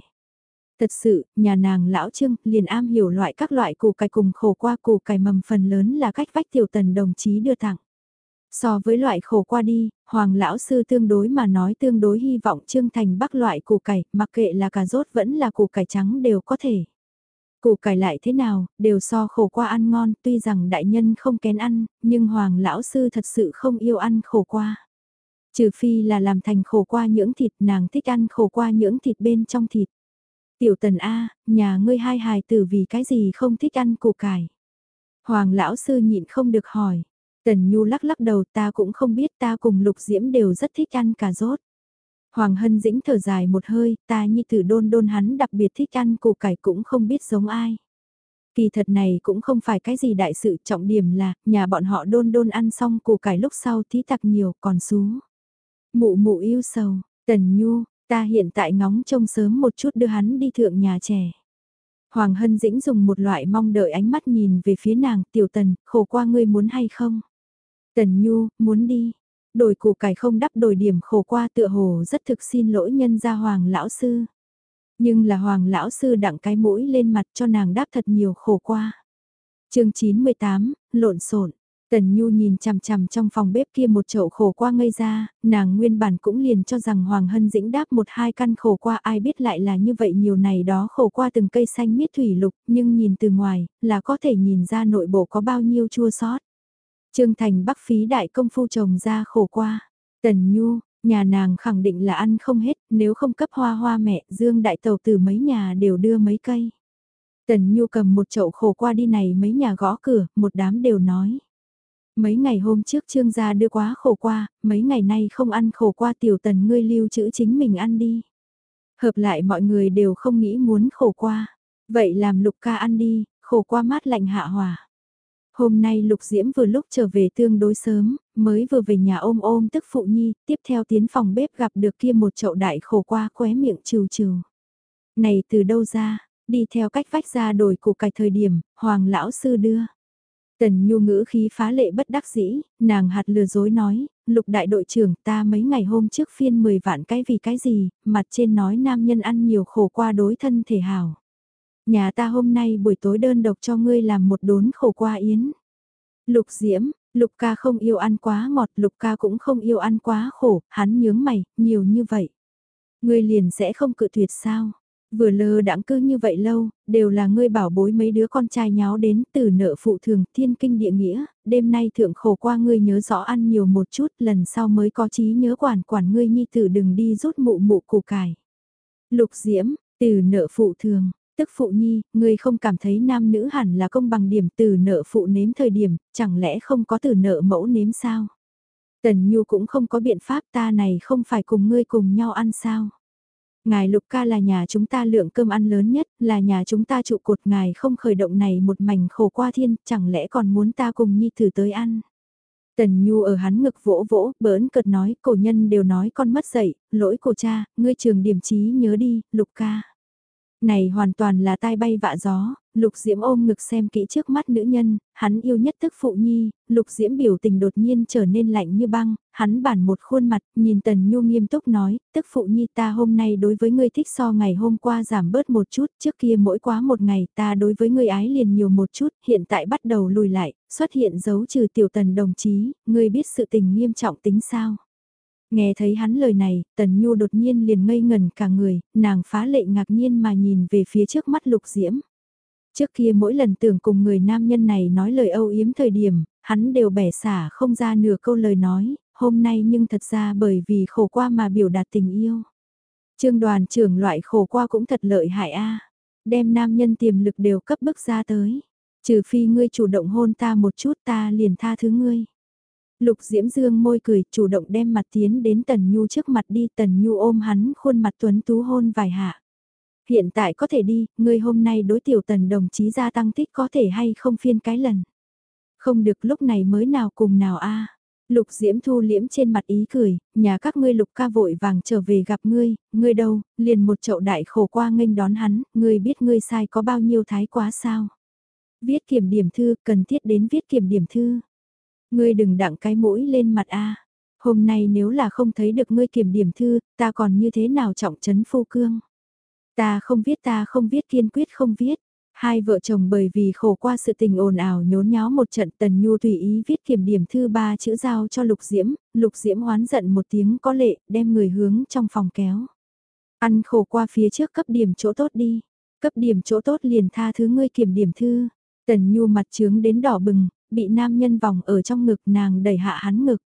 Thật sự, nhà nàng lão trương liền am hiểu loại các loại củ cải cùng khổ qua củ cải mầm phần lớn là cách vách tiểu tần đồng chí đưa tặng. So với loại khổ qua đi, Hoàng lão sư tương đối mà nói tương đối hy vọng Trương Thành bắc loại củ cải, mặc kệ là cà rốt vẫn là củ cải trắng đều có thể. Củ cải lại thế nào, đều so khổ qua ăn ngon, tuy rằng đại nhân không kén ăn, nhưng Hoàng lão sư thật sự không yêu ăn khổ qua. Trừ phi là làm thành khổ qua nhưỡng thịt nàng thích ăn khổ qua nhưỡng thịt bên trong thịt. Tiểu tần A, nhà ngươi hai hài tử vì cái gì không thích ăn củ cải. Hoàng lão sư nhịn không được hỏi. Tần Nhu lắc lắc đầu ta cũng không biết ta cùng Lục Diễm đều rất thích ăn cà rốt. Hoàng Hân Dĩnh thở dài một hơi, ta như tử đôn đôn hắn đặc biệt thích ăn củ cải cũng không biết giống ai. Kỳ thật này cũng không phải cái gì đại sự trọng điểm là, nhà bọn họ đôn đôn ăn xong củ cải lúc sau tí tặc nhiều còn xú. Mụ mụ yêu sầu, Tần Nhu, ta hiện tại ngóng trông sớm một chút đưa hắn đi thượng nhà trẻ. Hoàng Hân Dĩnh dùng một loại mong đợi ánh mắt nhìn về phía nàng, tiểu tần, khổ qua ngươi muốn hay không? Tần Nhu, muốn đi. Đổi củ cải không đắp đổi điểm khổ qua tựa hồ rất thực xin lỗi nhân gia Hoàng Lão Sư. Nhưng là Hoàng Lão Sư đặng cái mũi lên mặt cho nàng đáp thật nhiều khổ qua. chương 98, lộn xộn Tần Nhu nhìn chằm chằm trong phòng bếp kia một chậu khổ qua ngây ra, nàng nguyên bản cũng liền cho rằng Hoàng Hân Dĩnh đáp một hai căn khổ qua ai biết lại là như vậy nhiều này đó khổ qua từng cây xanh miết thủy lục, nhưng nhìn từ ngoài, là có thể nhìn ra nội bộ có bao nhiêu chua sót. Trương Thành bắc phí đại công phu trồng ra khổ qua. Tần Nhu, nhà nàng khẳng định là ăn không hết, nếu không cấp hoa hoa mẹ, Dương đại tàu từ mấy nhà đều đưa mấy cây. Tần Nhu cầm một chậu khổ qua đi này mấy nhà gõ cửa, một đám đều nói. Mấy ngày hôm trước trương gia đưa quá khổ qua, mấy ngày nay không ăn khổ qua tiểu tần ngươi lưu trữ chính mình ăn đi. Hợp lại mọi người đều không nghĩ muốn khổ qua. Vậy làm lục ca ăn đi, khổ qua mát lạnh hạ hòa. Hôm nay Lục Diễm vừa lúc trở về tương đối sớm, mới vừa về nhà ôm ôm tức phụ nhi, tiếp theo tiến phòng bếp gặp được kia một chậu đại khổ qua khóe miệng trừ trừ. Này từ đâu ra, đi theo cách vách ra đổi củ cải thời điểm, Hoàng lão sư đưa. Tần Nhu ngữ khí phá lệ bất đắc dĩ, nàng hạt lừa dối nói, lục đại đội trưởng ta mấy ngày hôm trước phiên 10 vạn cái vì cái gì, mặt trên nói nam nhân ăn nhiều khổ qua đối thân thể hào. Nhà ta hôm nay buổi tối đơn độc cho ngươi làm một đốn khổ qua yến. Lục diễm, lục ca không yêu ăn quá ngọt, lục ca cũng không yêu ăn quá khổ, hắn nhướng mày, nhiều như vậy. Ngươi liền sẽ không cự tuyệt sao? Vừa lơ đãng cư như vậy lâu, đều là ngươi bảo bối mấy đứa con trai nháo đến từ nợ phụ thường thiên kinh địa nghĩa, đêm nay thượng khổ qua ngươi nhớ rõ ăn nhiều một chút lần sau mới có trí nhớ quản quản ngươi nhi tử đừng đi rút mụ mụ củ cải. Lục diễm, từ nợ phụ thường, tức phụ nhi, ngươi không cảm thấy nam nữ hẳn là công bằng điểm từ nợ phụ nếm thời điểm, chẳng lẽ không có từ nợ mẫu nếm sao? Tần Nhu cũng không có biện pháp ta này không phải cùng ngươi cùng nhau ăn sao? Ngài Lục ca là nhà chúng ta lượng cơm ăn lớn nhất, là nhà chúng ta trụ cột ngài không khởi động này một mảnh khổ qua thiên, chẳng lẽ còn muốn ta cùng nhi thử tới ăn. Tần Nhu ở hắn ngực vỗ vỗ, bỡn cợt nói, cổ nhân đều nói con mất dậy, lỗi của cha, ngươi trường điểm trí nhớ đi, Lục ca. Này hoàn toàn là tai bay vạ gió, Lục Diễm ôm ngực xem kỹ trước mắt nữ nhân, hắn yêu nhất tức phụ nhi, Lục Diễm biểu tình đột nhiên trở nên lạnh như băng, hắn bản một khuôn mặt, nhìn Tần Nhu nghiêm túc nói, tức phụ nhi ta hôm nay đối với ngươi thích so ngày hôm qua giảm bớt một chút, trước kia mỗi quá một ngày ta đối với ngươi ái liền nhiều một chút, hiện tại bắt đầu lùi lại, xuất hiện dấu trừ tiểu tần đồng chí, ngươi biết sự tình nghiêm trọng tính sao. Nghe thấy hắn lời này, Tần Nhu đột nhiên liền ngây ngần cả người, nàng phá lệ ngạc nhiên mà nhìn về phía trước mắt Lục Diễm. Trước kia mỗi lần tưởng cùng người nam nhân này nói lời âu yếm thời điểm, hắn đều bẻ xả không ra nửa câu lời nói, hôm nay nhưng thật ra bởi vì khổ qua mà biểu đạt tình yêu. Trương đoàn trưởng loại khổ qua cũng thật lợi hại a đem nam nhân tiềm lực đều cấp bức ra tới. Trừ phi ngươi chủ động hôn ta một chút ta liền tha thứ ngươi. Lục Diễm Dương môi cười, chủ động đem mặt tiến đến Tần Nhu trước mặt đi, Tần Nhu ôm hắn khuôn mặt tuấn tú hôn vài hạ. Hiện tại có thể đi, ngươi hôm nay đối tiểu Tần đồng chí gia tăng thích có thể hay không phiên cái lần. Không được lúc này mới nào cùng nào a. Lục Diễm thu liễm trên mặt ý cười, nhà các ngươi lục ca vội vàng trở về gặp ngươi, ngươi đâu, liền một chậu đại khổ qua nghênh đón hắn, ngươi biết ngươi sai có bao nhiêu thái quá sao. Viết kiểm điểm thư, cần thiết đến viết kiểm điểm thư. Ngươi đừng đặng cái mũi lên mặt a. Hôm nay nếu là không thấy được ngươi kiểm điểm thư, ta còn như thế nào trọng trấn phu cương. Ta không viết ta không viết kiên quyết không viết. Hai vợ chồng bởi vì khổ qua sự tình ồn ào nhốn nháo một trận tần nhu tùy ý viết kiểm điểm thư ba chữ giao cho lục diễm, lục diễm oán giận một tiếng có lệ, đem người hướng trong phòng kéo. Ăn khổ qua phía trước cấp điểm chỗ tốt đi, cấp điểm chỗ tốt liền tha thứ ngươi kiểm điểm thư. Tần nhu mặt trướng đến đỏ bừng, bị nam nhân vòng ở trong ngực nàng đẩy hạ hắn ngực.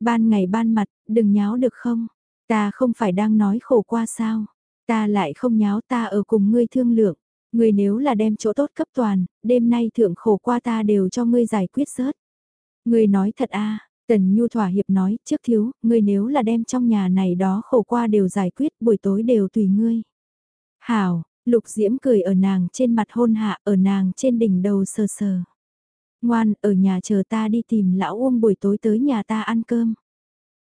Ban ngày ban mặt, đừng nháo được không? Ta không phải đang nói khổ qua sao? Ta lại không nháo ta ở cùng ngươi thương lượng. Ngươi nếu là đem chỗ tốt cấp toàn, đêm nay thượng khổ qua ta đều cho ngươi giải quyết rớt. Ngươi nói thật a Tần Nhu thỏa hiệp nói, trước thiếu, ngươi nếu là đem trong nhà này đó khổ qua đều giải quyết, buổi tối đều tùy ngươi. Hảo, Lục Diễm cười ở nàng trên mặt hôn hạ, ở nàng trên đỉnh đầu sờ sờ. Ngoan, ở nhà chờ ta đi tìm lão Uông buổi tối tới nhà ta ăn cơm.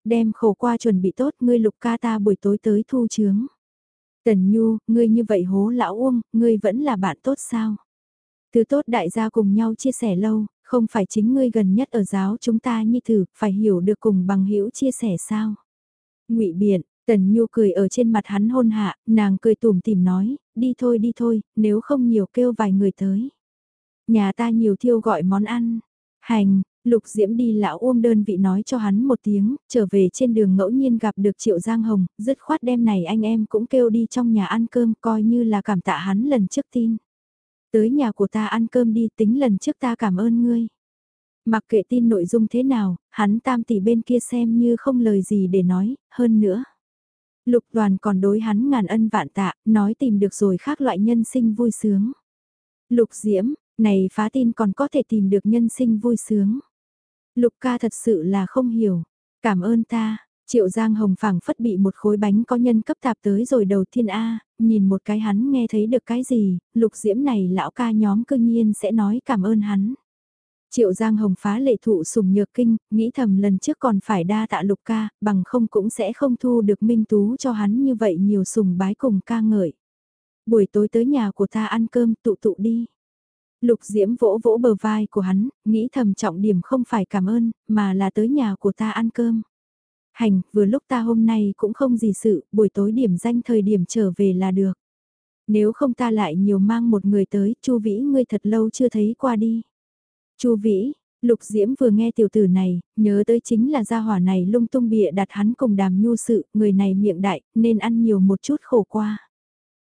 Đem khổ qua chuẩn bị tốt, ngươi lục ca ta buổi tối tới thu chướng. Tần Nhu, ngươi như vậy hố lão Uông, ngươi vẫn là bạn tốt sao? Thứ tốt đại gia cùng nhau chia sẻ lâu, không phải chính ngươi gần nhất ở giáo chúng ta như thử, phải hiểu được cùng bằng hữu chia sẻ sao? Ngụy biện, Tần Nhu cười ở trên mặt hắn hôn hạ, nàng cười tủm tìm nói, đi thôi đi thôi, nếu không nhiều kêu vài người tới. Nhà ta nhiều thiêu gọi món ăn. Hành, Lục Diễm đi lão ôm đơn vị nói cho hắn một tiếng, trở về trên đường ngẫu nhiên gặp được Triệu Giang Hồng, dứt khoát đêm này anh em cũng kêu đi trong nhà ăn cơm coi như là cảm tạ hắn lần trước tin. Tới nhà của ta ăn cơm đi tính lần trước ta cảm ơn ngươi. Mặc kệ tin nội dung thế nào, hắn tam tỷ bên kia xem như không lời gì để nói, hơn nữa. Lục đoàn còn đối hắn ngàn ân vạn tạ, nói tìm được rồi khác loại nhân sinh vui sướng. Lục Diễm, này phá tin còn có thể tìm được nhân sinh vui sướng. Lục ca thật sự là không hiểu. Cảm ơn ta, Triệu Giang Hồng phảng phất bị một khối bánh có nhân cấp tạp tới rồi đầu thiên A, nhìn một cái hắn nghe thấy được cái gì, lục diễm này lão ca nhóm cơ nhiên sẽ nói cảm ơn hắn. Triệu Giang Hồng phá lệ thụ sùng nhược kinh, nghĩ thầm lần trước còn phải đa tạ lục ca, bằng không cũng sẽ không thu được minh tú cho hắn như vậy nhiều sùng bái cùng ca ngợi. Buổi tối tới nhà của ta ăn cơm tụ tụ đi. Lục Diễm vỗ vỗ bờ vai của hắn, nghĩ thầm trọng điểm không phải cảm ơn, mà là tới nhà của ta ăn cơm. Hành, vừa lúc ta hôm nay cũng không gì sự, buổi tối điểm danh thời điểm trở về là được. Nếu không ta lại nhiều mang một người tới, Chu Vĩ ngươi thật lâu chưa thấy qua đi. Chu Vĩ, Lục Diễm vừa nghe tiểu tử này, nhớ tới chính là gia hỏa này lung tung bịa đặt hắn cùng đàm nhu sự, người này miệng đại, nên ăn nhiều một chút khổ qua.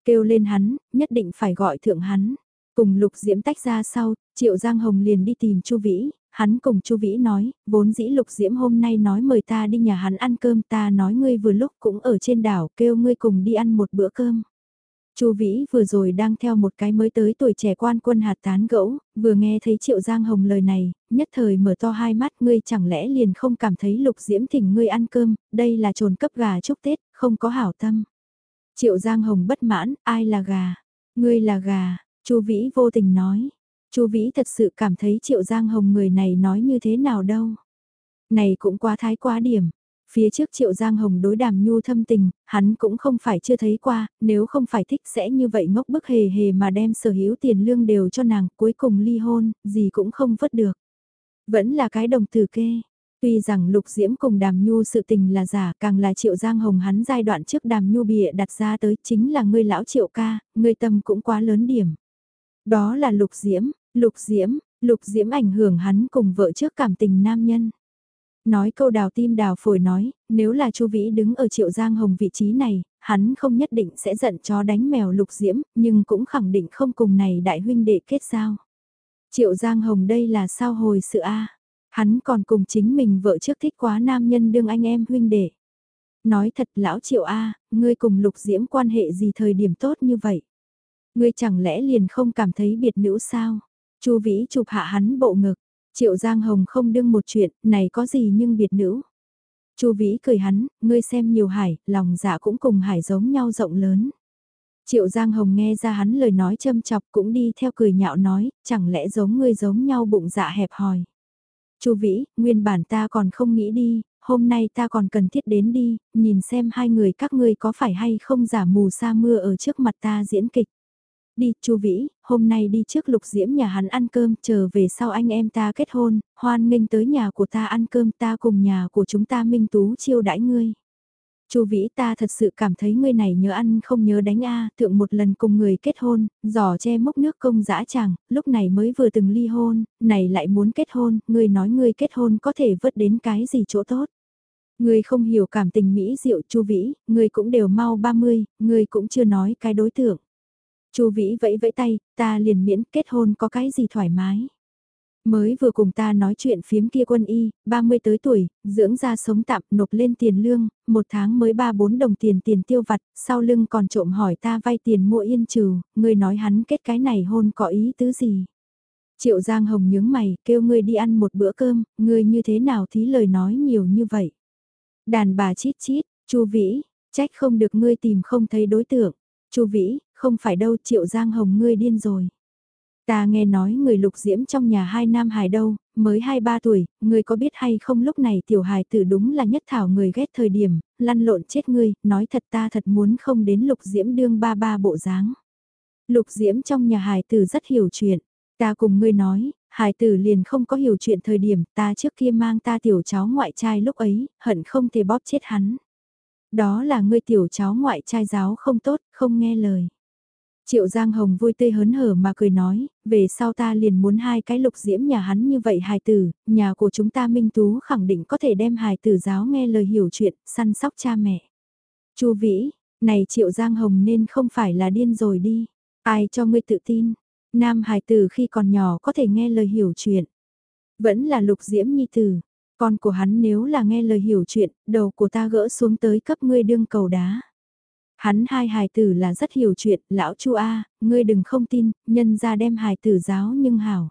Kêu lên hắn, nhất định phải gọi thượng hắn. Cùng Lục Diễm tách ra sau, Triệu Giang Hồng liền đi tìm Chu Vĩ, hắn cùng Chu Vĩ nói, vốn dĩ Lục Diễm hôm nay nói mời ta đi nhà hắn ăn cơm ta nói ngươi vừa lúc cũng ở trên đảo kêu ngươi cùng đi ăn một bữa cơm. Chu Vĩ vừa rồi đang theo một cái mới tới tuổi trẻ quan quân hạt tán gẫu, vừa nghe thấy Triệu Giang Hồng lời này, nhất thời mở to hai mắt ngươi chẳng lẽ liền không cảm thấy Lục Diễm thỉnh ngươi ăn cơm, đây là trồn cấp gà chúc Tết, không có hảo tâm. Triệu Giang Hồng bất mãn, ai là gà? Ngươi là gà, Chu Vĩ vô tình nói. Chu Vĩ thật sự cảm thấy Triệu Giang Hồng người này nói như thế nào đâu. Này cũng quá thái quá điểm. Phía trước Triệu Giang Hồng đối đàm nhu thâm tình, hắn cũng không phải chưa thấy qua, nếu không phải thích sẽ như vậy ngốc bức hề hề mà đem sở hữu tiền lương đều cho nàng, cuối cùng ly hôn, gì cũng không vứt được. Vẫn là cái đồng tử kê. Tuy rằng Lục Diễm cùng Đàm Nhu sự tình là giả, càng là Triệu Giang Hồng hắn giai đoạn trước Đàm Nhu bịa đặt ra tới chính là ngươi lão Triệu ca, ngươi tâm cũng quá lớn điểm. Đó là Lục Diễm, Lục Diễm, Lục Diễm ảnh hưởng hắn cùng vợ trước cảm tình nam nhân. Nói câu đào tim đào phổi nói, nếu là Chu Vĩ đứng ở Triệu Giang Hồng vị trí này, hắn không nhất định sẽ giận chó đánh mèo Lục Diễm, nhưng cũng khẳng định không cùng này đại huynh đệ kết giao. Triệu Giang Hồng đây là sao hồi sự a Hắn còn cùng chính mình vợ trước thích quá nam nhân đương anh em huynh đệ. Nói thật lão Triệu A, ngươi cùng Lục Diễm quan hệ gì thời điểm tốt như vậy? Ngươi chẳng lẽ liền không cảm thấy biệt nữ sao? Chu Vĩ chụp hạ hắn bộ ngực. Triệu Giang Hồng không đương một chuyện, này có gì nhưng biệt nữ. Chu Vĩ cười hắn, ngươi xem nhiều hải, lòng dạ cũng cùng hải giống nhau rộng lớn. Triệu Giang Hồng nghe ra hắn lời nói châm chọc cũng đi theo cười nhạo nói, chẳng lẽ giống ngươi giống nhau bụng dạ hẹp hòi. Chu Vĩ, nguyên bản ta còn không nghĩ đi, hôm nay ta còn cần thiết đến đi, nhìn xem hai người các ngươi có phải hay không giả mù sa mưa ở trước mặt ta diễn kịch. Đi, Chu Vĩ, hôm nay đi trước lục diễm nhà hắn ăn cơm, chờ về sau anh em ta kết hôn, hoan nghênh tới nhà của ta ăn cơm ta cùng nhà của chúng ta minh tú chiêu đãi ngươi. Chu Vĩ ta thật sự cảm thấy ngươi này nhớ ăn không nhớ đánh a, thượng một lần cùng người kết hôn, giỏ che mốc nước công dã chẳng, lúc này mới vừa từng ly hôn, này lại muốn kết hôn, ngươi nói ngươi kết hôn có thể vớt đến cái gì chỗ tốt. Ngươi không hiểu cảm tình mỹ diệu Chu Vĩ, ngươi cũng đều mau 30, ngươi cũng chưa nói cái đối tượng. Chu Vĩ vẫy vẫy tay, ta liền miễn kết hôn có cái gì thoải mái. Mới vừa cùng ta nói chuyện phiếm kia quân y, 30 tới tuổi, dưỡng ra sống tạm, nộp lên tiền lương, một tháng mới 3-4 đồng tiền tiền tiêu vặt, sau lưng còn trộm hỏi ta vay tiền mua yên trừ, người nói hắn kết cái này hôn có ý tứ gì. Triệu Giang Hồng nhướng mày, kêu ngươi đi ăn một bữa cơm, ngươi như thế nào thí lời nói nhiều như vậy. Đàn bà chít chít, Chu Vĩ, trách không được ngươi tìm không thấy đối tượng. Chu Vĩ, không phải đâu Triệu Giang Hồng ngươi điên rồi. Ta nghe nói người lục diễm trong nhà hai nam hài đâu, mới hai ba tuổi, người có biết hay không lúc này tiểu hài tử đúng là nhất thảo người ghét thời điểm, lăn lộn chết ngươi, nói thật ta thật muốn không đến lục diễm đương ba ba bộ dáng. Lục diễm trong nhà hài tử rất hiểu chuyện, ta cùng ngươi nói, hài tử liền không có hiểu chuyện thời điểm ta trước kia mang ta tiểu cháu ngoại trai lúc ấy, hận không thể bóp chết hắn. Đó là ngươi tiểu cháu ngoại trai giáo không tốt, không nghe lời. Triệu Giang Hồng vui tươi hớn hở mà cười nói, về sau ta liền muốn hai cái lục diễm nhà hắn như vậy hài tử, nhà của chúng ta Minh Tú khẳng định có thể đem hài tử giáo nghe lời hiểu chuyện, săn sóc cha mẹ. Chu Vĩ, này Triệu Giang Hồng nên không phải là điên rồi đi, ai cho ngươi tự tin, nam hài tử khi còn nhỏ có thể nghe lời hiểu chuyện. Vẫn là lục diễm nhi tử, con của hắn nếu là nghe lời hiểu chuyện, đầu của ta gỡ xuống tới cấp ngươi đương cầu đá. Hắn hai hài tử là rất hiểu chuyện, lão Chu A, ngươi đừng không tin, nhân ra đem hài tử giáo nhưng hảo.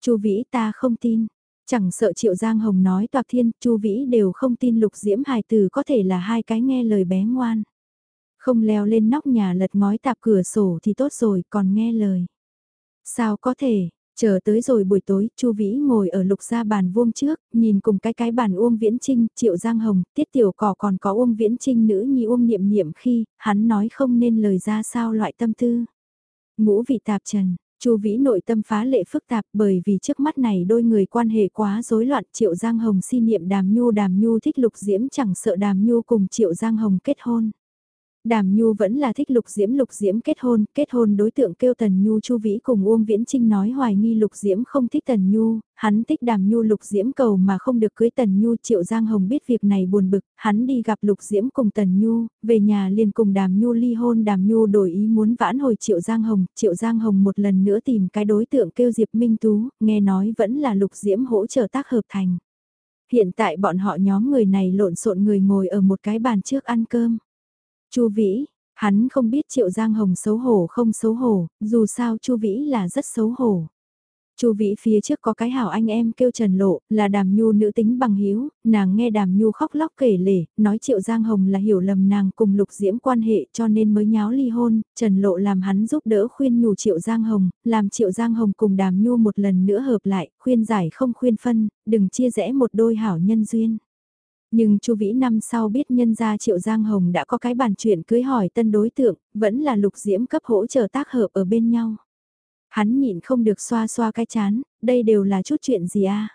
Chu Vĩ ta không tin, chẳng sợ Triệu Giang Hồng nói toạc thiên, Chu Vĩ đều không tin lục diễm hài tử có thể là hai cái nghe lời bé ngoan. Không leo lên nóc nhà lật ngói tạp cửa sổ thì tốt rồi, còn nghe lời. Sao có thể, Chờ tới rồi buổi tối, Chu Vĩ ngồi ở lục gia bàn vuông trước, nhìn cùng cái cái bàn Uông Viễn Trinh, Triệu Giang Hồng, Tiết Tiểu Cỏ còn có Uông Viễn Trinh nữ nhi Uông Niệm Niệm khi, hắn nói không nên lời ra sao loại tâm tư. Ngũ vị tạp trần, Chu Vĩ nội tâm phá lệ phức tạp bởi vì trước mắt này đôi người quan hệ quá rối loạn Triệu Giang Hồng si niệm Đàm Nhu Đàm Nhu thích Lục Diễm chẳng sợ Đàm Nhu cùng Triệu Giang Hồng kết hôn. Đàm Nhu vẫn là thích Lục Diễm Lục Diễm kết hôn, kết hôn đối tượng kêu Tần Nhu Chu Vĩ cùng Uông Viễn Trinh nói hoài nghi Lục Diễm không thích Tần Nhu, hắn thích Đàm Nhu Lục Diễm cầu mà không được cưới Tần Nhu Triệu Giang Hồng biết việc này buồn bực, hắn đi gặp Lục Diễm cùng Tần Nhu, về nhà liền cùng Đàm Nhu ly hôn Đàm Nhu đổi ý muốn vãn hồi Triệu Giang Hồng, Triệu Giang Hồng một lần nữa tìm cái đối tượng kêu Diệp Minh Tú, nghe nói vẫn là Lục Diễm hỗ trợ tác hợp thành. Hiện tại bọn họ nhóm người này lộn xộn người ngồi ở một cái bàn trước ăn cơm. Chu Vĩ, Hắn không biết Triệu Giang Hồng xấu hổ không xấu hổ, dù sao Chu Vĩ là rất xấu hổ. Chu Vĩ phía trước có cái hảo anh em kêu Trần Lộ, là Đàm Nhu nữ tính bằng hiếu, nàng nghe Đàm Nhu khóc lóc kể lể, nói Triệu Giang Hồng là hiểu lầm nàng cùng Lục Diễm quan hệ cho nên mới nháo ly hôn, Trần Lộ làm hắn giúp đỡ khuyên nhủ Triệu Giang Hồng, làm Triệu Giang Hồng cùng Đàm Nhu một lần nữa hợp lại, khuyên giải không khuyên phân, đừng chia rẽ một đôi hảo nhân duyên. Nhưng Chu Vĩ năm sau biết nhân gia Triệu Giang Hồng đã có cái bàn chuyện cưới hỏi tân đối tượng, vẫn là lục diễm cấp hỗ trợ tác hợp ở bên nhau. Hắn nhịn không được xoa xoa cái chán, đây đều là chút chuyện gì à?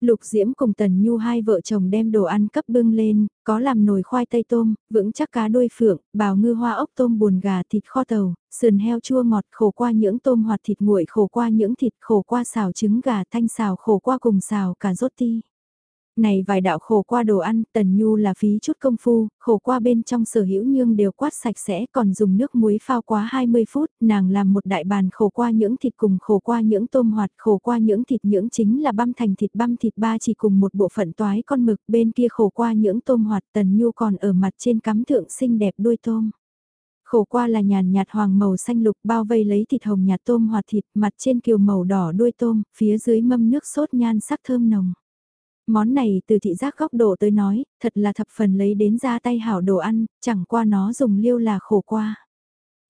Lục Diễm cùng Tần Nhu hai vợ chồng đem đồ ăn cấp bưng lên, có làm nồi khoai tây tôm, vững chắc cá đuôi phượng, bào ngư hoa ốc tôm buồn gà thịt kho tàu, sườn heo chua ngọt khổ qua những tôm hoạt thịt nguội khổ qua những thịt khổ qua xào trứng gà thanh xào khổ qua cùng xào cà rốt ti này vài đạo khổ qua đồ ăn, tần nhu là phí chút công phu, khổ qua bên trong sở hữu nhương đều quát sạch sẽ còn dùng nước muối phao quá 20 phút, nàng làm một đại bàn khổ qua những thịt cùng khổ qua những tôm hoạt, khổ qua những thịt những chính là băm thành thịt băm thịt ba chỉ cùng một bộ phận toái con mực, bên kia khổ qua những tôm hoạt, tần nhu còn ở mặt trên cắm thượng xinh đẹp đuôi tôm. Khổ qua là nhàn nhạt hoàng màu xanh lục bao vây lấy thịt hồng nhạt tôm hoạt thịt, mặt trên kiều màu đỏ đuôi tôm, phía dưới mâm nước sốt nhan sắc thơm nồng. Món này từ thị giác góc độ tới nói, thật là thập phần lấy đến ra tay hảo đồ ăn, chẳng qua nó dùng liêu là khổ qua.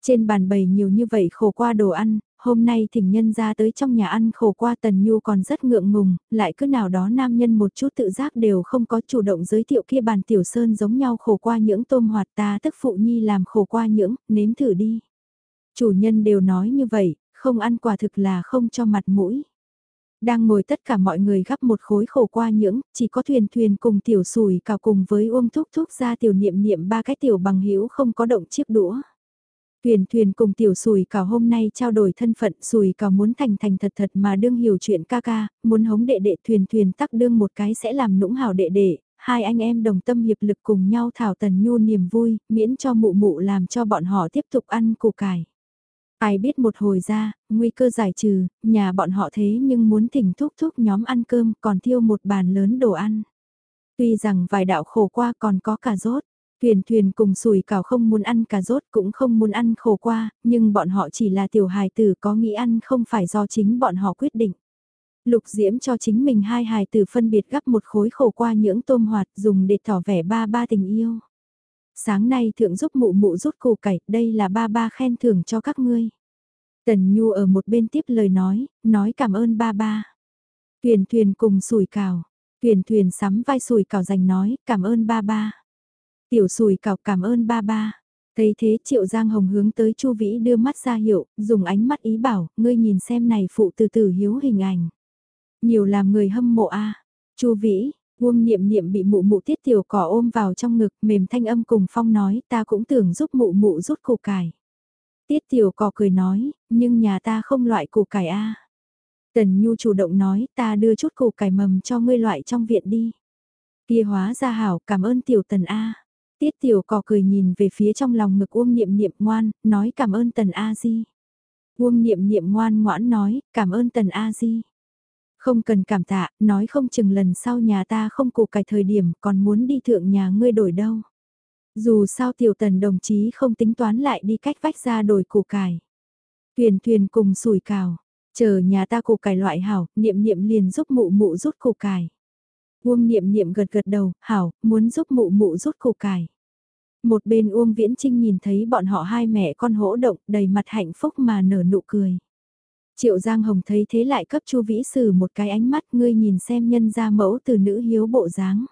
Trên bàn bày nhiều như vậy khổ qua đồ ăn, hôm nay thỉnh nhân ra tới trong nhà ăn khổ qua tần nhu còn rất ngượng ngùng, lại cứ nào đó nam nhân một chút tự giác đều không có chủ động giới thiệu kia bàn tiểu sơn giống nhau khổ qua những tôm hoạt ta tức phụ nhi làm khổ qua những, nếm thử đi. Chủ nhân đều nói như vậy, không ăn quả thực là không cho mặt mũi. Đang ngồi tất cả mọi người gắp một khối khổ qua những, chỉ có thuyền thuyền cùng tiểu sùi cào cùng với uông thúc thúc ra tiểu niệm niệm ba cái tiểu bằng hữu không có động chiếc đũa. Thuyền thuyền cùng tiểu sùi cào hôm nay trao đổi thân phận sùi cào muốn thành thành thật thật mà đương hiểu chuyện ca ca, muốn hống đệ đệ thuyền thuyền tắc đương một cái sẽ làm nũng hào đệ đệ, hai anh em đồng tâm hiệp lực cùng nhau thảo tần nhu niềm vui, miễn cho mụ mụ làm cho bọn họ tiếp tục ăn củ cải. Ai biết một hồi ra, nguy cơ giải trừ, nhà bọn họ thế nhưng muốn thỉnh thúc thúc nhóm ăn cơm còn thiêu một bàn lớn đồ ăn. Tuy rằng vài đạo khổ qua còn có cà rốt, thuyền thuyền cùng sùi cào không muốn ăn cà rốt cũng không muốn ăn khổ qua, nhưng bọn họ chỉ là tiểu hài tử có nghĩ ăn không phải do chính bọn họ quyết định. Lục Diễm cho chính mình hai hài tử phân biệt gắp một khối khổ qua những tôm hoạt dùng để tỏ vẻ ba ba tình yêu. Sáng nay thượng giúp mụ mụ rút củ cải, đây là ba ba khen thưởng cho các ngươi. Tần Nhu ở một bên tiếp lời nói, nói cảm ơn ba ba. tuyền thuyền cùng sủi cào, tuyền thuyền sắm vai sủi cào dành nói, cảm ơn ba ba. Tiểu sùi cào cảm ơn ba ba. Thấy thế Triệu Giang Hồng hướng tới Chu Vĩ đưa mắt ra hiệu, dùng ánh mắt ý bảo, ngươi nhìn xem này phụ từ từ hiếu hình ảnh. Nhiều làm người hâm mộ a. Chu Vĩ, Uông Niệm Niệm bị mụ mụ tiết tiểu cỏ ôm vào trong ngực, mềm thanh âm cùng Phong nói, ta cũng tưởng giúp mụ mụ rút củ cải. Tiết tiểu cỏ cười nói, nhưng nhà ta không loại củ cải a. Tần Nhu chủ động nói, ta đưa chút củ cải mầm cho ngươi loại trong viện đi. Kia hóa ra hảo, cảm ơn tiểu tần a. Tiết tiểu cỏ cười nhìn về phía trong lòng ngực Uông Niệm Niệm ngoan, nói cảm ơn tần a di. Uông Niệm Niệm ngoan ngoãn nói, cảm ơn tần a di. Không cần cảm tạ, nói không chừng lần sau nhà ta không củ cải thời điểm còn muốn đi thượng nhà ngươi đổi đâu. Dù sao tiểu tần đồng chí không tính toán lại đi cách vách ra đổi củ cải. Thuyền thuyền cùng sủi cào, chờ nhà ta củ cải loại hảo, niệm niệm liền giúp mụ mụ rút củ cải. Uông niệm niệm gật gật đầu, hảo, muốn giúp mụ mụ rút củ cải. Một bên Uông Viễn Trinh nhìn thấy bọn họ hai mẹ con hỗ động đầy mặt hạnh phúc mà nở nụ cười. Triệu Giang Hồng thấy thế lại cấp Chu Vĩ Sử một cái ánh mắt ngươi nhìn xem nhân ra mẫu từ nữ hiếu bộ dáng.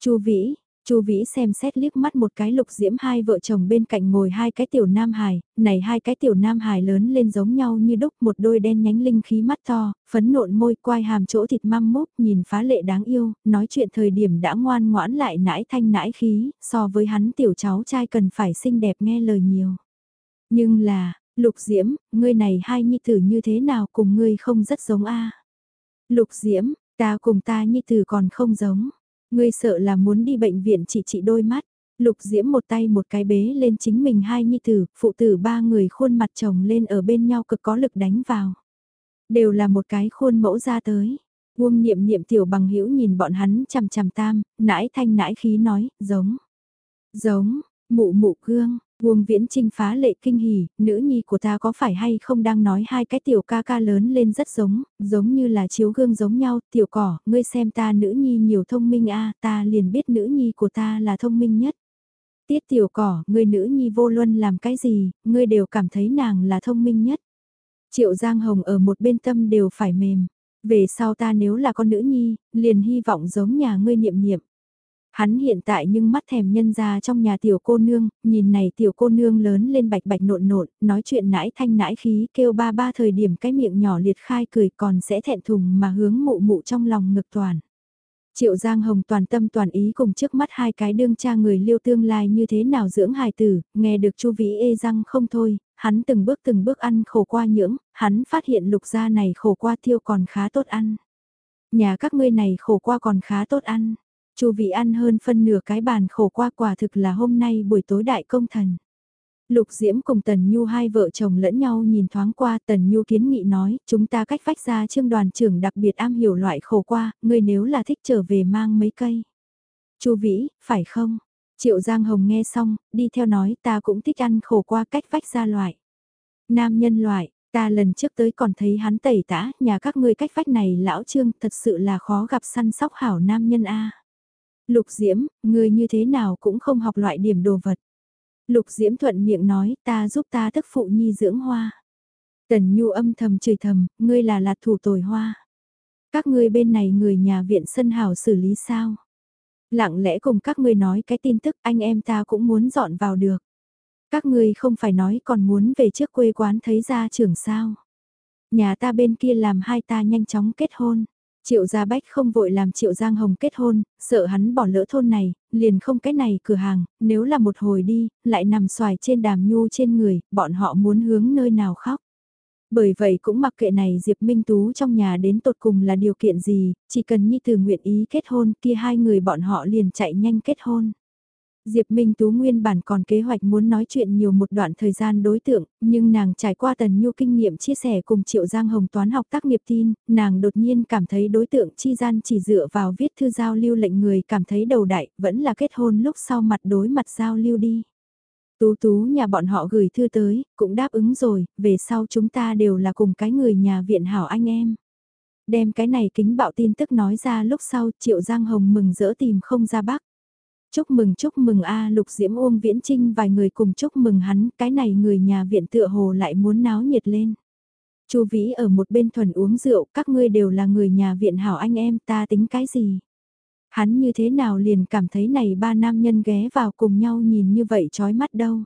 Chu Vĩ, Chu Vĩ xem xét liếc mắt một cái lục diễm hai vợ chồng bên cạnh ngồi hai cái tiểu nam hài, này hai cái tiểu nam hài lớn lên giống nhau như đúc một đôi đen nhánh linh khí mắt to, phấn nộn môi quai hàm chỗ thịt măm mốc nhìn phá lệ đáng yêu, nói chuyện thời điểm đã ngoan ngoãn lại nãi thanh nãi khí, so với hắn tiểu cháu trai cần phải xinh đẹp nghe lời nhiều. Nhưng là, Lục Diễm, ngươi này hai nhi tử như thế nào cùng ngươi không rất giống a Lục Diễm, ta cùng ta nhi tử còn không giống. Ngươi sợ là muốn đi bệnh viện chỉ trị đôi mắt. Lục Diễm một tay một cái bế lên chính mình hai nhi tử, phụ tử ba người khuôn mặt chồng lên ở bên nhau cực có lực đánh vào. Đều là một cái khuôn mẫu ra tới. Uông niệm niệm tiểu bằng hữu nhìn bọn hắn chằm chằm tam, nãi thanh nãi khí nói, giống. Giống, mụ mụ gương, Uông Viễn Trinh phá lệ kinh hỉ, nữ nhi của ta có phải hay không đang nói hai cái tiểu ca ca lớn lên rất giống, giống như là chiếu gương giống nhau, tiểu cỏ, ngươi xem ta nữ nhi nhiều thông minh a, ta liền biết nữ nhi của ta là thông minh nhất. Tiết tiểu cỏ, ngươi nữ nhi vô luân làm cái gì, ngươi đều cảm thấy nàng là thông minh nhất. Triệu Giang Hồng ở một bên tâm đều phải mềm. Về sau ta nếu là con nữ nhi, liền hy vọng giống nhà ngươi niệm niệm. Hắn hiện tại nhưng mắt thèm nhân ra trong nhà tiểu cô nương, nhìn này tiểu cô nương lớn lên bạch bạch nộn nộn, nói chuyện nãi thanh nãi khí kêu ba ba thời điểm cái miệng nhỏ liệt khai cười còn sẽ thẹn thùng mà hướng mụ mụ trong lòng ngực toàn. Triệu Giang Hồng toàn tâm toàn ý cùng trước mắt hai cái đương cha người liêu tương lai như thế nào dưỡng hài tử, nghe được chu vĩ ê răng không thôi, hắn từng bước từng bước ăn khổ qua nhưỡng, hắn phát hiện lục gia này khổ qua tiêu còn khá tốt ăn. Nhà các ngươi này khổ qua còn khá tốt ăn. Chu vị ăn hơn phân nửa cái bàn khổ qua quả thực là hôm nay buổi tối đại công thần. Lục Diễm cùng Tần Nhu hai vợ chồng lẫn nhau nhìn thoáng qua Tần Nhu kiến nghị nói, chúng ta cách vách ra trương đoàn trưởng đặc biệt am hiểu loại khổ qua, ngươi nếu là thích trở về mang mấy cây. Chu Vĩ, phải không? Triệu Giang Hồng nghe xong, đi theo nói ta cũng thích ăn khổ qua cách vách ra loại. Nam nhân loại, ta lần trước tới còn thấy hắn tẩy tã, nhà các ngươi cách vách này lão trương thật sự là khó gặp săn sóc hảo nam nhân A. Lục Diễm, ngươi như thế nào cũng không học loại điểm đồ vật. Lục Diễm thuận miệng nói ta giúp ta thức phụ nhi dưỡng hoa. Tần Nhu âm thầm chửi thầm, ngươi là lạt thủ tồi hoa. Các ngươi bên này người nhà viện sân hào xử lý sao? Lặng lẽ cùng các ngươi nói cái tin tức anh em ta cũng muốn dọn vào được. Các ngươi không phải nói còn muốn về trước quê quán thấy ra trưởng sao. Nhà ta bên kia làm hai ta nhanh chóng kết hôn. Triệu Gia Bách không vội làm Triệu Giang Hồng kết hôn, sợ hắn bỏ lỡ thôn này, liền không cái này cửa hàng, nếu là một hồi đi, lại nằm xoài trên đàm nhu trên người, bọn họ muốn hướng nơi nào khóc. Bởi vậy cũng mặc kệ này Diệp Minh Tú trong nhà đến tột cùng là điều kiện gì, chỉ cần Nhi Từ nguyện ý kết hôn kia hai người bọn họ liền chạy nhanh kết hôn. Diệp Minh Tú nguyên bản còn kế hoạch muốn nói chuyện nhiều một đoạn thời gian đối tượng, nhưng nàng trải qua tần nhu kinh nghiệm chia sẻ cùng Triệu Giang Hồng toán học tác nghiệp tin, nàng đột nhiên cảm thấy đối tượng chi gian chỉ dựa vào viết thư giao lưu lệnh người cảm thấy đầu đại, vẫn là kết hôn lúc sau mặt đối mặt giao lưu đi. Tú tú nhà bọn họ gửi thư tới, cũng đáp ứng rồi, về sau chúng ta đều là cùng cái người nhà viện hảo anh em. Đem cái này kính bạo tin tức nói ra lúc sau Triệu Giang Hồng mừng rỡ tìm không ra bắc. Chúc mừng chúc mừng a Lục Diễm Uông Viễn Trinh vài người cùng chúc mừng hắn, cái này người nhà viện tựa hồ lại muốn náo nhiệt lên. Chu Vĩ ở một bên thuần uống rượu, các ngươi đều là người nhà viện hảo anh em, ta tính cái gì? Hắn như thế nào liền cảm thấy này ba nam nhân ghé vào cùng nhau nhìn như vậy chói mắt đâu.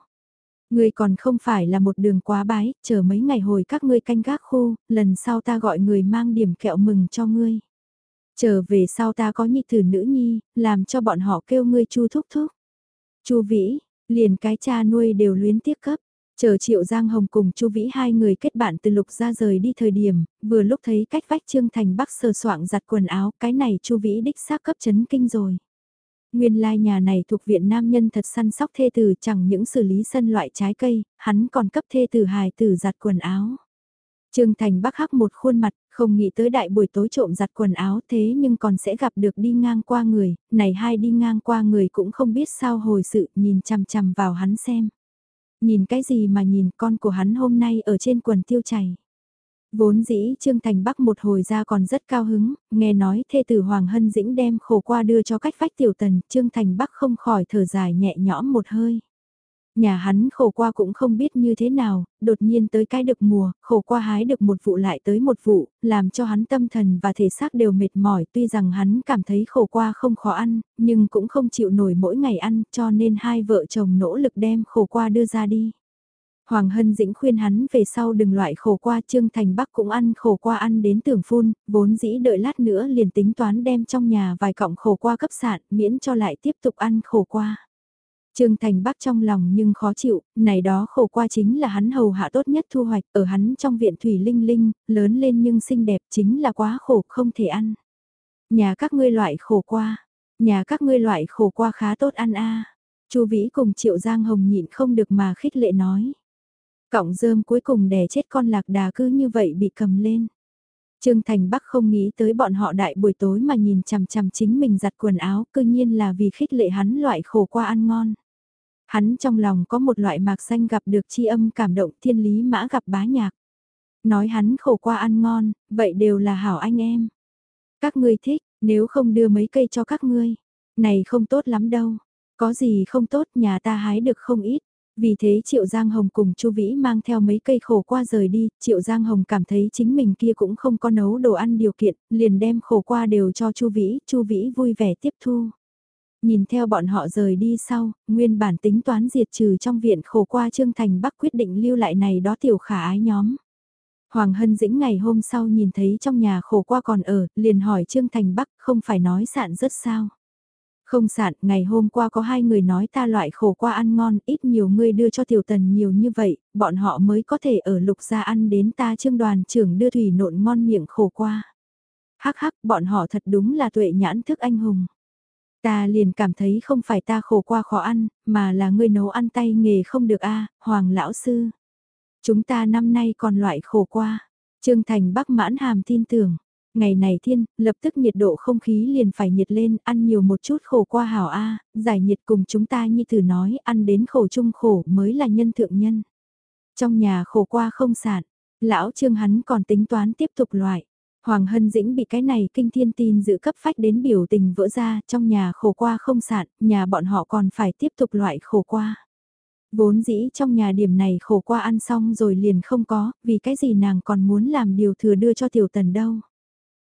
Ngươi còn không phải là một đường quá bái, chờ mấy ngày hồi các ngươi canh gác khu, lần sau ta gọi người mang điểm kẹo mừng cho ngươi. Chờ về sau ta có nhị thử nữ nhi, làm cho bọn họ kêu ngươi chu thúc thúc. chu Vĩ, liền cái cha nuôi đều luyến tiếc cấp. Chờ Triệu Giang Hồng cùng Chu Vĩ hai người kết bạn từ lục ra rời đi thời điểm, vừa lúc thấy cách vách Trương Thành Bắc sờ soạng giặt quần áo, cái này Chu Vĩ đích xác cấp chấn kinh rồi. Nguyên lai like nhà này thuộc viện nam nhân thật săn sóc thê tử chẳng những xử lý sân loại trái cây, hắn còn cấp thê tử hài tử giặt quần áo. Trương Thành Bắc hắc một khuôn mặt, không nghĩ tới đại buổi tối trộm giặt quần áo thế nhưng còn sẽ gặp được đi ngang qua người, này hai đi ngang qua người cũng không biết sao hồi sự nhìn chằm chằm vào hắn xem. Nhìn cái gì mà nhìn con của hắn hôm nay ở trên quần tiêu chảy. Vốn dĩ Trương Thành Bắc một hồi ra còn rất cao hứng, nghe nói thê tử Hoàng Hân Dĩnh đem khổ qua đưa cho cách phách tiểu tần, Trương Thành Bắc không khỏi thở dài nhẹ nhõm một hơi. Nhà hắn khổ qua cũng không biết như thế nào, đột nhiên tới cái được mùa, khổ qua hái được một vụ lại tới một vụ, làm cho hắn tâm thần và thể xác đều mệt mỏi tuy rằng hắn cảm thấy khổ qua không khó ăn, nhưng cũng không chịu nổi mỗi ngày ăn cho nên hai vợ chồng nỗ lực đem khổ qua đưa ra đi. Hoàng Hân Dĩnh khuyên hắn về sau đừng loại khổ qua Trương Thành Bắc cũng ăn khổ qua ăn đến tưởng phun, vốn dĩ đợi lát nữa liền tính toán đem trong nhà vài cọng khổ qua cấp sạn miễn cho lại tiếp tục ăn khổ qua. Trương Thành Bắc trong lòng nhưng khó chịu, này đó khổ qua chính là hắn hầu hạ tốt nhất thu hoạch ở hắn trong viện Thủy Linh Linh, lớn lên nhưng xinh đẹp chính là quá khổ không thể ăn. Nhà các ngươi loại khổ qua, nhà các ngươi loại khổ qua khá tốt ăn a. Chu Vĩ cùng Triệu Giang Hồng nhịn không được mà khích lệ nói. Cọng rơm cuối cùng đè chết con lạc đà cứ như vậy bị cầm lên. Trương Thành Bắc không nghĩ tới bọn họ đại buổi tối mà nhìn chằm chằm chính mình giặt quần áo, cư nhiên là vì khích lệ hắn loại khổ qua ăn ngon. Hắn trong lòng có một loại mạc xanh gặp được chi âm cảm động thiên lý mã gặp bá nhạc. Nói hắn khổ qua ăn ngon, vậy đều là hảo anh em. Các ngươi thích, nếu không đưa mấy cây cho các ngươi. Này không tốt lắm đâu. Có gì không tốt nhà ta hái được không ít. Vì thế Triệu Giang Hồng cùng Chu Vĩ mang theo mấy cây khổ qua rời đi, Triệu Giang Hồng cảm thấy chính mình kia cũng không có nấu đồ ăn điều kiện, liền đem khổ qua đều cho Chu Vĩ, Chu Vĩ vui vẻ tiếp thu. Nhìn theo bọn họ rời đi sau, nguyên bản tính toán diệt trừ trong viện khổ qua Trương Thành Bắc quyết định lưu lại này đó tiểu khả ái nhóm. Hoàng Hân Dĩnh ngày hôm sau nhìn thấy trong nhà khổ qua còn ở, liền hỏi Trương Thành Bắc không phải nói sạn rất sao. Không sạn, ngày hôm qua có hai người nói ta loại khổ qua ăn ngon, ít nhiều ngươi đưa cho tiểu tần nhiều như vậy, bọn họ mới có thể ở lục gia ăn đến ta trương đoàn trưởng đưa thủy nộn ngon miệng khổ qua. Hắc hắc, bọn họ thật đúng là tuệ nhãn thức anh hùng. Ta liền cảm thấy không phải ta khổ qua khó ăn, mà là ngươi nấu ăn tay nghề không được a Hoàng lão sư. Chúng ta năm nay còn loại khổ qua. Trương Thành Bắc mãn hàm tin tưởng. Ngày này thiên, lập tức nhiệt độ không khí liền phải nhiệt lên, ăn nhiều một chút khổ qua hảo A, giải nhiệt cùng chúng ta như thử nói, ăn đến khổ chung khổ mới là nhân thượng nhân. Trong nhà khổ qua không sản, lão trương hắn còn tính toán tiếp tục loại. Hoàng Hân Dĩnh bị cái này kinh thiên tin giữ cấp phách đến biểu tình vỡ ra trong nhà khổ qua không sản, nhà bọn họ còn phải tiếp tục loại khổ qua. Vốn dĩ trong nhà điểm này khổ qua ăn xong rồi liền không có, vì cái gì nàng còn muốn làm điều thừa đưa cho tiểu tần đâu.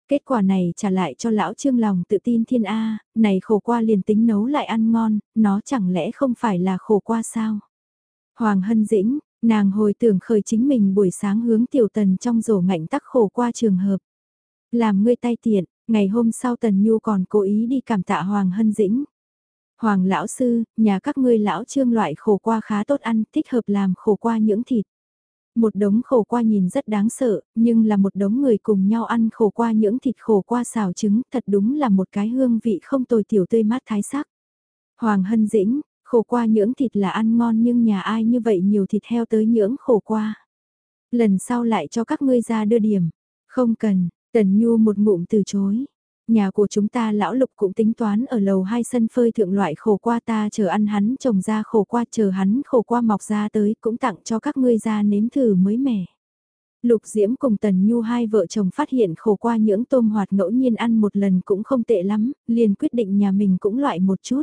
Kết quả này trả lại cho lão trương lòng tự tin thiên A, này khổ qua liền tính nấu lại ăn ngon, nó chẳng lẽ không phải là khổ qua sao? Hoàng Hân Dĩnh, nàng hồi tưởng khởi chính mình buổi sáng hướng tiểu tần trong rổ ngạnh tắc khổ qua trường hợp. Làm ngươi tay tiện, ngày hôm sau tần nhu còn cố ý đi cảm tạ Hoàng Hân Dĩnh. Hoàng lão sư, nhà các ngươi lão trương loại khổ qua khá tốt ăn, thích hợp làm khổ qua những thịt. Một đống khổ qua nhìn rất đáng sợ, nhưng là một đống người cùng nhau ăn khổ qua những thịt khổ qua xào trứng, thật đúng là một cái hương vị không tồi tiểu tươi mát thái sắc. Hoàng Hân Dĩnh, khổ qua những thịt là ăn ngon nhưng nhà ai như vậy nhiều thịt heo tới nhưỡng khổ qua. Lần sau lại cho các ngươi ra đưa điểm. Không cần, Tần Nhu một ngụm từ chối. Nhà của chúng ta lão lục cũng tính toán ở lầu hai sân phơi thượng loại khổ qua ta chờ ăn hắn trồng ra khổ qua chờ hắn khổ qua mọc ra tới cũng tặng cho các ngươi ra nếm thử mới mẻ. Lục Diễm cùng Tần Nhu hai vợ chồng phát hiện khổ qua những tôm hoạt ngẫu nhiên ăn một lần cũng không tệ lắm, liền quyết định nhà mình cũng loại một chút.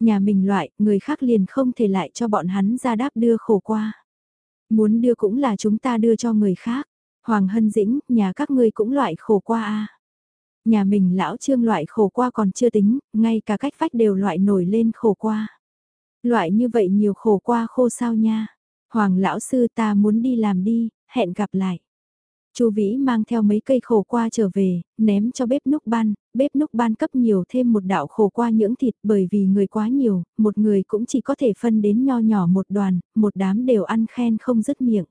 Nhà mình loại, người khác liền không thể lại cho bọn hắn ra đáp đưa khổ qua. Muốn đưa cũng là chúng ta đưa cho người khác. Hoàng Hân Dĩnh, nhà các ngươi cũng loại khổ qua a Nhà mình lão trương loại khổ qua còn chưa tính, ngay cả cách phách đều loại nổi lên khổ qua. Loại như vậy nhiều khổ qua khô sao nha. Hoàng lão sư ta muốn đi làm đi, hẹn gặp lại. Chu Vĩ mang theo mấy cây khổ qua trở về, ném cho bếp núc ban, bếp núc ban cấp nhiều thêm một đạo khổ qua nhưỡng thịt bởi vì người quá nhiều, một người cũng chỉ có thể phân đến nho nhỏ một đoàn, một đám đều ăn khen không dứt miệng.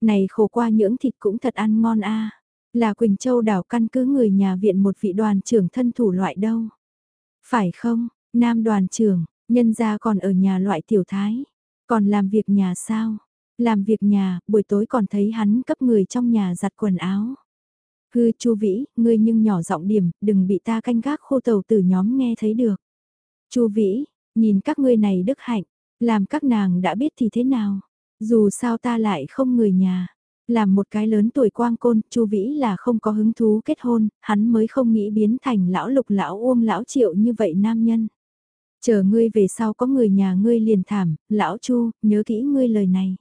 Này khổ qua nhưỡng thịt cũng thật ăn ngon a là Quỳnh Châu đảo căn cứ người nhà viện một vị đoàn trưởng thân thủ loại đâu. Phải không, nam đoàn trưởng, nhân gia còn ở nhà loại tiểu thái, còn làm việc nhà sao? Làm việc nhà, buổi tối còn thấy hắn cấp người trong nhà giặt quần áo. Hư chu vĩ, ngươi nhưng nhỏ giọng điểm, đừng bị ta canh gác khô tàu từ nhóm nghe thấy được. chu vĩ, nhìn các ngươi này đức hạnh, làm các nàng đã biết thì thế nào. Dù sao ta lại không người nhà. Làm một cái lớn tuổi quang côn, chu vĩ là không có hứng thú kết hôn, hắn mới không nghĩ biến thành lão lục lão uông lão triệu như vậy nam nhân. Chờ ngươi về sau có người nhà ngươi liền thảm, lão chu, nhớ kỹ ngươi lời này.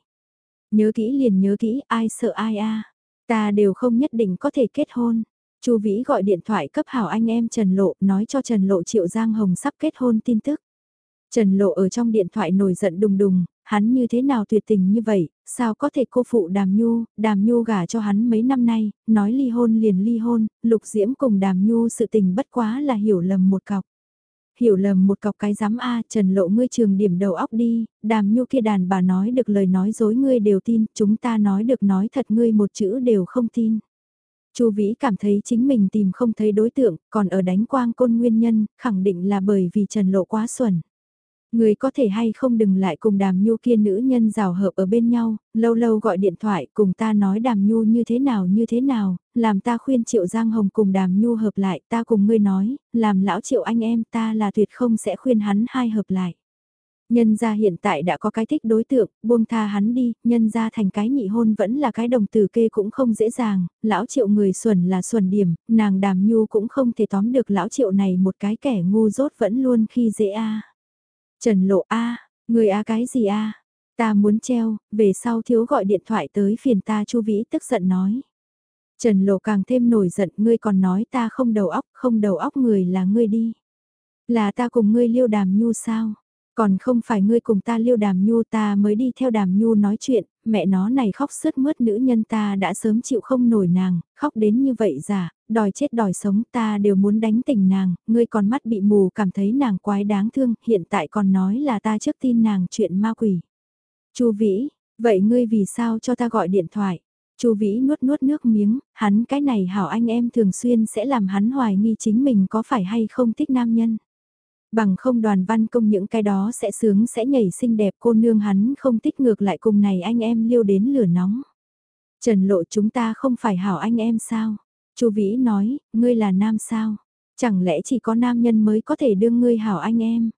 Nhớ kỹ liền nhớ kỹ, ai sợ ai a Ta đều không nhất định có thể kết hôn. Chu Vĩ gọi điện thoại cấp hảo anh em Trần Lộ, nói cho Trần Lộ Triệu Giang Hồng sắp kết hôn tin tức. Trần Lộ ở trong điện thoại nổi giận đùng đùng, hắn như thế nào tuyệt tình như vậy, sao có thể cô phụ Đàm Nhu, Đàm Nhu gả cho hắn mấy năm nay, nói ly hôn liền ly hôn, Lục Diễm cùng Đàm Nhu sự tình bất quá là hiểu lầm một cọc hiểu lầm một cọc cái giám A trần lộ ngươi trường điểm đầu óc đi, đàm nhu kia đàn bà nói được lời nói dối ngươi đều tin, chúng ta nói được nói thật ngươi một chữ đều không tin. Chu Vĩ cảm thấy chính mình tìm không thấy đối tượng, còn ở đánh quang côn nguyên nhân, khẳng định là bởi vì Trần Lộ quá xuẩn. Người có thể hay không đừng lại cùng đàm nhu kia nữ nhân rào hợp ở bên nhau, lâu lâu gọi điện thoại cùng ta nói đàm nhu như thế nào như thế nào, làm ta khuyên triệu giang hồng cùng đàm nhu hợp lại ta cùng ngươi nói, làm lão triệu anh em ta là tuyệt không sẽ khuyên hắn hai hợp lại. Nhân gia hiện tại đã có cái thích đối tượng, buông tha hắn đi, nhân gia thành cái nhị hôn vẫn là cái đồng tử kê cũng không dễ dàng, lão triệu người xuẩn là xuẩn điểm, nàng đàm nhu cũng không thể tóm được lão triệu này một cái kẻ ngu dốt vẫn luôn khi dễ a Trần Lộ A, người A cái gì A? Ta muốn treo, về sau thiếu gọi điện thoại tới phiền ta Chu Vĩ tức giận nói. Trần Lộ càng thêm nổi giận, ngươi còn nói ta không đầu óc, không đầu óc người là ngươi đi. Là ta cùng ngươi liêu đàm nhu sao? Còn không phải ngươi cùng ta liêu đàm nhu ta mới đi theo đàm nhu nói chuyện, mẹ nó này khóc sướt mướt nữ nhân ta đã sớm chịu không nổi nàng, khóc đến như vậy giả, đòi chết đòi sống ta đều muốn đánh tỉnh nàng, ngươi còn mắt bị mù cảm thấy nàng quái đáng thương, hiện tại còn nói là ta trước tin nàng chuyện ma quỷ. Chu Vĩ, vậy ngươi vì sao cho ta gọi điện thoại? Chu Vĩ nuốt nuốt nước miếng, hắn cái này hảo anh em thường xuyên sẽ làm hắn hoài nghi chính mình có phải hay không thích nam nhân. Bằng không đoàn văn công những cái đó sẽ sướng sẽ nhảy xinh đẹp cô nương hắn không thích ngược lại cùng này anh em liêu đến lửa nóng. Trần lộ chúng ta không phải hảo anh em sao? Chu Vĩ nói, ngươi là nam sao? Chẳng lẽ chỉ có nam nhân mới có thể đương ngươi hảo anh em?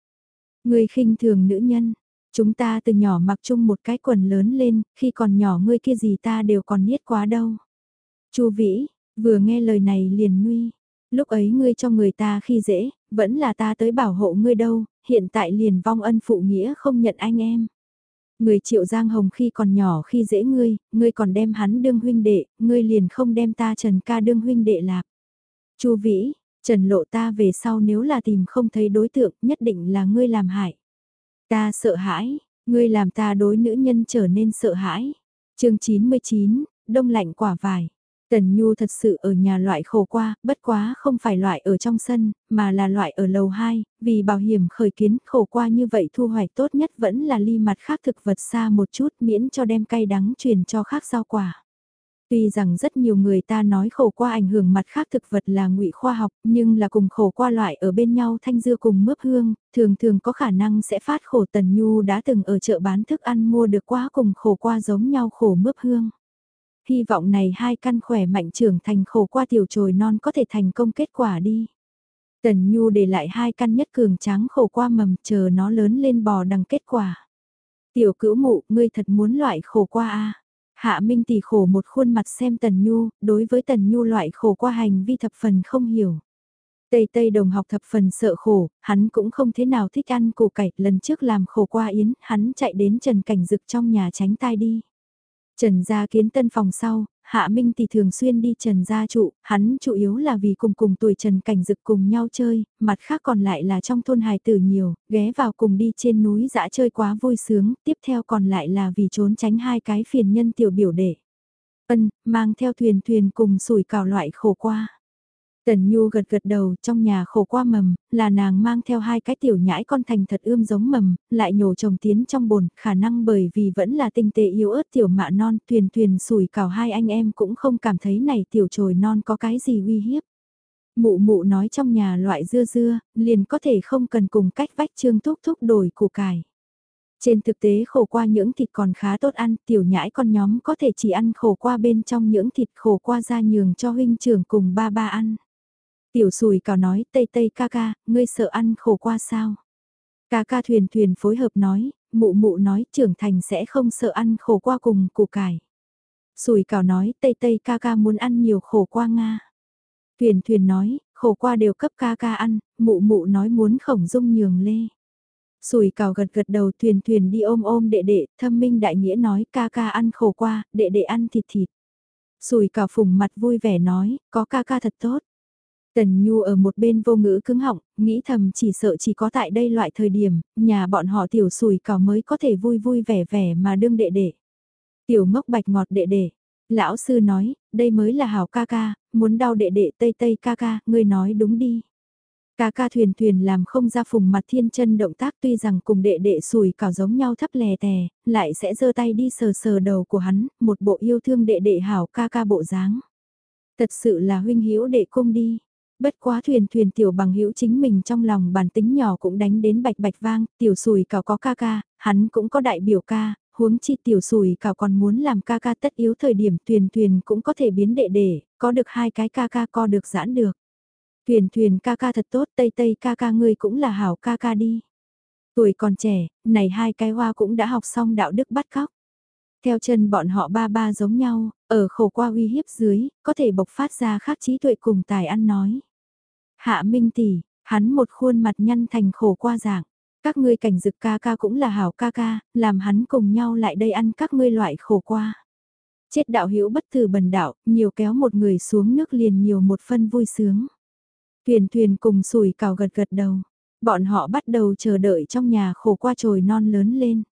Ngươi khinh thường nữ nhân. Chúng ta từ nhỏ mặc chung một cái quần lớn lên, khi còn nhỏ ngươi kia gì ta đều còn niết quá đâu. Chu Vĩ, vừa nghe lời này liền nguy. Lúc ấy ngươi cho người ta khi dễ, vẫn là ta tới bảo hộ ngươi đâu, hiện tại liền vong ân phụ nghĩa không nhận anh em. Người triệu Giang Hồng khi còn nhỏ khi dễ ngươi, ngươi còn đem hắn đương huynh đệ, ngươi liền không đem ta Trần ca đương huynh đệ lạc. Chu Vĩ, Trần lộ ta về sau nếu là tìm không thấy đối tượng nhất định là ngươi làm hại. Ta sợ hãi, ngươi làm ta đối nữ nhân trở nên sợ hãi. chương 99, đông lạnh quả vải. Tần Nhu thật sự ở nhà loại khổ qua, bất quá không phải loại ở trong sân, mà là loại ở lầu 2, vì bảo hiểm khởi kiến khổ qua như vậy thu hoạch tốt nhất vẫn là ly mặt khác thực vật xa một chút miễn cho đem cay đắng truyền cho khác rau quả. Tuy rằng rất nhiều người ta nói khổ qua ảnh hưởng mặt khác thực vật là ngụy khoa học, nhưng là cùng khổ qua loại ở bên nhau thanh dưa cùng mướp hương, thường thường có khả năng sẽ phát khổ tần nhu đã từng ở chợ bán thức ăn mua được quá cùng khổ qua giống nhau khổ mướp hương hy vọng này hai căn khỏe mạnh trưởng thành khổ qua tiểu trồi non có thể thành công kết quả đi. Tần Nhu để lại hai căn nhất cường trắng khổ qua mầm chờ nó lớn lên bò đằng kết quả. Tiểu cữu mụ, ngươi thật muốn loại khổ qua a Hạ Minh tỷ khổ một khuôn mặt xem Tần Nhu, đối với Tần Nhu loại khổ qua hành vi thập phần không hiểu. Tây Tây đồng học thập phần sợ khổ, hắn cũng không thế nào thích ăn củ cải, lần trước làm khổ qua yến, hắn chạy đến Trần Cảnh Dực trong nhà tránh tai đi. Trần gia kiến tân phòng sau, Hạ Minh thì thường xuyên đi Trần gia trụ, hắn chủ yếu là vì cùng cùng tuổi Trần Cảnh Dực cùng nhau chơi, mặt khác còn lại là trong thôn hài tử nhiều, ghé vào cùng đi trên núi dã chơi quá vui sướng, tiếp theo còn lại là vì trốn tránh hai cái phiền nhân tiểu biểu đệ. Ân, mang theo thuyền thuyền cùng sủi cào loại khổ qua. Tần Nhu gật gật đầu trong nhà khổ qua mầm, là nàng mang theo hai cái tiểu nhãi con thành thật ươm giống mầm, lại nhổ trồng tiến trong bồn, khả năng bởi vì vẫn là tinh tế yếu ớt tiểu mạ non, thuyền thuyền sủi cào hai anh em cũng không cảm thấy này tiểu trồi non có cái gì uy hiếp. Mụ mụ nói trong nhà loại dưa dưa, liền có thể không cần cùng cách vách trương thúc thúc đổi củ cải. Trên thực tế khổ qua những thịt còn khá tốt ăn, tiểu nhãi con nhóm có thể chỉ ăn khổ qua bên trong những thịt khổ qua ra nhường cho huynh trưởng cùng ba ba ăn. Tiểu sùi cào nói tây tây ca ca, ngươi sợ ăn khổ qua sao? Ca ca thuyền thuyền phối hợp nói, mụ mụ nói trưởng thành sẽ không sợ ăn khổ qua cùng củ cải. Sùi cào nói tây tây ca ca muốn ăn nhiều khổ qua Nga. Thuyền thuyền nói, khổ qua đều cấp ca ca ăn, mụ mụ nói muốn khổng dung nhường lê. Sùi cào gật gật đầu thuyền thuyền đi ôm ôm đệ đệ, thâm minh đại nghĩa nói ca ca ăn khổ qua, đệ đệ ăn thịt thịt. Sùi cào phùng mặt vui vẻ nói, có ca ca thật tốt. Tần Nhu ở một bên vô ngữ cứng họng, nghĩ thầm chỉ sợ chỉ có tại đây loại thời điểm, nhà bọn họ tiểu sùi cỏ mới có thể vui vui vẻ vẻ mà đương đệ đệ. Tiểu ngốc bạch ngọt đệ đệ. Lão sư nói, đây mới là hảo ca ca, muốn đau đệ đệ tây tây ca ca, ngươi nói đúng đi. Ca ca thuyền thuyền làm không ra phùng mặt thiên chân động tác tuy rằng cùng đệ đệ sùi cào giống nhau thấp lè tè, lại sẽ giơ tay đi sờ sờ đầu của hắn, một bộ yêu thương đệ đệ hảo ca ca bộ dáng. Thật sự là huynh hiếu đệ cung đi. Bất quá thuyền thuyền tiểu bằng hữu chính mình trong lòng bản tính nhỏ cũng đánh đến bạch bạch vang, tiểu sùi cào có ca ca, hắn cũng có đại biểu ca, huống chi tiểu sùi cào còn muốn làm ca ca tất yếu thời điểm thuyền thuyền cũng có thể biến đệ đệ, có được hai cái ca ca co được giãn được. Thuyền thuyền ca ca thật tốt, tây tây ca ca ngươi cũng là hảo ca ca đi. Tuổi còn trẻ, này hai cái hoa cũng đã học xong đạo đức bắt cóc. Theo chân bọn họ ba ba giống nhau, ở khổ qua uy hiếp dưới, có thể bộc phát ra khác trí tuệ cùng tài ăn nói. Hạ Minh tỷ, hắn một khuôn mặt nhăn thành khổ qua dạng. Các ngươi cảnh dực ca ca cũng là hảo ca ca, làm hắn cùng nhau lại đây ăn các ngươi loại khổ qua. Chết đạo hữu bất từ bần đạo, nhiều kéo một người xuống nước liền nhiều một phân vui sướng. Thuyền thuyền cùng sùi cào gật gật đầu. Bọn họ bắt đầu chờ đợi trong nhà khổ qua trồi non lớn lên.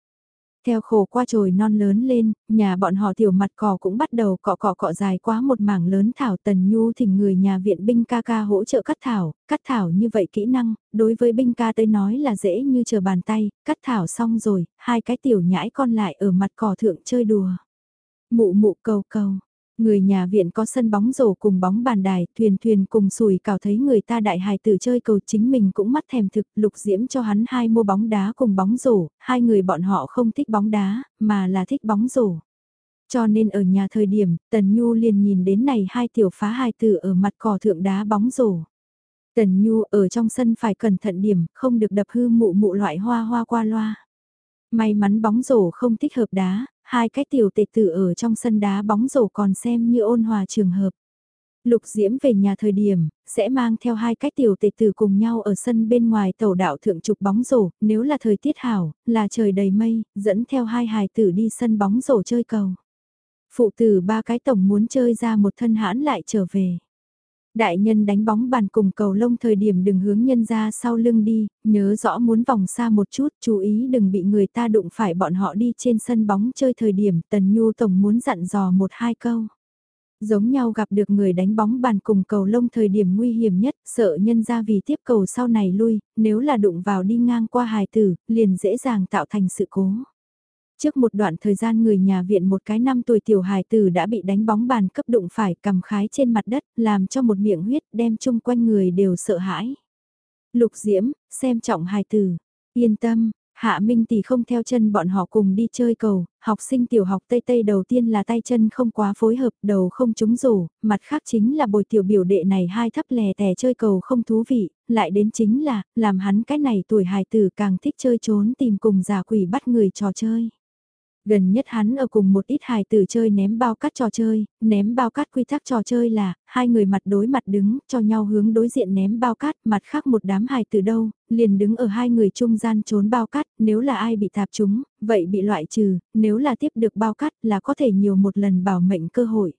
Theo khổ qua trồi non lớn lên, nhà bọn họ tiểu mặt cỏ cũng bắt đầu cọ cọ cọ dài quá một mảng lớn thảo tần nhu thỉnh người nhà viện binh ca ca hỗ trợ cắt thảo, cắt thảo như vậy kỹ năng, đối với binh ca tới nói là dễ như chờ bàn tay, cắt thảo xong rồi, hai cái tiểu nhãi con lại ở mặt cỏ thượng chơi đùa. Mụ mụ cầu cầu, Người nhà viện có sân bóng rổ cùng bóng bàn đài, thuyền thuyền cùng sùi cào thấy người ta đại hài tử chơi cầu chính mình cũng mắt thèm thực, lục diễm cho hắn hai mua bóng đá cùng bóng rổ, hai người bọn họ không thích bóng đá, mà là thích bóng rổ. Cho nên ở nhà thời điểm, Tần Nhu liền nhìn đến này hai tiểu phá hài tử ở mặt cỏ thượng đá bóng rổ. Tần Nhu ở trong sân phải cẩn thận điểm, không được đập hư mụ mụ loại hoa hoa qua loa. May mắn bóng rổ không thích hợp đá, hai cái tiểu tệ tử ở trong sân đá bóng rổ còn xem như ôn hòa trường hợp. Lục Diễm về nhà thời điểm, sẽ mang theo hai cái tiểu tệ tử cùng nhau ở sân bên ngoài tàu đạo thượng trục bóng rổ, nếu là thời tiết hảo, là trời đầy mây, dẫn theo hai hài tử đi sân bóng rổ chơi cầu. Phụ tử ba cái tổng muốn chơi ra một thân hãn lại trở về. Đại nhân đánh bóng bàn cùng cầu lông thời điểm đừng hướng nhân ra sau lưng đi, nhớ rõ muốn vòng xa một chút, chú ý đừng bị người ta đụng phải bọn họ đi trên sân bóng chơi thời điểm Tần Nhu Tổng muốn dặn dò một hai câu. Giống nhau gặp được người đánh bóng bàn cùng cầu lông thời điểm nguy hiểm nhất, sợ nhân ra vì tiếp cầu sau này lui, nếu là đụng vào đi ngang qua hài tử, liền dễ dàng tạo thành sự cố. Trước một đoạn thời gian người nhà viện một cái năm tuổi tiểu hài tử đã bị đánh bóng bàn cấp đụng phải cầm khái trên mặt đất, làm cho một miệng huyết đem chung quanh người đều sợ hãi. Lục Diễm, xem trọng hài tử, yên tâm, Hạ Minh tỷ không theo chân bọn họ cùng đi chơi cầu, học sinh tiểu học Tây Tây đầu tiên là tay chân không quá phối hợp, đầu không trúng rổ, mặt khác chính là bồi tiểu biểu đệ này hai thấp lè tè chơi cầu không thú vị, lại đến chính là, làm hắn cái này tuổi hài tử càng thích chơi trốn tìm cùng giả quỷ bắt người trò chơi. Gần nhất hắn ở cùng một ít hài tử chơi ném bao cát trò chơi, ném bao cát quy tắc trò chơi là, hai người mặt đối mặt đứng, cho nhau hướng đối diện ném bao cát, mặt khác một đám hài tử đâu, liền đứng ở hai người trung gian trốn bao cát, nếu là ai bị tạp chúng, vậy bị loại trừ, nếu là tiếp được bao cát là có thể nhiều một lần bảo mệnh cơ hội.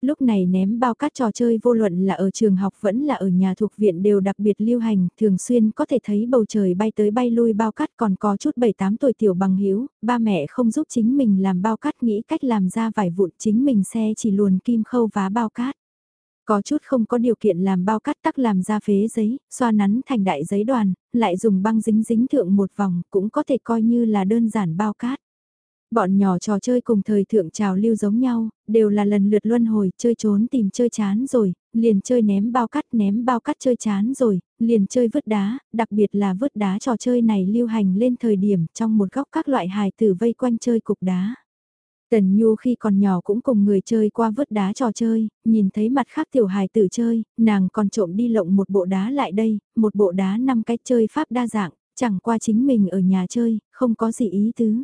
Lúc này ném bao cát trò chơi vô luận là ở trường học vẫn là ở nhà thuộc viện đều đặc biệt lưu hành, thường xuyên có thể thấy bầu trời bay tới bay lui bao cát còn có chút 7-8 tuổi tiểu bằng hiếu, ba mẹ không giúp chính mình làm bao cát nghĩ cách làm ra vải vụn chính mình xe chỉ luồn kim khâu vá bao cát. Có chút không có điều kiện làm bao cát tắc làm ra phế giấy, xoa nắn thành đại giấy đoàn, lại dùng băng dính dính thượng một vòng cũng có thể coi như là đơn giản bao cát. Bọn nhỏ trò chơi cùng thời thượng trào lưu giống nhau, đều là lần lượt luân hồi, chơi trốn tìm chơi chán rồi, liền chơi ném bao cắt ném bao cắt chơi chán rồi, liền chơi vứt đá, đặc biệt là vứt đá trò chơi này lưu hành lên thời điểm trong một góc các loại hài tử vây quanh chơi cục đá. Tần Nhu khi còn nhỏ cũng cùng người chơi qua vứt đá trò chơi, nhìn thấy mặt khác tiểu hài tử chơi, nàng còn trộm đi lộng một bộ đá lại đây, một bộ đá năm cái chơi pháp đa dạng, chẳng qua chính mình ở nhà chơi, không có gì ý tứ.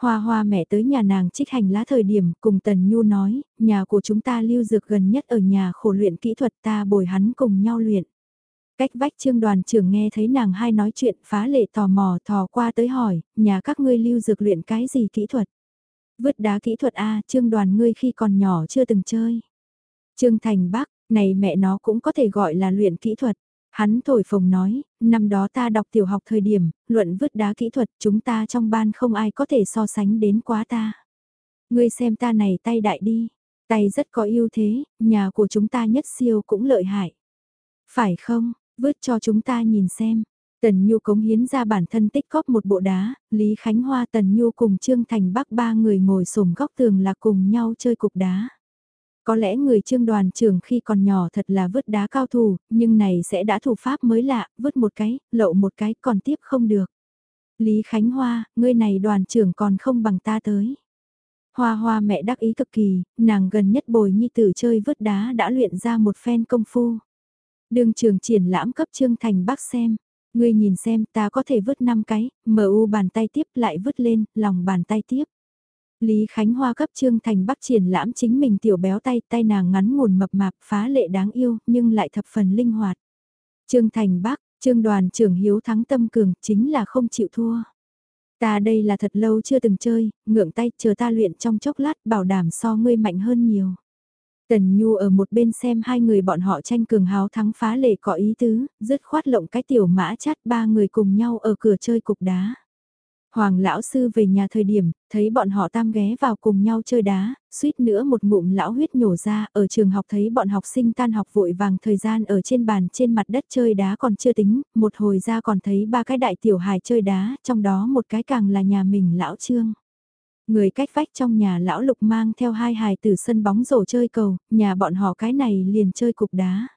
Hoa hoa mẹ tới nhà nàng trích hành lá thời điểm cùng Tần Nhu nói, nhà của chúng ta lưu dược gần nhất ở nhà khổ luyện kỹ thuật ta bồi hắn cùng nhau luyện. Cách vách trương đoàn trưởng nghe thấy nàng hai nói chuyện phá lệ tò mò thò qua tới hỏi, nhà các ngươi lưu dược luyện cái gì kỹ thuật? Vứt đá kỹ thuật A, trương đoàn ngươi khi còn nhỏ chưa từng chơi. Trương Thành Bắc, này mẹ nó cũng có thể gọi là luyện kỹ thuật. Hắn thổi phồng nói, năm đó ta đọc tiểu học thời điểm, luận vứt đá kỹ thuật chúng ta trong ban không ai có thể so sánh đến quá ta. Ngươi xem ta này tay đại đi, tay rất có ưu thế, nhà của chúng ta nhất siêu cũng lợi hại. Phải không, vứt cho chúng ta nhìn xem. Tần Nhu cống hiến ra bản thân tích góp một bộ đá, Lý Khánh Hoa Tần Nhu cùng Trương Thành Bắc ba người ngồi sổm góc tường là cùng nhau chơi cục đá. Có lẽ người trương đoàn trưởng khi còn nhỏ thật là vứt đá cao thủ, nhưng này sẽ đã thủ pháp mới lạ, vứt một cái, lậu một cái còn tiếp không được. Lý Khánh Hoa, ngươi này đoàn trưởng còn không bằng ta tới. Hoa hoa mẹ đắc ý cực kỳ, nàng gần nhất bồi nhi tử chơi vứt đá đã luyện ra một phen công phu. Đường trường triển lãm cấp trương thành bác xem, ngươi nhìn xem ta có thể vứt 5 cái, mu bàn tay tiếp lại vứt lên, lòng bàn tay tiếp. Lý Khánh Hoa cấp Trương Thành Bắc triển lãm chính mình tiểu béo tay, tay nàng ngắn ngủn mập mạp phá lệ đáng yêu, nhưng lại thập phần linh hoạt. Trương Thành Bắc, Trương đoàn trưởng hiếu thắng tâm cường, chính là không chịu thua. Ta đây là thật lâu chưa từng chơi, ngượng tay chờ ta luyện trong chốc lát bảo đảm so ngươi mạnh hơn nhiều. Tần Nhu ở một bên xem hai người bọn họ tranh cường háo thắng phá lệ có ý tứ, dứt khoát lộng cái tiểu mã chát ba người cùng nhau ở cửa chơi cục đá. Hoàng lão sư về nhà thời điểm, thấy bọn họ tam ghé vào cùng nhau chơi đá, suýt nữa một ngụm lão huyết nhổ ra, ở trường học thấy bọn học sinh tan học vội vàng thời gian ở trên bàn trên mặt đất chơi đá còn chưa tính, một hồi ra còn thấy ba cái đại tiểu hài chơi đá, trong đó một cái càng là nhà mình lão trương. Người cách vách trong nhà lão lục mang theo hai hài từ sân bóng rổ chơi cầu, nhà bọn họ cái này liền chơi cục đá.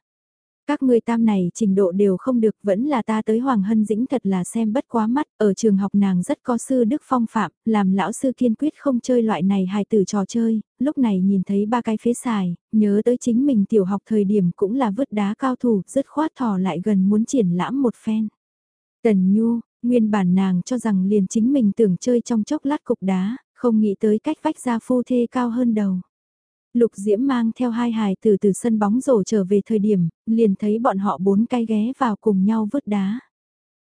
Các người tam này trình độ đều không được vẫn là ta tới Hoàng Hân Dĩnh thật là xem bất quá mắt, ở trường học nàng rất có sư đức phong phạm, làm lão sư kiên quyết không chơi loại này hài tử trò chơi, lúc này nhìn thấy ba cái phía xài, nhớ tới chính mình tiểu học thời điểm cũng là vứt đá cao thủ, rất khoát thò lại gần muốn triển lãm một phen. Tần Nhu, nguyên bản nàng cho rằng liền chính mình tưởng chơi trong chốc lát cục đá, không nghĩ tới cách vách ra phu thê cao hơn đầu. Lục Diễm mang theo hai hài từ từ sân bóng rổ trở về thời điểm, liền thấy bọn họ bốn cái ghé vào cùng nhau vứt đá.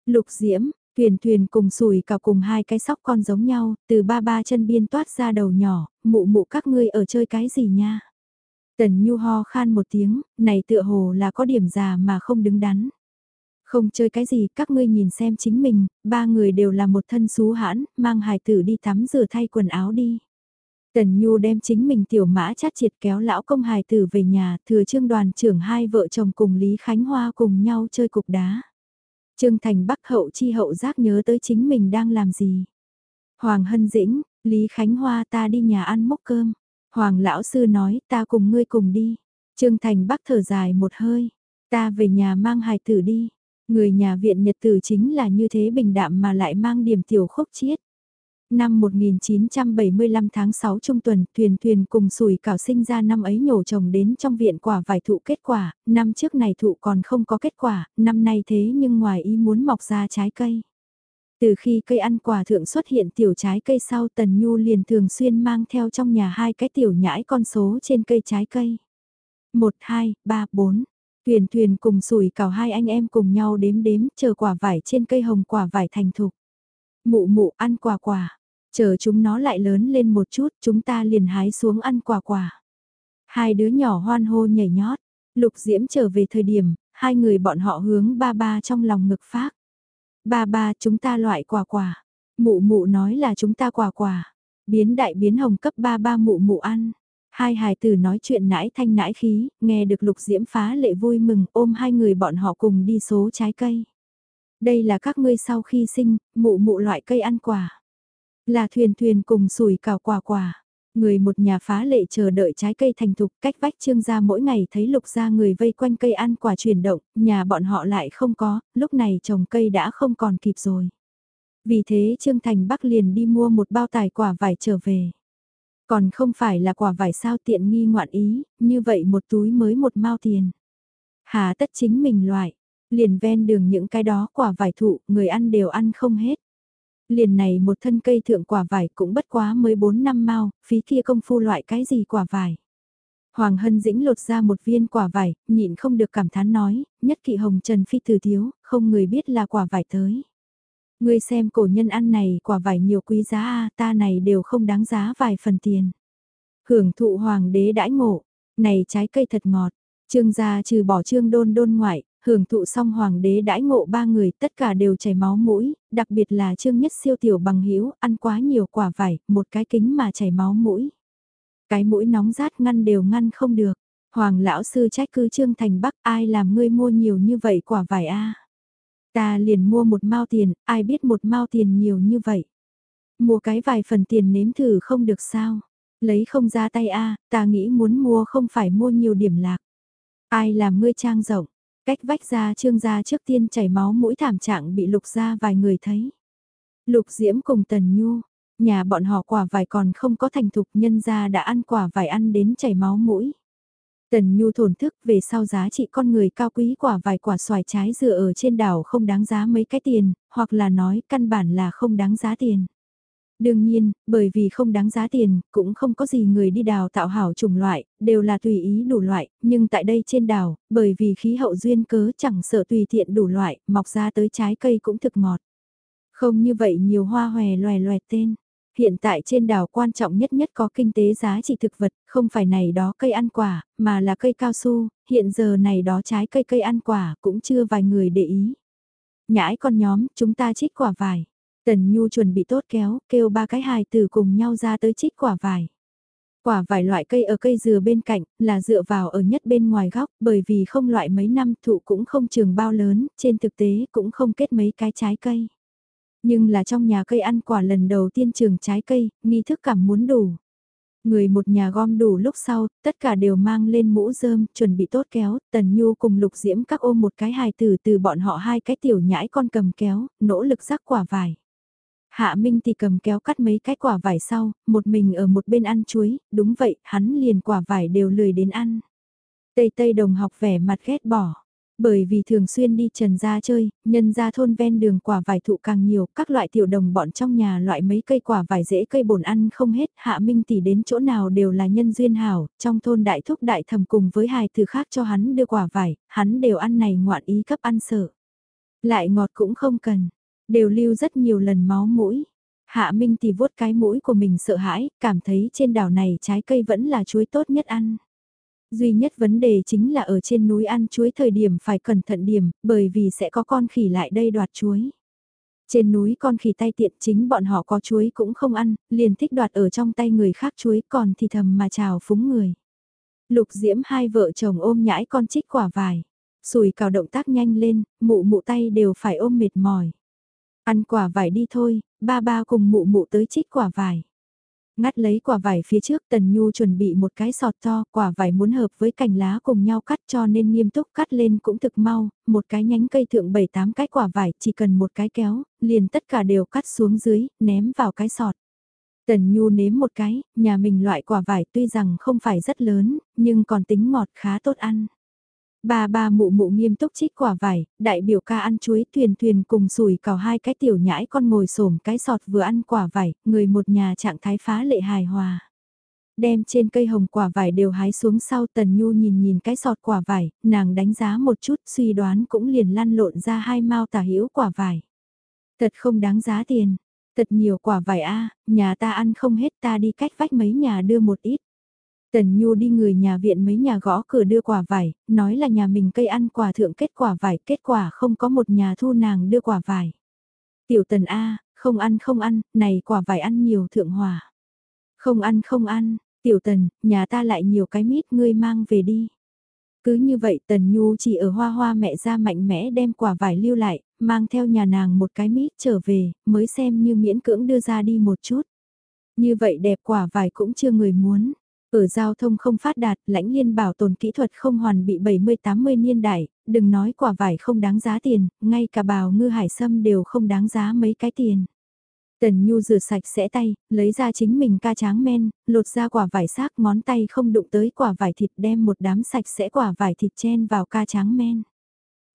Lục Diễm, thuyền thuyền cùng sùi cả cùng hai cái sóc con giống nhau, từ ba ba chân biên toát ra đầu nhỏ, mụ mụ các ngươi ở chơi cái gì nha. Tần Nhu ho khan một tiếng, này tựa hồ là có điểm già mà không đứng đắn. Không chơi cái gì, các ngươi nhìn xem chính mình, ba người đều là một thân xú hãn, mang hài tử đi tắm rửa thay quần áo đi. Tần Nhu đem chính mình tiểu mã chát triệt kéo lão công hài tử về nhà, thừa trương đoàn trưởng hai vợ chồng cùng Lý Khánh Hoa cùng nhau chơi cục đá. Trương Thành Bắc hậu chi hậu giác nhớ tới chính mình đang làm gì. Hoàng Hân Dĩnh, Lý Khánh Hoa ta đi nhà ăn mốc cơm. Hoàng lão sư nói ta cùng ngươi cùng đi. Trương Thành Bắc thở dài một hơi. Ta về nhà mang hài tử đi. Người nhà viện nhật tử chính là như thế bình đạm mà lại mang điểm tiểu khúc chiết. Năm 1975 tháng 6 trung tuần, thuyền thuyền cùng sùi cảo sinh ra năm ấy nhổ trồng đến trong viện quả vải thụ kết quả, năm trước này thụ còn không có kết quả, năm nay thế nhưng ngoài ý muốn mọc ra trái cây. Từ khi cây ăn quả thượng xuất hiện tiểu trái cây sau Tần Nhu liền thường xuyên mang theo trong nhà hai cái tiểu nhãi con số trên cây trái cây. 1, 2, 3, 4. Thuyền thuyền cùng sùi cào hai anh em cùng nhau đếm đếm chờ quả vải trên cây hồng quả vải thành thục. Mụ mụ ăn quả quả, chờ chúng nó lại lớn lên một chút chúng ta liền hái xuống ăn quả quả. Hai đứa nhỏ hoan hô nhảy nhót, Lục Diễm trở về thời điểm, hai người bọn họ hướng ba ba trong lòng ngực phát. Ba ba chúng ta loại quả quả. Mụ mụ nói là chúng ta quả quả. Biến đại biến hồng cấp ba ba mụ mụ ăn. Hai hài tử nói chuyện nãi thanh nãi khí, nghe được lục diễm phá lệ vui mừng ôm hai người bọn họ cùng đi số trái cây. Đây là các ngươi sau khi sinh, mụ mụ loại cây ăn quả. Là thuyền thuyền cùng sủi cào quả quả. Người một nhà phá lệ chờ đợi trái cây thành thục cách vách trương gia mỗi ngày thấy lục gia người vây quanh cây ăn quả chuyển động, nhà bọn họ lại không có, lúc này trồng cây đã không còn kịp rồi. Vì thế Trương Thành Bắc liền đi mua một bao tải quả vải trở về. Còn không phải là quả vải sao tiện nghi ngoạn ý, như vậy một túi mới một mao tiền. Hà tất chính mình loại, liền ven đường những cái đó quả vải thụ, người ăn đều ăn không hết. Liền này một thân cây thượng quả vải cũng bất quá mới 4 năm mau, phí kia công phu loại cái gì quả vải. Hoàng Hân Dĩnh lột ra một viên quả vải, nhịn không được cảm thán nói, nhất kỵ hồng trần phi từ thiếu, không người biết là quả vải tới. Ngươi xem cổ nhân ăn này quả vải nhiều quý giá a ta này đều không đáng giá vài phần tiền. Hưởng thụ hoàng đế đãi ngộ, này trái cây thật ngọt, trương gia trừ bỏ trương đôn đôn ngoại, hưởng thụ xong hoàng đế đãi ngộ ba người tất cả đều chảy máu mũi, đặc biệt là trương nhất siêu tiểu bằng hữu ăn quá nhiều quả vải, một cái kính mà chảy máu mũi. Cái mũi nóng rát ngăn đều ngăn không được. Hoàng lão sư trách cứ trương thành bắc ai làm ngươi mua nhiều như vậy quả vải a Ta liền mua một mao tiền, ai biết một mao tiền nhiều như vậy. Mua cái vài phần tiền nếm thử không được sao. Lấy không ra tay a ta nghĩ muốn mua không phải mua nhiều điểm lạc. Ai làm ngươi trang rộng, cách vách ra trương gia trước tiên chảy máu mũi thảm trạng bị lục ra vài người thấy. Lục diễm cùng tần nhu, nhà bọn họ quả vải còn không có thành thục nhân gia đã ăn quả vải ăn đến chảy máu mũi. Tần Nhu thổn thức về sau giá trị con người cao quý quả vài quả xoài trái dựa ở trên đảo không đáng giá mấy cái tiền, hoặc là nói căn bản là không đáng giá tiền. Đương nhiên, bởi vì không đáng giá tiền, cũng không có gì người đi đào tạo hảo chủng loại, đều là tùy ý đủ loại, nhưng tại đây trên đảo, bởi vì khí hậu duyên cớ chẳng sợ tùy tiện đủ loại, mọc ra tới trái cây cũng thực ngọt. Không như vậy nhiều hoa hòe loè loẹt tên. Hiện tại trên đảo quan trọng nhất nhất có kinh tế giá trị thực vật, không phải này đó cây ăn quả, mà là cây cao su, hiện giờ này đó trái cây cây ăn quả cũng chưa vài người để ý. Nhãi con nhóm, chúng ta trích quả vải. Tần Nhu chuẩn bị tốt kéo, kêu ba cái hài từ cùng nhau ra tới trích quả vải. Quả vải loại cây ở cây dừa bên cạnh, là dựa vào ở nhất bên ngoài góc, bởi vì không loại mấy năm thụ cũng không trường bao lớn, trên thực tế cũng không kết mấy cái trái cây. Nhưng là trong nhà cây ăn quả lần đầu tiên trường trái cây, nghi thức cảm muốn đủ. Người một nhà gom đủ lúc sau, tất cả đều mang lên mũ rơm, chuẩn bị tốt kéo, Tần Nhu cùng Lục Diễm các ôm một cái hài tử từ bọn họ hai cái tiểu nhãi con cầm kéo, nỗ lực rắc quả vải. Hạ Minh thì cầm kéo cắt mấy cái quả vải sau, một mình ở một bên ăn chuối, đúng vậy, hắn liền quả vải đều lười đến ăn. Tây Tây đồng học vẻ mặt ghét bỏ. Bởi vì thường xuyên đi trần ra chơi, nhân ra thôn ven đường quả vải thụ càng nhiều, các loại tiểu đồng bọn trong nhà loại mấy cây quả vải dễ cây bồn ăn không hết, hạ minh tỷ đến chỗ nào đều là nhân duyên hảo, trong thôn đại thúc đại thầm cùng với hài từ khác cho hắn đưa quả vải, hắn đều ăn này ngoạn ý cấp ăn sợ. Lại ngọt cũng không cần, đều lưu rất nhiều lần máu mũi. Hạ Minh thì vuốt cái mũi của mình sợ hãi, cảm thấy trên đảo này trái cây vẫn là chuối tốt nhất ăn. Duy nhất vấn đề chính là ở trên núi ăn chuối thời điểm phải cẩn thận điểm, bởi vì sẽ có con khỉ lại đây đoạt chuối. Trên núi con khỉ tay tiện chính bọn họ có chuối cũng không ăn, liền thích đoạt ở trong tay người khác chuối còn thì thầm mà chào phúng người. Lục diễm hai vợ chồng ôm nhãi con trích quả vải. Sùi cào động tác nhanh lên, mụ mụ tay đều phải ôm mệt mỏi. Ăn quả vải đi thôi, ba ba cùng mụ mụ tới chít quả vải. Ngắt lấy quả vải phía trước Tần Nhu chuẩn bị một cái sọt to, quả vải muốn hợp với cành lá cùng nhau cắt cho nên nghiêm túc cắt lên cũng thực mau, một cái nhánh cây thượng 7-8 cái quả vải chỉ cần một cái kéo, liền tất cả đều cắt xuống dưới, ném vào cái sọt. Tần Nhu nếm một cái, nhà mình loại quả vải tuy rằng không phải rất lớn, nhưng còn tính ngọt khá tốt ăn. Ba ba mụ mụ nghiêm túc chích quả vải, đại biểu ca ăn chuối thuyền thuyền cùng sủi cào hai cái tiểu nhãi con ngồi xổm cái sọt vừa ăn quả vải, người một nhà trạng thái phá lệ hài hòa. Đem trên cây hồng quả vải đều hái xuống sau tần nhu nhìn nhìn cái sọt quả vải, nàng đánh giá một chút suy đoán cũng liền lăn lộn ra hai mao tả hữu quả vải. Thật không đáng giá tiền, thật nhiều quả vải a nhà ta ăn không hết ta đi cách vách mấy nhà đưa một ít. Tần Nhu đi người nhà viện mấy nhà gõ cửa đưa quả vải, nói là nhà mình cây ăn quả thượng kết quả vải, kết quả không có một nhà thu nàng đưa quả vải. Tiểu Tần A, không ăn không ăn, này quả vải ăn nhiều thượng hòa. Không ăn không ăn, Tiểu Tần, nhà ta lại nhiều cái mít ngươi mang về đi. Cứ như vậy Tần Nhu chỉ ở hoa hoa mẹ ra mạnh mẽ đem quả vải lưu lại, mang theo nhà nàng một cái mít trở về, mới xem như miễn cưỡng đưa ra đi một chút. Như vậy đẹp quả vải cũng chưa người muốn. Ở giao thông không phát đạt, lãnh liên bảo tồn kỹ thuật không hoàn bị 70-80 niên đại, đừng nói quả vải không đáng giá tiền, ngay cả bào ngư hải sâm đều không đáng giá mấy cái tiền. Tần Nhu rửa sạch sẽ tay, lấy ra chính mình ca tráng men, lột ra quả vải xác ngón tay không đụng tới quả vải thịt đem một đám sạch sẽ quả vải thịt chen vào ca tráng men.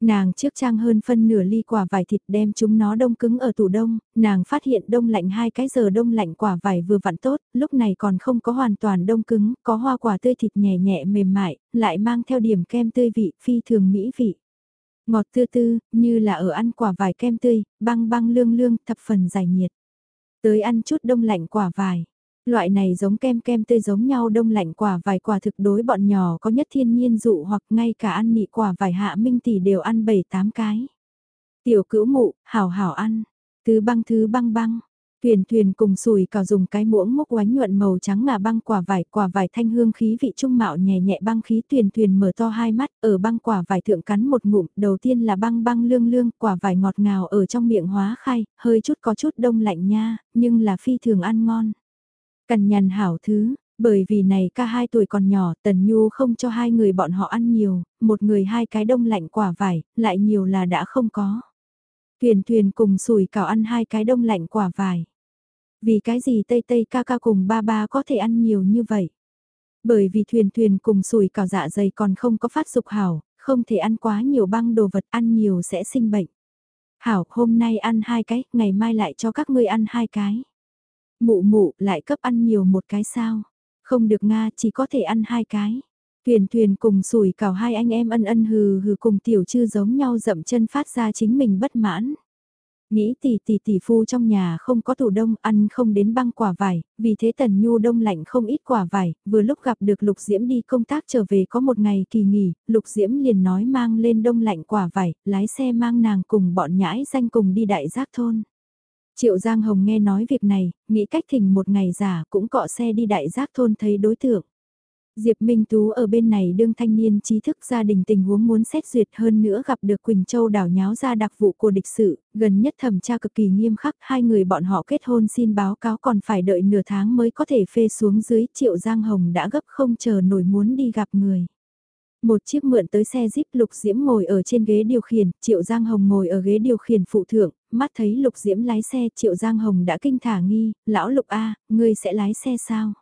Nàng trước trang hơn phân nửa ly quả vải thịt đem chúng nó đông cứng ở tủ đông, nàng phát hiện đông lạnh hai cái giờ đông lạnh quả vải vừa vặn tốt, lúc này còn không có hoàn toàn đông cứng, có hoa quả tươi thịt nhẹ nhẹ mềm mại, lại mang theo điểm kem tươi vị, phi thường mỹ vị. Ngọt tư tư, như là ở ăn quả vải kem tươi, băng băng lương lương, thập phần giải nhiệt. Tới ăn chút đông lạnh quả vải. Loại này giống kem kem tươi giống nhau đông lạnh quả vài quả thực đối bọn nhỏ có nhất thiên nhiên dụ hoặc ngay cả ăn nị quả vài hạ minh tỷ đều ăn 7-8 cái. Tiểu cữu mụ, hảo hảo ăn. Thứ băng thứ băng băng. Thuyền thuyền cùng sùi cào dùng cái muỗng múc oánh nhuận màu trắng ngà băng quả vải, quả vải thanh hương khí vị trung mạo nhẹ nhẹ băng khí thuyền thuyền mở to hai mắt, ở băng quả vải thượng cắn một ngụm, đầu tiên là băng băng lương lương, quả vải ngọt ngào ở trong miệng hóa khai, hơi chút có chút đông lạnh nha, nhưng là phi thường ăn ngon. Cằn nhằn hảo thứ, bởi vì này ca hai tuổi còn nhỏ, Tần Nhu không cho hai người bọn họ ăn nhiều, một người hai cái đông lạnh quả vải, lại nhiều là đã không có. Thuyền thuyền cùng sủi cảo ăn hai cái đông lạnh quả vải. Vì cái gì Tây Tây ca ca cùng ba ba có thể ăn nhiều như vậy? Bởi vì thuyền thuyền cùng sủi cảo dạ dày còn không có phát dục hảo, không thể ăn quá nhiều băng đồ vật ăn nhiều sẽ sinh bệnh. Hảo, hôm nay ăn hai cái, ngày mai lại cho các ngươi ăn hai cái. Mụ mụ lại cấp ăn nhiều một cái sao? Không được Nga chỉ có thể ăn hai cái. Thuyền thuyền cùng sủi cảo hai anh em ân ân hừ hừ cùng tiểu chư giống nhau dậm chân phát ra chính mình bất mãn. Nghĩ tỷ tỷ tỷ phu trong nhà không có tủ đông ăn không đến băng quả vải, vì thế Tần Nhu đông lạnh không ít quả vải, vừa lúc gặp được Lục Diễm đi công tác trở về có một ngày kỳ nghỉ, Lục Diễm liền nói mang lên đông lạnh quả vải, lái xe mang nàng cùng bọn nhãi danh cùng đi đại giác thôn. Triệu Giang Hồng nghe nói việc này, nghĩ cách thỉnh một ngày giả cũng cọ xe đi đại giác thôn thấy đối tượng. Diệp Minh Tú ở bên này đương thanh niên trí thức gia đình tình huống muốn xét duyệt hơn nữa gặp được Quỳnh Châu đảo nháo ra đặc vụ của địch sự, gần nhất thẩm tra cực kỳ nghiêm khắc, hai người bọn họ kết hôn xin báo cáo còn phải đợi nửa tháng mới có thể phê xuống dưới, Triệu Giang Hồng đã gấp không chờ nổi muốn đi gặp người. Một chiếc mượn tới xe Jeep Lục Diễm ngồi ở trên ghế điều khiển, Triệu Giang Hồng ngồi ở ghế điều khiển phụ thượng, mắt thấy Lục Diễm lái xe, Triệu Giang Hồng đã kinh thả nghi, lão Lục A, ngươi sẽ lái xe sao?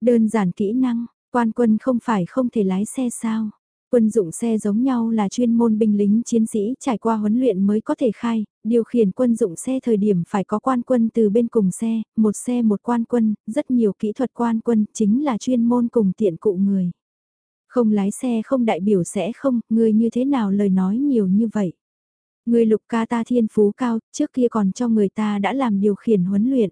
Đơn giản kỹ năng, quan quân không phải không thể lái xe sao? Quân dụng xe giống nhau là chuyên môn binh lính chiến sĩ trải qua huấn luyện mới có thể khai, điều khiển quân dụng xe thời điểm phải có quan quân từ bên cùng xe, một xe một quan quân, rất nhiều kỹ thuật quan quân chính là chuyên môn cùng tiện cụ người. Không lái xe không đại biểu sẽ không, ngươi như thế nào lời nói nhiều như vậy. Người lục ca ta thiên phú cao, trước kia còn cho người ta đã làm điều khiển huấn luyện.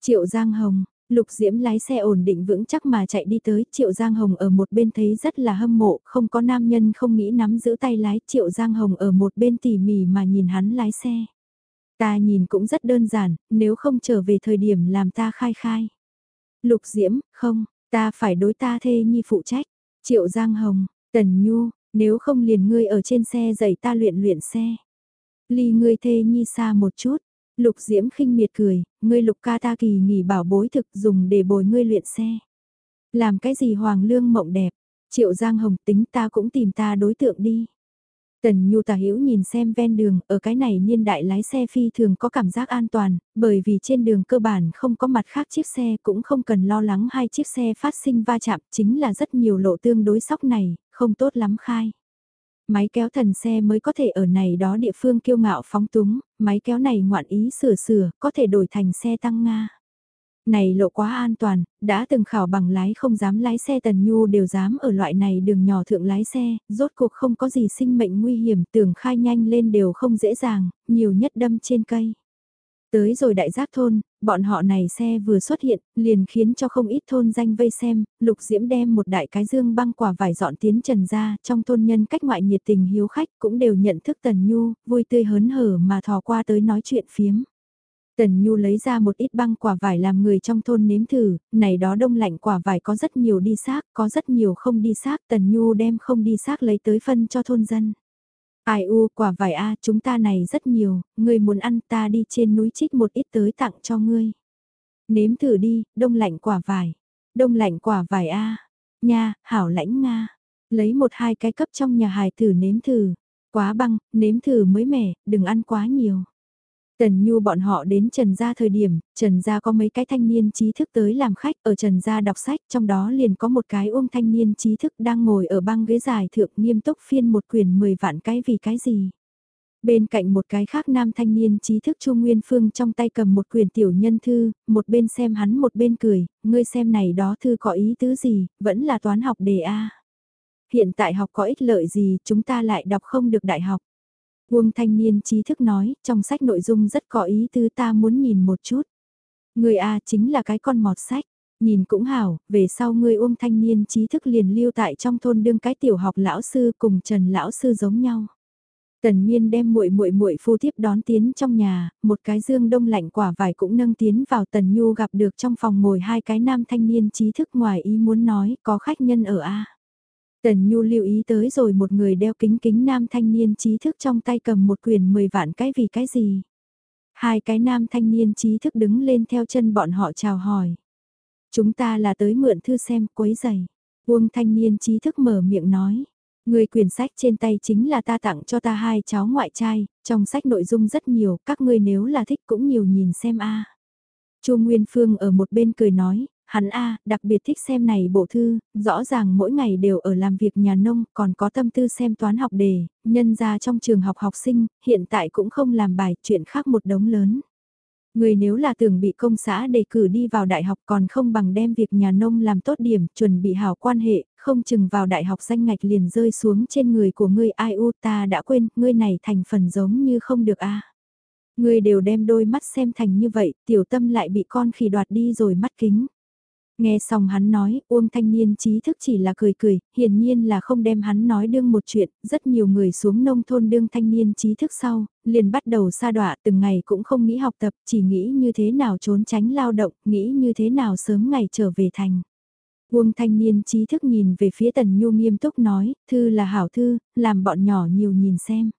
Triệu Giang Hồng, Lục Diễm lái xe ổn định vững chắc mà chạy đi tới, Triệu Giang Hồng ở một bên thấy rất là hâm mộ, không có nam nhân không nghĩ nắm giữ tay lái, Triệu Giang Hồng ở một bên tỉ mỉ mà nhìn hắn lái xe. Ta nhìn cũng rất đơn giản, nếu không trở về thời điểm làm ta khai khai. Lục Diễm, không, ta phải đối ta thê nhi phụ trách. Triệu Giang Hồng, Tần Nhu, nếu không liền ngươi ở trên xe dạy ta luyện luyện xe. Ly ngươi thê nhi xa một chút. Lục Diễm khinh miệt cười, ngươi lục ca ta kỳ nghỉ bảo bối thực dùng để bồi ngươi luyện xe. Làm cái gì hoàng lương mộng đẹp, triệu giang hồng tính ta cũng tìm ta đối tượng đi. Tần Nhu tà hữu nhìn xem ven đường, ở cái này niên đại lái xe phi thường có cảm giác an toàn, bởi vì trên đường cơ bản không có mặt khác chiếc xe cũng không cần lo lắng hai chiếc xe phát sinh va chạm, chính là rất nhiều lộ tương đối sóc này, không tốt lắm khai. Máy kéo thần xe mới có thể ở này đó địa phương kiêu ngạo phóng túng, máy kéo này ngoạn ý sửa sửa, có thể đổi thành xe tăng Nga này lộ quá an toàn, đã từng khảo bằng lái không dám lái xe tần nhu đều dám ở loại này đường nhỏ thượng lái xe, rốt cuộc không có gì sinh mệnh nguy hiểm tưởng khai nhanh lên đều không dễ dàng, nhiều nhất đâm trên cây. Tới rồi đại giác thôn, bọn họ này xe vừa xuất hiện, liền khiến cho không ít thôn danh vây xem, lục diễm đem một đại cái dương băng quả vải dọn tiến trần ra, trong thôn nhân cách ngoại nhiệt tình hiếu khách cũng đều nhận thức Tần Nhu, vui tươi hớn hở mà thò qua tới nói chuyện phiếm. Tần Nhu lấy ra một ít băng quả vải làm người trong thôn nếm thử, này đó đông lạnh quả vải có rất nhiều đi xác, có rất nhiều không đi xác, Tần Nhu đem không đi xác lấy tới phân cho thôn dân. Ai u quả vải a chúng ta này rất nhiều, ngươi muốn ăn ta đi trên núi trích một ít tới tặng cho ngươi. Nếm thử đi, đông lạnh quả vải. Đông lạnh quả vải a Nha, hảo lãnh Nga. Lấy một hai cái cấp trong nhà hài thử nếm thử. Quá băng, nếm thử mới mẻ, đừng ăn quá nhiều. Tần Nhu bọn họ đến Trần Gia thời điểm, Trần Gia có mấy cái thanh niên trí thức tới làm khách ở Trần Gia đọc sách, trong đó liền có một cái ôm thanh niên trí thức đang ngồi ở băng ghế dài thượng nghiêm túc phiên một quyển 10 vạn cái vì cái gì. Bên cạnh một cái khác nam thanh niên trí thức Chu Nguyên Phương trong tay cầm một quyển tiểu nhân thư, một bên xem hắn một bên cười, ngươi xem này đó thư có ý tứ gì, vẫn là toán học đề A. Hiện tại học có ích lợi gì, chúng ta lại đọc không được đại học. Uông thanh niên trí thức nói, trong sách nội dung rất có ý tứ ta muốn nhìn một chút. Người A chính là cái con mọt sách, nhìn cũng hảo, về sau người Uông thanh niên trí thức liền lưu tại trong thôn đương cái tiểu học lão sư cùng Trần lão sư giống nhau. Tần Miên đem muội muội muội phu tiếp đón tiến trong nhà, một cái dương đông lạnh quả vải cũng nâng tiến vào Tần Nhu gặp được trong phòng ngồi hai cái nam thanh niên trí thức ngoài ý muốn nói có khách nhân ở A. Tần Nhu lưu ý tới rồi một người đeo kính kính nam thanh niên trí thức trong tay cầm một quyền 10 vạn cái vì cái gì. Hai cái nam thanh niên trí thức đứng lên theo chân bọn họ chào hỏi. Chúng ta là tới mượn thư xem quấy giày. Uông thanh niên trí thức mở miệng nói. Người quyển sách trên tay chính là ta tặng cho ta hai cháu ngoại trai, trong sách nội dung rất nhiều, các ngươi nếu là thích cũng nhiều nhìn xem a. Chu Nguyên Phương ở một bên cười nói, Hắn A, đặc biệt thích xem này bộ thư, rõ ràng mỗi ngày đều ở làm việc nhà nông, còn có tâm tư xem toán học đề, nhân ra trong trường học học sinh, hiện tại cũng không làm bài, chuyện khác một đống lớn. Người nếu là tưởng bị công xã đề cử đi vào đại học còn không bằng đem việc nhà nông làm tốt điểm, chuẩn bị hảo quan hệ, không chừng vào đại học danh ngạch liền rơi xuống trên người của ngươi ai u ta đã quên, ngươi này thành phần giống như không được a Ngươi đều đem đôi mắt xem thành như vậy, tiểu tâm lại bị con khỉ đoạt đi rồi mắt kính. Nghe xong hắn nói, Uông thanh niên trí thức chỉ là cười cười, hiển nhiên là không đem hắn nói đương một chuyện, rất nhiều người xuống nông thôn đương thanh niên trí thức sau, liền bắt đầu sa đọa từng ngày cũng không nghĩ học tập, chỉ nghĩ như thế nào trốn tránh lao động, nghĩ như thế nào sớm ngày trở về thành. Uông thanh niên trí thức nhìn về phía Tần Nhu nghiêm túc nói, thư là hảo thư, làm bọn nhỏ nhiều nhìn xem.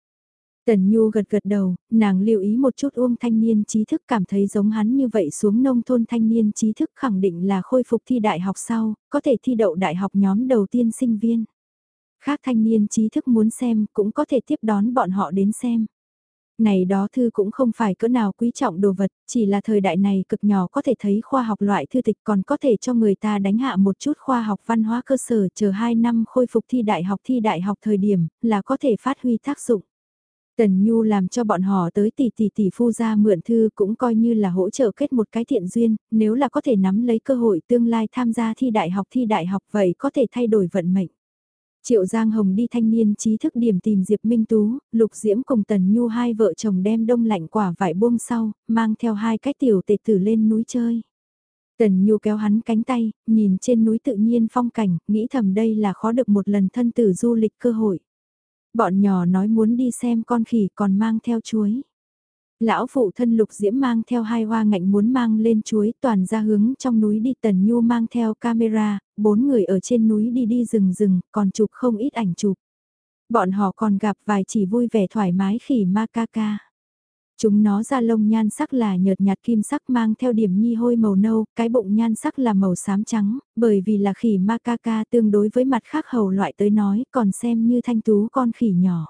Tần Nhu gật gật đầu, nàng lưu ý một chút Uông thanh niên trí thức cảm thấy giống hắn như vậy xuống nông thôn thanh niên trí thức khẳng định là khôi phục thi đại học sau, có thể thi đậu đại học nhóm đầu tiên sinh viên. Khác thanh niên trí thức muốn xem cũng có thể tiếp đón bọn họ đến xem. Này đó thư cũng không phải cỡ nào quý trọng đồ vật, chỉ là thời đại này cực nhỏ có thể thấy khoa học loại thư tịch còn có thể cho người ta đánh hạ một chút khoa học văn hóa cơ sở chờ 2 năm khôi phục thi đại học thi đại học thời điểm là có thể phát huy tác dụng. Tần Nhu làm cho bọn họ tới tỷ tỷ tỷ phu ra mượn thư cũng coi như là hỗ trợ kết một cái thiện duyên, nếu là có thể nắm lấy cơ hội tương lai tham gia thi đại học thi đại học vậy có thể thay đổi vận mệnh. Triệu Giang Hồng đi thanh niên trí thức điểm tìm Diệp Minh Tú, Lục Diễm cùng Tần Nhu hai vợ chồng đem đông lạnh quả vải buông sau, mang theo hai cái tiểu tệ tử lên núi chơi. Tần Nhu kéo hắn cánh tay, nhìn trên núi tự nhiên phong cảnh, nghĩ thầm đây là khó được một lần thân tử du lịch cơ hội. Bọn nhỏ nói muốn đi xem con khỉ còn mang theo chuối. Lão phụ thân lục diễm mang theo hai hoa ngạnh muốn mang lên chuối toàn ra hướng trong núi đi tần nhu mang theo camera, bốn người ở trên núi đi đi rừng rừng, còn chụp không ít ảnh chụp. Bọn họ còn gặp vài chỉ vui vẻ thoải mái khỉ ma ca ca. Chúng nó da lông nhan sắc là nhợt nhạt kim sắc mang theo điểm nhi hôi màu nâu, cái bụng nhan sắc là màu xám trắng, bởi vì là khỉ macaca tương đối với mặt khác hầu loại tới nói còn xem như thanh tú con khỉ nhỏ.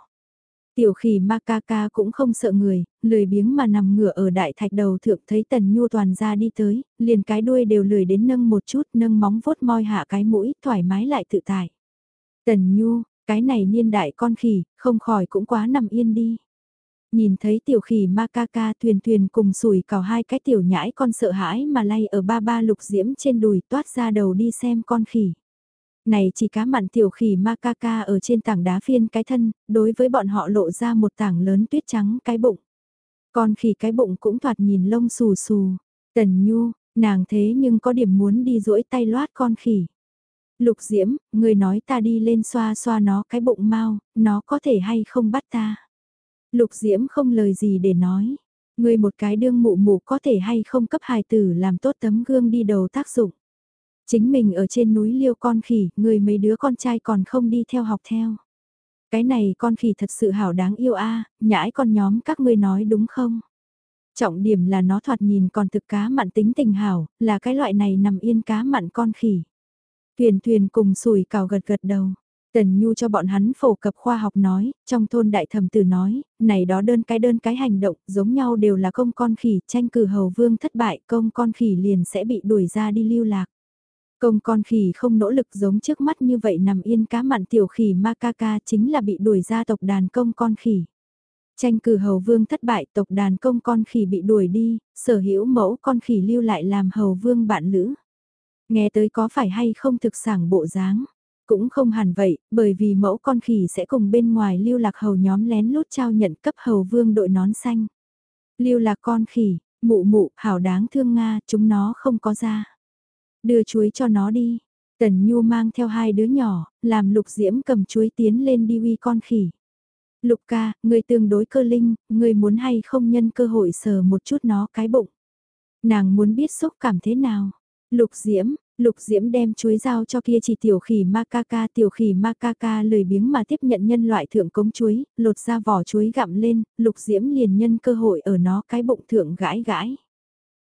Tiểu khỉ macaca cũng không sợ người, lười biếng mà nằm ngửa ở đại thạch đầu thượng thấy tần nhu toàn ra đi tới, liền cái đuôi đều lười đến nâng một chút nâng móng vuốt moi hạ cái mũi thoải mái lại tự tại. Tần nhu, cái này niên đại con khỉ, không khỏi cũng quá nằm yên đi. Nhìn thấy tiểu khỉ macaca thuyền thuyền cùng sủi cào hai cái tiểu nhãi con sợ hãi mà lay ở ba ba lục diễm trên đùi toát ra đầu đi xem con khỉ. Này chỉ cá mặn tiểu khỉ macaca ở trên tảng đá phiên cái thân, đối với bọn họ lộ ra một tảng lớn tuyết trắng cái bụng. Con khỉ cái bụng cũng thoạt nhìn lông xù xù. Tần Nhu, nàng thế nhưng có điểm muốn đi duỗi tay loát con khỉ. Lục Diễm, người nói ta đi lên xoa xoa nó cái bụng mau, nó có thể hay không bắt ta. Lục Diễm không lời gì để nói. Ngươi một cái đương mụ mụ có thể hay không cấp hài tử làm tốt tấm gương đi đầu tác dụng. Chính mình ở trên núi liêu con khỉ, người mấy đứa con trai còn không đi theo học theo. Cái này con khỉ thật sự hảo đáng yêu a nhãi con nhóm các ngươi nói đúng không? Trọng điểm là nó thoạt nhìn còn thực cá mặn tính tình hảo, là cái loại này nằm yên cá mặn con khỉ. Tuyền Tuyền cùng sùi cào gật gật đầu. Tần Nhu cho bọn hắn phổ cập khoa học nói, trong thôn đại thẩm tử nói, này đó đơn cái đơn cái hành động, giống nhau đều là công con khỉ, tranh cử hầu vương thất bại, công con khỉ liền sẽ bị đuổi ra đi lưu lạc. Công con khỉ không nỗ lực giống trước mắt như vậy nằm yên cá mặn tiểu khỉ Makaka chính là bị đuổi ra tộc đàn công con khỉ. Tranh cử hầu vương thất bại tộc đàn công con khỉ bị đuổi đi, sở hữu mẫu con khỉ lưu lại làm hầu vương bạn lữ. Nghe tới có phải hay không thực sản bộ dáng. Cũng không hẳn vậy, bởi vì mẫu con khỉ sẽ cùng bên ngoài lưu lạc hầu nhóm lén lút trao nhận cấp hầu vương đội nón xanh. Lưu lạc con khỉ, mụ mụ, hảo đáng thương Nga, chúng nó không có ra. Đưa chuối cho nó đi. Tần Nhu mang theo hai đứa nhỏ, làm lục diễm cầm chuối tiến lên đi uy con khỉ. Lục ca, người tương đối cơ linh, người muốn hay không nhân cơ hội sờ một chút nó cái bụng. Nàng muốn biết xúc cảm thế nào. Lục diễm, lục diễm đem chuối giao cho kia chỉ tiểu khỉ macaca tiểu khỉ macaca lười biếng mà tiếp nhận nhân loại thượng cống chuối, lột ra vỏ chuối gặm lên, lục diễm liền nhân cơ hội ở nó cái bụng thượng gãi gãi.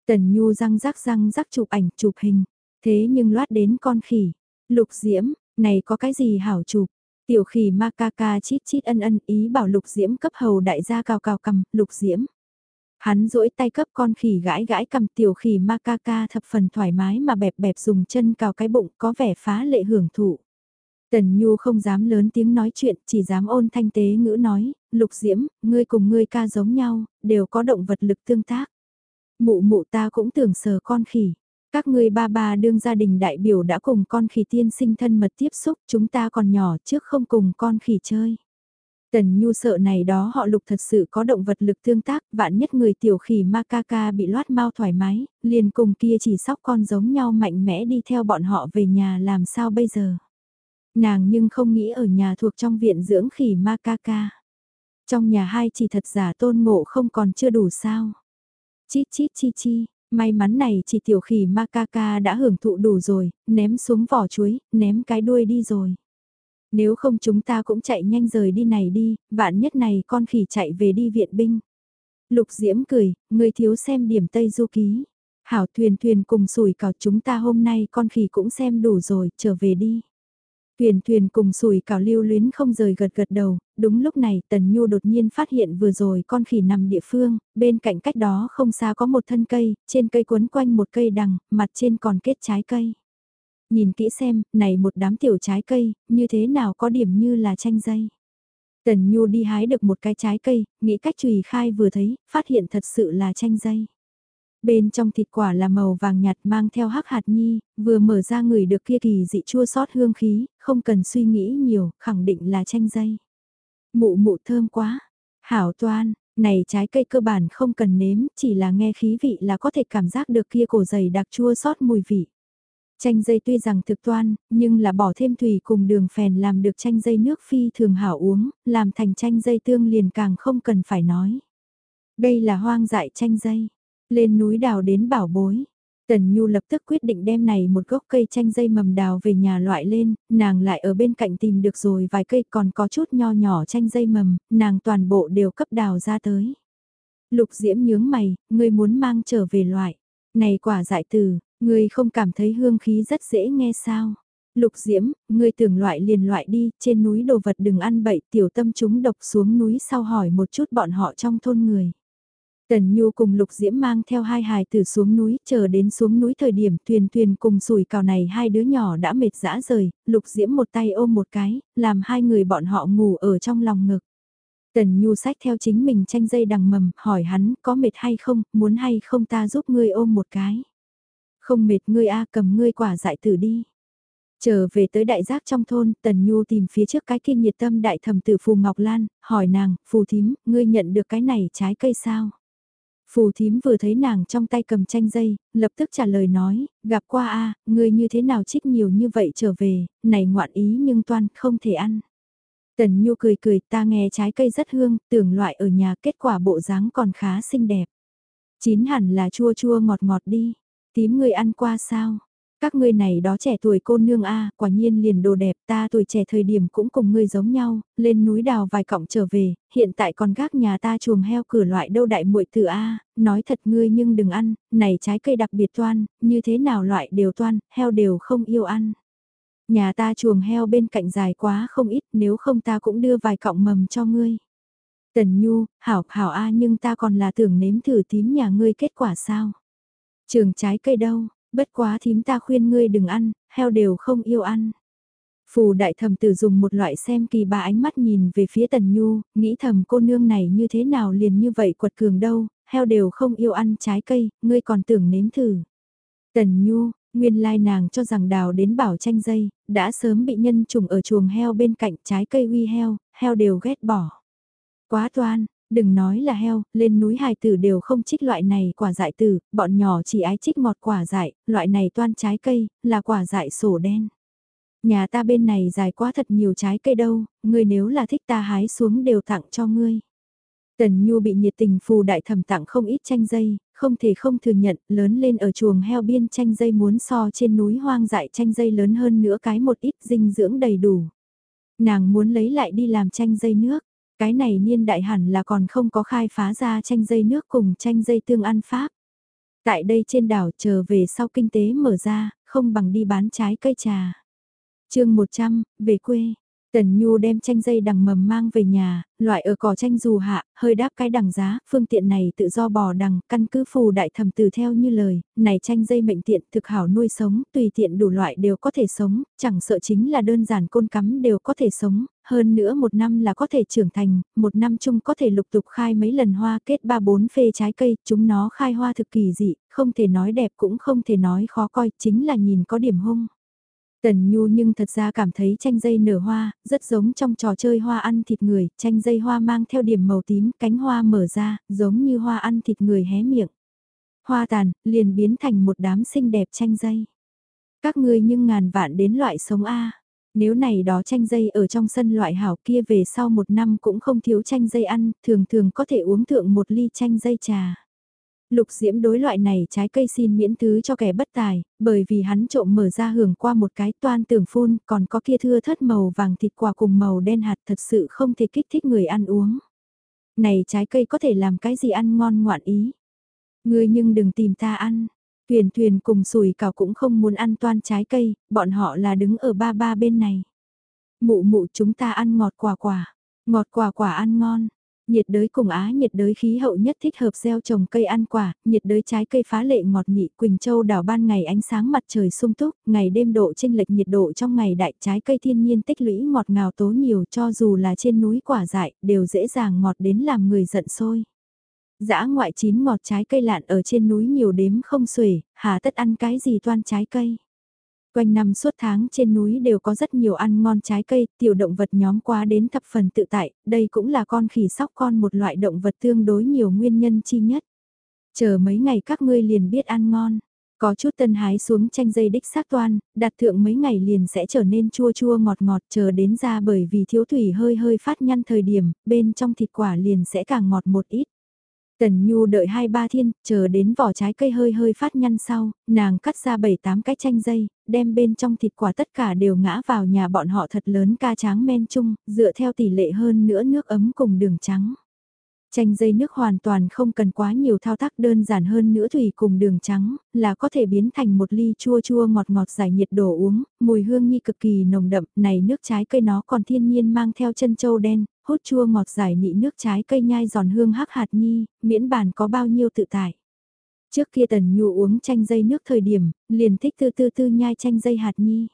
Tần Nhu răng rắc răng rắc chụp ảnh chụp hình, thế nhưng loát đến con khỉ. Lục diễm, này có cái gì hảo chụp? Tiểu khỉ macaca chít chít ân ân ý bảo lục diễm cấp hầu đại gia cao cao cầm, lục diễm. Hắn duỗi tay cấp con khỉ gãi gãi cầm tiểu khỉ macaca thập phần thoải mái mà bẹp bẹp dùng chân cào cái bụng có vẻ phá lệ hưởng thụ. Tần Nhu không dám lớn tiếng nói chuyện, chỉ dám ôn thanh tế ngữ nói, lục diễm, ngươi cùng ngươi ca giống nhau, đều có động vật lực tương tác. Mụ mụ ta cũng tưởng sờ con khỉ. Các ngươi ba ba đương gia đình đại biểu đã cùng con khỉ tiên sinh thân mật tiếp xúc, chúng ta còn nhỏ trước không cùng con khỉ chơi. Tần Nhu sợ này đó họ lục thật sự có động vật lực tương tác, vạn nhất người tiểu khỉ Makaka bị loát mau thoải mái, liền cùng kia chỉ sóc con giống nhau mạnh mẽ đi theo bọn họ về nhà làm sao bây giờ. Nàng nhưng không nghĩ ở nhà thuộc trong viện dưỡng khỉ Makaka. Trong nhà hai chỉ thật giả tôn ngộ không còn chưa đủ sao. Chít chít chi chi, may mắn này chỉ tiểu khỉ Makaka đã hưởng thụ đủ rồi, ném xuống vỏ chuối, ném cái đuôi đi rồi. Nếu không chúng ta cũng chạy nhanh rời đi này đi, vạn nhất này con khỉ chạy về đi viện binh. Lục Diễm cười, người thiếu xem điểm Tây Du Ký. Hảo thuyền thuyền cùng sủi cảo chúng ta hôm nay con khỉ cũng xem đủ rồi, trở về đi. Thuyền thuyền cùng sủi cảo lưu luyến không rời gật gật đầu, đúng lúc này Tần Nhu đột nhiên phát hiện vừa rồi con khỉ nằm địa phương, bên cạnh cách đó không xa có một thân cây, trên cây quấn quanh một cây đằng, mặt trên còn kết trái cây. Nhìn kỹ xem, này một đám tiểu trái cây, như thế nào có điểm như là chanh dây. Tần Nhu đi hái được một cái trái cây, nghĩ cách chùy khai vừa thấy, phát hiện thật sự là chanh dây. Bên trong thịt quả là màu vàng nhạt mang theo hắc hạt nhi, vừa mở ra người được kia kỳ dị chua sót hương khí, không cần suy nghĩ nhiều, khẳng định là chanh dây. Mụ mụ thơm quá, hảo toan, này trái cây cơ bản không cần nếm, chỉ là nghe khí vị là có thể cảm giác được kia cổ dày đặc chua sót mùi vị. Chanh dây tuy rằng thực toan, nhưng là bỏ thêm thủy cùng đường phèn làm được chanh dây nước phi thường hảo uống, làm thành chanh dây tương liền càng không cần phải nói. Đây là hoang dại chanh dây, lên núi đào đến bảo bối. Tần Nhu lập tức quyết định đem này một gốc cây chanh dây mầm đào về nhà loại lên, nàng lại ở bên cạnh tìm được rồi vài cây còn có chút nho nhỏ chanh dây mầm, nàng toàn bộ đều cấp đào ra tới. Lục Diễm nhướng mày, ngươi muốn mang trở về loại. Này quả dại từ, Ngươi không cảm thấy hương khí rất dễ nghe sao? Lục Diễm, ngươi tưởng loại liền loại đi, trên núi đồ vật đừng ăn bậy, tiểu tâm chúng độc xuống núi sau hỏi một chút bọn họ trong thôn người. Tần Nhu cùng Lục Diễm mang theo hai hài tử xuống núi, chờ đến xuống núi thời điểm thuyền thuyền cùng sùi cào này hai đứa nhỏ đã mệt dã rời, Lục Diễm một tay ôm một cái, làm hai người bọn họ ngủ ở trong lòng ngực. Tần Nhu sách theo chính mình tranh dây đằng mầm, hỏi hắn có mệt hay không, muốn hay không ta giúp ngươi ôm một cái. Không mệt ngươi a cầm ngươi quả dại tử đi. Trở về tới đại giác trong thôn, Tần Nhu tìm phía trước cái kia nhiệt tâm đại thẩm tử Phù Ngọc Lan, hỏi nàng, Phù Thím, ngươi nhận được cái này trái cây sao? Phù thím vừa thấy nàng trong tay cầm chanh dây, lập tức trả lời nói, gặp qua a ngươi như thế nào trích nhiều như vậy trở về, này ngoạn ý nhưng toan không thể ăn. Tần Nhu cười cười ta nghe trái cây rất hương, tưởng loại ở nhà kết quả bộ dáng còn khá xinh đẹp. Chín hẳn là chua chua ngọt ngọt đi, tím người ăn qua sao? Các ngươi này đó trẻ tuổi cô nương a, quả nhiên liền đồ đẹp, ta tuổi trẻ thời điểm cũng cùng ngươi giống nhau, lên núi đào vài cọng trở về, hiện tại còn gác nhà ta chuồng heo cửa loại đâu đại muội tử a, nói thật ngươi nhưng đừng ăn, này trái cây đặc biệt toan, như thế nào loại đều toan, heo đều không yêu ăn. Nhà ta chuồng heo bên cạnh dài quá không ít, nếu không ta cũng đưa vài cọng mầm cho ngươi. Tần Nhu, hảo hảo a nhưng ta còn là tưởng nếm thử tím nhà ngươi kết quả sao? Trường trái cây đâu, bất quá thím ta khuyên ngươi đừng ăn, heo đều không yêu ăn. Phù đại thầm tử dùng một loại xem kỳ bà ánh mắt nhìn về phía Tần Nhu, nghĩ thầm cô nương này như thế nào liền như vậy quật cường đâu, heo đều không yêu ăn trái cây, ngươi còn tưởng nếm thử. Tần Nhu, nguyên lai nàng cho rằng đào đến bảo tranh dây, đã sớm bị nhân trùng ở chuồng heo bên cạnh trái cây uy heo, heo đều ghét bỏ. Quá toan, đừng nói là heo, lên núi hài tử đều không trích loại này quả dại tử, bọn nhỏ chỉ ái trích ngọt quả dại, loại này toan trái cây, là quả dại sổ đen. Nhà ta bên này dài quá thật nhiều trái cây đâu, ngươi nếu là thích ta hái xuống đều tặng cho ngươi. Tần Nhu bị nhiệt tình phù đại thẩm tặng không ít chanh dây, không thể không thừa nhận, lớn lên ở chuồng heo biên chanh dây muốn so trên núi hoang dại chanh dây lớn hơn nữa cái một ít dinh dưỡng đầy đủ. Nàng muốn lấy lại đi làm chanh dây nước, cái này niên đại hẳn là còn không có khai phá ra tranh dây nước cùng tranh dây tương ăn pháp. Tại đây trên đảo chờ về sau kinh tế mở ra, không bằng đi bán trái cây trà. chương 100, về quê. Tần Nhu đem chanh dây đằng mầm mang về nhà, loại ở cỏ chanh dù hạ, hơi đáp cái đằng giá, phương tiện này tự do bò đằng, căn cứ phù đại thầm từ theo như lời, này chanh dây mệnh tiện thực hảo nuôi sống, tùy tiện đủ loại đều có thể sống, chẳng sợ chính là đơn giản côn cắm đều có thể sống, hơn nữa một năm là có thể trưởng thành, một năm chung có thể lục tục khai mấy lần hoa kết ba bốn phê trái cây, chúng nó khai hoa thực kỳ dị, không thể nói đẹp cũng không thể nói khó coi, chính là nhìn có điểm hung. Tần Nhu nhưng thật ra cảm thấy chanh dây nở hoa, rất giống trong trò chơi hoa ăn thịt người, chanh dây hoa mang theo điểm màu tím, cánh hoa mở ra, giống như hoa ăn thịt người hé miệng. Hoa tàn, liền biến thành một đám xinh đẹp chanh dây. Các ngươi nhưng ngàn vạn đến loại sống A. Nếu này đó chanh dây ở trong sân loại hảo kia về sau một năm cũng không thiếu chanh dây ăn, thường thường có thể uống thượng một ly chanh dây trà. Lục Diễm đối loại này trái cây xin miễn thứ cho kẻ bất tài, bởi vì hắn trộm mở ra hưởng qua một cái toan tưởng phun, còn có kia thưa thất màu vàng thịt quả cùng màu đen hạt thật sự không thể kích thích người ăn uống. Này trái cây có thể làm cái gì ăn ngon ngoạn ý. Ngươi nhưng đừng tìm ta ăn. Thuyền thuyền cùng sùi cảo cũng không muốn ăn toan trái cây, bọn họ là đứng ở ba ba bên này. Mụ mụ chúng ta ăn ngọt quả quả, ngọt quả quả ăn ngon, Nhiệt đới cùng Á nhiệt đới khí hậu nhất thích hợp gieo trồng cây ăn quả, nhiệt đới trái cây phá lệ ngọt nhị Quỳnh Châu đảo ban ngày ánh sáng mặt trời sung túc, ngày đêm độ chênh lệch nhiệt độ trong ngày đại trái cây thiên nhiên tích lũy ngọt ngào tố nhiều cho dù là trên núi quả dại đều dễ dàng ngọt đến làm người giận sôi. Dã ngoại chín ngọt trái cây lạn ở trên núi nhiều đếm không xuể, hà tất ăn cái gì toan trái cây. Quanh năm suốt tháng trên núi đều có rất nhiều ăn ngon trái cây, tiểu động vật nhóm qua đến thập phần tự tại, đây cũng là con khỉ sóc con một loại động vật tương đối nhiều nguyên nhân chi nhất. Chờ mấy ngày các ngươi liền biết ăn ngon. Có chút tân hái xuống chanh dây đích xác toan, đặt thượng mấy ngày liền sẽ trở nên chua chua ngọt ngọt chờ đến ra bởi vì thiếu thủy hơi hơi phát nhăn thời điểm, bên trong thịt quả liền sẽ càng ngọt một ít. Tần Nhu đợi hai ba thiên, chờ đến vỏ trái cây hơi hơi phát nhăn sau, nàng cắt ra bảy tám cái chanh dây, đem bên trong thịt quả tất cả đều ngã vào nhà bọn họ thật lớn ca tráng men chung, dựa theo tỷ lệ hơn nữa nước ấm cùng đường trắng. Chanh dây nước hoàn toàn không cần quá nhiều thao tác đơn giản hơn nữa thủy cùng đường trắng, là có thể biến thành một ly chua chua ngọt ngọt giải nhiệt đồ uống, mùi hương nhi cực kỳ nồng đậm, này nước trái cây nó còn thiên nhiên mang theo chân châu đen, hốt chua ngọt giải nị nước trái cây nhai giòn hương hắc hạt nhi, miễn bàn có bao nhiêu tự tại. Trước kia tần nhu uống chanh dây nước thời điểm, liền thích tư tư tư nhai chanh dây hạt nhi.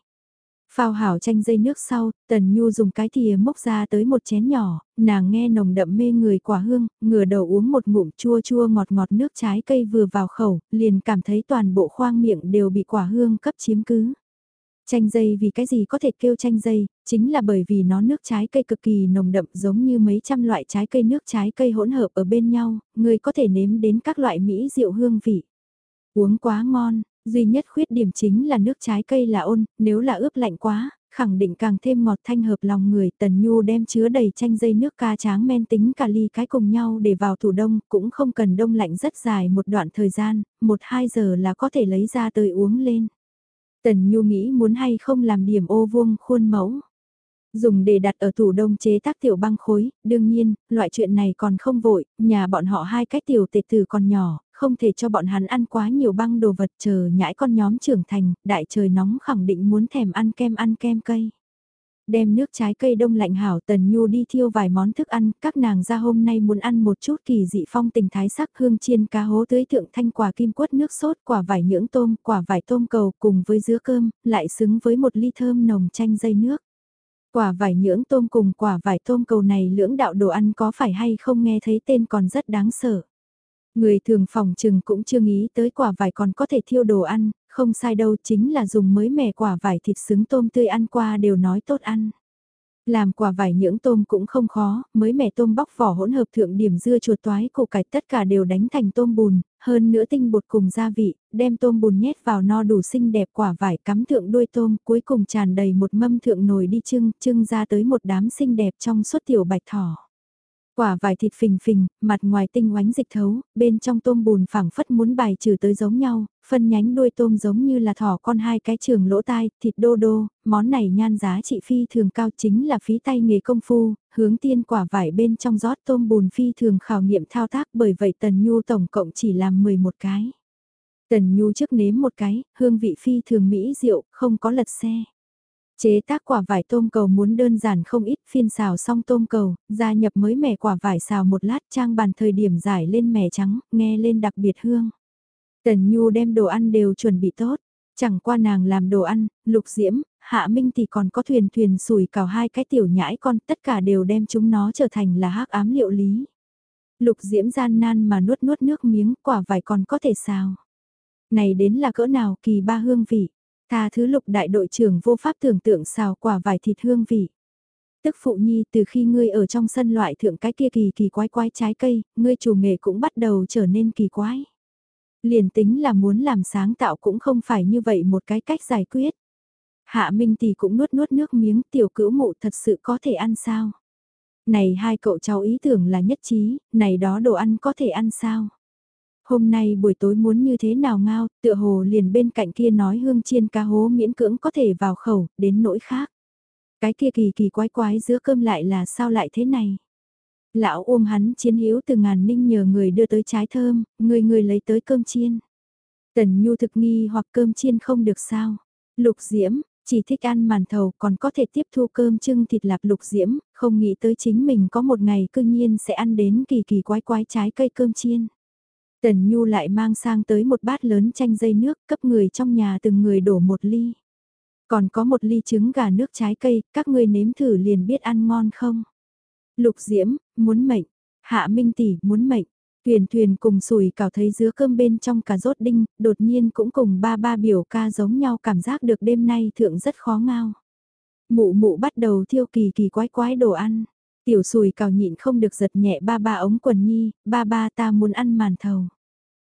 Phao hảo chanh dây nước sau, Tần Nhu dùng cái thìa mốc ra tới một chén nhỏ, nàng nghe nồng đậm mê người quả hương, ngửa đầu uống một ngụm chua chua ngọt ngọt nước trái cây vừa vào khẩu, liền cảm thấy toàn bộ khoang miệng đều bị quả hương cấp chiếm cứ. Chanh dây vì cái gì có thể kêu chanh dây, chính là bởi vì nó nước trái cây cực kỳ nồng đậm giống như mấy trăm loại trái cây nước trái cây hỗn hợp ở bên nhau, người có thể nếm đến các loại mỹ rượu hương vị. Uống quá ngon, duy nhất khuyết điểm chính là nước trái cây là ôn, nếu là ướp lạnh quá, khẳng định càng thêm ngọt thanh hợp lòng người. Tần Nhu đem chứa đầy chanh dây nước ca tráng men tính cả ly cái cùng nhau để vào tủ đông, cũng không cần đông lạnh rất dài một đoạn thời gian, 1-2 giờ là có thể lấy ra tới uống lên. Tần Nhu nghĩ muốn hay không làm điểm ô vuông khuôn mẫu. Dùng để đặt ở tủ đông chế tác tiểu băng khối, đương nhiên, loại chuyện này còn không vội, nhà bọn họ hai cái tiểu tệ tử còn nhỏ, không thể cho bọn hắn ăn quá nhiều băng đồ vật chờ nhãi con nhóm trưởng thành, đại trời nóng khẳng định muốn thèm ăn kem ăn kem cây. Đem nước trái cây đông lạnh hảo Tần Nhu đi thiêu vài món thức ăn, các nàng ra hôm nay muốn ăn một chút kỳ dị phong tình thái sắc hương chiên cá hố tưới thượng thanh quả kim quất nước sốt, quả vải nhưỡng tôm, quả vải tôm cầu cùng với dứa cơm, lại xứng với một ly thơm nồng chanh dây nước. Quả vải nhưỡng tôm cùng quả vải tôm cầu này lưỡng đạo đồ ăn có phải hay không nghe thấy tên còn rất đáng sợ. Người thường phòng trừng cũng chưa nghĩ tới quả vải còn có thể thiêu đồ ăn, không sai đâu chính là dùng mới mẻ quả vải thịt xứng tôm tươi ăn qua đều nói tốt ăn. Làm quả vải nhưỡng tôm cũng không khó, mới mẻ tôm bóc vỏ hỗn hợp thượng điểm dưa chuột toái củ cải tất cả đều đánh thành tôm bùn, hơn nữa tinh bột cùng gia vị, đem tôm bùn nhét vào no đủ xinh đẹp quả vải cắm thượng đuôi tôm, cuối cùng tràn đầy một mâm thượng nồi đi trưng, trưng ra tới một đám xinh đẹp trong suốt tiểu bạch thỏ. Quả vải thịt phình phình, mặt ngoài tinh oánh dịch thấu, bên trong tôm bùn phẳng phất muốn bài trừ tới giống nhau, phân nhánh đuôi tôm giống như là thỏ con hai cái trường lỗ tai, thịt đô đô, món này nhan giá trị phi thường cao chính là phí tay nghề công phu, hướng tiên quả vải bên trong rót tôm bùn phi thường khảo nghiệm thao tác bởi vậy Tần Nhu tổng cộng chỉ làm 11 cái. Tần Nhu trước nếm một cái, hương vị phi thường mỹ rượu, không có lật xe. Chế tác quả vải tôm cầu muốn đơn giản không ít phiên xào xong tôm cầu, gia nhập mới mẻ quả vải xào một lát trang bàn thời điểm giải lên mẻ trắng, nghe lên đặc biệt hương. Tần Nhu đem đồ ăn đều chuẩn bị tốt, chẳng qua nàng làm đồ ăn, lục diễm, hạ minh thì còn có thuyền thuyền sủi cào hai cái tiểu nhãi con, tất cả đều đem chúng nó trở thành là hắc ám liệu lý. Lục diễm gian nan mà nuốt nuốt nước miếng, quả vải còn có thể xào. Này đến là cỡ nào kỳ ba hương vị. Tha thứ lục đại đội trưởng vô pháp tưởng tượng xào quả vải thịt hương vị. Tức phụ nhi từ khi ngươi ở trong sân loại thượng cái kia kỳ kỳ quái quái trái cây, ngươi chủ nghề cũng bắt đầu trở nên kỳ quái. Liền tính là muốn làm sáng tạo cũng không phải như vậy một cái cách giải quyết. Hạ Minh thì cũng nuốt nuốt nước miếng tiểu cữu mụ thật sự có thể ăn sao? Này hai cậu cháu ý tưởng là nhất trí, này đó đồ ăn có thể ăn sao? Hôm nay buổi tối muốn như thế nào ngao, tựa hồ liền bên cạnh kia nói hương chiên cá hố miễn cưỡng có thể vào khẩu, đến nỗi khác. Cái kia kỳ kỳ quái quái giữa cơm lại là sao lại thế này? Lão ôm hắn chiến hữu từ ngàn ninh nhờ người đưa tới trái thơm, người người lấy tới cơm chiên. Tần Nhu thực nghi hoặc cơm chiên không được sao. Lục Diễm, chỉ thích ăn màn thầu còn có thể tiếp thu cơm trưng thịt lạp lục diễm, không nghĩ tới chính mình có một ngày cương nhiên sẽ ăn đến kỳ kỳ quái quái trái cây cơm chiên. Tần Nhu lại mang sang tới một bát lớn chanh dây nước cấp người trong nhà từng người đổ một ly. Còn có một ly trứng gà nước trái cây, các ngươi nếm thử liền biết ăn ngon không? Lục Diễm, muốn mệnh. Hạ Minh Tỷ, muốn mệnh. Thuyền thuyền cùng sùi cào thấy dứa cơm bên trong cả rốt đinh, đột nhiên cũng cùng ba ba biểu ca giống nhau cảm giác được đêm nay thượng rất khó ngao. Mụ mụ bắt đầu thiêu kỳ kỳ quái quái đồ ăn. Tiểu sùi cào nhịn không được giật nhẹ ba ba ống quần nhi, ba ba ta muốn ăn màn thầu.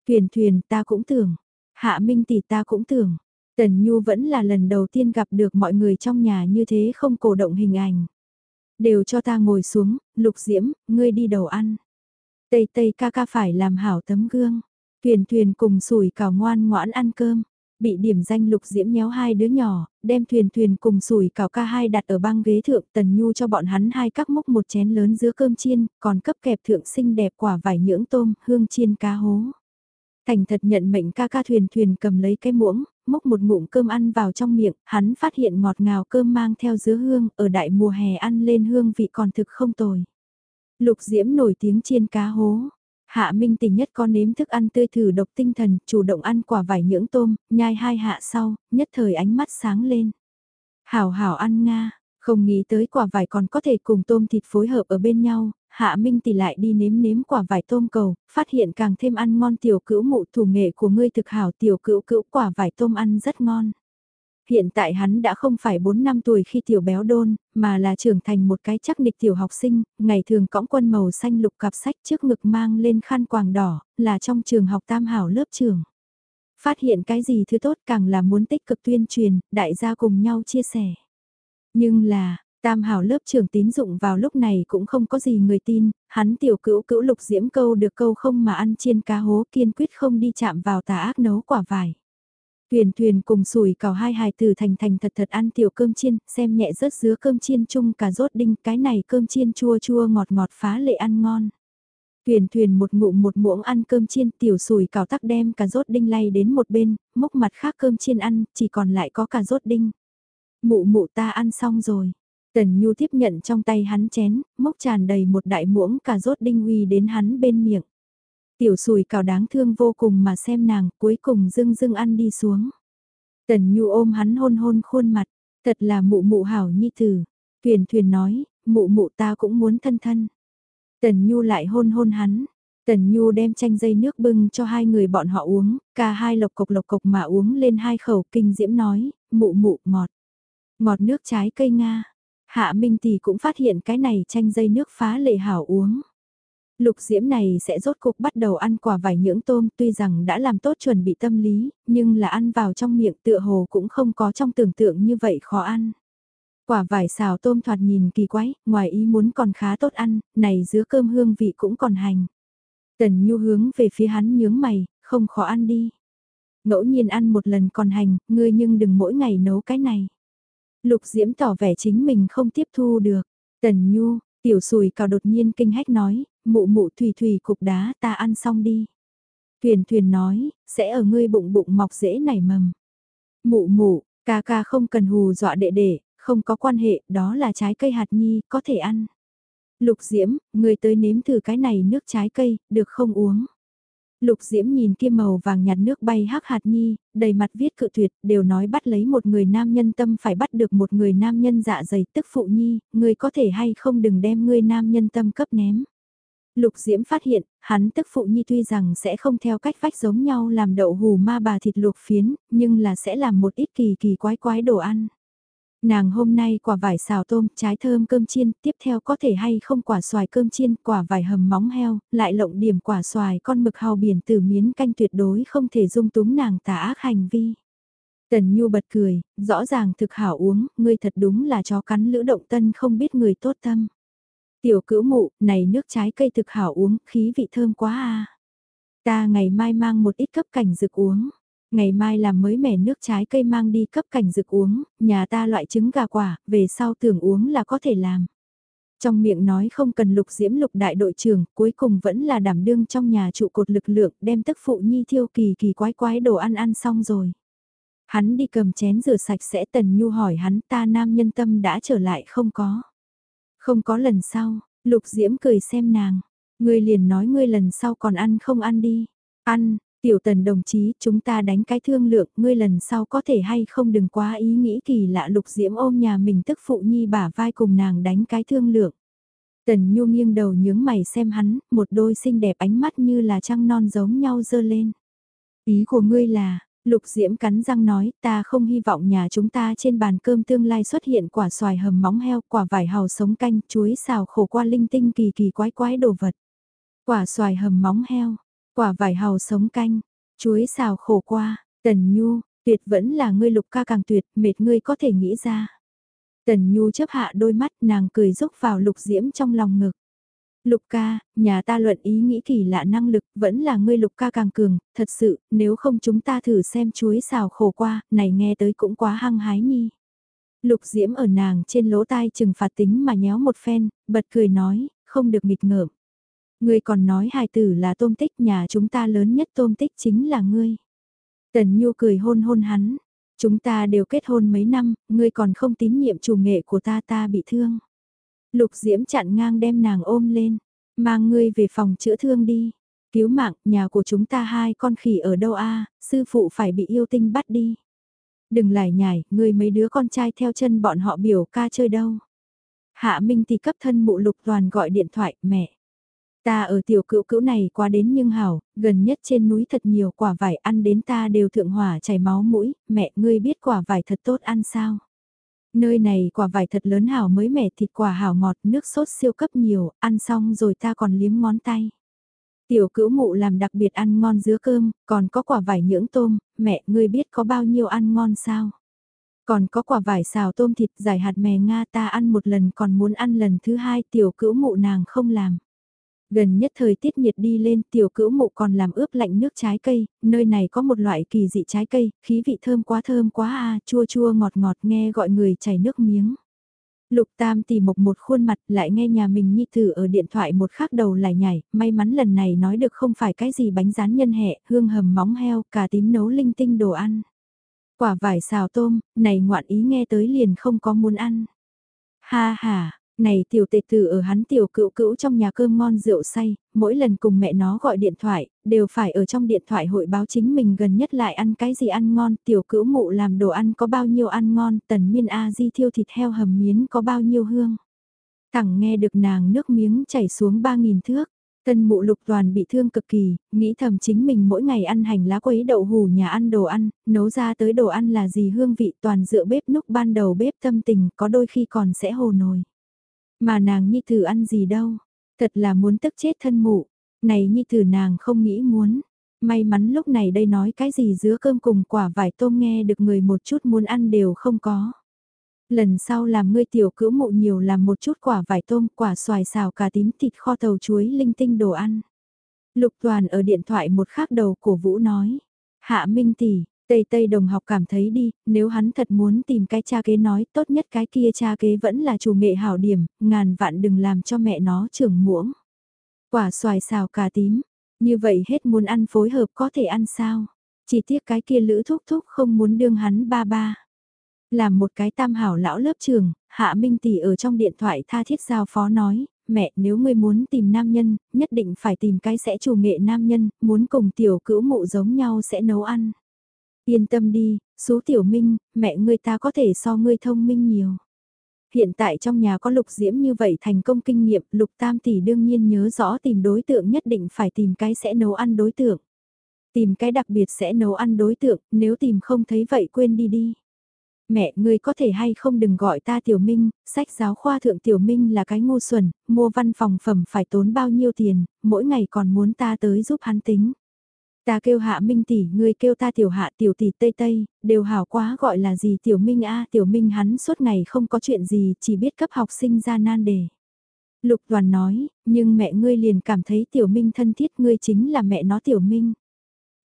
Thuyền thuyền ta cũng tưởng, hạ minh tỷ ta cũng tưởng. Tần Nhu vẫn là lần đầu tiên gặp được mọi người trong nhà như thế không cổ động hình ảnh. Đều cho ta ngồi xuống, lục diễm, ngươi đi đầu ăn. Tây Tây ca ca phải làm hảo tấm gương. Thuyền thuyền cùng sủi cào ngoan ngoãn ăn cơm. Bị điểm danh lục diễm nhéo hai đứa nhỏ, đem thuyền thuyền cùng sủi cảo ca hai đặt ở băng ghế thượng tần nhu cho bọn hắn hai các múc một chén lớn giữa cơm chiên, còn cấp kẹp thượng xinh đẹp quả vải nhưỡng tôm, hương chiên cá hố. Thành thật nhận mệnh ca ca thuyền thuyền cầm lấy cái muỗng, múc một ngụm cơm ăn vào trong miệng, hắn phát hiện ngọt ngào cơm mang theo dứa hương, ở đại mùa hè ăn lên hương vị còn thực không tồi. Lục Diễm nổi tiếng chiên cá hố. Hạ Minh tình nhất có nếm thức ăn tươi thử độc tinh thần, chủ động ăn quả vải nhưỡng tôm, nhai hai hạ sau, nhất thời ánh mắt sáng lên. Hảo hảo ăn Nga, không nghĩ tới quả vải còn có thể cùng tôm thịt phối hợp ở bên nhau, Hạ Minh tỷ lại đi nếm nếm quả vải tôm cầu, phát hiện càng thêm ăn ngon tiểu cữu mụ thủ nghệ của ngươi thực hảo tiểu cữu cữu quả vải tôm ăn rất ngon. Hiện tại hắn đã không phải 4 năm tuổi khi tiểu béo đôn, mà là trưởng thành một cái chắc nịch tiểu học sinh, ngày thường cõng quân màu xanh lục cặp sách trước ngực mang lên khăn quàng đỏ, là trong trường học tam hảo lớp trường. Phát hiện cái gì thứ tốt càng là muốn tích cực tuyên truyền, đại gia cùng nhau chia sẻ. Nhưng là, Tam hảo lớp trưởng tín dụng vào lúc này cũng không có gì người tin, hắn tiểu cữu cữu lục diễm câu được câu không mà ăn chiên cá hố kiên quyết không đi chạm vào tà ác nấu quả vải. Tuyền thuyền cùng sủi cào hai hài từ thành thành thật thật ăn tiểu cơm chiên, xem nhẹ rớt dứa cơm chiên chung cả rốt đinh, cái này cơm chiên chua chua ngọt ngọt phá lệ ăn ngon. Tuyền thuyền một ngụm một muỗng ăn cơm chiên tiểu sủi cào tắc đem cả rốt đinh lay đến một bên, mốc mặt khác cơm chiên ăn, chỉ còn lại có cả rốt đinh. Mụ mụ ta ăn xong rồi. Tần Nhu tiếp nhận trong tay hắn chén, mốc tràn đầy một đại muỗng cà rốt đinh uy đến hắn bên miệng. Tiểu sùi cào đáng thương vô cùng mà xem nàng cuối cùng dưng dưng ăn đi xuống. Tần Nhu ôm hắn hôn hôn khuôn mặt, thật là mụ mụ hảo nhi tử. Thuyền thuyền nói, mụ mụ ta cũng muốn thân thân. Tần Nhu lại hôn hôn hắn. Tần Nhu đem chanh dây nước bưng cho hai người bọn họ uống, cả hai lộc cộc lộc cộc mà uống lên hai khẩu kinh diễm nói, mụ mụ ngọt. Ngọt nước trái cây Nga. Hạ Minh Tỷ cũng phát hiện cái này chanh dây nước phá lệ hảo uống. Lục diễm này sẽ rốt cục bắt đầu ăn quả vải nhưỡng tôm tuy rằng đã làm tốt chuẩn bị tâm lý, nhưng là ăn vào trong miệng tựa hồ cũng không có trong tưởng tượng như vậy khó ăn. Quả vải xào tôm thoạt nhìn kỳ quái, ngoài ý muốn còn khá tốt ăn, này dứa cơm hương vị cũng còn hành. Tần Nhu hướng về phía hắn nhướng mày, không khó ăn đi. Ngẫu nhiên ăn một lần còn hành, ngươi nhưng đừng mỗi ngày nấu cái này. Lục Diễm tỏ vẻ chính mình không tiếp thu được. Tần Nhu, tiểu sùi cào đột nhiên kinh hách nói, mụ mụ thủy thủy cục đá ta ăn xong đi. Thuyền thuyền nói, sẽ ở ngươi bụng bụng mọc dễ nảy mầm. Mụ mụ, ca ca không cần hù dọa đệ đệ, không có quan hệ, đó là trái cây hạt nhi, có thể ăn. Lục Diễm, người tới nếm thử cái này nước trái cây, được không uống. Lục Diễm nhìn kia màu vàng nhạt nước bay hắc hạt nhi, đầy mặt viết cự tuyệt, đều nói bắt lấy một người nam nhân tâm phải bắt được một người nam nhân dạ dày tức phụ nhi, người có thể hay không đừng đem ngươi nam nhân tâm cấp ném. Lục Diễm phát hiện, hắn tức phụ nhi tuy rằng sẽ không theo cách vách giống nhau làm đậu hù ma bà thịt luộc phiến, nhưng là sẽ làm một ít kỳ kỳ quái quái đồ ăn. Nàng hôm nay quả vải xào tôm, trái thơm cơm chiên, tiếp theo có thể hay không quả xoài cơm chiên, quả vải hầm móng heo, lại lộng điểm quả xoài con mực hào biển từ miến canh tuyệt đối không thể dung túng nàng tà ác hành vi. Tần Nhu bật cười, rõ ràng thực hảo uống, ngươi thật đúng là chó cắn lữ động tân không biết người tốt tâm. Tiểu cữu mụ, này nước trái cây thực hảo uống, khí vị thơm quá à. Ta ngày mai mang một ít cấp cảnh dược uống. Ngày mai làm mới mẻ nước trái cây mang đi cấp cảnh dược uống, nhà ta loại trứng gà quả, về sau tưởng uống là có thể làm. Trong miệng nói không cần lục diễm lục đại đội trưởng, cuối cùng vẫn là đảm đương trong nhà trụ cột lực lượng đem tức phụ nhi thiêu kỳ kỳ quái quái đồ ăn ăn xong rồi. Hắn đi cầm chén rửa sạch sẽ tần nhu hỏi hắn ta nam nhân tâm đã trở lại không có. Không có lần sau, lục diễm cười xem nàng, ngươi liền nói ngươi lần sau còn ăn không ăn đi. Ăn, Tiểu tần đồng chí, chúng ta đánh cái thương lượng, ngươi lần sau có thể hay không đừng quá ý nghĩ kỳ lạ lục diễm ôm nhà mình tức phụ nhi bả vai cùng nàng đánh cái thương lượng. Tần nhu nghiêng đầu nhướng mày xem hắn, một đôi xinh đẹp ánh mắt như là trăng non giống nhau dơ lên. Ý của ngươi là, lục diễm cắn răng nói, ta không hy vọng nhà chúng ta trên bàn cơm tương lai xuất hiện quả xoài hầm móng heo, quả vải hào sống canh, chuối xào khổ qua linh tinh kỳ kỳ quái quái đồ vật. Quả xoài hầm móng heo, Quả vải hào sống canh, chuối xào khổ qua, tần nhu, tuyệt vẫn là ngươi lục ca càng tuyệt, mệt ngươi có thể nghĩ ra. Tần nhu chấp hạ đôi mắt nàng cười rúc vào lục diễm trong lòng ngực. Lục ca, nhà ta luận ý nghĩ kỳ lạ năng lực, vẫn là ngươi lục ca càng cường, thật sự, nếu không chúng ta thử xem chuối xào khổ qua, này nghe tới cũng quá hăng hái nhi. Lục diễm ở nàng trên lỗ tai trừng phạt tính mà nhéo một phen, bật cười nói, không được nghịch ngợm. Ngươi còn nói hài tử là tôm tích nhà chúng ta lớn nhất tôm tích chính là ngươi. Tần Nhu cười hôn hôn hắn. Chúng ta đều kết hôn mấy năm, ngươi còn không tín nhiệm chủ nghệ của ta ta bị thương. Lục Diễm chặn ngang đem nàng ôm lên. Mang ngươi về phòng chữa thương đi. Cứu mạng, nhà của chúng ta hai con khỉ ở đâu a sư phụ phải bị yêu tinh bắt đi. Đừng lải nhải, ngươi mấy đứa con trai theo chân bọn họ biểu ca chơi đâu. Hạ Minh thì cấp thân mụ lục toàn gọi điện thoại, mẹ. Ta ở tiểu cữu cữu này qua đến nhưng hảo, gần nhất trên núi thật nhiều quả vải ăn đến ta đều thượng hỏa chảy máu mũi, mẹ ngươi biết quả vải thật tốt ăn sao? Nơi này quả vải thật lớn hảo mới mẻ thịt quả hảo ngọt nước sốt siêu cấp nhiều, ăn xong rồi ta còn liếm ngón tay. Tiểu cữu mụ làm đặc biệt ăn ngon dứa cơm, còn có quả vải nhưỡng tôm, mẹ ngươi biết có bao nhiêu ăn ngon sao? Còn có quả vải xào tôm thịt giải hạt mè Nga ta ăn một lần còn muốn ăn lần thứ hai tiểu cữu mụ nàng không làm. Gần nhất thời tiết nhiệt đi lên tiểu cữu mụ còn làm ướp lạnh nước trái cây, nơi này có một loại kỳ dị trái cây, khí vị thơm quá thơm quá a chua chua ngọt ngọt nghe gọi người chảy nước miếng. Lục Tam tìm mộc một khuôn mặt lại nghe nhà mình nhi tử ở điện thoại một khắc đầu lại nhảy, may mắn lần này nói được không phải cái gì bánh rán nhân hẹ, hương hầm móng heo, cà tím nấu linh tinh đồ ăn. Quả vải xào tôm, này ngoạn ý nghe tới liền không có muốn ăn. Ha ha, này tiểu tệ tử ở hắn tiểu cựu cữu trong nhà cơm ngon rượu say, mỗi lần cùng mẹ nó gọi điện thoại, đều phải ở trong điện thoại hội báo chính mình gần nhất lại ăn cái gì ăn ngon, tiểu cữu mụ làm đồ ăn có bao nhiêu ăn ngon, tần miên A di thiêu thịt heo hầm miến có bao nhiêu hương. Thẳng nghe được nàng nước miếng chảy xuống ba nghìn thước. Tân mụ lục toàn bị thương cực kỳ, nghĩ thầm chính mình mỗi ngày ăn hành lá quấy đậu hủ nhà ăn đồ ăn, nấu ra tới đồ ăn là gì hương vị toàn dựa bếp núc ban đầu bếp tâm tình có đôi khi còn sẽ hồ nồi. Mà nàng nhi tử ăn gì đâu, thật là muốn tức chết thân mụ, này nhi tử nàng không nghĩ muốn. May mắn lúc này đây nói cái gì giữa cơm cùng quả vải tôm nghe được người một chút muốn ăn đều không có. Lần sau làm ngươi tiểu cữu mụ nhiều làm một chút quả vải tôm, quả xoài xào cà tím thịt kho tàu chuối linh tinh đồ ăn. Lục toàn ở điện thoại một khắc đầu cổ vũ nói. Hạ Minh tỷ, Tây Tây đồng học cảm thấy đi, nếu hắn thật muốn tìm cái cha kế nói tốt nhất cái kia cha kế vẫn là chủ nghệ hảo điểm, ngàn vạn đừng làm cho mẹ nó trưởng muỗng. Quả xoài xào cà tím, như vậy hết muốn ăn phối hợp có thể ăn sao? Chỉ tiếc cái kia lữ thúc thúc không muốn đương hắn ba ba. Làm một cái tam hảo lão lớp trường, Hạ Minh Tỷ ở trong điện thoại tha thiết giao phó nói, mẹ nếu ngươi muốn tìm nam nhân, nhất định phải tìm cái sẽ chủ nghệ nam nhân, muốn cùng tiểu cữu mụ giống nhau sẽ nấu ăn. Yên tâm đi, số tiểu minh, mẹ ngươi ta có thể so ngươi thông minh nhiều. Hiện tại trong nhà có lục diễm như vậy thành công kinh nghiệm, lục tam tỷ đương nhiên nhớ rõ tìm đối tượng nhất định phải tìm cái sẽ nấu ăn đối tượng. Tìm cái đặc biệt sẽ nấu ăn đối tượng, nếu tìm không thấy vậy quên đi đi. Mẹ, ngươi có thể hay không đừng gọi ta Tiểu Minh, sách giáo khoa thượng Tiểu Minh là cái ngu xuẩn, mua văn phòng phẩm phải tốn bao nhiêu tiền, mỗi ngày còn muốn ta tới giúp hắn tính. Ta kêu hạ minh tỷ, ngươi kêu ta tiểu hạ tiểu tỷ tây tây, đều hảo quá gọi là gì tiểu minh a tiểu minh hắn suốt ngày không có chuyện gì, chỉ biết cấp học sinh ra nan đề. Lục đoàn nói, nhưng mẹ ngươi liền cảm thấy tiểu minh thân thiết ngươi chính là mẹ nó tiểu minh.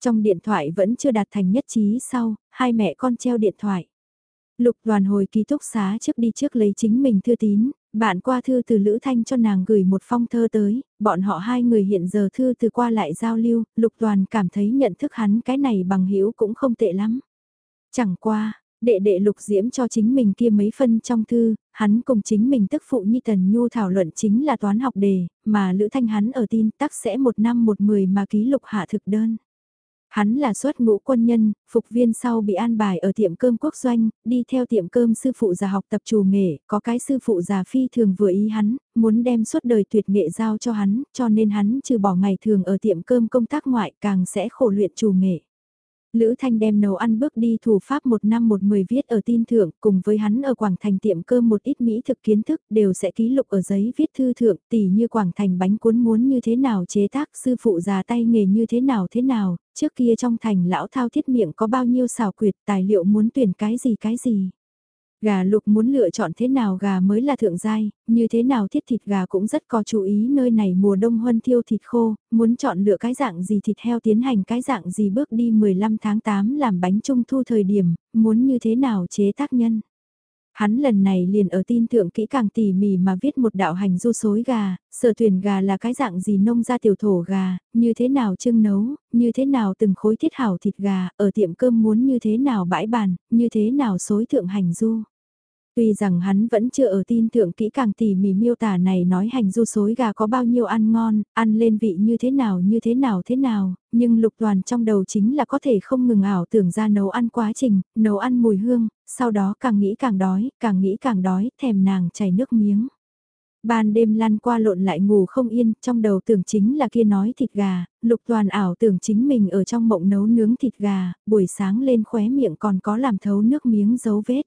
Trong điện thoại vẫn chưa đạt thành nhất trí sau, hai mẹ con treo điện thoại. Lục đoàn hồi ký túc xá trước đi trước lấy chính mình thư tín, bạn qua thư từ Lữ Thanh cho nàng gửi một phong thơ tới, bọn họ hai người hiện giờ thư từ qua lại giao lưu, Lục toàn cảm thấy nhận thức hắn cái này bằng hữu cũng không tệ lắm. Chẳng qua, đệ đệ Lục Diễm cho chính mình kia mấy phân trong thư, hắn cùng chính mình tức phụ Nhi Tần Nhu thảo luận chính là toán học đề, mà Lữ Thanh hắn ở tin tắc sẽ một năm một mười mà ký lục hạ thực đơn. Hắn là xuất ngũ quân nhân, phục viên sau bị an bài ở tiệm cơm quốc doanh, đi theo tiệm cơm sư phụ già học tập chủ nghệ, có cái sư phụ già phi thường vừa ý hắn, muốn đem suốt đời tuyệt nghệ giao cho hắn, cho nên hắn trừ bỏ ngày thường ở tiệm cơm công tác ngoại càng sẽ khổ luyện chủ nghệ. Lữ Thanh đem nấu ăn bước đi thủ pháp một năm một mười viết ở tin thượng, cùng với hắn ở Quảng Thành tiệm cơm một ít mỹ thực kiến thức đều sẽ ký lục ở giấy viết thư thượng, tỉ như Quảng Thành bánh cuốn muốn như thế nào chế tác, sư phụ già tay nghề như thế nào thế nào, trước kia trong thành lão thao thiết miệng có bao nhiêu xào quyệt, tài liệu muốn tuyển cái gì cái gì. Gà lục muốn lựa chọn thế nào gà mới là thượng giai, như thế nào thiết thịt gà cũng rất có chú ý nơi này mùa đông huân thiêu thịt khô, muốn chọn lựa cái dạng gì thịt heo tiến hành cái dạng gì bước đi 15 tháng 8 làm bánh trung thu thời điểm, muốn như thế nào chế tác nhân. Hắn lần này liền ở tin thượng kỹ càng tỉ mỉ mà viết một đạo hành du xối gà, sở tuyển gà là cái dạng gì nông ra tiểu thổ gà, như thế nào trưng nấu, như thế nào từng khối thiết hảo thịt gà, ở tiệm cơm muốn như thế nào bãi bàn, như thế nào xối thượng hành du. Tuy rằng hắn vẫn chưa ở tin thượng kỹ càng tỉ mỉ miêu tả này nói hành du xối gà có bao nhiêu ăn ngon, ăn lên vị như thế nào như thế nào thế nào, nhưng lục toàn trong đầu chính là có thể không ngừng ảo tưởng ra nấu ăn quá trình, nấu ăn mùi hương, sau đó càng nghĩ càng đói, càng nghĩ càng đói, thèm nàng chảy nước miếng. Ban đêm lăn qua lộn lại ngủ không yên, trong đầu tưởng chính là kia nói thịt gà, lục toàn ảo tưởng chính mình ở trong mộng nấu nướng thịt gà, buổi sáng lên khóe miệng còn có làm thấu nước miếng dấu vết.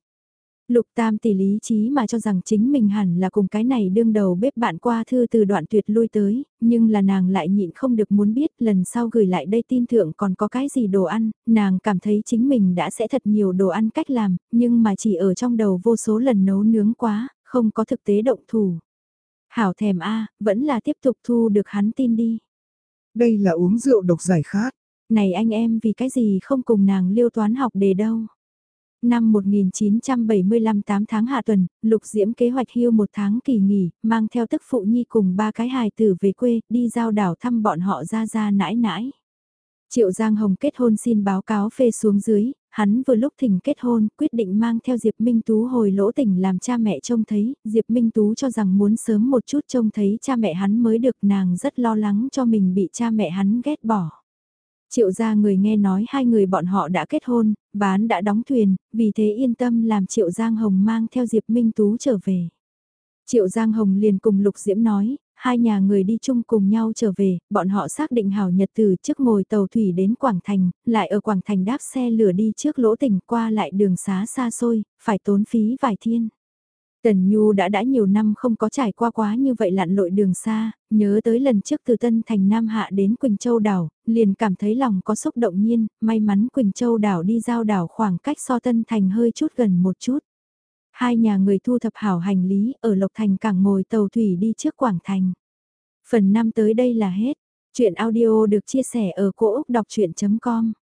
Lục Tam tỷ lý trí mà cho rằng chính mình hẳn là cùng cái này đương đầu bếp bạn qua thư từ đoạn tuyệt lui tới, nhưng là nàng lại nhịn không được muốn biết lần sau gửi lại đây tin thượng còn có cái gì đồ ăn, nàng cảm thấy chính mình đã sẽ thật nhiều đồ ăn cách làm, nhưng mà chỉ ở trong đầu vô số lần nấu nướng quá, không có thực tế động thủ. Hảo thèm A, vẫn là tiếp tục thu được hắn tin đi. Đây là uống rượu độc giải khát. Này anh em vì cái gì không cùng nàng liêu toán học đề đâu. Năm 1975 8 tháng hạ tuần, Lục Diễm kế hoạch hưu một tháng kỳ nghỉ, mang theo tức phụ nhi cùng ba cái hài tử về quê, đi giao đảo thăm bọn họ ra ra nãi nãi. Triệu Giang Hồng kết hôn xin báo cáo phê xuống dưới, hắn vừa lúc thỉnh kết hôn, quyết định mang theo Diệp Minh Tú hồi lỗ tỉnh làm cha mẹ trông thấy, Diệp Minh Tú cho rằng muốn sớm một chút trông thấy cha mẹ hắn mới được nàng rất lo lắng cho mình bị cha mẹ hắn ghét bỏ. Triệu gia người nghe nói hai người bọn họ đã kết hôn, ván đã đóng thuyền, vì thế yên tâm làm Triệu Giang Hồng mang theo Diệp Minh Tú trở về. Triệu Giang Hồng liền cùng Lục Diễm nói, hai nhà người đi chung cùng nhau trở về, bọn họ xác định hảo nhật từ trước ngồi tàu thủy đến Quảng Thành, lại ở Quảng Thành đáp xe lửa đi trước lỗ tỉnh qua lại đường xá xa xôi, phải tốn phí vài thiên. Tần Nhu đã đã nhiều năm không có trải qua quá như vậy lặn lội đường xa, nhớ tới lần trước từ Tân Thành Nam Hạ đến Quỳnh Châu đảo, liền cảm thấy lòng có xúc động nhiên, may mắn Quỳnh Châu đảo đi giao đảo khoảng cách so Tân Thành hơi chút gần một chút. Hai nhà người thu thập hảo hành lý ở Lộc Thành cảng ngồi tàu thủy đi trước Quảng Thành. Phần 5 tới đây là hết. Chuyện audio được chia sẻ ở cỗ đọc chuyện.com